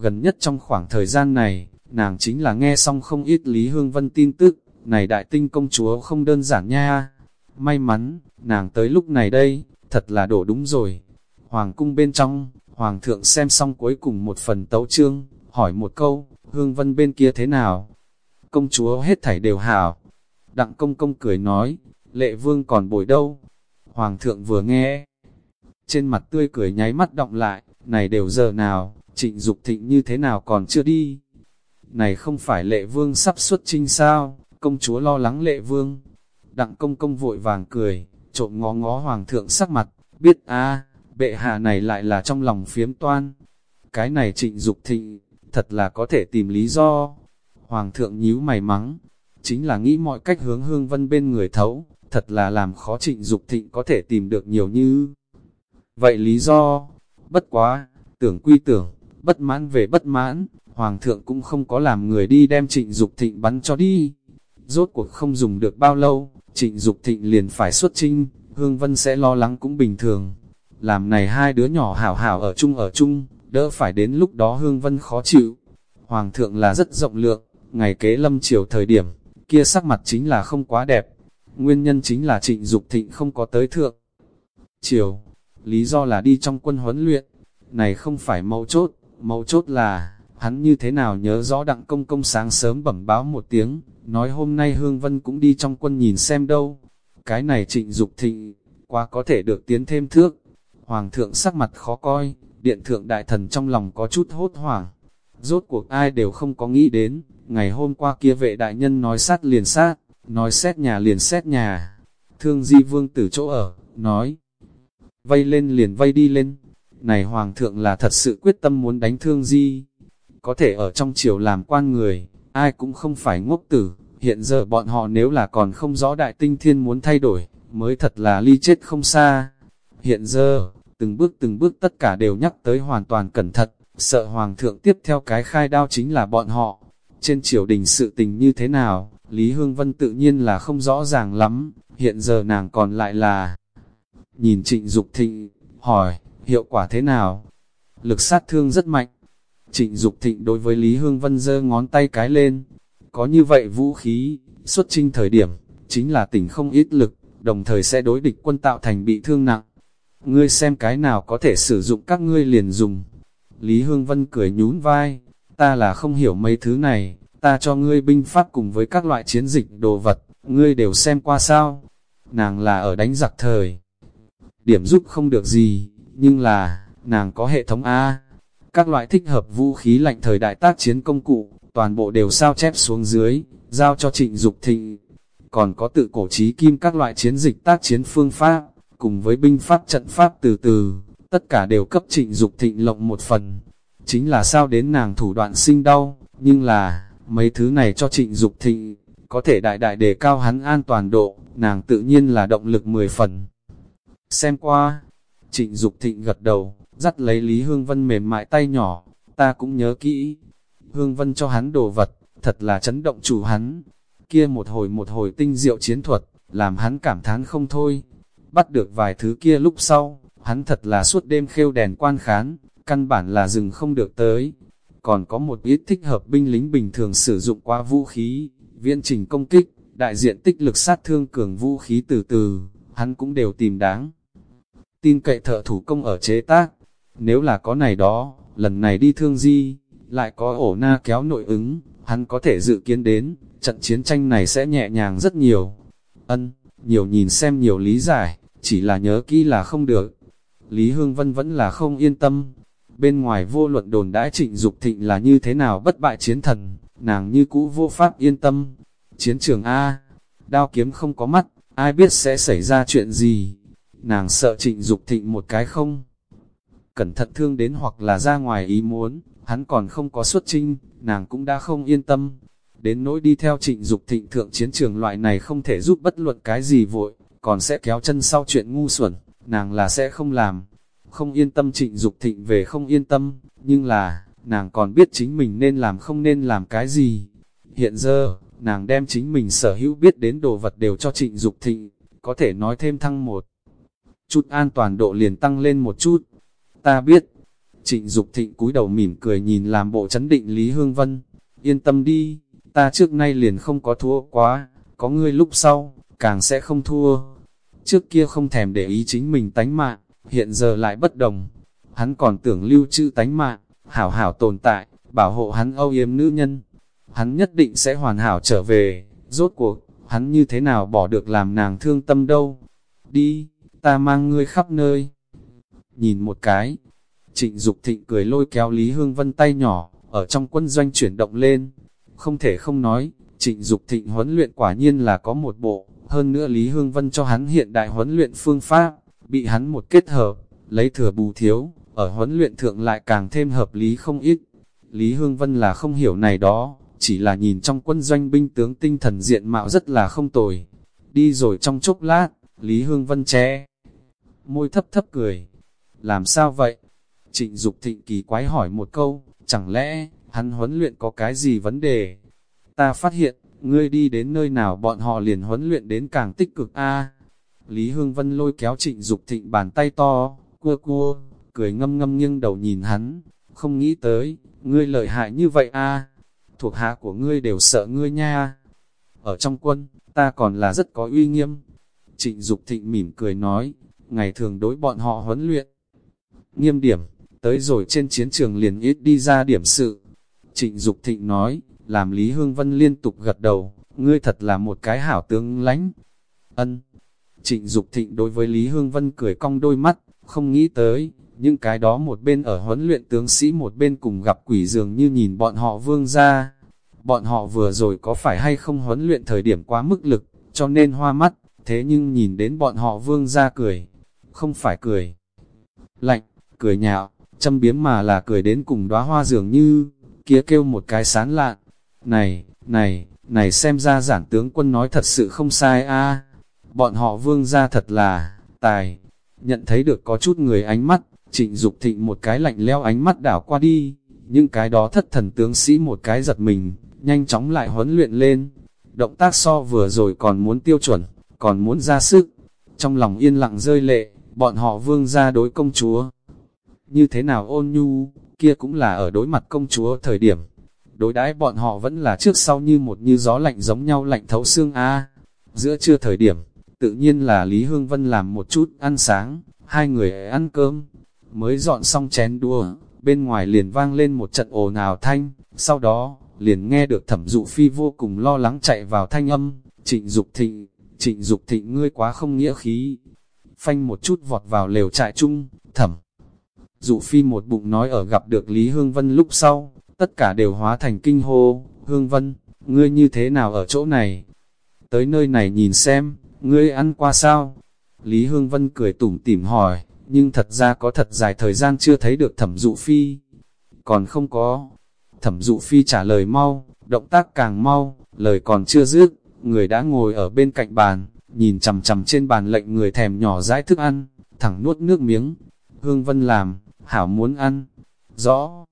Gần nhất trong khoảng thời gian này, nàng chính là nghe xong không ít Lý Hương Vân tin tức, này đại tinh công chúa không đơn giản nha. May mắn, nàng tới lúc này đây, thật là đổ đúng rồi. Hoàng cung bên trong, Hoàng thượng xem xong cuối cùng một phần tấu chương, hỏi một câu, Hương Vân bên kia thế nào? Công chúa hết thảy đều hảo. Đặng công công cười nói, lệ vương còn bồi đâu? Hoàng thượng vừa nghe, trên mặt tươi cười nháy mắt động lại, này đều giờ nào, trịnh Dục thịnh như thế nào còn chưa đi. Này không phải lệ vương sắp xuất trinh sao, công chúa lo lắng lệ vương. Đặng công công vội vàng cười, trộm ngó ngó hoàng thượng sắc mặt, biết a bệ hạ này lại là trong lòng phiếm toan. Cái này trịnh Dục thịnh, thật là có thể tìm lý do. Hoàng thượng nhíu mày mắng, chính là nghĩ mọi cách hướng hương vân bên người thấu, thật là làm khó trịnh Dục thịnh có thể tìm được nhiều như. Vậy lý do, bất quá, tưởng quy tưởng, bất mãn về bất mãn, Hoàng thượng cũng không có làm người đi đem trịnh Dục thịnh bắn cho đi. Rốt cuộc không dùng được bao lâu, trịnh Dục thịnh liền phải xuất trinh, Hương Vân sẽ lo lắng cũng bình thường. Làm này hai đứa nhỏ hảo hảo ở chung ở chung, đỡ phải đến lúc đó Hương Vân khó chịu. Hoàng thượng là rất rộng lượng, ngày kế lâm chiều thời điểm, kia sắc mặt chính là không quá đẹp. Nguyên nhân chính là trịnh Dục thịnh không có tới thượng. Chiều, lý do là đi trong quân huấn luyện, này không phải mấu chốt, mấu chốt là, hắn như thế nào nhớ rõ đặng công công sáng sớm bẩm báo một tiếng, nói hôm nay Hương Vân cũng đi trong quân nhìn xem đâu. Cái này trịnh Dục thịnh, quá có thể được tiến thêm thước. Hoàng thượng sắc mặt khó coi, điện thượng đại thần trong lòng có chút hốt hoảng. Rốt cuộc ai đều không có nghĩ đến, ngày hôm qua kia vệ đại nhân nói sát liền sát, nói xét nhà liền xét nhà. Thương di vương tử chỗ ở, nói, vây lên liền vây đi lên. Này hoàng thượng là thật sự quyết tâm muốn đánh thương di. Có thể ở trong triều làm quan người, ai cũng không phải ngốc tử. Hiện giờ bọn họ nếu là còn không rõ đại tinh thiên muốn thay đổi, mới thật là ly chết không xa. Hiện giờ, từng bước từng bước tất cả đều nhắc tới hoàn toàn cẩn thận, sợ hoàng thượng tiếp theo cái khai đao chính là bọn họ. Trên triều đình sự tình như thế nào, Lý Hương Vân tự nhiên là không rõ ràng lắm, hiện giờ nàng còn lại là nhìn trịnh Dục thịnh, hỏi, hiệu quả thế nào? Lực sát thương rất mạnh. Trịnh Dục thịnh đối với Lý Hương Vân giơ ngón tay cái lên. Có như vậy vũ khí, xuất trinh thời điểm, chính là tỉnh không ít lực, đồng thời sẽ đối địch quân tạo thành bị thương nặng. Ngươi xem cái nào có thể sử dụng các ngươi liền dùng. Lý Hương Vân cười nhún vai, ta là không hiểu mấy thứ này, ta cho ngươi binh pháp cùng với các loại chiến dịch đồ vật, ngươi đều xem qua sao. Nàng là ở đánh giặc thời điểm giúp không được gì, nhưng là, nàng có hệ thống A. Các loại thích hợp vũ khí lạnh thời đại tác chiến công cụ, toàn bộ đều sao chép xuống dưới, giao cho trịnh Dục thịnh. Còn có tự cổ trí kim các loại chiến dịch tác chiến phương pháp, cùng với binh pháp trận pháp từ từ, tất cả đều cấp trịnh Dục thịnh lộng một phần. Chính là sao đến nàng thủ đoạn sinh đau, nhưng là, mấy thứ này cho trịnh Dục thịnh, có thể đại đại đề cao hắn an toàn độ, nàng tự nhiên là động lực 10 phần. Xem qua, trịnh Dục thịnh gật đầu, dắt lấy Lý Hương Vân mềm mại tay nhỏ, ta cũng nhớ kỹ. Hương Vân cho hắn đồ vật, thật là chấn động chủ hắn. Kia một hồi một hồi tinh diệu chiến thuật, làm hắn cảm thán không thôi. Bắt được vài thứ kia lúc sau, hắn thật là suốt đêm khêu đèn quan khán, căn bản là dừng không được tới. Còn có một ít thích hợp binh lính bình thường sử dụng qua vũ khí, viên trình công kích, đại diện tích lực sát thương cường vũ khí từ từ, hắn cũng đều tìm đáng tin cậy thợ thủ công ở chế tác. Nếu là có này đó, lần này đi thương di, lại có ổ na kéo nội ứng, hắn có thể dự kiến đến, trận chiến tranh này sẽ nhẹ nhàng rất nhiều. Ân, nhiều nhìn xem nhiều lý giải, chỉ là nhớ kỹ là không được. Lý Hương Vân vẫn là không yên tâm. Bên ngoài vô luận đồn đãi trịnh Dục thịnh là như thế nào bất bại chiến thần, nàng như cũ vô pháp yên tâm. Chiến trường A, đao kiếm không có mắt, ai biết sẽ xảy ra chuyện gì nàng sợ trịnh Dục thịnh một cái không. Cẩn thận thương đến hoặc là ra ngoài ý muốn, hắn còn không có xuất trinh, nàng cũng đã không yên tâm. Đến nỗi đi theo trịnh Dục thịnh thượng chiến trường loại này không thể giúp bất luận cái gì vội, còn sẽ kéo chân sau chuyện ngu xuẩn, nàng là sẽ không làm. Không yên tâm trịnh Dục thịnh về không yên tâm, nhưng là, nàng còn biết chính mình nên làm không nên làm cái gì. Hiện giờ, nàng đem chính mình sở hữu biết đến đồ vật đều cho trịnh Dục thịnh, có thể nói thêm thăng một chút an toàn độ liền tăng lên một chút. Ta biết, trịnh Dục thịnh cúi đầu mỉm cười nhìn làm bộ chấn định Lý Hương Vân, yên tâm đi, ta trước nay liền không có thua quá, có ngươi lúc sau, càng sẽ không thua. Trước kia không thèm để ý chính mình tánh mạng, hiện giờ lại bất đồng. Hắn còn tưởng lưu trữ tánh mạng, hảo hảo tồn tại, bảo hộ hắn âu yếm nữ nhân. Hắn nhất định sẽ hoàn hảo trở về, rốt cuộc, hắn như thế nào bỏ được làm nàng thương tâm đâu. Đi! Ta mang ngươi khắp nơi. Nhìn một cái, trịnh Dục thịnh cười lôi kéo Lý Hương Vân tay nhỏ, ở trong quân doanh chuyển động lên. Không thể không nói, trịnh Dục thịnh huấn luyện quả nhiên là có một bộ, hơn nữa Lý Hương Vân cho hắn hiện đại huấn luyện phương pháp, bị hắn một kết hợp, lấy thừa bù thiếu, ở huấn luyện thượng lại càng thêm hợp lý không ít. Lý Hương Vân là không hiểu này đó, chỉ là nhìn trong quân doanh binh tướng tinh thần diện mạo rất là không tồi. Đi rồi trong chốc lát, Lý Hương Vân che, môi thấp thấp cười. Làm sao vậy? Trịnh Dục Thịnh kỳ quái hỏi một câu, chẳng lẽ, hắn huấn luyện có cái gì vấn đề? Ta phát hiện, ngươi đi đến nơi nào bọn họ liền huấn luyện đến càng tích cực a. Lý Hương Vân lôi kéo Trịnh Dục Thịnh bàn tay to, cua cua, cười ngâm ngâm nghiêng đầu nhìn hắn, không nghĩ tới, ngươi lợi hại như vậy a thuộc hạ của ngươi đều sợ ngươi nha. Ở trong quân, ta còn là rất có uy nghiêm. Trịnh Dục Thịnh mỉm cười nói, ngày thường đối bọn họ huấn luyện. Nghiêm điểm, tới rồi trên chiến trường liền ít đi ra điểm sự. Trịnh Dục Thịnh nói, làm Lý Hương Vân liên tục gật đầu, ngươi thật là một cái hảo tướng lãnh. Ân. Trịnh Dục Thịnh đối với Lý Hương Vân cười cong đôi mắt, không nghĩ tới, những cái đó một bên ở huấn luyện tướng sĩ một bên cùng gặp quỷ dường như nhìn bọn họ vương ra. Bọn họ vừa rồi có phải hay không huấn luyện thời điểm quá mức lực, cho nên hoa mắt, thế nhưng nhìn đến bọn họ vương ra cười, không phải cười. Lạnh, cười nhạo, châm biếm mà là cười đến cùng đóa hoa dường như, kia kêu một cái sán lạn. Này, này, này xem ra giản tướng quân nói thật sự không sai a Bọn họ vương ra thật là, tài. Nhận thấy được có chút người ánh mắt, trịnh Dục thịnh một cái lạnh leo ánh mắt đảo qua đi. Những cái đó thất thần tướng sĩ một cái giật mình, nhanh chóng lại huấn luyện lên. Động tác so vừa rồi còn muốn tiêu chuẩn, còn muốn ra sức. Trong lòng yên lặng rơi lệ, bọn họ vương ra đối công chúa. Như thế nào ôn nhu, kia cũng là ở đối mặt công chúa thời điểm. Đối đãi bọn họ vẫn là trước sau như một như gió lạnh giống nhau lạnh thấu xương a. Giữa trưa thời điểm, tự nhiên là Lý Hương Vân làm một chút ăn sáng, hai người ăn cơm, mới dọn xong chén đua, bên ngoài liền vang lên một trận ồn ào thanh, sau đó, liền nghe được thẩm dụ phi vô cùng lo lắng chạy vào thanh âm, trịnh Dục thịnh, trịnh Dục thịnh ngươi quá không nghĩa khí, phanh một chút vọt vào lều trại chung, thẩm. Dụ phi một bụng nói ở gặp được Lý Hương Vân lúc sau, tất cả đều hóa thành kinh hô, Hương Vân, ngươi như thế nào ở chỗ này? Tới nơi này nhìn xem, ngươi ăn qua sao? Lý Hương Vân cười tủm tỉm hỏi, nhưng thật ra có thật dài thời gian chưa thấy được thẩm dụ phi. Còn không có. Thẩm dụ phi trả lời mau, động tác càng mau, lời còn chưa dứt, người đã ngồi ở bên cạnh bàn, nhìn chằm chằm trên bàn lệnh người thèm nhỏ dãi thức ăn, thẳng nuốt nước miếng. Hương Vân làm, hảo muốn ăn. Rõ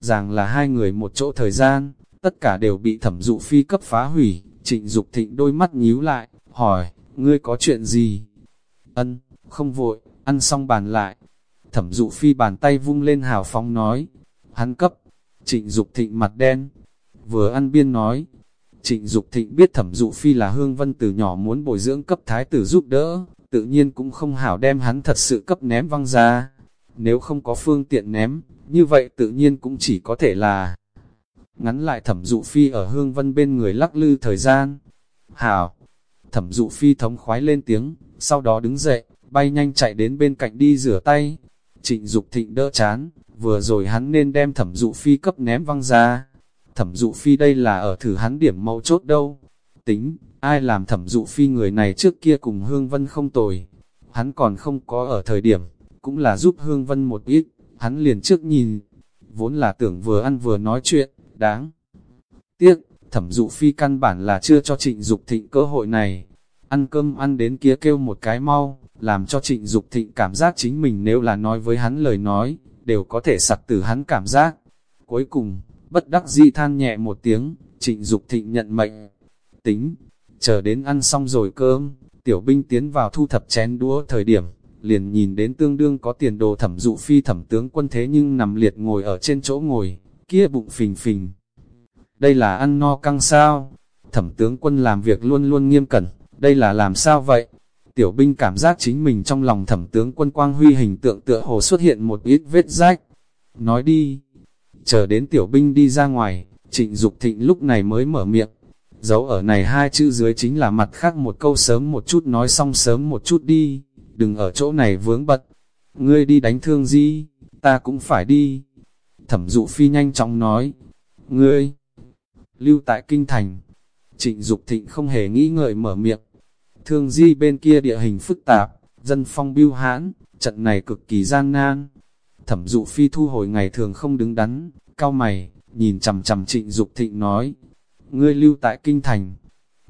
ràng là hai người một chỗ thời gian, tất cả đều bị thẩm dụ phi cấp phá hủy, trịnh Dục thịnh đôi mắt nhíu lại, hỏi, ngươi có chuyện gì? Ân, không vội, ăn xong bàn lại. Thẩm dụ phi bàn tay vung lên hào phóng nói, hắn cấp, trịnh Dục thịnh mặt đen, vừa ăn biên nói. Trịnh Dục thịnh biết thẩm dụ phi là hương vân từ nhỏ muốn bồi dưỡng cấp thái tử giúp đỡ, tự nhiên cũng không hảo đem hắn thật sự cấp ném văng ra. Nếu không có phương tiện ném, như vậy tự nhiên cũng chỉ có thể là ngắn lại thẩm dụ phi ở hương vân bên người lắc lư thời gian. Hảo! Thẩm dụ phi thống khoái lên tiếng, sau đó đứng dậy, bay nhanh chạy đến bên cạnh đi rửa tay. Trịnh Dục thịnh đỡ chán, vừa rồi hắn nên đem thẩm dụ phi cấp ném văng ra. Thẩm dụ phi đây là ở thử hắn điểm mấu chốt đâu. Tính, ai làm thẩm dụ phi người này trước kia cùng Hương Vân không tồi. Hắn còn không có ở thời điểm, cũng là giúp Hương Vân một ít, hắn liền trước nhìn. Vốn là tưởng vừa ăn vừa nói chuyện, đáng. Tiếc, thẩm dụ phi căn bản là chưa cho trịnh Dục thịnh cơ hội này. Ăn cơm ăn đến kia kêu một cái mau, làm cho trịnh Dục thịnh cảm giác chính mình nếu là nói với hắn lời nói, đều có thể sặc từ hắn cảm giác. Cuối cùng, bất đắc dĩ than nhẹ một tiếng, trịnh Dục thịnh nhận mệnh. Tính, chờ đến ăn xong rồi cơm, tiểu binh tiến vào thu thập chén đũa thời điểm, liền nhìn đến tương đương có tiền đồ thẩm dụ phi thẩm tướng quân thế nhưng nằm liệt ngồi ở trên chỗ ngồi, kia bụng phình phình. Đây là ăn no căng sao? Thẩm tướng quân làm việc luôn luôn nghiêm cẩn, đây là làm sao vậy? Tiểu binh cảm giác chính mình trong lòng thẩm tướng quân quang huy hình tượng tựa hồ xuất hiện một ít vết rách. Nói đi, chờ đến tiểu binh đi ra ngoài, trịnh Dục thịnh lúc này mới mở miệng. Dấu ở này hai chữ dưới chính là mặt khác một câu sớm một chút nói xong sớm một chút đi, đừng ở chỗ này vướng bật. Ngươi đi đánh thương gì, ta cũng phải đi. Thẩm dụ phi nhanh chóng nói, ngươi, lưu tại kinh thành. Trịnh Dục thịnh không hề nghĩ ngợi mở miệng, Thương di bên kia địa hình phức tạp, dân phong biêu hãn, trận này cực kỳ gian nan. Thẩm dụ phi thu hồi ngày thường không đứng đắn, cao mày, nhìn chằm chằm trịnh Dục thịnh nói, ngươi lưu tại kinh thành.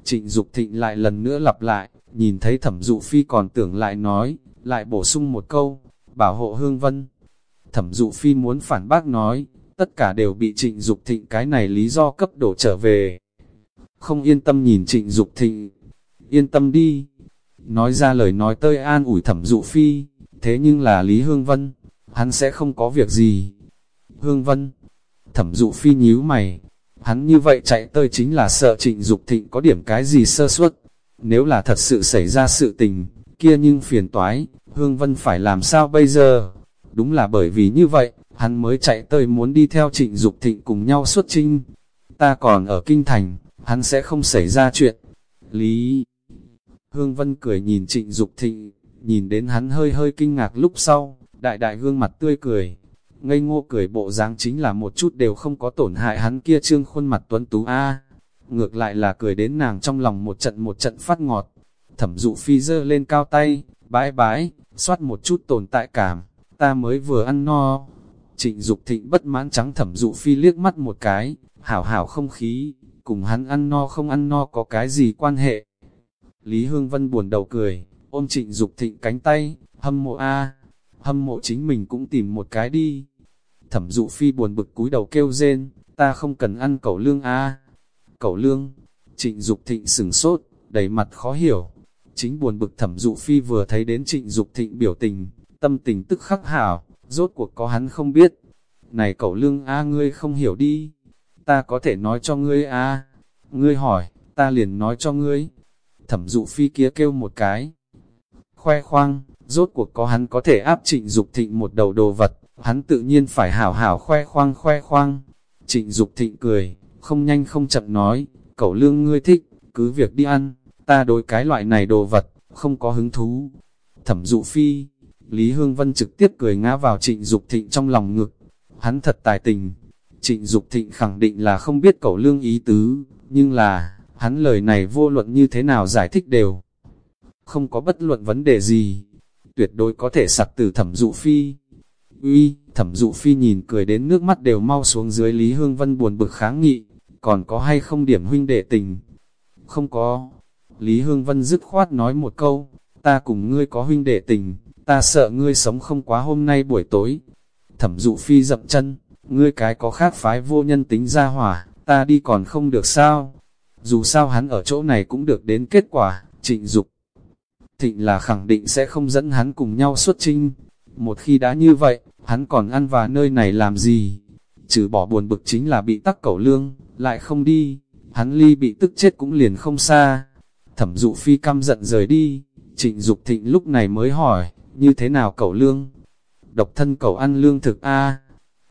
Trịnh Dục thịnh lại lần nữa lặp lại, nhìn thấy thẩm dụ phi còn tưởng lại nói, lại bổ sung một câu, bảo hộ hương vân. Thẩm dụ phi muốn phản bác nói, tất cả đều bị trịnh Dục thịnh cái này lý do cấp đổ trở về. Không yên tâm nhìn trịnh Dục thịnh, yên tâm đi. Nói ra lời nói tơi an ủi thẩm dụ phi, thế nhưng là Lý Hương Vân, hắn sẽ không có việc gì. Hương Vân, thẩm dụ phi nhíu mày, hắn như vậy chạy tơi chính là sợ trịnh Dục thịnh có điểm cái gì sơ suất. Nếu là thật sự xảy ra sự tình, kia nhưng phiền toái, Hương Vân phải làm sao bây giờ? Đúng là bởi vì như vậy, hắn mới chạy tới muốn đi theo trịnh Dục thịnh cùng nhau xuất trinh. Ta còn ở kinh thành, hắn sẽ không xảy ra chuyện. Lý Hương Vân cười nhìn trịnh Dục thịnh, nhìn đến hắn hơi hơi kinh ngạc lúc sau, đại đại gương mặt tươi cười. Ngây ngô cười bộ dáng chính là một chút đều không có tổn hại hắn kia trương khuôn mặt tuấn tú a Ngược lại là cười đến nàng trong lòng một trận một trận phát ngọt. Thẩm dụ phi dơ lên cao tay, bãi bãi, xoát một chút tồn tại cảm, ta mới vừa ăn no. Trịnh Dục thịnh bất mãn trắng thẩm dụ phi liếc mắt một cái, hảo hảo không khí, cùng hắn ăn no không ăn no có cái gì quan hệ. Lý Hương Vân buồn đầu cười, ôm trịnh Dục thịnh cánh tay, hâm mộ a hâm mộ chính mình cũng tìm một cái đi. Thẩm dụ phi buồn bực cúi đầu kêu rên, ta không cần ăn cẩu lương a Cẩu lương, trịnh Dục thịnh sừng sốt, đầy mặt khó hiểu. Chính buồn bực thẩm dụ phi vừa thấy đến trịnh Dục thịnh biểu tình, tâm tình tức khắc hảo, rốt cuộc có hắn không biết. Này cậu lương a ngươi không hiểu đi, ta có thể nói cho ngươi a Ngươi hỏi, ta liền nói cho ngươi. Thẩm dụ phi kia kêu một cái. Khoe khoang, rốt cuộc có hắn có thể áp trịnh Dục thịnh một đầu đồ vật, hắn tự nhiên phải hảo hảo khoe khoang khoe khoang. Trịnh Dục thịnh cười, không nhanh không chậm nói, cậu lương ngươi thích, cứ việc đi ăn, ta đối cái loại này đồ vật, không có hứng thú. Thẩm dụ phi, Lý Hương Vân trực tiếp cười ngã vào trịnh Dục thịnh trong lòng ngực. Hắn thật tài tình. Trịnh Dục thịnh khẳng định là không biết cậu lương ý tứ, nhưng là, hắn lời này vô luận như thế nào giải thích đều. Không có bất luận vấn đề gì, tuyệt đối có thể sặc từ thẩm dụ phi. Uy, thẩm dụ phi nhìn cười đến nước mắt đều mau xuống dưới Lý Hương Vân buồn bực kháng nghị, còn có hay không điểm huynh đệ tình? Không có. Lý Hương Vân dứt khoát nói một câu, ta cùng ngươi có huynh đệ tình, ta sợ ngươi sống không quá hôm nay buổi tối. Thẩm dụ phi dậm chân, ngươi cái có khác phái vô nhân tính ra hỏa, ta đi còn không được sao. Dù sao hắn ở chỗ này cũng được đến kết quả, trịnh dục. Thịnh là khẳng định sẽ không dẫn hắn cùng nhau xuất trinh. Một khi đã như vậy, hắn còn ăn vào nơi này làm gì? Trừ bỏ buồn bực chính là bị tắc cẩu lương, lại không đi, hắn ly bị tức chết cũng liền không xa. Thẩm dụ phi căm giận rời đi, trịnh Dục thịnh lúc này mới hỏi, như thế nào cậu lương? Độc thân cậu ăn lương thực a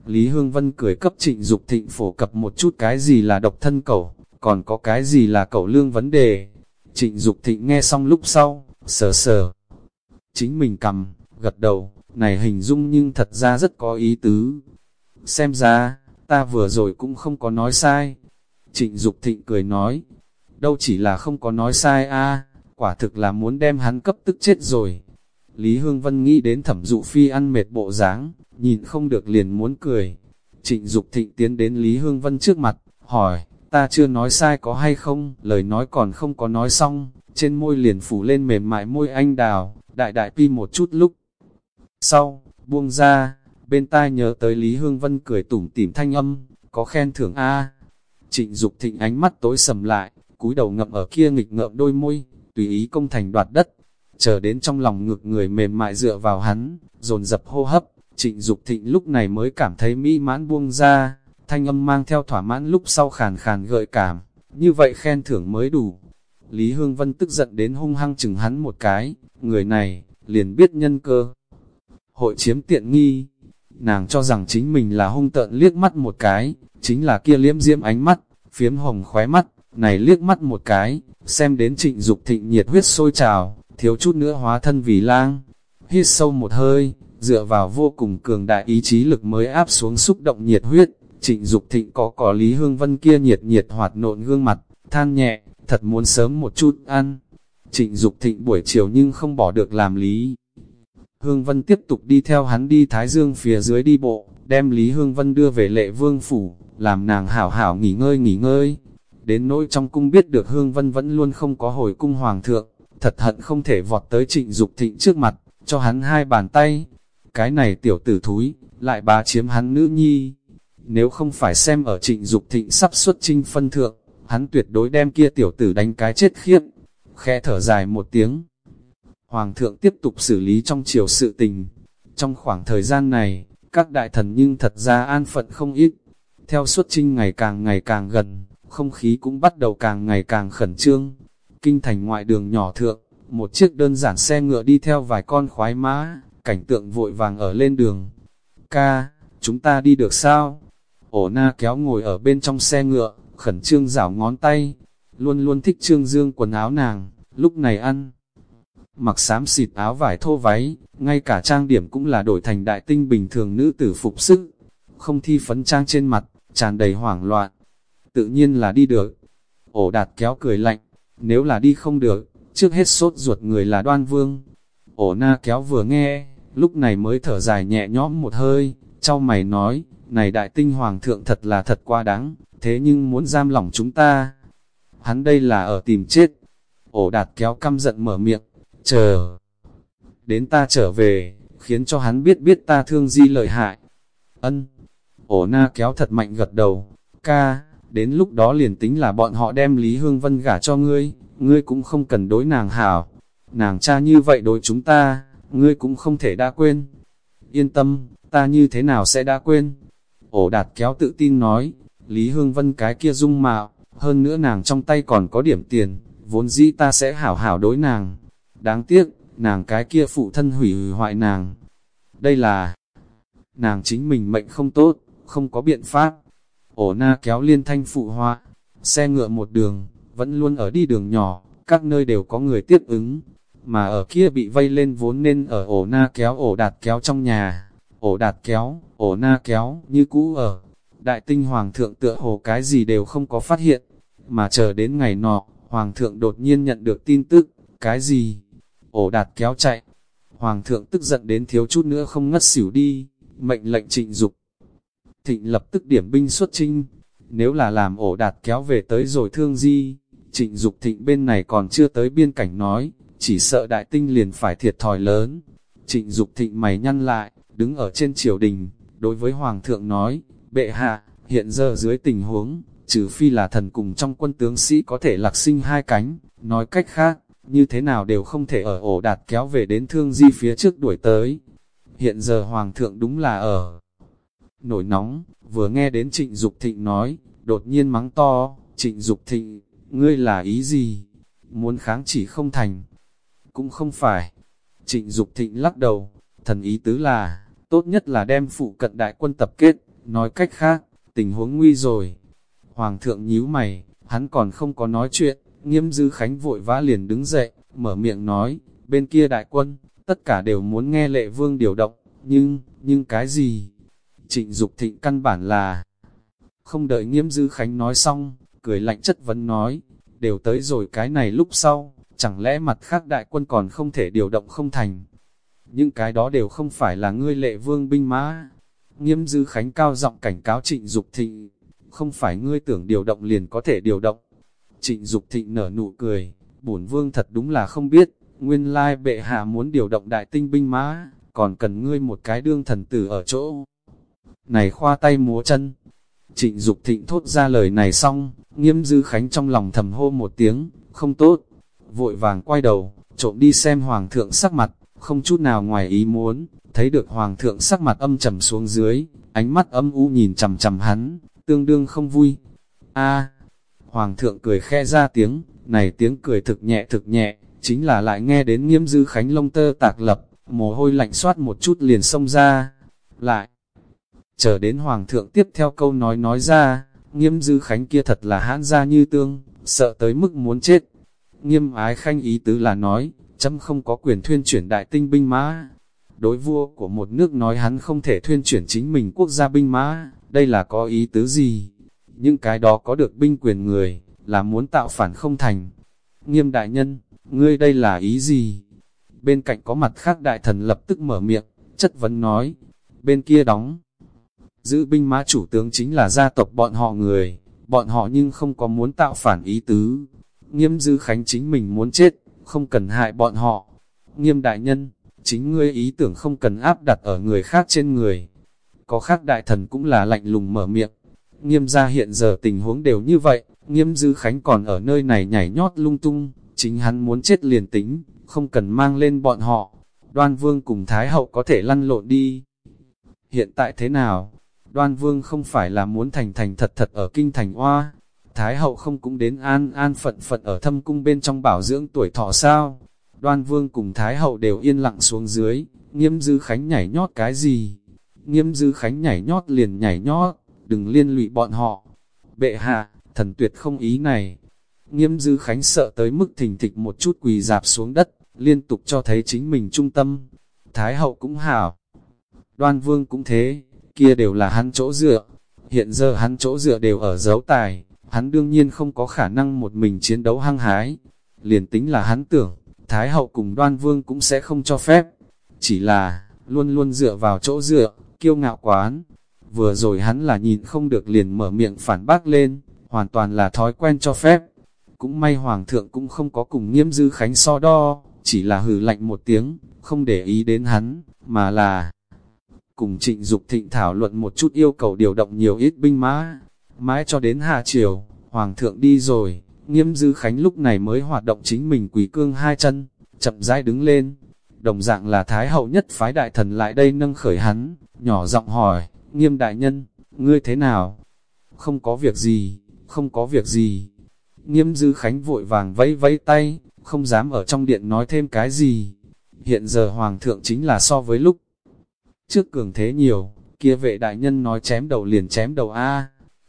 Lý Hương Vân cười cấp trịnh Dục thịnh phổ cập một chút cái gì là độc thân cậu, còn có cái gì là cậu lương vấn đề. Trịnh Dục thịnh nghe xong lúc sau, sờ sờ. Chính mình cầm, gật đầu, này hình dung nhưng thật ra rất có ý tứ. Xem ra, ta vừa rồi cũng không có nói sai. Trịnh Dục thịnh cười nói, đâu chỉ là không có nói sai a quả thực là muốn đem hắn cấp tức chết rồi. Lý Hương Vân nghĩ đến thẩm dụ phi ăn mệt bộ dáng, nhìn không được liền muốn cười. Trịnh Dục thịnh tiến đến Lý Hương Vân trước mặt, hỏi, ta chưa nói sai có hay không, lời nói còn không có nói xong, trên môi liền phủ lên mềm mại môi anh đào, đại đại pi một chút lúc. Sau, buông ra, bên tai nhớ tới Lý Hương Vân cười tủm tỉm thanh âm, có khen thưởng A. Trịnh Dục thịnh ánh mắt tối sầm lại, cúi đầu ngậm ở kia nghịch ngợm đôi môi, tùy ý công thành đoạt đất, chờ đến trong lòng ngực người mềm mại dựa vào hắn, dồn dập hô hấp, trịnh Dục thịnh lúc này mới cảm thấy mỹ mãn buông ra, thanh âm mang theo thỏa mãn lúc sau khàn khàn gợi cảm, như vậy khen thưởng mới đủ. Lý Hương Vân tức giận đến hung hăng chừng hắn một cái, người này, liền biết nhân cơ. Hội chiếm tiện nghi, nàng cho rằng chính mình là hung tợn liếc mắt một cái, chính là kia liếm diễm ánh mắt, phiếm hồng khóe mắt, này liếc mắt một cái, xem đến trịnh Dục thịnh nhiệt huyết sôi trào, thiếu chút nữa hóa thân vì lang. Hít sâu một hơi, dựa vào vô cùng cường đại ý chí lực mới áp xuống xúc động nhiệt huyết, trịnh Dục thịnh có có Lý Hương Vân kia nhiệt nhiệt hoạt nộn gương mặt, than nhẹ, thật muốn sớm một chút ăn. Trịnh Dục thịnh buổi chiều nhưng không bỏ được làm lý. Hương Vân tiếp tục đi theo hắn đi Thái Dương phía dưới đi bộ, đem Lý Hương Vân đưa về lệ vương phủ, làm nàng hảo hảo nghỉ ngơi nghỉ ngơi. Đến nỗi trong cung biết được Hương Vân vẫn luôn không có hồi cung hoàng thượng, thật hận không thể vọt tới trịnh Dục thịnh trước mặt, cho hắn hai bàn tay. Cái này tiểu tử thúi, lại bà chiếm hắn nữ nhi. Nếu không phải xem ở trịnh Dục thịnh sắp xuất trinh phân thượng, hắn tuyệt đối đem kia tiểu tử đánh cái chết khiếp. Khẽ thở dài một tiếng. Hoàng thượng tiếp tục xử lý trong chiều sự tình. Trong khoảng thời gian này, các đại thần nhưng thật ra an phận không ít. Theo xuất trinh ngày càng ngày càng gần, không khí cũng bắt đầu càng ngày càng khẩn trương. Kinh thành ngoại đường nhỏ thượng, một chiếc đơn giản xe ngựa đi theo vài con khoái mã, cảnh tượng vội vàng ở lên đường. Ca, chúng ta đi được sao? Ổ na kéo ngồi ở bên trong xe ngựa, khẩn trương rảo ngón tay, luôn luôn thích trương dương quần áo nàng, lúc này ăn. Mặc xám xịt áo vải thô váy, ngay cả trang điểm cũng là đổi thành đại tinh bình thường nữ tử phục sức, không thi phấn trang trên mặt, tràn đầy hoảng loạn. Tự nhiên là đi được. Ổ đạt kéo cười lạnh, nếu là đi không được, trước hết sốt ruột người là đoan vương. Ổ na kéo vừa nghe, lúc này mới thở dài nhẹ nhõm một hơi, trao mày nói, này đại tinh hoàng thượng thật là thật quá đáng, thế nhưng muốn giam lỏng chúng ta. Hắn đây là ở tìm chết. Ổ đạt kéo căm giận mở miệng, chờ. Đến ta trở về, khiến cho hắn biết biết ta thương di lợi hại. Ân. Ổ na kéo thật mạnh gật đầu. Ca, đến lúc đó liền tính là bọn họ đem Lý Hương Vân gả cho ngươi, ngươi cũng không cần đối nàng hảo. Nàng cha như vậy đối chúng ta, ngươi cũng không thể đã quên. Yên tâm, ta như thế nào sẽ đã quên? Ổ đạt kéo tự tin nói, Lý Hương Vân cái kia dung mạo, hơn nữa nàng trong tay còn có điểm tiền, vốn dĩ ta sẽ hảo hảo đối nàng. Đáng tiếc, nàng cái kia phụ thân hủy hủy hoại nàng. Đây là, nàng chính mình mệnh không tốt, không có biện pháp. Ổ na kéo liên thanh phụ hoa, xe ngựa một đường, vẫn luôn ở đi đường nhỏ, các nơi đều có người tiếp ứng. Mà ở kia bị vây lên vốn nên ở ổ na kéo ổ đạt kéo trong nhà. Ổ đạt kéo, ổ na kéo, như cũ ở. Đại tinh hoàng thượng tựa hồ cái gì đều không có phát hiện. Mà chờ đến ngày nọ, hoàng thượng đột nhiên nhận được tin tức, cái gì? Ổ đạt kéo chạy. Hoàng thượng tức giận đến thiếu chút nữa không ngất xỉu đi, mệnh lệnh trịnh dục. Thịnh lập tức điểm binh xuất trinh, nếu là làm ổ đạt kéo về tới rồi thương di, trịnh dục thịnh bên này còn chưa tới biên cảnh nói, chỉ sợ đại tinh liền phải thiệt thòi lớn. Trịnh dục thịnh mày nhăn lại, đứng ở trên triều đình, đối với hoàng thượng nói, bệ hạ, hiện giờ dưới tình huống, trừ phi là thần cùng trong quân tướng sĩ có thể lạc sinh hai cánh, nói cách khác, như thế nào đều không thể ở ổ đạt kéo về đến thương di phía trước đuổi tới. Hiện giờ hoàng thượng đúng là ở nổi nóng, vừa nghe đến trịnh Dục thịnh nói, đột nhiên mắng to, trịnh Dục thịnh, ngươi là ý gì? Muốn kháng chỉ không thành? Cũng không phải. Trịnh Dục thịnh lắc đầu, thần ý tứ là, tốt nhất là đem phụ cận đại quân tập kết, nói cách khác, tình huống nguy rồi. Hoàng thượng nhíu mày, hắn còn không có nói chuyện, nghiêm dư khánh vội vã liền đứng dậy, mở miệng nói, bên kia đại quân, tất cả đều muốn nghe lệ vương điều động, nhưng, nhưng cái gì? Trịnh Dục thịnh căn bản là, không đợi nghiêm dư khánh nói xong, cười lạnh chất vấn nói, đều tới rồi cái này lúc sau, chẳng lẽ mặt khác đại quân còn không thể điều động không thành. Những cái đó đều không phải là ngươi lệ vương binh mã. Nghiêm dư khánh cao giọng cảnh cáo trịnh Dục thịnh, không phải ngươi tưởng điều động liền có thể điều động. Trịnh Dục thịnh nở nụ cười, bổn vương thật đúng là không biết, nguyên lai bệ hạ muốn điều động đại tinh binh mã, còn cần ngươi một cái đương thần tử ở chỗ. Này khoa tay múa chân, trịnh Dục thịnh thốt ra lời này xong, nghiêm dư khánh trong lòng thầm hô một tiếng, không tốt, vội vàng quay đầu, trộm đi xem hoàng thượng sắc mặt, không chút nào ngoài ý muốn, thấy được hoàng thượng sắc mặt âm trầm xuống dưới, ánh mắt âm u nhìn chầm chầm hắn, tương đương không vui. A, hoàng thượng cười khe ra tiếng, này tiếng cười thực nhẹ thực nhẹ, chính là lại nghe đến nghiêm dư khánh lông tơ tạc lập, mồ hôi lạnh soát một chút liền xông ra. Lại, chờ đến hoàng thượng tiếp theo câu nói nói ra, nghiêm dư khánh kia thật là hãn ra như tương, sợ tới mức muốn chết. Nghiêm ái khanh ý tứ là nói, chấm không có quyền thuyên chuyển đại tinh binh mã. Đối vua của một nước nói hắn không thể thuyên chuyển chính mình quốc gia binh mã, đây là có ý tứ gì? Những cái đó có được binh quyền người, là muốn tạo phản không thành. Nghiêm đại nhân, ngươi đây là ý gì? Bên cạnh có mặt khác đại thần lập tức mở miệng, chất vấn nói, bên kia đóng. Giữ binh mã chủ tướng chính là gia tộc bọn họ người, bọn họ nhưng không có muốn tạo phản ý tứ. Nghiêm dư khánh chính mình muốn chết, không cần hại bọn họ. Nghiêm đại nhân, chính ngươi ý tưởng không cần áp đặt ở người khác trên người. Có khác đại thần cũng là lạnh lùng mở miệng. Nghiêm gia hiện giờ tình huống đều như vậy, nghiêm dư khánh còn ở nơi này nhảy nhót lung tung, chính hắn muốn chết liền tính, không cần mang lên bọn họ. Đoan vương cùng Thái hậu có thể lăn lộn đi. Hiện tại thế nào? Đoan vương không phải là muốn thành thành thật thật ở kinh thành oa. Thái hậu không cũng đến an an phận phận ở thâm cung bên trong bảo dưỡng tuổi thọ sao? Đoan vương cùng Thái hậu đều yên lặng xuống dưới, nghiêm dư khánh nhảy nhót cái gì? Nghiêm dư khánh nhảy nhót liền nhảy nhót, đừng liên lụy bọn họ. Bệ hạ, thần tuyệt không ý này. Nghiêm dư khánh sợ tới mức thình thịch một chút quỳ dạp xuống đất, liên tục cho thấy chính mình trung tâm. Thái hậu cũng hảo. Đoan vương cũng thế, kia đều là hắn chỗ dựa. Hiện giờ hắn chỗ dựa đều ở dấu tài, hắn đương nhiên không có khả năng một mình chiến đấu hăng hái. Liền tính là hắn tưởng, Thái hậu cùng đoan vương cũng sẽ không cho phép. Chỉ là, luôn luôn dựa vào chỗ dựa, kiêu ngạo quán. Vừa rồi hắn là nhìn không được liền mở miệng phản bác lên, hoàn toàn là thói quen cho phép. Cũng may hoàng thượng cũng không có cùng nghiêm dư khánh so đo, chỉ là hừ lạnh một tiếng, không để ý đến hắn, mà là cùng trịnh Dục thịnh thảo luận một chút yêu cầu điều động nhiều ít binh mã. Mãi cho đến hạ chiều, hoàng thượng đi rồi, nghiêm dư khánh lúc này mới hoạt động chính mình quỷ cương hai chân, chậm rãi đứng lên. Đồng dạng là thái hậu nhất phái đại thần lại đây nâng khởi hắn, nhỏ giọng hỏi, nghiêm đại nhân, ngươi thế nào? Không có việc gì, không có việc gì. Nghiêm dư khánh vội vàng vẫy vẫy tay, không dám ở trong điện nói thêm cái gì. Hiện giờ hoàng thượng chính là so với lúc trước cường thế nhiều, kia vệ đại nhân nói chém đầu liền chém đầu A.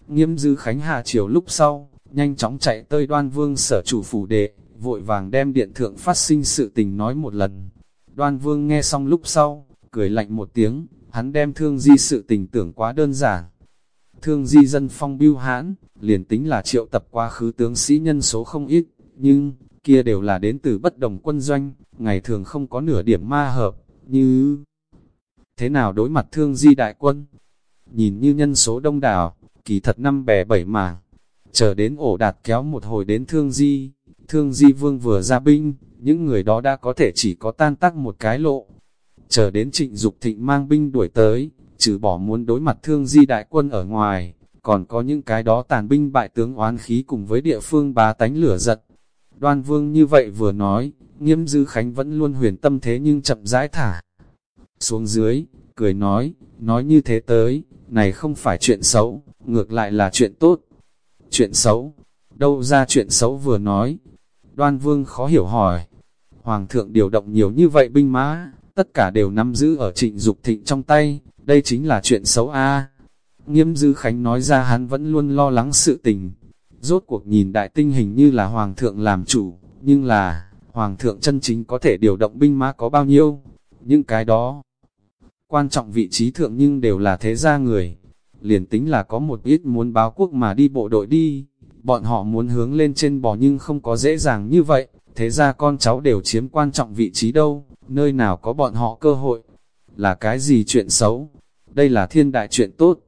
Nghiêm dư khánh Hà chiều lúc sau, nhanh chóng chạy tới đoan vương sở chủ phủ đệ, vội vàng đem điện thượng phát sinh sự tình nói một lần. Đoan vương nghe xong lúc sau, cười lạnh một tiếng, hắn đem thương di sự tình tưởng quá đơn giản. Thương di dân phong biêu hãn, liền tính là triệu tập quá khứ tướng sĩ nhân số không ít, nhưng, kia đều là đến từ bất đồng quân doanh, ngày thường không có nửa điểm ma hợp, như thế nào đối mặt thương di đại quân. Nhìn như nhân số đông đảo, kỳ thật năm bè bảy mà chờ đến ổ đạt kéo một hồi đến thương di, thương di vương vừa ra binh, những người đó đã có thể chỉ có tan tác một cái lộ. Chờ đến trịnh Dục thịnh mang binh đuổi tới, trừ bỏ muốn đối mặt thương di đại quân ở ngoài, còn có những cái đó tàn binh bại tướng oán khí cùng với địa phương bá tánh lửa giật. Đoan vương như vậy vừa nói, nghiêm dư khánh vẫn luôn huyền tâm thế nhưng chậm rãi thả. Xuống dưới, cười nói, nói như thế tới, này không phải chuyện xấu, ngược lại là chuyện tốt. Chuyện xấu, đâu ra chuyện xấu vừa nói. Đoan vương khó hiểu hỏi, Hoàng thượng điều động nhiều như vậy binh mã, tất cả đều nắm giữ ở trịnh Dục thịnh trong tay, đây chính là chuyện xấu a. Nghiêm Dư Khánh nói ra hắn vẫn luôn lo lắng sự tình. Rốt cuộc nhìn đại tinh hình như là Hoàng thượng làm chủ, nhưng là, Hoàng thượng chân chính có thể điều động binh mã có bao nhiêu? Những cái đó, quan trọng vị trí thượng nhưng đều là thế gia người. Liền tính là có một ít muốn báo quốc mà đi bộ đội đi, bọn họ muốn hướng lên trên bò nhưng không có dễ dàng như vậy, thế ra con cháu đều chiếm quan trọng vị trí đâu, nơi nào có bọn họ cơ hội. Là cái gì chuyện xấu? Đây là thiên đại chuyện tốt.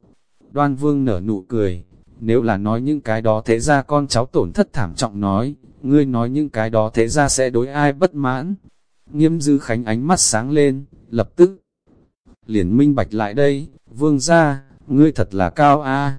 Đoan vương nở nụ cười, nếu là nói những cái đó thế ra con cháu tổn thất thảm trọng nói, ngươi nói những cái đó thế ra sẽ đối ai bất mãn. Nghiêm dư khánh ánh mắt sáng lên, lập tức liền minh bạch lại đây, vương ra, ngươi thật là cao a.